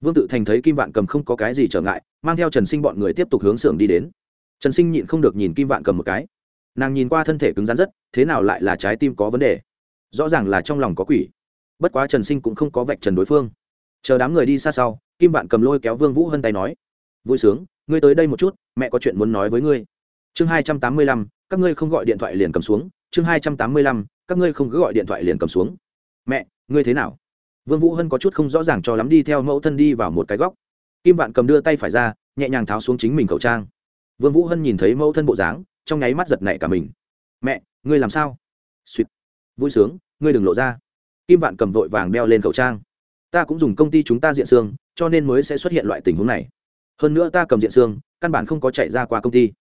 Vương tự thành thấy kim vạn cầm không có cái gì trở ngại, mang theo trần sinh bọn người tiếp tục hướng xưởng đi đến. Trần sinh nhịn không được nhìn kim vạn cầm một cái. Nàng nhìn qua thân thể cứng rắn rất, thế nào lại là trái tim có vấn đề? Rõ ràng là trong lòng có quỷ. Bất quá trần sinh cũng không có vạch trần đối phương. Chờ đám người đi xa sau, kim vạn cầm lôi kéo vương vũ hân tay nói, vui sướng, ngươi tới đây một chút, mẹ có chuyện muốn nói với ngươi. Chương hai trăm tám mươi lăm, các ngươi không gọi điện thoại liền cầm xuống. Chương hai trăm tám mươi lăm, các ngươi không cứ gọi điện thoại liền cầm xuống. Mẹ, ngươi thế nào? Vương vũ hân có chút không rõ ràng cho lắm đi theo mẫu thân đi vào một cái góc. Kim vạn cầm đưa tay phải ra, nhẹ nhàng tháo xuống chính mình khẩu trang. Vương vũ hân nhìn thấy mẫu thân bộ dáng, trong nháy mắt giật nảy cả mình. Mẹ, ngươi làm sao? Suýt vui sướng, ngươi đừng lộ ra. Kim vạn cầm vội vàng đeo lên khẩu trang. Ta cũng dùng công ty chúng ta diện xương, cho nên mới sẽ xuất hiện loại tình huống này. Hơn nữa ta cầm diện xương, căn bản không có chạy ra qua công ty.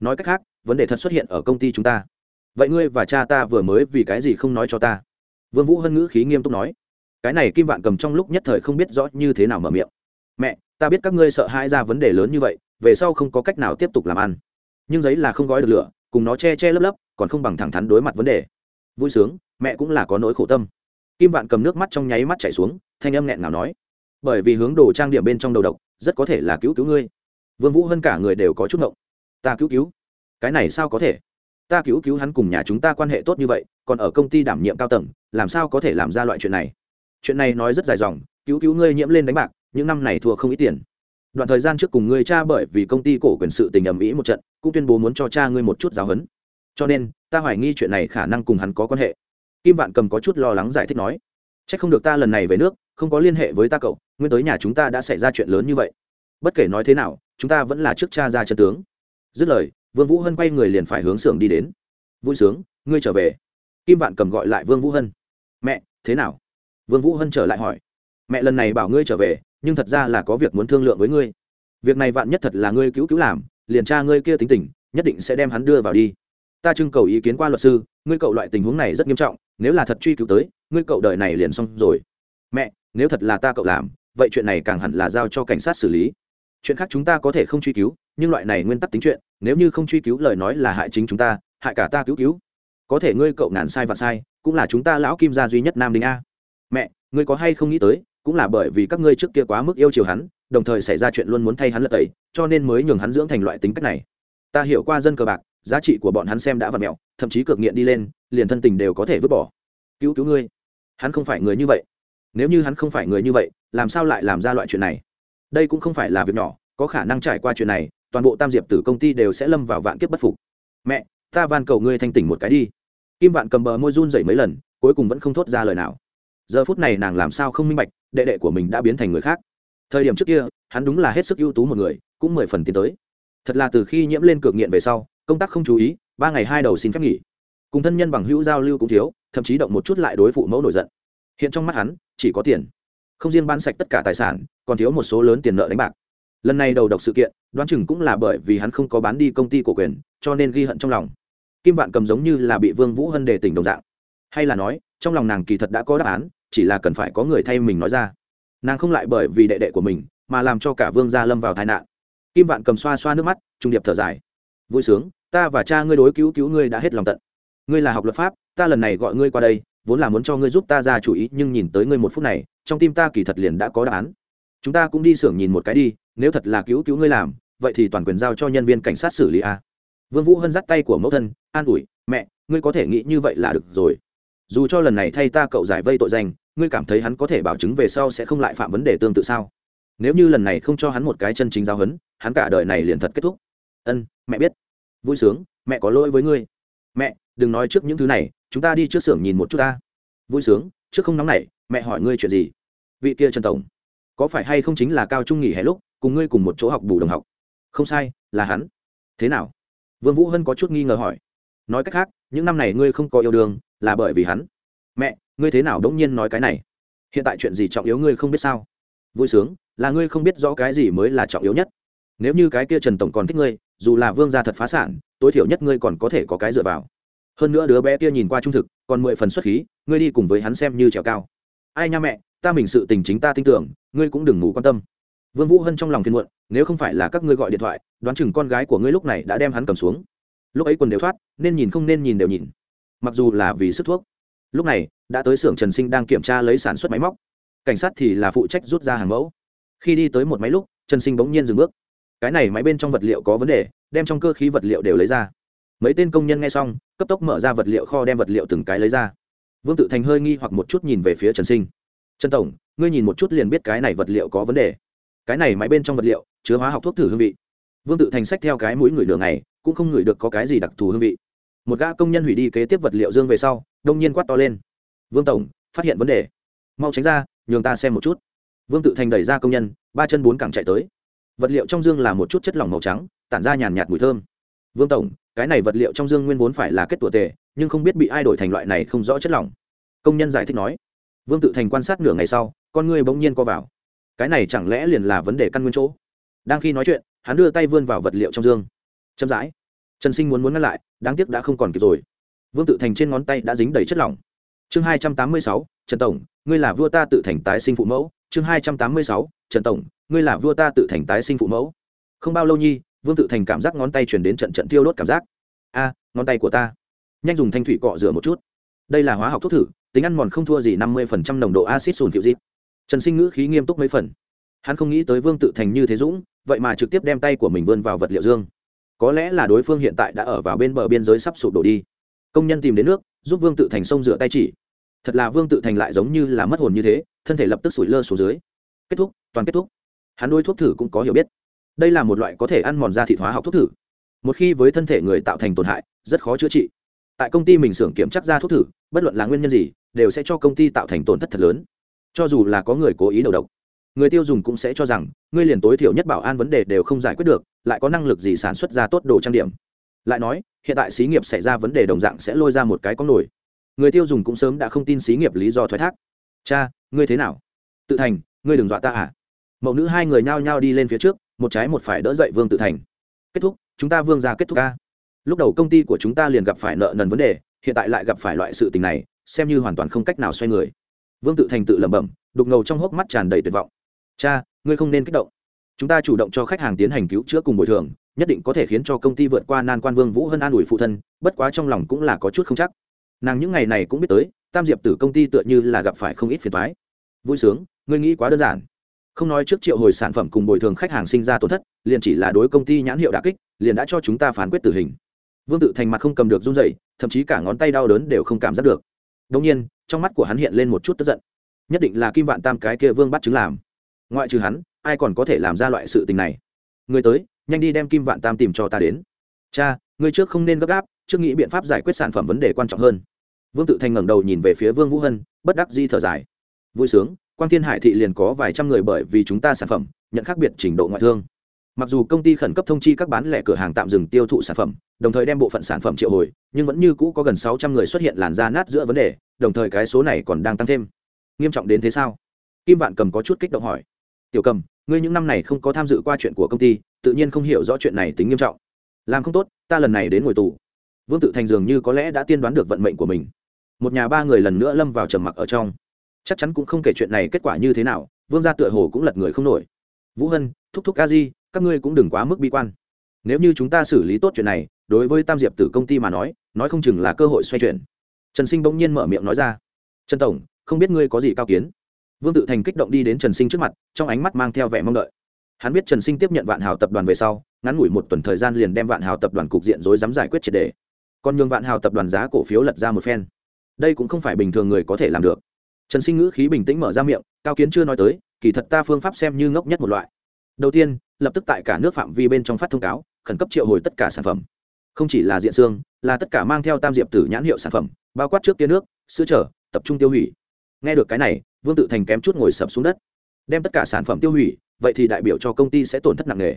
Nói cách khác, vấn đề thật xuất hiện ở công ty chúng ta. Vậy ngươi và cha ta vừa mới vì cái gì không nói cho ta? Vương vũ hân ngữ khí nghiêm túc nói cái này kim vạn cầm trong lúc nhất thời không biết rõ như thế nào mở miệng. Mẹ, ta biết các ngươi sợ hãi ra vấn đề lớn như vậy, về sau không có cách nào tiếp tục làm ăn. Nhưng giấy là không gói được lửa, cùng nó che che lấp lấp, còn không bằng thẳng thắn đối mặt vấn đề. Vui sướng, mẹ cũng là có nỗi khổ tâm. Kim vạn cầm nước mắt trong nháy mắt chảy xuống, thanh âm nghẹn ngào nói, bởi vì hướng đồ trang điểm bên trong đầu độc, rất có thể là cứu cứu ngươi. Vương vũ hơn cả người đều có chút ngộng. Ta cứu cứu? Cái này sao có thể? Ta cứu cứu hắn cùng nhà chúng ta quan hệ tốt như vậy, còn ở công ty đảm nhiệm cao tầng, làm sao có thể làm ra loại chuyện này? Chuyện này nói rất dài dòng, cứu cứu ngươi nhiễm lên đánh bạc, những năm này thua không ít tiền. Đoạn thời gian trước cùng ngươi cha bởi vì công ty cổ quyền sự tình ầm ĩ một trận, cũng tuyên bố muốn cho cha ngươi một chút giáo huấn. Cho nên, ta hoài nghi chuyện này khả năng cùng hắn có quan hệ. Kim vạn cầm có chút lo lắng giải thích nói c h ắ c không được ta lần này về nước, không có liên hệ với ta cậu, nguyên tới nhà chúng ta đã xảy ra chuyện lớn như vậy. Bất kể nói thế nào, chúng ta vẫn là trước cha ra chân tướng. Dứt lời, vương vũ hân quay người liền phải hướng xưởng đi đến. Vui sướng, ngươi trở về. Kim vạn cầm gọi lại vương vũ hân. Mẹ, thế nào? Vương vũ hân trở lại hỏi, mẹ lần này bảo ngươi trở về, nhưng thật ra là có việc muốn thương lượng với ngươi. Việc này vạn nhất thật là ngươi cứu cứu làm, liền cha ngươi kia tính tình, nhất định sẽ đem hắn đưa vào đi. Ta trưng cầu ý kiến qua luật sư, ngươi cậu loại tình huống này rất nghiêm trọng, nếu là thật truy cứu tới, ngươi cậu đời này liền xong rồi. Mẹ, nếu thật là ta cậu làm, vậy chuyện này càng hẳn là giao cho cảnh sát xử lý. Chuyện khác chúng ta có thể không truy cứu, nhưng loại này nguyên tắc tính chuyện, nếu như không truy cứu lời nói là hại chính chúng ta, hại cả ta cứu cứu. Có thể ngươi cậu ngàn sai và sai, cũng là chúng ta lão kim gia duy nhất nam đinh a mẹ, ngươi có hay không nghĩ tới, cũng là bởi vì các ngươi trước kia quá mức yêu chiều hắn, đồng thời xảy ra chuyện luôn muốn thay hắn lật tẩy, cho nên mới nhường hắn dưỡng thành loại tính cách này. Ta hiểu qua dân cờ bạc, giá trị của bọn hắn xem đã vặt mẹo, thậm chí cực nghiện đi lên, liền thân tình đều có thể vứt bỏ. Cứu cứu ngươi. Hắn không phải người như vậy. Nếu như hắn không phải người như vậy, làm sao lại làm ra loại chuyện này? Đây cũng không phải là việc nhỏ, có khả năng trải qua chuyện này, toàn bộ tam diệp tử công ty đều sẽ lâm vào vạn kiếp bất phục. Mẹ, ta van cầu ngươi thanh tỉnh một cái đi. Kim vạn cầm bờ môi run dậy mấy lần, cuối cùng vẫn không thốt ra lời nào giờ phút này nàng làm sao không minh bạch, đệ đệ của mình đã biến thành người khác. Thời điểm trước kia, hắn đúng là hết sức ưu tú một người, cũng mười phần tiến tới. Thật là từ khi nhiễm lên cược nghiện về sau, công tác không chú ý, ba ngày hai đầu xin phép nghỉ. Cùng thân nhân bằng hữu giao lưu cũng thiếu, thậm chí động một chút lại đối phụ mẫu nổi giận. Hiện trong mắt hắn, chỉ có tiền. Không riêng bán sạch tất cả tài sản, còn thiếu một số lớn tiền nợ đánh bạc. Lần này đầu độc sự kiện, đoán chừng cũng là bởi vì hắn không có bán đi công ty cổ quyền, cho nên ghi hận trong lòng. Kim vạn cầm giống như là bị vương vũ hân đề tỉnh đồng dạng. Hay là nói, trong lòng nàng kỳ thật đã có đáp án chỉ là cần phải có người thay mình nói ra. Nàng không lại bởi vì đệ đệ của mình, mà làm cho cả vương gia lâm vào tai nạn. Kim vạn cầm xoa xoa nước mắt, trung điệp thở dài. Vui sướng, ta và cha ngươi đối cứu cứu ngươi đã hết lòng tận. Ngươi là học luật pháp, ta lần này gọi ngươi qua đây, vốn là muốn cho ngươi giúp ta ra chủ ý, nhưng nhìn tới ngươi một phút này, trong tim ta kỳ thật liền đã có đáp án. Chúng ta cũng đi xưởng nhìn một cái đi, nếu thật là cứu cứu ngươi làm, vậy thì toàn quyền giao cho nhân viên cảnh sát xử lý a. Vương vũ hân dắt tay của mẫu thân, an ủi, mẹ, ngươi có thể nghĩ như vậy là được rồi dù cho lần này thay ta cậu giải vây tội danh ngươi cảm thấy hắn có thể bảo chứng về sau sẽ không lại phạm vấn đề tương tự sao? Nếu như lần này không cho hắn một cái chân chính giáo hấn, hắn cả đời này liền thật kết thúc. Ân mẹ biết. Vui sướng mẹ có lỗi với ngươi. Mẹ đừng nói trước những thứ này chúng ta đi trước xưởng nhìn một chút ta. Vui sướng trước không nóng này mẹ hỏi ngươi chuyện gì? Vị kia trần tổng có phải hay không chính là cao trung nghỉ hè lúc cùng ngươi cùng một chỗ học bù đồng học? Không sai là hắn. Thế nào? Vương vũ hân có chút nghi ngờ hỏi. Nói cách khác những năm này ngươi không có yêu đương là bởi vì hắn. Mẹ, ngươi thế nào đống nhiên nói cái này? Hiện tại chuyện gì trọng yếu ngươi không biết sao? Vui sướng, là ngươi không biết rõ cái gì mới là trọng yếu nhất. Nếu như cái kia trần tổng còn thích ngươi, dù là vương gia thật phá sản, tối thiểu nhất ngươi còn có thể có cái dựa vào. Hơn nữa đứa bé kia nhìn qua trung thực, còn mười phần xuất khí, ngươi đi cùng với hắn xem như trèo cao. Ai nha mẹ, ta mình sự tình chính ta tin tưởng, ngươi cũng đừng ngủ quan tâm. Vương vũ hân trong lòng phiền muộn, nếu không phải là các ngươi gọi điện thoại, đoán chừng con gái của ngươi lúc này đã đem hắn cầm xuống. Lúc ấy quần đều thoát, nên nhìn không nên nhìn đều nhìn mặc dù là vì sức thuốc. Lúc này, đã tới xưởng trần sinh đang kiểm tra lấy sản xuất máy móc. Cảnh sát thì là phụ trách rút ra hàng mẫu. Khi đi tới một máy lúc, trần sinh bỗng nhiên dừng bước. Cái này máy bên trong vật liệu có vấn đề, đem trong cơ khí vật liệu đều lấy ra. Mấy tên công nhân nghe xong, cấp tốc mở ra vật liệu kho đem vật liệu từng cái lấy ra. Vương tự thành hơi nghi hoặc một chút nhìn về phía trần sinh. Trần tổng, ngươi nhìn một chút liền biết cái này vật liệu có vấn đề. Cái này máy bên trong vật liệu chứa hóa học thuốc thử hương vị. Vương tự thành sách theo cái mũi người đường này cũng không ngửi được có cái gì đặc thù hương vị một gã công nhân hủy đi kế tiếp vật liệu dương về sau, đông nhiên quát to lên. Vương tổng, phát hiện vấn đề. Mau tránh ra, nhường ta xem một chút. Vương tự thành đẩy ra công nhân, ba chân bốn cẳng chạy tới. Vật liệu trong dương là một chút chất lỏng màu trắng, tản ra nhàn nhạt mùi thơm. Vương tổng, cái này vật liệu trong dương nguyên vốn phải là kết tủa tề, nhưng không biết bị ai đổi thành loại này không rõ chất lỏng. Công nhân giải thích nói. Vương tự thành quan sát nửa ngày sau, con ngươi bỗng nhiên co vào. Cái này chẳng lẽ liền là vấn đề căn nguyên chỗ? Đang khi nói chuyện, hắn đưa tay vươn vào vật liệu trong dương. Chậm rãi trần sinh muốn muốn ngăn lại, đáng tiếc đã không còn kịp rồi. Vương tự thành trên ngón tay đã dính đầy chất lỏng. Chương hai trăm tám mươi sáu, trần tổng, ngươi là vua ta tự thành tái sinh phụ mẫu. Chương hai trăm tám mươi sáu, trần tổng, ngươi là vua ta tự thành tái sinh phụ mẫu. Không bao lâu nhi, vương tự thành cảm giác ngón tay chuyển đến trận trận tiêu đốt cảm giác. A, ngón tay của ta. Nhanh dùng thanh thủy cọ rửa một chút. Đây là hóa học thuốc thử, tính ăn mòn không thua gì năm mươi phần trăm nồng độ acid sùn phiệu dịp trần sinh ngữ khí nghiêm túc mấy phần. Hắn không nghĩ tới vương tự thành như thế dũng, vậy mà trực tiếp đem tay của mình vươn vào vật liệu dương có lẽ là đối phương hiện tại đã ở vào bên bờ biên giới sắp sụp đổ đi. Công nhân tìm đến nước, giúp vương tự thành sông rửa tay chỉ. Thật là vương tự thành lại giống như là mất hồn như thế, thân thể lập tức sủi lơ xuống dưới. Kết thúc, toàn kết thúc. Hắn đôi thuốc thử cũng có hiểu biết. Đây là một loại có thể ăn mòn da thịt hóa học thuốc thử. Một khi với thân thể người tạo thành tổn hại, rất khó chữa trị. Tại công ty mình xưởng kiểm chắc ra thuốc thử, bất luận là nguyên nhân gì, đều sẽ cho công ty tạo thành tổn thất thật lớn. Cho dù là có người cố ý đầu độc, người tiêu dùng cũng sẽ cho rằng, ngươi liền tối thiểu nhất bảo an vấn đề đều không giải quyết được lại có năng lực gì sản xuất ra tốt đồ trang điểm? Lại nói, hiện tại xí nghiệp xảy ra vấn đề đồng dạng sẽ lôi ra một cái có nổi người tiêu dùng cũng sớm đã không tin xí nghiệp lý do thoái thác. Cha, ngươi thế nào? Tự thành, ngươi đừng dọa ta à? Mẫu nữ hai người nhao nhao đi lên phía trước, một trái một phải đỡ dậy vương tự thành. Kết thúc, chúng ta vương ra kết thúc ca. Lúc đầu công ty của chúng ta liền gặp phải nợ nần vấn đề, hiện tại lại gặp phải loại sự tình này, xem như hoàn toàn không cách nào xoay người. Vương tự thành tự lẩm bẩm, đục ngầu trong hốc mắt tràn đầy tuyệt vọng. Cha, ngươi không nên kích động chúng ta chủ động cho khách hàng tiến hành cứu chữa cùng bồi thường, nhất định có thể khiến cho công ty vượt qua nan quan vương vũ hơn an ủi phụ thân, bất quá trong lòng cũng là có chút không chắc. Nàng những ngày này cũng biết tới, tam diệp tử công ty tựa như là gặp phải không ít phiền thoái vui sướng, ngươi nghĩ quá đơn giản. Không nói trước triệu hồi sản phẩm cùng bồi thường khách hàng sinh ra tổn thất, liền chỉ là đối công ty nhãn hiệu đà kích, liền đã cho chúng ta phán quyết tử hình. Vương tự thành mặt không cầm được run dậy thậm chí cả ngón tay đau đớn đều không cảm giác được. Đông nhiên, trong mắt của hắn hiện lên một chút tức giận. Nhất định là kim vạn tam cái kia vương bắt chứng làm. Ngoại trừ hắn ai còn có thể làm ra loại sự tình này? Người tới, nhanh đi đem kim vạn tam tìm cho ta đến. Cha, người trước không nên gấp gáp, trước nghĩ biện pháp giải quyết sản phẩm vấn đề quan trọng hơn. Vương tự thành ngẩng đầu nhìn về phía vương vũ hân, bất đắc di thở dài. Vui sướng, quang thiên hải thị liền có vài trăm người bởi vì chúng ta sản phẩm, nhận khác biệt trình độ ngoại thương. Mặc dù công ty khẩn cấp thông chi các bán lẻ cửa hàng tạm dừng tiêu thụ sản phẩm, đồng thời đem bộ phận sản phẩm triệu hồi, nhưng vẫn như cũ có gần sáu trăm người xuất hiện làn da nát giữa vấn đề, đồng thời cái số này còn đang tăng thêm. Nghiêm trọng đến thế sao? Kim vạn cầm có chút kích động hỏi tiểu cầm, ngươi những năm này không có tham dự qua chuyện của công ty, tự nhiên không hiểu rõ chuyện này tính nghiêm trọng. Làm không tốt, ta lần này đến ngồi tù. Vương tự thành dường như có lẽ đã tiên đoán được vận mệnh của mình. Một nhà ba người lần nữa lâm vào trầm mặc ở trong. Chắc chắn cũng không kể chuyện này kết quả như thế nào, vương gia tựa hồ cũng lật người không nổi. Vũ hân, thúc thúc a di các ngươi cũng đừng quá mức bi quan. Nếu như chúng ta xử lý tốt chuyện này, đối với tam diệp tử công ty mà nói nói không chừng là cơ hội xoay chuyển. Trần sinh bỗng nhiên mở miệng nói ra. Trần tổng, không biết ngươi có gì cao kiến? Vương tự thành kích động đi đến trần sinh trước mặt, trong ánh mắt mang theo vẻ mong đợi. Hắn biết trần sinh tiếp nhận vạn hào tập đoàn về sau, ngắn ngủi một tuần thời gian liền đem vạn hào tập đoàn cục diện rối dám giải quyết triệt đề còn nhường vạn hào tập đoàn giá cổ phiếu lật ra một phen. Đây cũng không phải bình thường người có thể làm được. Trần sinh ngữ khí bình tĩnh mở ra miệng, cao kiến chưa nói tới, kỳ thật ta phương pháp xem như ngốc nhất một loại. Đầu tiên, lập tức tại cả nước phạm vi bên trong phát thông cáo, khẩn cấp triệu hồi tất cả sản phẩm. Không chỉ là diện xương, là tất cả mang theo tam diệp tử nhãn hiệu sản phẩm, bao quát trước kia nước, sữa trở, tập trung tiêu hủy. Nghe được cái này vương tự thành kém chút ngồi sập xuống đất. Đem tất cả sản phẩm tiêu hủy, vậy thì đại biểu cho công ty sẽ tổn thất nặng nề.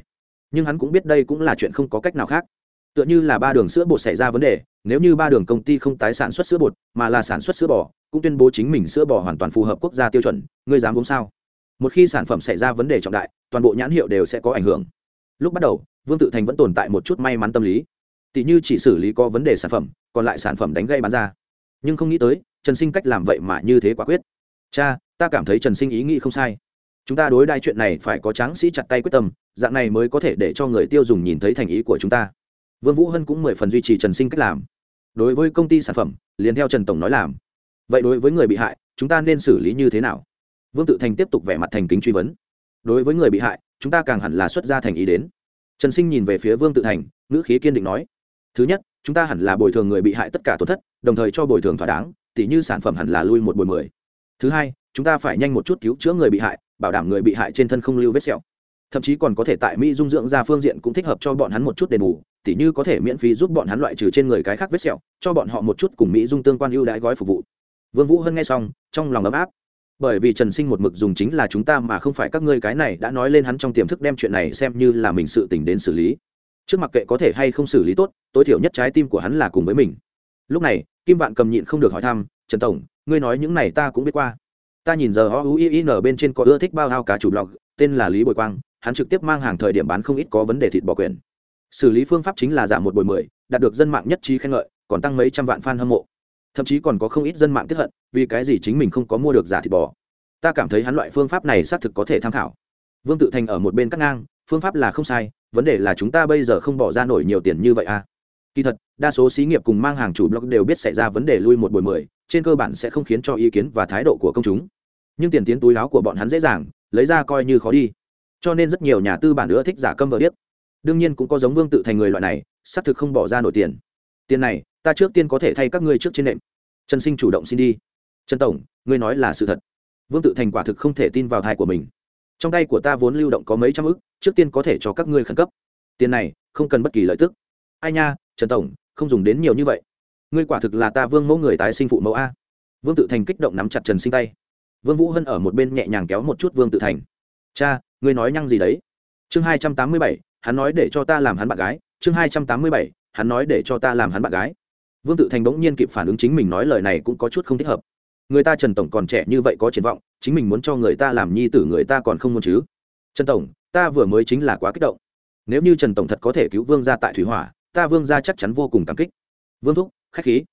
Nhưng hắn cũng biết đây cũng là chuyện không có cách nào khác. Tựa như là ba đường sữa bột xảy ra vấn đề, nếu như ba đường công ty không tái sản xuất sữa bột, mà là sản xuất sữa bò, cũng tuyên bố chính mình sữa bò hoàn toàn phù hợp quốc gia tiêu chuẩn, ngươi dám uống sao? Một khi sản phẩm xảy ra vấn đề trọng đại, toàn bộ nhãn hiệu đều sẽ có ảnh hưởng. Lúc bắt đầu, vương tự thành vẫn tồn tại một chút may mắn tâm lý. Tỷ như chỉ xử lý có vấn đề sản phẩm, còn lại sản phẩm đánh gây bán ra. Nhưng không nghĩ tới, trần sinh cách làm vậy mà như thế quả quyết cha, ta cảm thấy trần sinh ý nghĩ không sai. Chúng ta đối đai chuyện này phải có tráng sĩ chặt tay quyết tâm, dạng này mới có thể để cho người tiêu dùng nhìn thấy thành ý của chúng ta. Vương vũ hân cũng mười phần duy trì trần sinh cách làm. Đối với công ty sản phẩm, liền theo trần tổng nói làm. Vậy đối với người bị hại, chúng ta nên xử lý như thế nào? Vương tự thành tiếp tục vẻ mặt thành kính truy vấn. Đối với người bị hại, chúng ta càng hẳn là xuất ra thành ý đến. Trần sinh nhìn về phía vương tự thành, ngữ khí kiên định nói. Thứ nhất, chúng ta hẳn là bồi thường người bị hại tất cả tổn thất, đồng thời cho bồi thường thỏa đáng, tỉ như sản phẩm hẳn là lui một bồi mười thứ hai, chúng ta phải nhanh một chút cứu chữa người bị hại, bảo đảm người bị hại trên thân không lưu vết sẹo. Thậm chí còn có thể tại mỹ dung dưỡng ra phương diện cũng thích hợp cho bọn hắn một chút đền bù, tỉ như có thể miễn phí giúp bọn hắn loại trừ trên người cái khác vết sẹo, cho bọn họ một chút cùng mỹ dung tương quan ưu đãi gói phục vụ. Vương vũ hân nghe xong, trong lòng ấm áp. Bởi vì trần sinh một mực dùng chính là chúng ta mà không phải các ngươi cái này đã nói lên hắn trong tiềm thức đem chuyện này xem như là mình sự tình đến xử lý. Trước mặc kệ có thể hay không xử lý tốt, tối thiểu nhất trái tim của hắn là cùng với mình. Lúc này, kim vạn cầm nhịn không được hỏi thăm, trần tổng ngươi nói những này ta cũng biết qua. Ta nhìn giờ o u i n bên trên có ưa thích bao hao cá chủ blog, tên là lý bồi quang, hắn trực tiếp mang hàng thời điểm bán không ít có vấn đề thịt bò quyền xử lý phương pháp chính là giảm một bồi mười, đạt được dân mạng nhất trí khen ngợi, còn tăng mấy trăm vạn fan hâm mộ. Thậm chí còn có không ít dân mạng tiếp hận, vì cái gì chính mình không có mua được giả thịt bò. Ta cảm thấy hắn loại phương pháp này xác thực có thể tham khảo. Vương tự thành ở một bên cắt ngang, phương pháp là không sai, vấn đề là chúng ta bây giờ không bỏ ra nổi nhiều tiền như vậy à. Kỳ thật, đa số xí nghiệp cùng mang hàng chủ blog đều biết xảy ra vấn đề lui một buổi mười trên cơ bản sẽ không khiến cho ý kiến và thái độ của công chúng. Nhưng tiền tiến túi láo của bọn hắn dễ dàng, lấy ra coi như khó đi. Cho nên rất nhiều nhà tư bản nữa thích giả câm vợ điếc. Đương nhiên cũng có giống vương tự thành người loại này, xác thực không bỏ ra nổi tiền. Tiền này, ta trước tiên có thể thay các ngươi trước trên nệm. Trần sinh chủ động xin đi. Trần tổng, ngươi nói là sự thật. Vương tự thành quả thực không thể tin vào thai của mình. Trong tay của ta vốn lưu động có mấy trăm ức, trước tiên có thể cho các ngươi khẩn cấp. Tiền này, không cần bất kỳ lợi tức. Ai nha, trần tổng, không dùng đến nhiều như vậy ngươi quả thực là ta vương mẫu người tái sinh phụ mẫu a. Vương tự thành kích động nắm chặt trần sinh tay. Vương vũ hân ở một bên nhẹ nhàng kéo một chút vương tự thành. Cha, ngươi nói nhăng gì đấy? Chương hai trăm tám mươi bảy, hắn nói để cho ta làm hắn bạn gái. Chương hai trăm tám mươi bảy, hắn nói để cho ta làm hắn bạn gái. Vương tự thành bỗng nhiên kịp phản ứng chính mình nói lời này cũng có chút không thích hợp. Người ta trần tổng còn trẻ như vậy có triển vọng, chính mình muốn cho người ta làm nhi tử người ta còn không muốn chứ? Trần tổng, ta vừa mới chính là quá kích động. Nếu như trần tổng thật có thể cứu vương gia tại thủy hỏa, ta vương gia chắc chắn vô cùng cảm kích. Vương thúc khách khí.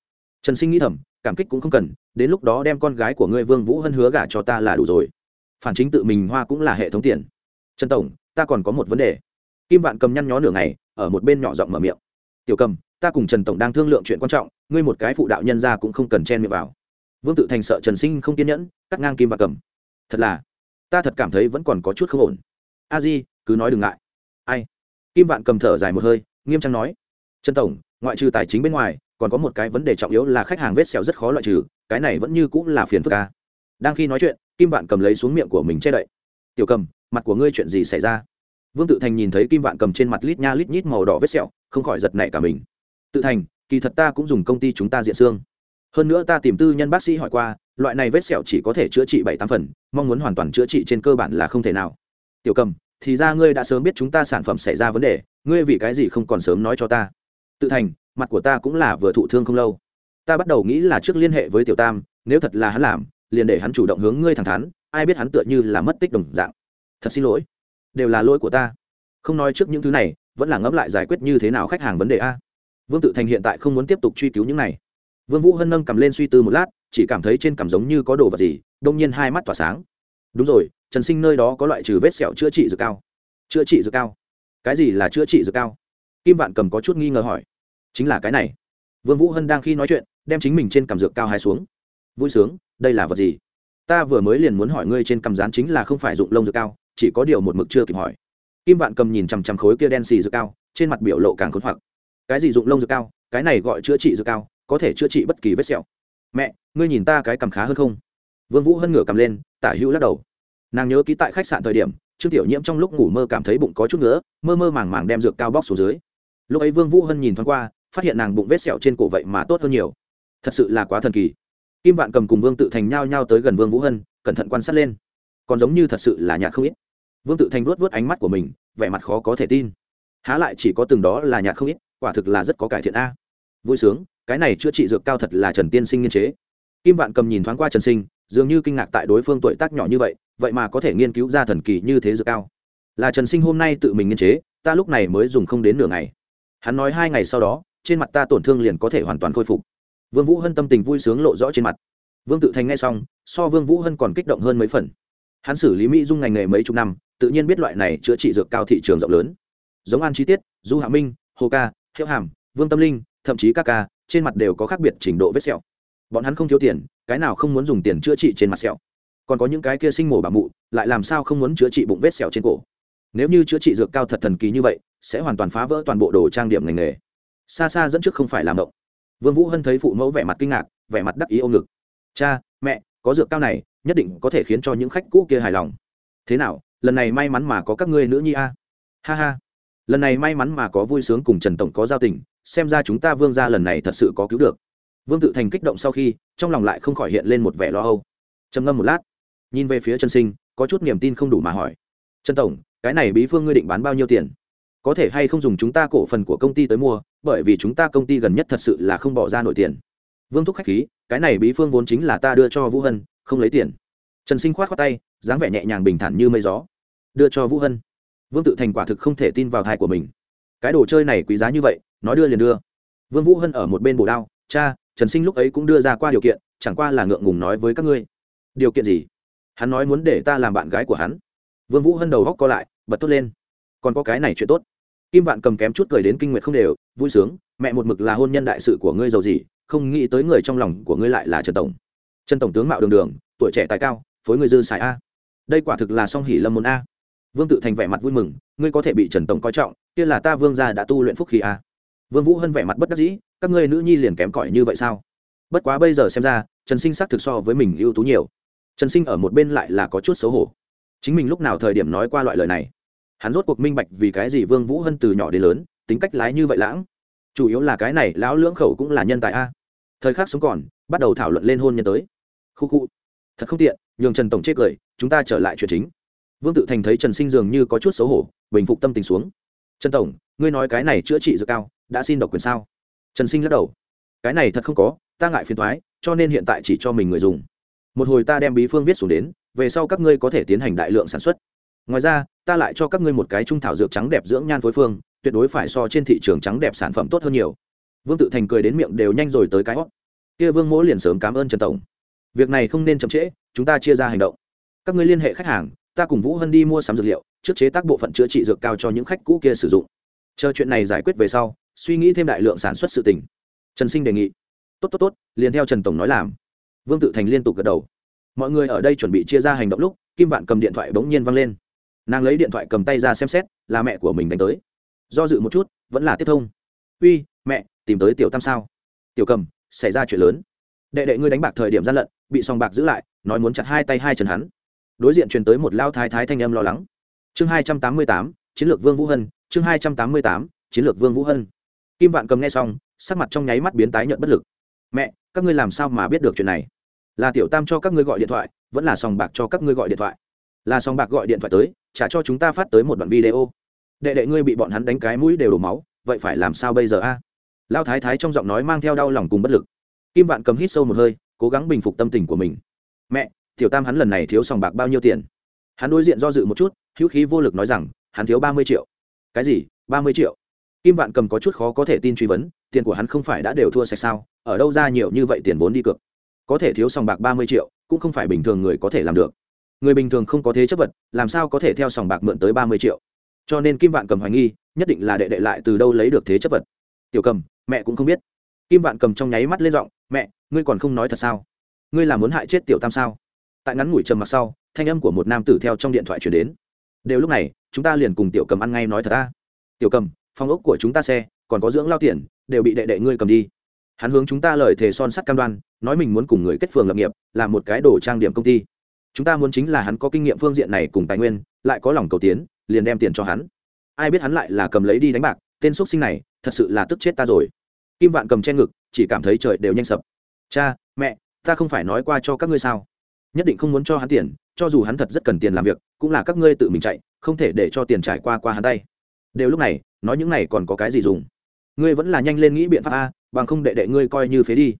Trần sinh nghĩ thầm, cảm kích cũng không cần, đến lúc đó đem con gái của ngươi vương vũ hân hứa gả cho ta là đủ rồi. Phản chính tự mình hoa cũng là hệ thống tiền. Trần tổng, ta còn có một vấn đề. Kim vạn cầm nhăn nhó nửa ngày, ở một bên nhỏ giọng mở miệng. Tiểu cầm, ta cùng trần tổng đang thương lượng chuyện quan trọng, ngươi một cái phụ đạo nhân ra cũng không cần chen miệng vào. Vương tự thành sợ trần sinh không kiên nhẫn, cắt ngang kim vạn cầm. Thật là, ta thật cảm thấy vẫn còn có chút không ổn. A di, cứ nói đừng ngại. Ai? Kim vạn cầm thở dài một hơi, nghiêm trang nói. Trần tổng, ngoại trừ tài chính bên ngoài còn có một cái vấn đề trọng yếu là khách hàng vết sẹo rất khó loại trừ, cái này vẫn như cũng là phiền phức ca đang khi nói chuyện, kim vạn cầm lấy xuống miệng của mình che đậy. Tiểu cầm, mặt của ngươi chuyện gì xảy ra? Vương tự thành nhìn thấy kim vạn cầm trên mặt lít nha lít nhít màu đỏ vết sẹo, không khỏi giật nảy cả mình. Tự thành, kỳ thật ta cũng dùng công ty chúng ta diện xương. Hơn nữa ta tìm tư nhân bác sĩ hỏi qua, loại này vết sẹo chỉ có thể chữa trị bảy tám phần, mong muốn hoàn toàn chữa trị trên cơ bản là không thể nào. Tiểu cầm, thì ra ngươi đã sớm biết chúng ta sản phẩm xảy ra vấn đề, ngươi vì cái gì không còn sớm nói cho ta? Tự thành, mặt của ta cũng là vừa thụ thương không lâu. Ta bắt đầu nghĩ là trước liên hệ với tiểu tam, nếu thật là hắn làm, liền để hắn chủ động hướng ngươi thẳng thắn, ai biết hắn tựa như là mất tích đồng dạng. Thật xin lỗi. Đều là lỗi của ta. Không nói trước những thứ này, vẫn là ngẫm lại giải quyết như thế nào khách hàng vấn đề a. Vương tự thành hiện tại không muốn tiếp tục truy cứu những này. Vương vũ hân nâng cầm lên suy tư một lát, chỉ cảm thấy trên cảm giống như có đồ vật gì, đông nhiên hai mắt tỏa sáng. Đúng rồi, trần sinh nơi đó có loại trừ vết sẹo chữa trị dược cao. Chữa trị dược cao? Cái gì là chữa trị dược cao? Kim vạn cầm có chút nghi ngờ hỏi chính là cái này. Vương vũ hân đang khi nói chuyện, đem chính mình trên cằm dược cao hai xuống. Vui sướng, đây là vật gì? Ta vừa mới liền muốn hỏi ngươi trên cằm rán chính là không phải dụng lông dược cao, chỉ có điều một mực chưa kịp hỏi. Kim vạn cầm nhìn chằm chằm khối kia đen xì dược cao, trên mặt biểu lộ càng khốn hoặc. Cái gì dụng lông dược cao? Cái này gọi chữa trị dược cao, có thể chữa trị bất kỳ vết sẹo. Mẹ, ngươi nhìn ta cái cằm khá hơn không? Vương vũ hân ngửa cầm lên, tả hữu lắc đầu. Nàng nhớ ký tại khách sạn thời điểm, trương tiểu nhiễm trong lúc ngủ mơ cảm thấy bụng có chút nữa mơ mơ màng màng đem dược cao bóc xuống dưới. Lúc ấy vương vũ hân nhìn thoáng qua phát hiện nàng bụng vết sẹo trên cổ vậy mà tốt hơn nhiều. Thật sự là quá thần kỳ. Kim vạn cầm cùng vương tự thành nhao nhao tới gần vương vũ hân, cẩn thận quan sát lên. Còn giống như thật sự là nhạt không ít. Vương tự thành vuốt vuốt ánh mắt của mình, vẻ mặt khó có thể tin. Há lại chỉ có từng đó là nhạt không ít, quả thực là rất có cải thiện a. Vui sướng, cái này chữa trị dược cao thật là trần tiên sinh nghiên chế. Kim vạn cầm nhìn thoáng qua trần sinh, dường như kinh ngạc tại đối phương tuổi tác nhỏ như vậy vậy mà có thể nghiên cứu ra thần kỳ như thế dược cao. Là trần sinh hôm nay tự mình nghiên chế, ta lúc này mới dùng không đến nửa ngày. Hắn nói hai ngày sau đó trên mặt ta tổn thương liền có thể hoàn toàn khôi phục. Vương vũ hân tâm tình vui sướng lộ rõ trên mặt. Vương tự thành nghe xong, so vương vũ hân còn kích động hơn mấy phần. Hắn xử lý mỹ dung ngành nghề mấy chục năm, tự nhiên biết loại này chữa trị dược cao thị trường rộng lớn. Giống an chi tiết, du hạ minh, hồ ca, hiệu hàm, vương tâm linh, thậm chí các ca, trên mặt đều có khác biệt trình độ vết sẹo. Bọn hắn không thiếu tiền, cái nào không muốn dùng tiền chữa trị trên mặt sẹo. Còn có những cái kia sinh mổ bà mụ, lại làm sao không muốn chữa trị bụng vết sẹo trên cổ? Nếu như chữa trị dược cao thật thần kỳ như vậy, sẽ hoàn toàn phá vỡ toàn bộ đồ trang điểm ngành nghề xa xa dẫn trước không phải làm động vương vũ hân thấy phụ mẫu vẻ mặt kinh ngạc, vẻ mặt đắc ý ôm ngực. Cha, mẹ, có dược cao này, nhất định có thể khiến cho những khách cũ kia hài lòng. Thế nào, lần này may mắn mà có các ngươi nữ nhi a? Ha ha, lần này may mắn mà có vui sướng cùng trần tổng có giao tình, xem ra chúng ta vương gia lần này thật sự có cứu được. Vương tự thành kích động sau khi, trong lòng lại không khỏi hiện lên một vẻ lo âu. Trầm ngâm một lát, nhìn về phía trần sinh, có chút niềm tin không đủ mà hỏi. Trần tổng, cái này bí phương ngươi định bán bao nhiêu tiền? Có thể hay không dùng chúng ta cổ phần của công ty tới mua bởi vì chúng ta công ty gần nhất thật sự là không bỏ ra nổi tiền. Vương thúc khách khí, cái này bí phương vốn chính là ta đưa cho vũ hân, không lấy tiền. Trần sinh khoát khoát tay, dáng vẻ nhẹ nhàng bình thản như mây gió. Đưa cho vũ hân. Vương tự thành quả thực không thể tin vào thai của mình. Cái đồ chơi này quý giá như vậy, nói đưa liền đưa. Vương vũ hân ở một bên bồ đao, cha, trần sinh lúc ấy cũng đưa ra qua điều kiện, chẳng qua là ngượng ngùng nói với các ngươi. Điều kiện gì? Hắn nói muốn để ta làm bạn gái của hắn. Vương vũ hân đầu góc co lại, bật tốt lên. Còn có cái này chuyện tốt kim vạn cầm kém chút cười đến kinh nguyệt không đều, vui sướng, mẹ một mực là hôn nhân đại sự của ngươi giàu gì, không nghĩ tới người trong lòng của ngươi lại là trần tổng. Trần tổng tướng mạo đường đường, tuổi trẻ tài cao, phối người dư xài a. Đây quả thực là song hỷ lâm môn a. Vương tự thành vẻ mặt vui mừng, ngươi có thể bị trần tổng coi trọng, kia là ta vương gia đã tu luyện phúc khí a. Vương vũ hân vẻ mặt bất đắc dĩ, các ngươi nữ nhi liền kém cỏi như vậy sao? Bất quá bây giờ xem ra, trần sinh sắc thực so với mình ưu tú nhiều. Trần sinh ở một bên lại là có chút xấu hổ. Chính mình lúc nào thời điểm nói qua loại lời này? Hắn rốt cuộc minh bạch vì cái gì vương vũ hân từ nhỏ đến lớn, tính cách lái như vậy lãng. Chủ yếu là cái này lão lưỡng khẩu cũng là nhân tài a. Thời khắc sống còn, bắt đầu thảo luận lên hôn nhân tới. Khu khu. Thật không tiện, nhường trần tổng chê cười, chúng ta trở lại chuyện chính. Vương tự thành thấy trần sinh dường như có chút xấu hổ, bình phục tâm tình xuống. Trần tổng, ngươi nói cái này chữa trị dược cao, đã xin độc quyền sao? Trần sinh lắc đầu. Cái này thật không có, ta ngại phiền thoái cho nên hiện tại chỉ cho mình người dùng. Một hồi ta đem bí phương viết xuống đến, về sau các ngươi có thể tiến hành đại lượng sản xuất ngoài ra, ta lại cho các ngươi một cái trung thảo dược trắng đẹp dưỡng nhan phối phương, tuyệt đối phải so trên thị trường trắng đẹp sản phẩm tốt hơn nhiều. Vương tự thành cười đến miệng đều nhanh rồi tới cái hót kia vương mỗ liền sớm cảm ơn trần tổng. Việc này không nên chậm trễ, chúng ta chia ra hành động. Các ngươi liên hệ khách hàng, ta cùng vũ hân đi mua sắm dược liệu, trước chế tác bộ phận chữa trị dược cao cho những khách cũ kia sử dụng. Chờ chuyện này giải quyết về sau, suy nghĩ thêm đại lượng sản xuất sự tỉnh trần sinh đề nghị. Tốt tốt tốt, liền theo trần tổng nói làm. Vương tự thành liên tục gật đầu. Mọi người ở đây chuẩn bị chia ra hành động lúc, kim vạn cầm điện thoại bỗng nhiên văng lên nàng lấy điện thoại cầm tay ra xem xét, là mẹ của mình đánh tới. Do dự một chút, vẫn là tiếp thông. Uy, mẹ, tìm tới tiểu tam sao? Tiểu cầm, xảy ra chuyện lớn. Đệ đệ ngươi đánh bạc thời điểm gian lận, bị sòng bạc giữ lại, nói muốn chặt hai tay hai chân hắn. Đối diện truyền tới một lao thái thái thanh âm lo lắng. Chương hai trăm tám mươi tám, chiến lược vương vũ hân, chương hai trăm tám mươi tám, chiến lược vương vũ hân. Kim vạn cầm nghe xong, sắc mặt trong nháy mắt biến tái nhận bất lực. Mẹ, các ngươi làm sao mà biết được chuyện này? Là tiểu tam cho các ngươi gọi điện thoại, vẫn là sòng bạc cho các ngươi gọi điện thoại? Là sòng bạc gọi điện thoại tới trả cho chúng ta phát tới một đoạn video. Đệ đệ ngươi bị bọn hắn đánh cái mũi đều đổ máu, vậy phải làm sao bây giờ a? Lao thái thái trong giọng nói mang theo đau lòng cùng bất lực. Kim vạn cầm hít sâu một hơi, cố gắng bình phục tâm tình của mình. Mẹ, tiểu tam hắn lần này thiếu sòng bạc bao nhiêu tiền? Hắn đối diện do dự một chút, hữu khí vô lực nói rằng, hắn thiếu ba mươi triệu. Cái gì? Ba mươi triệu? Kim vạn cầm có chút khó có thể tin truy vấn, tiền của hắn không phải đã đều thua sạch sao? Ở đâu ra nhiều như vậy tiền vốn đi cược? Có thể thiếu sòng bạc ba mươi triệu, cũng không phải bình thường người có thể làm được người bình thường không có thế chấp vật, làm sao có thể theo sòng bạc mượn tới ba mươi triệu? Cho nên kim vạn cầm hoài nghi, nhất định là đệ đệ lại từ đâu lấy được thế chấp vật. Tiểu cầm, mẹ cũng không biết. Kim vạn cầm trong nháy mắt lên giọng, mẹ, ngươi còn không nói thật sao? Ngươi là muốn hại chết tiểu tam sao? Tại ngắn ngủi trầm mặc sau, thanh âm của một nam tử theo trong điện thoại chuyển đến. Đều lúc này, chúng ta liền cùng tiểu cầm ăn ngay nói thật ta tiểu cầm, phòng ốc của chúng ta xe, còn có dưỡng lao tiền, đều bị đệ đệ ngươi cầm đi. Hắn hướng chúng ta lời thề son sắt cam đoan, nói mình muốn cùng người kết phường lập nghiệp làm một cái đồ trang điểm công ty chúng ta muốn chính là hắn có kinh nghiệm phương diện này cùng tài nguyên, lại có lòng cầu tiến, liền đem tiền cho hắn. Ai biết hắn lại là cầm lấy đi đánh bạc, tên x sinh này, thật sự là tức chết ta rồi. Kim vạn cầm trên ngực, chỉ cảm thấy trời đều nhanh sập. Cha, mẹ, ta không phải nói qua cho các ngươi sao? Nhất định không muốn cho hắn tiền, cho dù hắn thật rất cần tiền làm việc, cũng là các ngươi tự mình chạy, không thể để cho tiền trải qua qua hắn tay. Đều lúc này, nói những này còn có cái gì dùng? Ngươi vẫn là nhanh lên nghĩ biện pháp a, bằng không đệ đệ ngươi coi như phế đi.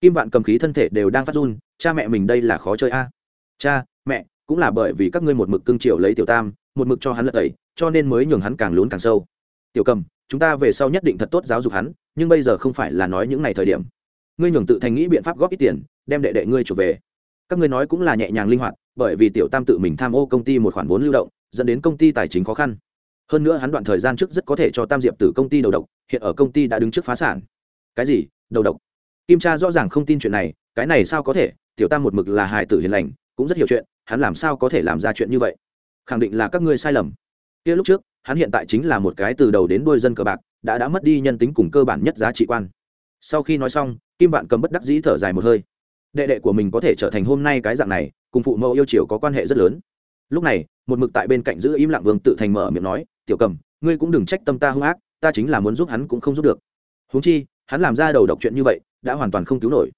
Kim vạn cầm khí thân thể đều đang phát run, cha mẹ mình đây là khó chơi a cha, mẹ, cũng là bởi vì các ngươi một mực cưng chiều lấy tiểu tam, một mực cho hắn lật tẩy, cho nên mới nhường hắn càng lún càng sâu. Tiểu cầm, chúng ta về sau nhất định thật tốt giáo dục hắn, nhưng bây giờ không phải là nói những ngày thời điểm. Ngươi nhường tự thành nghĩ biện pháp góp ít tiền, đem đệ đệ ngươi trở về. Các ngươi nói cũng là nhẹ nhàng linh hoạt, bởi vì tiểu tam tự mình tham ô công ty một khoản vốn lưu động, dẫn đến công ty tài chính khó khăn. Hơn nữa hắn đoạn thời gian trước rất có thể cho tam diệp từ công ty đầu độc, hiện ở công ty đã đứng trước phá sản. Cái gì? Đầu độc? Kim cha rõ ràng không tin chuyện này, cái này sao có thể? Tiểu tam một mực là hài tử hiền lành cũng rất hiểu chuyện, hắn làm sao có thể làm ra chuyện như vậy? Khẳng định là các ngươi sai lầm. Kia lúc trước, hắn hiện tại chính là một cái từ đầu đến đuôi dân cờ bạc, đã đã mất đi nhân tính cùng cơ bản nhất giá trị quan. Sau khi nói xong, kim vạn cầm bất đắc dĩ thở dài một hơi. Đệ đệ của mình có thể trở thành hôm nay cái dạng này, cùng phụ mẫu yêu chiều có quan hệ rất lớn. Lúc này, một mực tại bên cạnh giữ im lặng vương tự thành mở miệng nói, tiểu cầm, ngươi cũng đừng trách tâm ta hung ác, ta chính là muốn giúp hắn cũng không giúp được. Huống chi, hắn làm ra đầu độc chuyện như vậy, đã hoàn toàn không cứu nổi.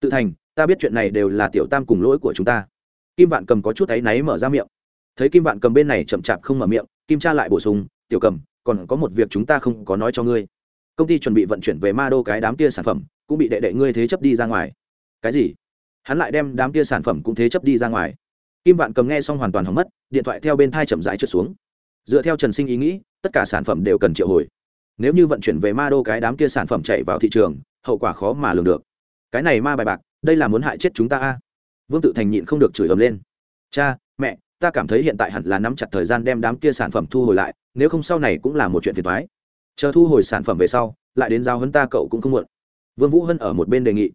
Tự thành, ta biết chuyện này đều là tiểu tam cùng lỗi của chúng ta kim vạn cầm có chút áy náy mở ra miệng. Thấy kim vạn cầm bên này chậm chạp không mở miệng, kim Cha lại bổ sung, tiểu cầm, còn có một việc chúng ta không có nói cho ngươi. Công ty chuẩn bị vận chuyển về ma đô cái đám kia sản phẩm, cũng bị đệ đệ ngươi thế chấp đi ra ngoài. Cái gì? Hắn lại đem đám kia sản phẩm cũng thế chấp đi ra ngoài. Kim vạn cầm nghe xong hoàn toàn hỏng mất, điện thoại theo bên thai chậm rãi trượt xuống. Dựa theo trần sinh ý nghĩ, tất cả sản phẩm đều cần triệu hồi. Nếu như vận chuyển về ma đô cái đám kia sản phẩm chạy vào thị trường, hậu quả khó mà lường được. Cái này ma bài bạc, đây là muốn hại chết chúng ta a? Vương tự thành nhịn không được chửi ầm lên. Cha, mẹ, ta cảm thấy hiện tại hẳn là nắm chặt thời gian đem đám kia sản phẩm thu hồi lại, nếu không sau này cũng là một chuyện phiền thoái chờ thu hồi sản phẩm về sau, lại đến giao hấn ta cậu cũng không muộn. Vương vũ hân ở một bên đề nghị.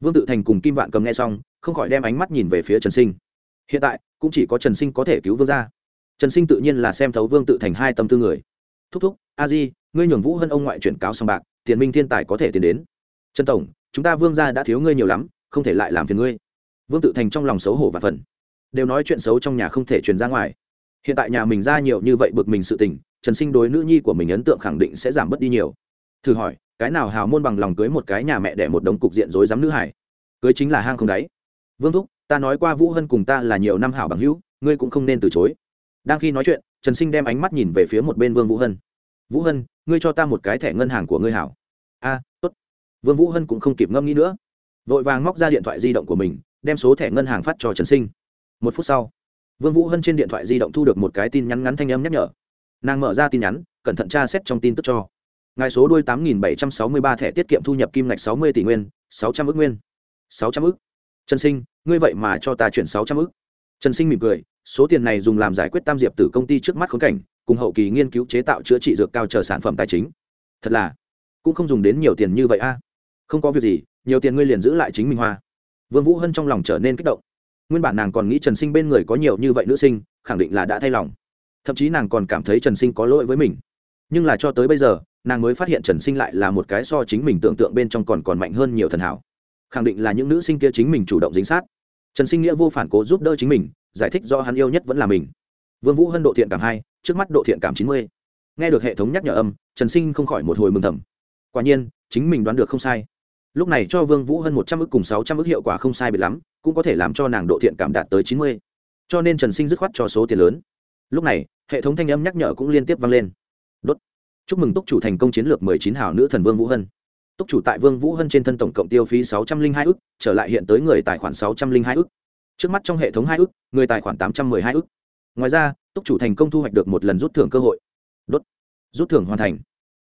Vương tự thành cùng kim vạn cầm nghe xong, không khỏi đem ánh mắt nhìn về phía trần sinh. Hiện tại, cũng chỉ có trần sinh có thể cứu vương gia. Trần sinh tự nhiên là xem thấu vương tự thành hai tâm tư người. Thúc thúc, a di, ngươi nhường vũ hân ông ngoại chuyển cáo sòng bạc, tiền minh thiên tài có thể tiến đến. Trần tổng, chúng ta vương gia đã thiếu ngươi nhiều lắm, không thể lại làm phiền ngươi vương tự thành trong lòng xấu hổ và phần đều nói chuyện xấu trong nhà không thể truyền ra ngoài. Hiện tại nhà mình ra nhiều như vậy bực mình sự tình, trần sinh đối nữ nhi của mình ấn tượng khẳng định sẽ giảm bớt đi nhiều. Thử hỏi, cái nào hào môn bằng lòng cưới một cái nhà mẹ để một đống cục diện rối rắm nữ hải? Cưới chính là hang không đáy. Vương thúc, ta nói qua vũ hân cùng ta là nhiều năm hảo bằng hữu, ngươi cũng không nên từ chối. Đang khi nói chuyện, trần sinh đem ánh mắt nhìn về phía một bên vương vũ hân. Vũ hân, ngươi cho ta một cái thẻ ngân hàng của ngươi hảo. A, tốt. Vương vũ hân cũng không kịp ngâm nghĩ nữa. Vội vàng móc ra điện thoại di động của mình đem số thẻ ngân hàng phát cho trần sinh. Một phút sau, vương vũ hân trên điện thoại di động thu được một cái tin nhắn ngắn thanh âm nhắc nhở. Nàng mở ra tin nhắn, cẩn thận tra xét trong tin tức cho. Ngài số đuôi tám nghìn bảy trăm sáu mươi ba thẻ tiết kiệm thu nhập kim ngạch sáu mươi tỷ nguyên, sáu trăm ước nguyên. sáu trăm ước trần sinh, ngươi vậy mà cho ta chuyển sáu trăm ước trần sinh mỉm cười, số tiền này dùng làm giải quyết tam diệp từ công ty trước mắt khốn cảnh, cùng hậu kỳ nghiên cứu chế tạo chữa trị dược cao chờ sản phẩm tài chính. Thật là, cũng không dùng đến nhiều tiền như vậy a. Không có việc gì, nhiều tiền ngươi liền giữ lại chính mình hoa vương vũ hân trong lòng trở nên kích động. Nguyên bản nàng còn nghĩ trần sinh bên người có nhiều như vậy nữ sinh, khẳng định là đã thay lòng. Thậm chí nàng còn cảm thấy trần sinh có lỗi với mình. Nhưng là cho tới bây giờ, nàng mới phát hiện trần sinh lại là một cái so chính mình tưởng tượng bên trong còn còn mạnh hơn nhiều thần hảo. Khẳng định là những nữ sinh kia chính mình chủ động dính sát. Trần sinh nghĩa vô phản cố giúp đỡ chính mình, giải thích do hắn yêu nhất vẫn là mình. Vương vũ hân độ thiện cảm hai, trước mắt độ thiện cảm chín mươi. Nghe được hệ thống nhắc nhở âm, trần sinh không khỏi một hồi mừng thầm. Quả nhiên, chính mình đoán được không sai lúc này cho vương vũ hân một trăm ức cùng sáu trăm ức hiệu quả không sai biệt lắm, cũng có thể làm cho nàng độ thiện cảm đạt tới chín mươi. Cho nên trần sinh dứt khoát cho số tiền lớn. Lúc này, hệ thống thanh âm nhắc nhở cũng liên tiếp vang lên. Đốt. Chúc mừng túc chủ thành công chiến lược mười chín hảo nữ thần vương vũ hân. Túc chủ tại vương vũ hân trên thân tổng cộng tiêu phí sáu trăm linh hai ức, trở lại hiện tới người tài khoản sáu trăm linh hai ức. Trước mắt trong hệ thống hai ức, người tài khoản tám trăm mười hai ức. Ngoài ra, túc chủ thành công thu hoạch được một lần rút thưởng cơ hội. Đốt. Rút thưởng hoàn thành.